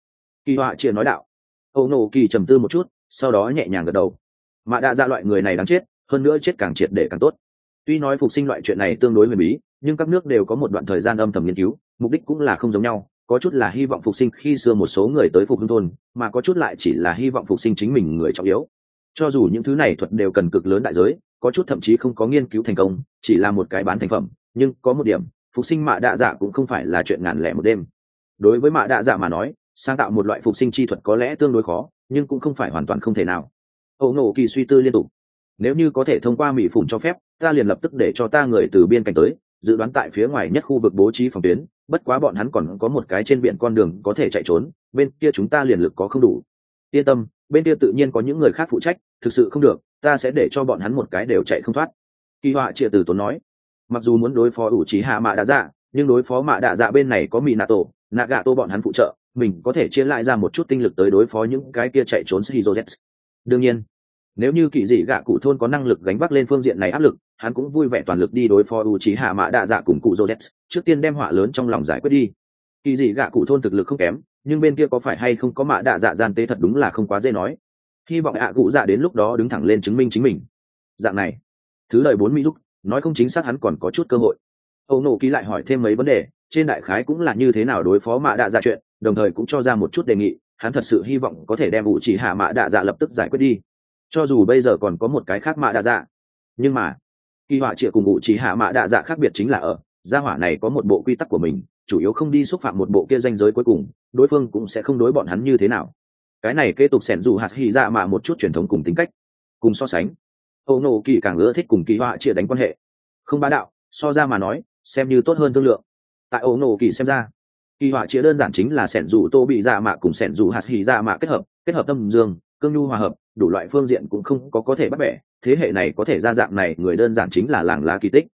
kỳ họa chia nói đạo. Âu nổ kỳ trầm tư một chút, sau đó nhẹ nhàng gật đầu. Mạ đạ dạ loại người này đáng chết, hơn nữa chết càng triệt để càng tốt. Tuy nói phục sinh loại chuyện này tương đối huyền bí, nhưng các nước đều có một đoạn thời gian âm thầm nghiên cứu, mục đích cũng là không giống nhau. Có chút là hy vọng phục sinh khi xưa một số người tới phục hưng thôn, mà có chút lại chỉ là hy vọng phục sinh chính mình người trọng yếu cho dù những thứ này thuật đều cần cực lớn đại giới, có chút thậm chí không có nghiên cứu thành công, chỉ là một cái bán thành phẩm, nhưng có một điểm, phục sinh mạ đạ dạ cũng không phải là chuyện ngàn lẻ một đêm. Đối với mạ đạ dạ mà nói, sáng tạo một loại phục sinh chi thuật có lẽ tương đối khó, nhưng cũng không phải hoàn toàn không thể nào. Ẩu nổ kỳ suy tư liên tục. Nếu như có thể thông qua mỹ phủng cho phép, ta liền lập tức để cho ta người từ biên cảnh tới, dự đoán tại phía ngoài nhất khu vực bố trí phòng tuyến, bất quá bọn hắn còn có một cái trên biển con đường có thể chạy trốn, bên kia chúng ta liền lực có không đủ. Yên tâm bên kia tự nhiên có những người khác phụ trách thực sự không được ta sẽ để cho bọn hắn một cái đều chạy không thoát kỳ họa chia từ tốn nói mặc dù muốn đối phó ủ trí hạ mạ đã dạ nhưng đối phó mạ đạ dạ bên này có mỹ nạ tổ nạ gạ tô bọn hắn phụ trợ mình có thể chia lại ra một chút tinh lực tới đối phó những cái kia chạy trốn Shizozets. Đương nhiên, nếu như kỳ dị gạ cụ thôn có năng lực gánh vác lên phương diện này áp lực, hắn cũng vui vẻ toàn lực đi đối phó u trì hạ Mã đạ Dạ cùng cụ Zozets, trước tiên đem họa lớn trong lòng giải quyết đi. Kỳ dị gạ cụ thôn thực lực không kém, nhưng bên kia có phải hay không có mạ đạ Dạ gian tế thật đúng là không quá dễ nói. Hy vọng ạ cụ dạ đến lúc đó đứng thẳng lên chứng minh chính mình. Dạng này, thứ lời bốn mỹ giúp, nói không chính xác hắn còn có chút cơ hội. Âu nổ ký lại hỏi thêm mấy vấn đề, trên đại khái cũng là như thế nào đối phó mạ đạ Dạ chuyện, đồng thời cũng cho ra một chút đề nghị hắn thật sự hy vọng có thể đem vụ chỉ hạ mạ đạ dạ lập tức giải quyết đi cho dù bây giờ còn có một cái khác mạ đạ dạ nhưng mà kỳ họa trịa cùng vụ chỉ hạ mạ đạ dạ khác biệt chính là ở gia hỏa này có một bộ quy tắc của mình chủ yếu không đi xúc phạm một bộ kia danh giới cuối cùng, đối phương cũng sẽ không đối bọn hắn như thế nào. Cái này kế tục sẻn dù hạt hy ra mà một chút truyền thống cùng tính cách, cùng so sánh. Âu nô kỳ càng ưa thích cùng kỳ họa chia đánh quan hệ. Không bá đạo, so ra mà nói, xem như tốt hơn thương lượng. Tại âu nô kỳ xem ra, kỳ họa chia đơn giản chính là sẻn dù tô bị dạ mạ cùng sẻn dù hạt hì dạ mạ kết hợp kết hợp tâm dương, cương nhu hòa hợp, đủ loại phương diện cũng không có có thể bắt bẻ, thế hệ này có thể ra dạng này, người đơn giản chính là làng lá kỳ tích.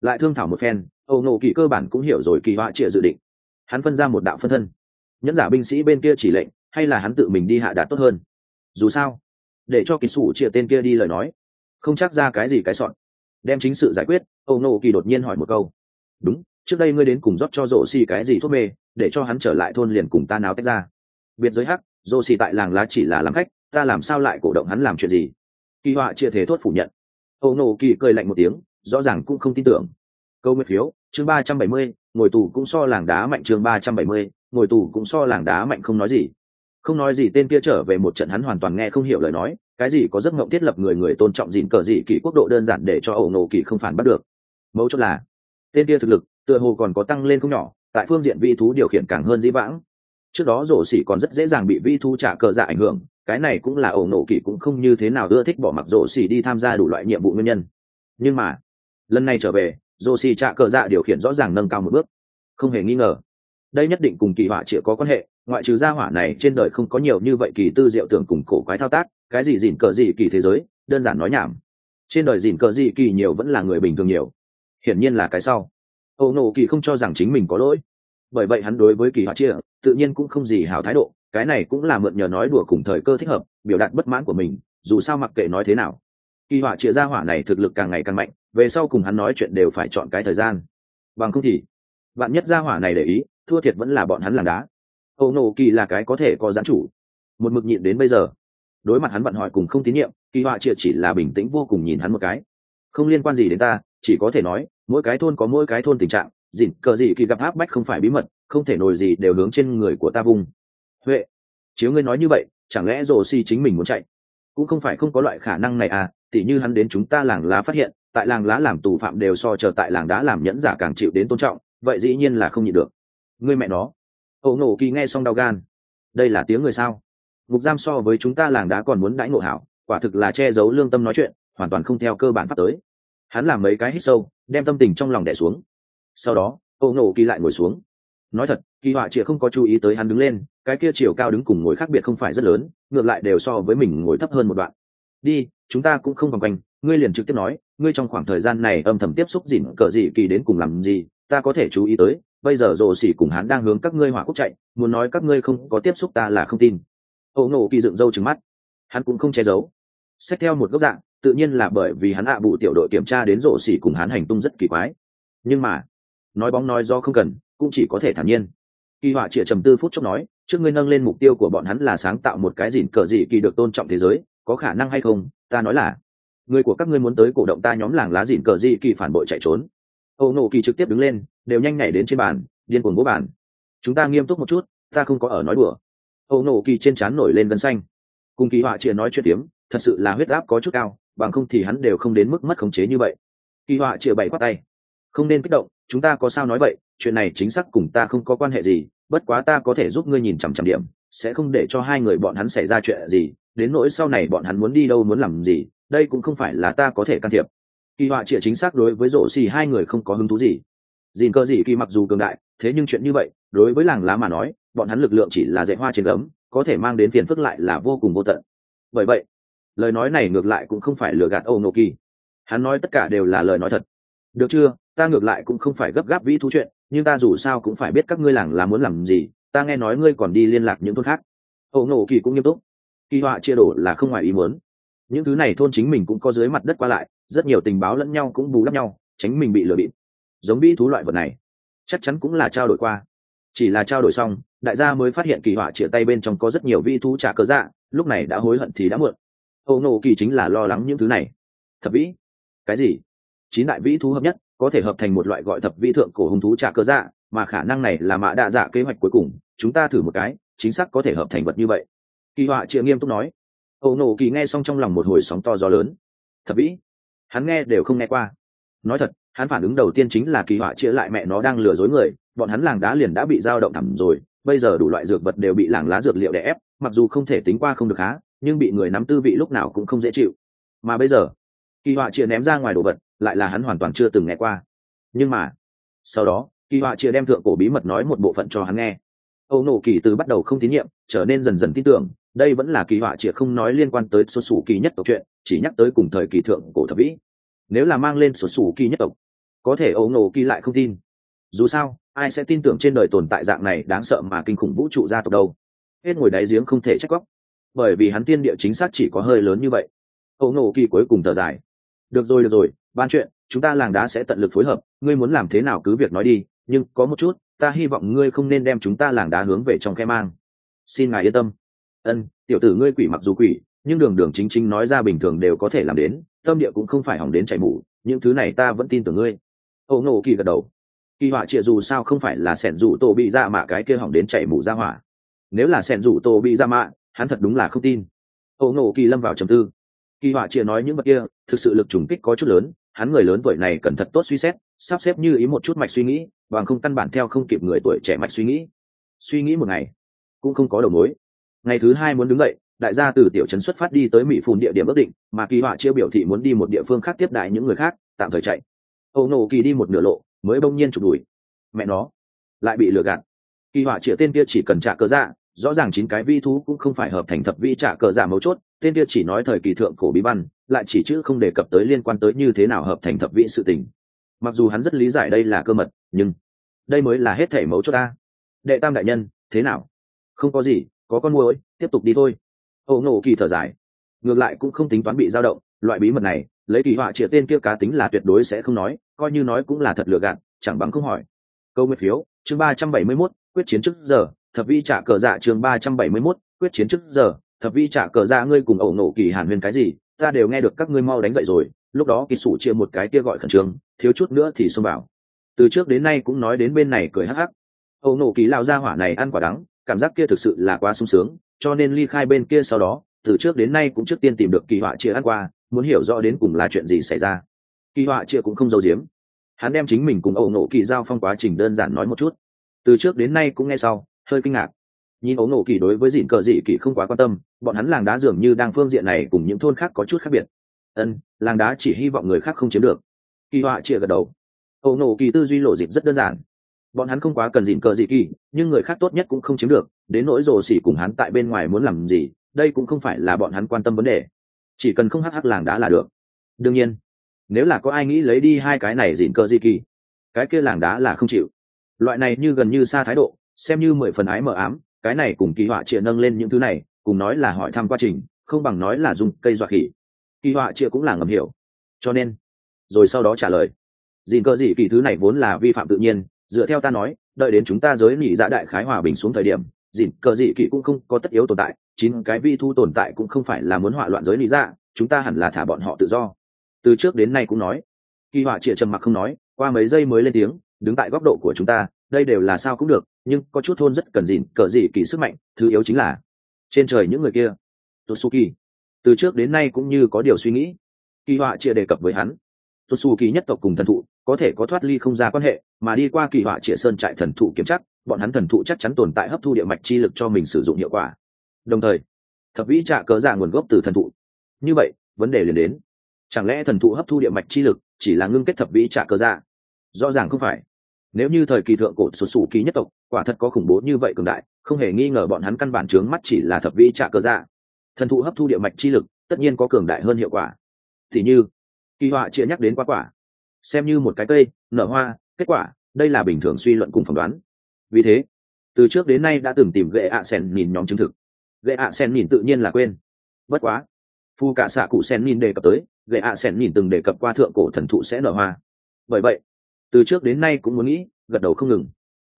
Lại thương thảo một phen âu nộ kỳ cơ bản cũng hiểu rồi kỳ họa trịa dự định. Hắn phân ra một đạo phân thân. Nhẫn giả binh sĩ bên kia chỉ lệnh, hay là hắn tự mình đi hạ đạt tốt hơn? Dù sao, để cho kỳ sủ chia tên kia đi lời nói, không chắc ra cái gì cái sọn. Đem chính sự giải quyết, âu nộ kỳ đột nhiên hỏi một câu. Đúng, trước đây ngươi đến cùng rót cho rộ xì cái gì thuốc mê, để cho hắn trở lại thôn liền cùng ta náo tách ra. Biệt giới hắc dô xì tại làng lá chỉ là làm khách, ta làm sao lại cổ động hắn làm chuyện gì? Kỳ họa chia thế thốt phủ nhận. Âu nổ kỳ cười lạnh một tiếng, rõ ràng cũng không tin tưởng. Câu nguyên phiếu chương ba trăm bảy mươi, ngồi tù cũng so làng đá mạnh chương ba trăm bảy mươi, ngồi tù cũng so làng đá mạnh không nói gì. Không nói gì tên kia trở về một trận hắn hoàn toàn nghe không hiểu lời nói, cái gì có giấc mộng thiết lập người người tôn trọng dìn cờ dị kỳ quốc độ đơn giản để cho ẩu nổ kỳ không phản bắt được. Mấu chốt là, tên kia thực lực, tựa hồ còn có tăng lên không nhỏ, tại phương diện vi thú điều khiển càng hơn dĩ vãng. Trước đó rổ xỉ còn rất dễ dàng bị vi thú trả cờ dạ ảnh hưởng, cái này cũng là ẩu nổ kỳ cũng không như thế nào ưa thích bỏ mặc rổ xỉ đi tham gia đủ loại nhiệm vụ nguyên nhân. Nhưng mà, lần này trở về rổ xỉ trả cờ dạ điều khiển rõ ràng nâng cao một bước. Không hề nghi ngờ. Đây nhất định cùng kỳ họa chịa có quan hệ, ngoại trừ gia hỏa này, trên đời không có nhiều như vậy kỳ tư diệu tưởng cùng cổ quái thao tác, cái gì dìn cờ gì kỳ thế giới, đơn giản nói nhảm. Trên đời dìn cờ gì kỳ nhiều vẫn là người bình thường nhiều. Hiển nhiên là cái sau. Ẩu nổ kỳ không cho rằng chính mình có lỗi. Bởi vậy hắn đối với kỳ họa chia tự nhiên cũng không gì hào thái độ, cái này cũng là mượn nhờ nói đùa cùng thời cơ thích hợp, biểu đạt bất mãn của mình, dù sao mặc kệ nói thế nào. Kỳ họa chia ra hỏa này thực lực càng ngày càng mạnh về sau cùng hắn nói chuyện đều phải chọn cái thời gian. Bằng không thì bạn nhất gia hỏa này để ý, thua thiệt vẫn là bọn hắn làm đá. Ẩu nổ kỳ là cái có thể có gián chủ. Một mực nhịn đến bây giờ. Đối mặt hắn vận hỏi cùng không tín nhiệm, kỳ họa chịa chỉ là bình tĩnh vô cùng nhìn hắn một cái. Không liên quan gì đến ta, chỉ có thể nói, mỗi cái thôn có mỗi cái thôn tình trạng, dịn cờ gì kỳ gặp áp bách không phải bí mật, không thể nổi gì đều hướng trên người của ta vung. Huệ, chiếu ngươi nói như vậy, chẳng lẽ rồ si chính mình muốn chạy? Cũng không phải không có loại khả năng này à tỉ như hắn đến chúng ta làng lá phát hiện tại làng lá làm tù phạm đều so chờ tại làng đá làm nhẫn giả càng chịu đến tôn trọng, vậy dĩ nhiên là không nhịn được. Ngươi mẹ nó. Ẩu nổ kỳ nghe xong đau gan. Đây là tiếng người sao? Ngục giam so với chúng ta làng đá còn muốn đãi ngộ hảo, quả thực là che giấu lương tâm nói chuyện, hoàn toàn không theo cơ bản phát tới. Hắn làm mấy cái hít sâu, đem tâm tình trong lòng đẻ xuống. Sau đó ẩu nổ kỳ lại ngồi xuống. Nói thật, kỳ họa chịa không có chú ý tới hắn đứng lên, cái kia chiều cao đứng cùng ngồi khác biệt không phải rất lớn, ngược lại đều so với mình ngồi thấp hơn một đoạn. Đi, chúng ta cũng không vòng quanh ngươi liền trực tiếp nói, ngươi trong khoảng thời gian này âm thầm tiếp xúc dỉn cờ gì kỳ đến cùng làm gì, ta có thể chú ý tới, bây giờ rồ xỉ cùng hắn đang hướng các ngươi hỏa quốc chạy, muốn nói các ngươi không có tiếp xúc ta là không tin. Ẩu nổ kỳ dựng râu trừng mắt. Hắn cũng không che giấu. Xét theo một góc dạng, tự nhiên là bởi vì hắn ạ bụ tiểu đội kiểm tra đến rộ xỉ cùng hắn hành tung rất kỳ quái. Nhưng mà, nói bóng nói do không cần, cũng chỉ có thể thản nhiên. Kỳ họa chĩa trầm tư phút chốc nói, trước ngươi nâng lên mục tiêu của bọn hắn là sáng tạo một cái dìn cờ dị kỳ được tôn trọng thế giới, có khả năng hay không, ta nói là người của các ngươi muốn tới cổ động ta nhóm làng lá dìn cờ dị kỳ phản bội chạy trốn. Âu nộ kỳ trực tiếp đứng lên, đều nhanh nhảy đến trên bàn, điên cuồng bố bàn. Chúng ta nghiêm túc một chút, ta không có ở nói đùa. Âu nộ kỳ trên trán nổi lên gân xanh. Cùng kỳ họa chia nói chuyện tiếm, thật sự là huyết áp có chút cao, bằng không thì hắn đều không đến mức mất khống chế như vậy. Kỳ họa chia bảy khoát tay. Không nên kích động, chúng ta có sao nói vậy, chuyện này chính xác cùng ta không có quan hệ gì, bất quá ta có thể giúp ngươi nhìn chằm chằm điểm, sẽ không để cho hai người bọn hắn xảy ra chuyện gì, đến nỗi sau này bọn hắn muốn đi đâu muốn làm gì đây cũng không phải là ta có thể can thiệp. Kỳ họa chĩa chính xác đối với rổ xì hai người không có hứng thú gì. Dìn cơ gì kỳ mặc dù cường đại, thế nhưng chuyện như vậy, đối với làng lá mà nói, bọn hắn lực lượng chỉ là dạy hoa trên gấm, có thể mang đến phiền phức lại là vô cùng vô tận. Bởi vậy, lời nói này ngược lại cũng không phải lừa gạt âu nô kỳ. Hắn nói tất cả đều là lời nói thật. Được chưa, ta ngược lại cũng không phải gấp gáp vĩ thú chuyện, nhưng ta dù sao cũng phải biết các ngươi làng là muốn làm gì, ta nghe nói ngươi còn đi liên lạc những thôn khác. Âu nô kỳ cũng nghiêm túc. Kỳ họa chia đổ là không ngoài ý muốn những thứ này thôn chính mình cũng có dưới mặt đất qua lại, rất nhiều tình báo lẫn nhau cũng bù đắp nhau, tránh mình bị lừa bịp. Giống vĩ thú loại vật này, chắc chắn cũng là trao đổi qua. Chỉ là trao đổi xong, đại gia mới phát hiện kỳ họa chĩa tay bên trong có rất nhiều vĩ thú trả cớ dạ lúc này đã hối hận thì đã muộn. Ô nô kỳ chính là lo lắng những thứ này. Thập vĩ? Cái gì? Chín đại vĩ thú hợp nhất, có thể hợp thành một loại gọi thập vĩ thượng cổ hung thú trả cơ dạ mà khả năng này là mã đa dạ kế hoạch cuối cùng, chúng ta thử một cái, chính xác có thể hợp thành vật như vậy. Kỳ họa chĩa nghiêm túc nói âu nô kỳ nghe xong trong lòng một hồi sóng to gió lớn. Thật vĩ. Hắn nghe đều không nghe qua. Nói thật, hắn phản ứng đầu tiên chính là kỳ họa chia lại mẹ nó đang lừa dối người, bọn hắn làng đá liền đã bị dao động thẳm rồi, bây giờ đủ loại dược vật đều bị làng lá dược liệu đè ép, mặc dù không thể tính qua không được há, nhưng bị người nắm tư vị lúc nào cũng không dễ chịu. Mà bây giờ, kỳ họa chia ném ra ngoài đồ vật, lại là hắn hoàn toàn chưa từng nghe qua. Nhưng mà, sau đó, kỳ họa chia đem thượng cổ bí mật nói một bộ phận cho hắn nghe. Âu nổ kỳ từ bắt đầu không tín nhiệm, trở nên dần dần tin tưởng đây vẫn là kỳ họa triệt không nói liên quan tới số sủ kỳ nhất tộc chuyện, chỉ nhắc tới cùng thời kỳ thượng cổ thập vĩ. Nếu là mang lên số sủ kỳ nhất tộc, có thể ấu nổ kỳ lại không tin. Dù sao, ai sẽ tin tưởng trên đời tồn tại dạng này đáng sợ mà kinh khủng vũ trụ gia tộc đâu? Hết ngồi đáy giếng không thể trách góc. Bởi vì hắn tiên địa chính xác chỉ có hơi lớn như vậy. Ấu nổ kỳ cuối cùng thở dài. Được rồi được rồi, ban chuyện, chúng ta làng đá sẽ tận lực phối hợp, ngươi muốn làm thế nào cứ việc nói đi, nhưng có một chút, ta hy vọng ngươi không nên đem chúng ta làng đá hướng về trong khe mang. Xin ngài yên tâm ân, tiểu tử ngươi quỷ mặc dù quỷ, nhưng đường đường chính chính nói ra bình thường đều có thể làm đến, tâm địa cũng không phải hỏng đến chảy mủ những thứ này ta vẫn tin tưởng ngươi. Ô ngộ kỳ gật đầu. Kỳ họa trịa dù sao không phải là sẻn rủ tổ bị ra mạ cái kia hỏng đến chảy mủ ra hỏa. Nếu là sẻn rủ tổ bị ra mạ, hắn thật đúng là không tin. Ô ngộ kỳ lâm vào trầm tư. Kỳ họa trịa nói những vật kia, thực sự lực trùng kích có chút lớn, hắn người lớn tuổi này cần thật tốt suy xét, sắp xếp như ý một chút mạch suy nghĩ, bằng không căn bản theo không kịp người tuổi trẻ mạch suy nghĩ. Suy nghĩ một ngày, cũng không có đầu mối ngày thứ hai muốn đứng dậy, đại gia từ tiểu trấn xuất phát đi tới mỹ phùn địa điểm ước định, mà kỳ họa chia biểu thị muốn đi một địa phương khác tiếp đại những người khác, tạm thời chạy. Âu nổ kỳ đi một nửa lộ, mới bỗng nhiên chụp đùi. Mẹ nó, lại bị lừa gạt. Kỳ họa chĩa tên kia chỉ cần trả cờ dạ rõ ràng chín cái vi thú cũng không phải hợp thành thập vi trả cờ dạ mấu chốt, tên kia chỉ nói thời kỳ thượng cổ bí văn, lại chỉ chữ không đề cập tới liên quan tới như thế nào hợp thành thập vị sự tình. Mặc dù hắn rất lý giải đây là cơ mật, nhưng đây mới là hết thể mấu chốt ta. Đệ tam đại nhân, thế nào? Không có gì có con mồi tiếp tục đi thôi. Ẩu nổ kỳ thở dài. Ngược lại cũng không tính toán bị dao động loại bí mật này lấy kỳ họa chĩa tên kia cá tính là tuyệt đối sẽ không nói coi như nói cũng là thật lừa gạt chẳng bằng không hỏi. Câu nguyên phiếu chương ba trăm bảy mươi 371, quyết chiến trước giờ thập vi trả cờ dạ chương ba trăm bảy mươi 371, quyết chiến trước giờ thập vi trả cờ dạ ngươi cùng ẩu nổ kỳ hàn huyền cái gì ta đều nghe được các ngươi mau đánh dậy rồi lúc đó kỳ sủ chia một cái kia gọi khẩn trương thiếu chút nữa thì xông vào. Từ trước đến nay cũng nói đến bên này cười hắc hắc. Ẩu nổ kỳ lao ra hỏa này ăn quả đắng cảm giác kia thực sự là quá sung sướng, cho nên ly khai bên kia sau đó, từ trước đến nay cũng trước tiên tìm được kỳ họa chia ăn qua, muốn hiểu rõ đến cùng là chuyện gì xảy ra. Kỳ họa chia cũng không giấu giếm. Hắn đem chính mình cùng ẩu nổ kỳ giao phong quá trình đơn giản nói một chút. Từ trước đến nay cũng nghe sau, hơi kinh ngạc. Nhìn ấu nổ kỳ đối với dịn cờ dị kỳ không quá quan tâm, bọn hắn làng đá dường như đang phương diện này cùng những thôn khác có chút khác biệt. Ân, làng đá chỉ hy vọng người khác không chiếm được. Kỳ họa chia gật đầu. Ấu nổ kỳ tư duy lộ dịp rất đơn giản bọn hắn không quá cần dịn cờ dị kỳ, nhưng người khác tốt nhất cũng không chiếm được, đến nỗi rồ xỉ cùng hắn tại bên ngoài muốn làm gì, đây cũng không phải là bọn hắn quan tâm vấn đề. Chỉ cần không hắc hắc làng đá là được. Đương nhiên, nếu là có ai nghĩ lấy đi hai cái này dịn cờ dị kỳ, cái kia làng đá là không chịu. Loại này như gần như xa thái độ, xem như mười phần ái mờ ám, cái này cùng kỳ họa chịa nâng lên những thứ này, cùng nói là hỏi thăm quá trình, không bằng nói là dùng cây dọa khỉ. Kỳ họa chịa cũng là ngầm hiểu. Cho nên, rồi sau đó trả lời. Dịn cờ gì kỳ thứ này vốn là vi phạm tự nhiên dựa theo ta nói, đợi đến chúng ta giới nhị dạ đại khái hòa bình xuống thời điểm dịn cờ dị kỵ cũng không có tất yếu tồn tại, chín cái vi thu tồn tại cũng không phải là muốn hỏa loạn giới lý dạ chúng ta hẳn là thả bọn họ tự do. Từ trước đến nay cũng nói. Kỳ họa trịa trầm mặc không nói, qua mấy giây mới lên tiếng, đứng tại góc độ của chúng ta, đây đều là sao cũng được, nhưng có chút thôn rất cần dịn cờ dị kỳ sức mạnh, thứ yếu chính là trên trời những người kia. Totsuki từ trước đến nay cũng như có điều suy nghĩ. Kỳ họa trịa đề cập với hắn. Totsuki nhất tộc cùng thần thụ có thể có thoát ly không ra quan hệ, mà đi qua kỳ họa chia sơn trại thần thụ kiểm chắc, bọn hắn thần thụ chắc chắn tồn tại hấp thu địa mạch chi lực cho mình sử dụng hiệu quả. Đồng thời, thập vĩ trạ cớ giả nguồn gốc từ thần thụ. Như vậy, vấn đề liền đến. Chẳng lẽ thần thụ hấp thu địa mạch chi lực chỉ là ngưng kết thập vĩ trạ cớ giả? Rõ ràng không phải. Nếu như thời kỳ thượng cổ sụt sù ký nhất tộc, quả thật có khủng bố như vậy cường đại, không hề nghi ngờ bọn hắn căn bản trướng mắt chỉ là thập vĩ trạ cơ dạ thần thụ hấp thu địa mạch chi lực, tất nhiên có cường đại hơn hiệu quả. Thì như, kỳ họa chia nhắc đến quá quả xem như một cái cây, nở hoa, kết quả, đây là bình thường suy luận cùng phỏng đoán. Vì thế, từ trước đến nay đã từng tìm gậy ạ sen nhìn nhóm chứng thực. Gậy ạ sen nhìn tự nhiên là quên. Bất quá, phu cả xạ cụ sen nhìn đề cập tới gậy ạ sen nhìn từng đề cập qua thượng cổ thần thụ sẽ nở hoa. Bởi vậy, từ trước đến nay cũng muốn nghĩ, gật đầu không ngừng.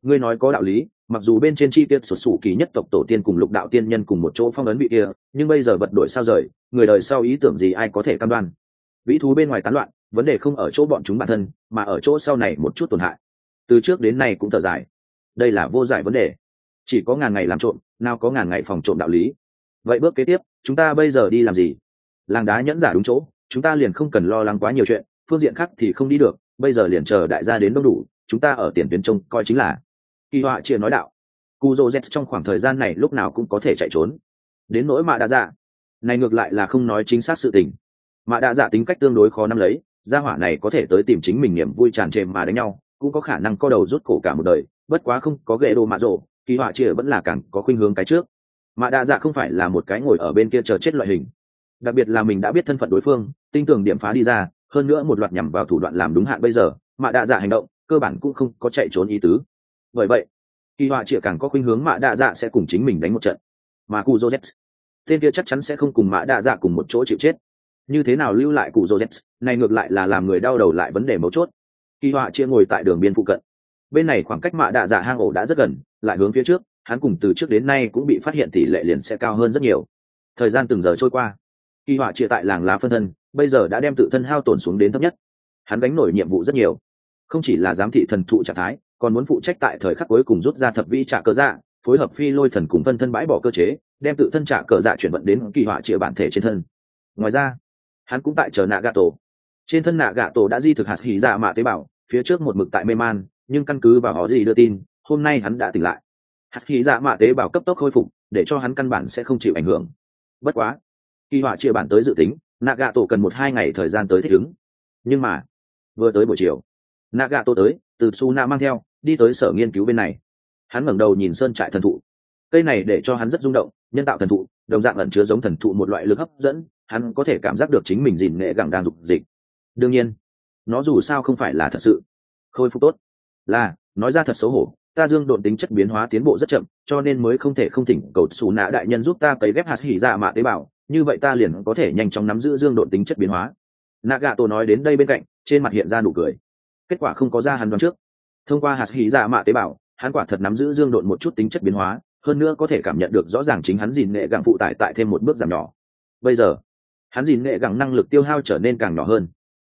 Ngươi nói có đạo lý, mặc dù bên trên chi tiết sụt sủ kỳ nhất tộc tổ tiên cùng lục đạo tiên nhân cùng một chỗ phong ấn bị kia, nhưng bây giờ vật đổi sao rời, người đời sau ý tưởng gì ai có thể cam đoan? Vĩ thú bên ngoài tán loạn vấn đề không ở chỗ bọn chúng bản thân, mà ở chỗ sau này một chút tổn hại. Từ trước đến nay cũng thở dài. Đây là vô giải vấn đề. Chỉ có ngàn ngày làm trộm, nào có ngàn ngày phòng trộm đạo lý. Vậy bước kế tiếp, chúng ta bây giờ đi làm gì? Làng đá nhẫn giả đúng chỗ, chúng ta liền không cần lo lắng quá nhiều chuyện, phương diện khác thì không đi được, bây giờ liền chờ đại gia đến đông đủ, chúng ta ở tiền tuyến trông coi chính là. Kỳ họa chia nói đạo. Cu dô z trong khoảng thời gian này lúc nào cũng có thể chạy trốn. Đến nỗi mạ đa dạ. Này ngược lại là không nói chính xác sự tình. Mạ đa dạ tính cách tương đối khó nắm lấy gia hỏa này có thể tới tìm chính mình niềm vui tràn trề mà đánh nhau, cũng có khả năng co đầu rút cổ cả một đời, bất quá không có ghệ đồ mạ rộ kỳ họa chia vẫn là càng có khuynh hướng cái trước. Mạ đa dạ không phải là một cái ngồi ở bên kia chờ chết loại hình. Đặc biệt là mình đã biết thân phận đối phương tinh tường điểm phá đi ra, hơn nữa một loạt nhằm vào thủ đoạn làm đúng hạn bây giờ, mạ đa dạ hành động, cơ bản cũng không có chạy trốn ý tứ. Bởi vậy, kỳ họa chia càng có khuynh hướng mạ đa dạ sẽ cùng chính mình đánh một trận. Mà cu joseph tên kia chắc chắn sẽ không cùng mạ đa dạ cùng một chỗ chịu chết như thế nào lưu lại cụ joseph? Này ngược lại là làm người đau đầu lại vấn đề mấu chốt. Kỳ họa chia ngồi tại đường biên phụ cận. Bên này khoảng cách mạ đạ dạ hang ổ đã rất gần, lại hướng phía trước, hắn cùng từ trước đến nay cũng bị phát hiện tỷ lệ liền sẽ cao hơn rất nhiều. Thời gian từng giờ trôi qua. Kỳ họa chia tại làng lá phân thân, bây giờ đã đem tự thân hao tổn xuống đến thấp nhất. Hắn gánh nổi nhiệm vụ rất nhiều. Không chỉ là giám thị thần thụ trạng thái, còn muốn phụ trách tại thời khắc cuối cùng rút ra thập vi trả cơ dạ phối hợp phi lôi thần cùng phân thân bãi bỏ cơ chế, đem tự thân trả cờ dạ chuyển vận đến kỳ họa chia bản thể trên thân. Ngoài ra hắn cũng tại chờ nạ gạ tổ trên thân nạ gạ tổ đã di thực hạt hỉ dạ mạ tế bào, phía trước một mực tại mê man, nhưng căn cứ vào họ gì đưa tin, hôm nay hắn đã tỉnh lại. Hạt hỉ dạ mạ tế bào cấp tốc khôi phục, để cho hắn căn bản sẽ không chịu ảnh hưởng. Bất quá, kỳ họa chia bản tới dự tính nạ gạ tổ cần một hai ngày thời gian tới thích ứng. Nhưng mà, vừa tới buổi chiều nạ gạ tổ tới, từ su na mang theo, đi tới sở nghiên cứu bên này. Hắn ngẩng đầu nhìn sơn trại thần thụ. Cây này để cho hắn rất rung động, nhân tạo thần thụ, đồng dạng ẩn chứa giống thần thụ một loại lực hấp dẫn hắn có thể cảm giác được chính mình dìn nghệ gẳng đang dục dịch. Đương nhiên, nó dù sao không phải là thật sự. Khôi phục tốt. Là, nói ra thật xấu hổ, ta dương độn tính chất biến hóa tiến bộ rất chậm, cho nên mới không thể không thỉnh cầu xù nạ đại nhân giúp ta cấy ghép hạt hỉ dạ mạ tế bào, như vậy ta liền có thể nhanh chóng nắm giữ dương độn tính chất biến hóa. Nạ gạ tổ nói đến đây bên cạnh, trên mặt hiện ra nụ cười. Kết quả không có ra hắn đoán trước. Thông qua hạt hỉ dạ mạ tế bào, hắn quả thật nắm giữ dương độn một chút tính chất biến hóa, hơn nữa có thể cảm nhận được rõ ràng chính hắn dìn nghệ gặng phụ tải tại thêm một bước giảm nhỏ. Bây giờ hắn dìn nghệ gẳng năng lực tiêu hao trở nên càng nhỏ hơn.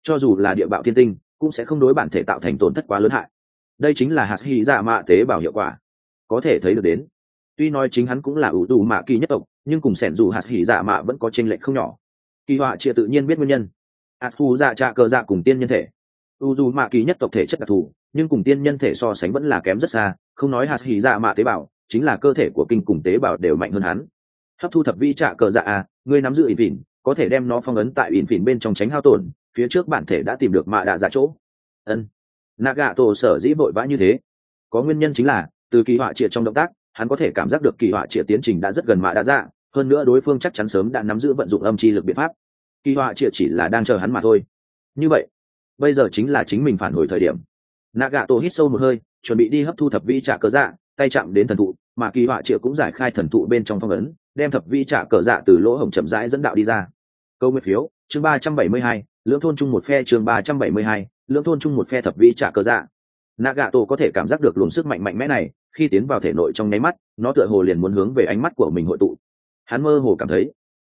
Cho dù là địa bạo thiên tinh, cũng sẽ không đối bản thể tạo thành tổn thất quá lớn hại. Đây chính là hạt hy dạ mạ tế bào hiệu quả. Có thể thấy được đến, tuy nói chính hắn cũng là ủ tù mạ kỳ nhất tộc, nhưng cùng sẻn dù hạt hỉ dạ mạ vẫn có tranh lệch không nhỏ. Kỳ họa chia tự nhiên biết nguyên nhân. Hạt phù dạ trạ cờ dạ cùng tiên nhân thể. U dù mạ kỳ nhất tộc thể chất đặc thù, nhưng cùng tiên nhân thể so sánh vẫn là kém rất xa, không nói hạt hỉ dạ mạ tế bào, chính là cơ thể của kinh cùng tế bào đều mạnh hơn hắn. Hấp thu thập vi trạ cờ dạ à ngươi nắm giữ ỷ vịn có thể đem nó phong ấn tại ỉn phỉn bên trong tránh hao tổn, phía trước bản thể đã tìm được mạ đạ dạ chỗ. Ân. Naga tổ sở dĩ vội vã như thế. Có nguyên nhân chính là, từ kỳ họa triệt trong động tác, hắn có thể cảm giác được kỳ họa triệt tiến trình đã rất gần mạ đạ dạ hơn nữa đối phương chắc chắn sớm đã nắm giữ vận dụng âm chi lực biện pháp. Kỳ họa triệt chỉ là đang chờ hắn mà thôi. Như vậy, bây giờ chính là chính mình phản hồi thời điểm. Naga tổ hít sâu một hơi, chuẩn bị đi hấp thu thập vi trả cớ dạ tay chạm đến thần thụ, mà kỳ họa triệu cũng giải khai thần thụ bên trong phong ấn, đem thập vi trả cờ dạ từ lỗ hổng chậm rãi dẫn đạo đi ra. Câu nguyên phiếu, chương ba trăm bảy mươi hai, lưỡng thôn chung một phe chương ba trăm bảy mươi hai, lưỡng thôn chung một phe thập vi trả cờ dạ. Nạ gạ tổ có thể cảm giác được luồng sức mạnh mạnh mẽ này, khi tiến vào thể nội trong nháy mắt, nó tựa hồ liền muốn hướng về ánh mắt của mình hội tụ. Hắn mơ hồ cảm thấy,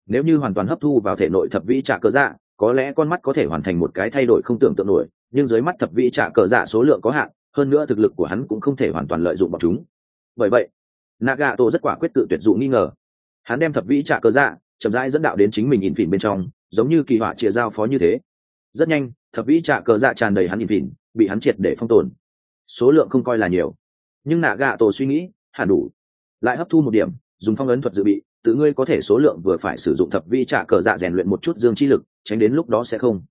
nếu như hoàn toàn hấp thu vào thể nội thập vi trả cờ dạ có lẽ con mắt có thể hoàn thành một cái thay đổi không tưởng tượng nổi, nhưng dưới mắt thập vi trả cờ dạ số lượng có hạn, hơn nữa thực lực của hắn cũng không thể hoàn toàn lợi dụng bọn chúng bởi vậy naga tổ rất quả quyết tự tuyệt dụ nghi ngờ. Hắn đem thập vĩ trả cơ dạ chậm rãi dẫn đạo đến chính mình in phỉn bên trong, giống như kỳ họa chia giao phó như thế. Rất nhanh, thập vĩ trả cơ dạ tràn đầy hắn in phỉn, bị hắn triệt để phong tồn. Số lượng không coi là nhiều. Nhưng nạ gạ tổ suy nghĩ, hẳn đủ. Lại hấp thu một điểm, dùng phong ấn thuật dự bị, tự ngươi có thể số lượng vừa phải sử dụng thập vi trả cờ dạ rèn luyện một chút dương chi lực, tránh đến lúc đó sẽ không.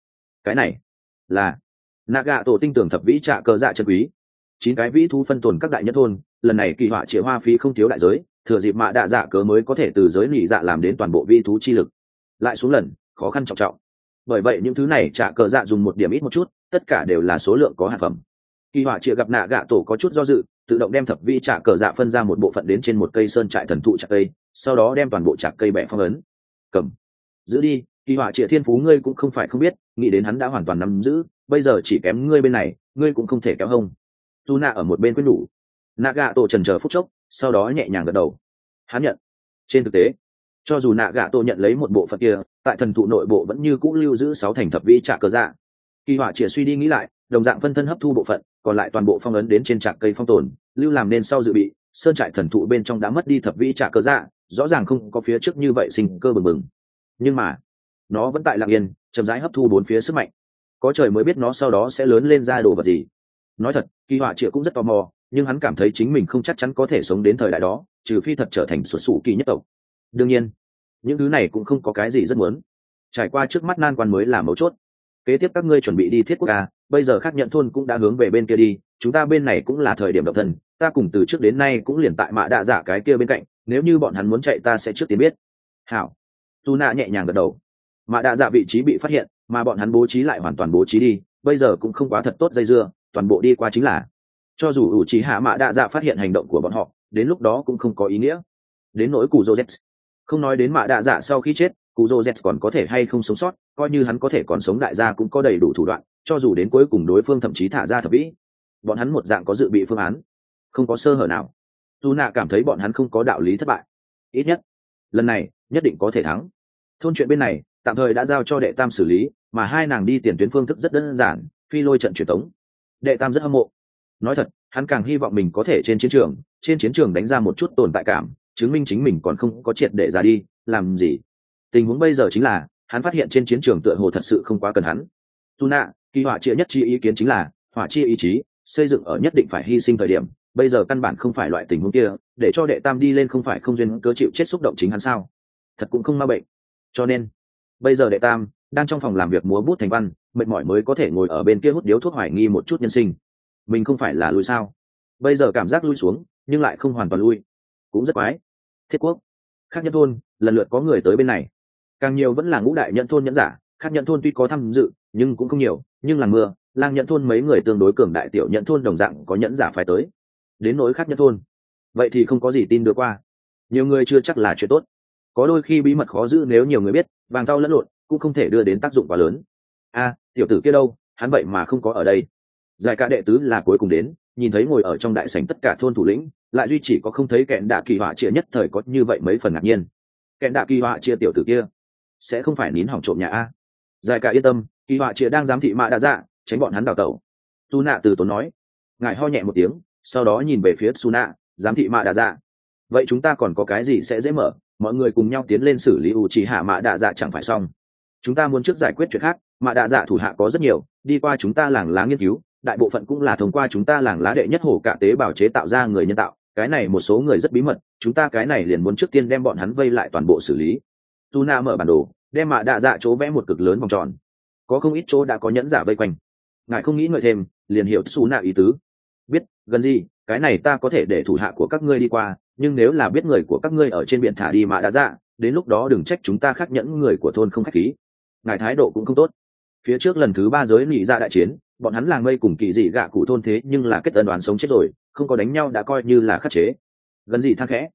Cái này là nạ gạ tổ tinh tưởng thập vĩ trả cờ dạ chân quý chín cái vĩ thu phân tồn các đại nhất thôn, lần này kỳ họa chĩa hoa phí không thiếu đại giới, thừa dịp mạ đạ dạ cớ mới có thể từ giới nỉ dạ làm đến toàn bộ vi thú chi lực. Lại xuống lần, khó khăn trọng trọng. Bởi vậy những thứ này trả cờ dạ dùng một điểm ít một chút, tất cả đều là số lượng có hạt phẩm. Kỳ họa chĩa gặp nạ gạ tổ có chút do dự, tự động đem thập vi trả cờ dạ phân ra một bộ phận đến trên một cây sơn trại thần thụ chặt cây, sau đó đem toàn bộ chặt cây bẻ phong ấn. Cầm. Giữ đi, kỳ họa chĩa thiên phú ngươi cũng không phải không biết, nghĩ đến hắn đã hoàn toàn nắm giữ, bây giờ chỉ kém ngươi bên này, ngươi cũng không thể kéo hông dù nạ ở một bên quyết nhủ. Nạ gạ tổ trần chờ phút chốc, sau đó nhẹ nhàng gật đầu. Hắn nhận. Trên thực tế, cho dù nạ gạ tổ nhận lấy một bộ phận kia, tại thần thụ nội bộ vẫn như cũ lưu giữ sáu thành thập vi trạ cờ dạ. Kỳ họa chỉ suy đi nghĩ lại, đồng dạng phân thân hấp thu bộ phận, còn lại toàn bộ phong ấn đến trên trạc cây phong tồn, lưu làm nên sau dự bị, sơn trại thần thụ bên trong đã mất đi thập vi trạ cờ dạ rõ ràng không có phía trước như vậy sinh cơ bừng bừng. Nhưng mà, nó vẫn tại lặng yên, chậm rãi hấp thu bốn phía sức mạnh. Có trời mới biết nó sau đó sẽ lớn lên ra đồ vật gì nói thật, kỳ họa triệu cũng rất tò mò, nhưng hắn cảm thấy chính mình không chắc chắn có thể sống đến thời đại đó, trừ phi thật trở thành xuất xù kỳ nhất tộc. Đương nhiên, những thứ này cũng không có cái gì rất muốn. Trải qua trước mắt nan quan mới là mấu chốt. Kế tiếp các ngươi chuẩn bị đi thiết quốc ca bây giờ khác nhận thôn cũng đã hướng về bên kia đi, chúng ta bên này cũng là thời điểm độc thân, ta cùng từ trước đến nay cũng liền tại mạ đạ giả cái kia bên cạnh, nếu như bọn hắn muốn chạy ta sẽ trước tiên biết. Hảo. Tu nạ nhẹ nhàng gật đầu. Mạ đạ giả vị trí bị phát hiện, mà bọn hắn bố trí lại hoàn toàn bố trí đi, bây giờ cũng không quá thật tốt dây dưa toàn bộ đi qua chính là. Cho dù ủ trí hạ mạ đạ dạ phát hiện hành động của bọn họ, đến lúc đó cũng không có ý nghĩa. Đến nỗi cụ dô z không nói đến mạ đạ dạ sau khi chết, cụ dô z còn có thể hay không sống sót, coi như hắn có thể còn sống đại gia cũng có đầy đủ thủ đoạn, cho dù đến cuối cùng đối phương thậm chí thả ra thập vĩ. Bọn hắn một dạng có dự bị phương án. Không có sơ hở nào. Dù nạ cảm thấy bọn hắn không có đạo lý thất bại. Ít nhất, lần này, nhất định có thể thắng. Thôn chuyện bên này, tạm thời đã giao cho đệ tam xử lý, mà hai nàng đi tiền tuyến phương thức rất đơn giản, phi lôi trận truyền tống đệ tam rất hâm mộ. Nói thật, hắn càng hy vọng mình có thể trên chiến trường, trên chiến trường đánh ra một chút tồn tại cảm, chứng minh chính mình còn không có triệt để ra đi, làm gì? Tình huống bây giờ chính là, hắn phát hiện trên chiến trường tựa hồ thật sự không quá cần hắn. Tu nạ kỳ họa chia nhất chi ý kiến chính là, họa chia ý chí, xây dựng ở nhất định phải hy sinh thời điểm, bây giờ căn bản không phải loại tình huống kia, để cho đệ tam đi lên không phải không duyên cớ chịu chết xúc động chính hắn sao? Thật cũng không ma bệnh. Cho nên, bây giờ đệ tam đang trong phòng làm việc múa bút thành văn mệt mỏi mới có thể ngồi ở bên kia hút điếu thuốc hoài nghi một chút nhân sinh. Mình không phải là lui sao? Bây giờ cảm giác lui xuống, nhưng lại không hoàn toàn lui cũng rất quái. Thiết quốc. Khác nhân thôn, lần lượt có người tới bên này. Càng nhiều vẫn là ngũ đại nhận thôn nhẫn giả, khác nhận thôn tuy có tham dự, nhưng cũng không nhiều, nhưng là mưa, lang nhận thôn mấy người tương đối cường đại tiểu nhận thôn đồng dạng có nhẫn giả phải tới. Đến nỗi khác nhận thôn, vậy thì không có gì tin được qua. Nhiều người chưa chắc là chuyện tốt. Có đôi khi bí mật khó giữ nếu nhiều người biết, vàng tao lẫn lộn, cũng không thể đưa đến tác dụng quá lớn. A tiểu tử kia đâu, hắn vậy mà không có ở đây. Giải ca đệ tứ là cuối cùng đến, nhìn thấy ngồi ở trong đại sảnh tất cả thôn thủ lĩnh, lại duy chỉ có không thấy kẹn đạ kỳ họa chia nhất thời có như vậy mấy phần ngạc nhiên. Kẹn đạ kỳ họa chia tiểu tử kia, sẽ không phải nín hỏng trộm nhà a. Giải ca yên tâm, kỳ họa chia đang giám thị mạ đã dạ tránh bọn hắn đào tẩu. Tu nạ từ tốn nói, ngài ho nhẹ một tiếng, sau đó nhìn về phía su nạ giám thị mạ đã dạ. Vậy chúng ta còn có cái gì sẽ dễ mở? Mọi người cùng nhau tiến lên xử lý u trì hạ mạ đạ dạ chẳng phải xong. Chúng ta muốn trước giải quyết chuyện khác mà đa dạ thủ hạ có rất nhiều, đi qua chúng ta làng lá nghiên cứu, đại bộ phận cũng là thông qua chúng ta làng lá đệ nhất hổ cả tế bào chế tạo ra người nhân tạo, cái này một số người rất bí mật, chúng ta cái này liền muốn trước tiên đem bọn hắn vây lại toàn bộ xử lý. Tu na mở bản đồ, đem mạ đạ dạ chỗ vẽ một cực lớn vòng tròn. Có không ít chỗ đã có nhẫn giả vây quanh. Ngài không nghĩ ngợi thêm, liền hiểu xù nạ ý tứ. Biết, gần gì, cái này ta có thể để thủ hạ của các ngươi đi qua, nhưng nếu là biết người của các ngươi ở trên biển thả đi mạ đạ dạ đến lúc đó đừng trách chúng ta khác nhẫn người của thôn không khách khí. Ngài thái độ cũng không tốt phía trước lần thứ ba giới nghị ra dạ đại chiến, bọn hắn làng mây cùng kỳ dị gạ cụ thôn thế nhưng là kết tân đoán sống chết rồi, không có đánh nhau đã coi như là khắc chế. Gần gì thang khẽ.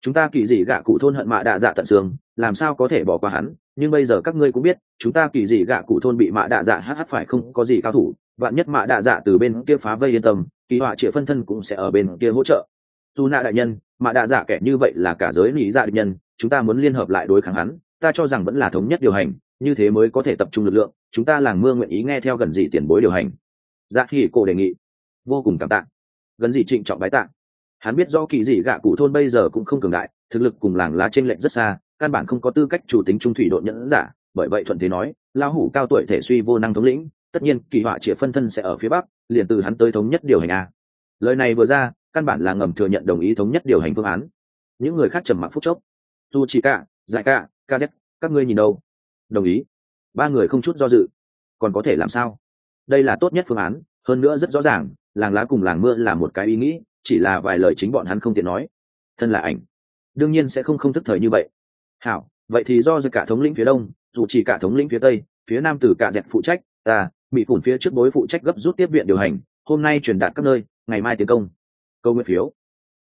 Chúng ta kỳ dị gạ cụ thôn hận mạ đạ dạ tận xương, làm sao có thể bỏ qua hắn? Nhưng bây giờ các ngươi cũng biết, chúng ta kỳ dị gạ cụ thôn bị mạ đạ dạ hát phải không có gì cao thủ, vạn nhất mạ đạ dạ từ bên kia phá vây yên tâm, kỳ họa triệu phân thân cũng sẽ ở bên kia hỗ trợ. Dù nạ đại nhân, mạ đạ dạ kẻ như vậy là cả giới lý dạ địch nhân, chúng ta muốn liên hợp lại đối kháng hắn, ta cho rằng vẫn là thống nhất điều hành như thế mới có thể tập trung lực lượng, chúng ta làng mưa nguyện ý nghe theo gần dị tiền bối điều hành. Dạ khi cổ đề nghị. Vô cùng cảm tạ. Gần dị trịnh trọng bái tạ. Hắn biết do kỳ dị gạ cụ thôn bây giờ cũng không cường đại, thực lực cùng làng lá trên lệnh rất xa, căn bản không có tư cách chủ tính trung thủy độ nhẫn giả, bởi vậy thuận thế nói lao hủ cao tuổi thể suy vô năng thống lĩnh, tất nhiên kỳ họa chĩa phân thân sẽ ở phía bắc, liền từ hắn tới thống nhất điều hành a. Lời này vừa ra, căn bản là ngầm thừa nhận đồng ý thống nhất điều hành phương án. Những người khác trầm mặc phúc chốc. Dù chỉ cả, giải cả, ca z các ngươi nhìn đâu? Đồng ý. Ba người không chút do dự. Còn có thể làm sao? Đây là tốt nhất phương án, hơn nữa rất rõ ràng, làng lá cùng làng mưa là một cái ý nghĩ, chỉ là vài lời chính bọn hắn không tiện nói. Thân là ảnh, đương nhiên sẽ không không thức thời như vậy. Hảo, vậy thì do cả thống lĩnh phía đông, dù chỉ cả thống lĩnh phía tây, phía nam từ cả dẹp phụ trách, ta bị phủn phía trước bối phụ trách gấp rút tiếp viện điều hành, hôm nay truyền đạt các nơi, ngày mai tiến công. Câu nguyện phiếu.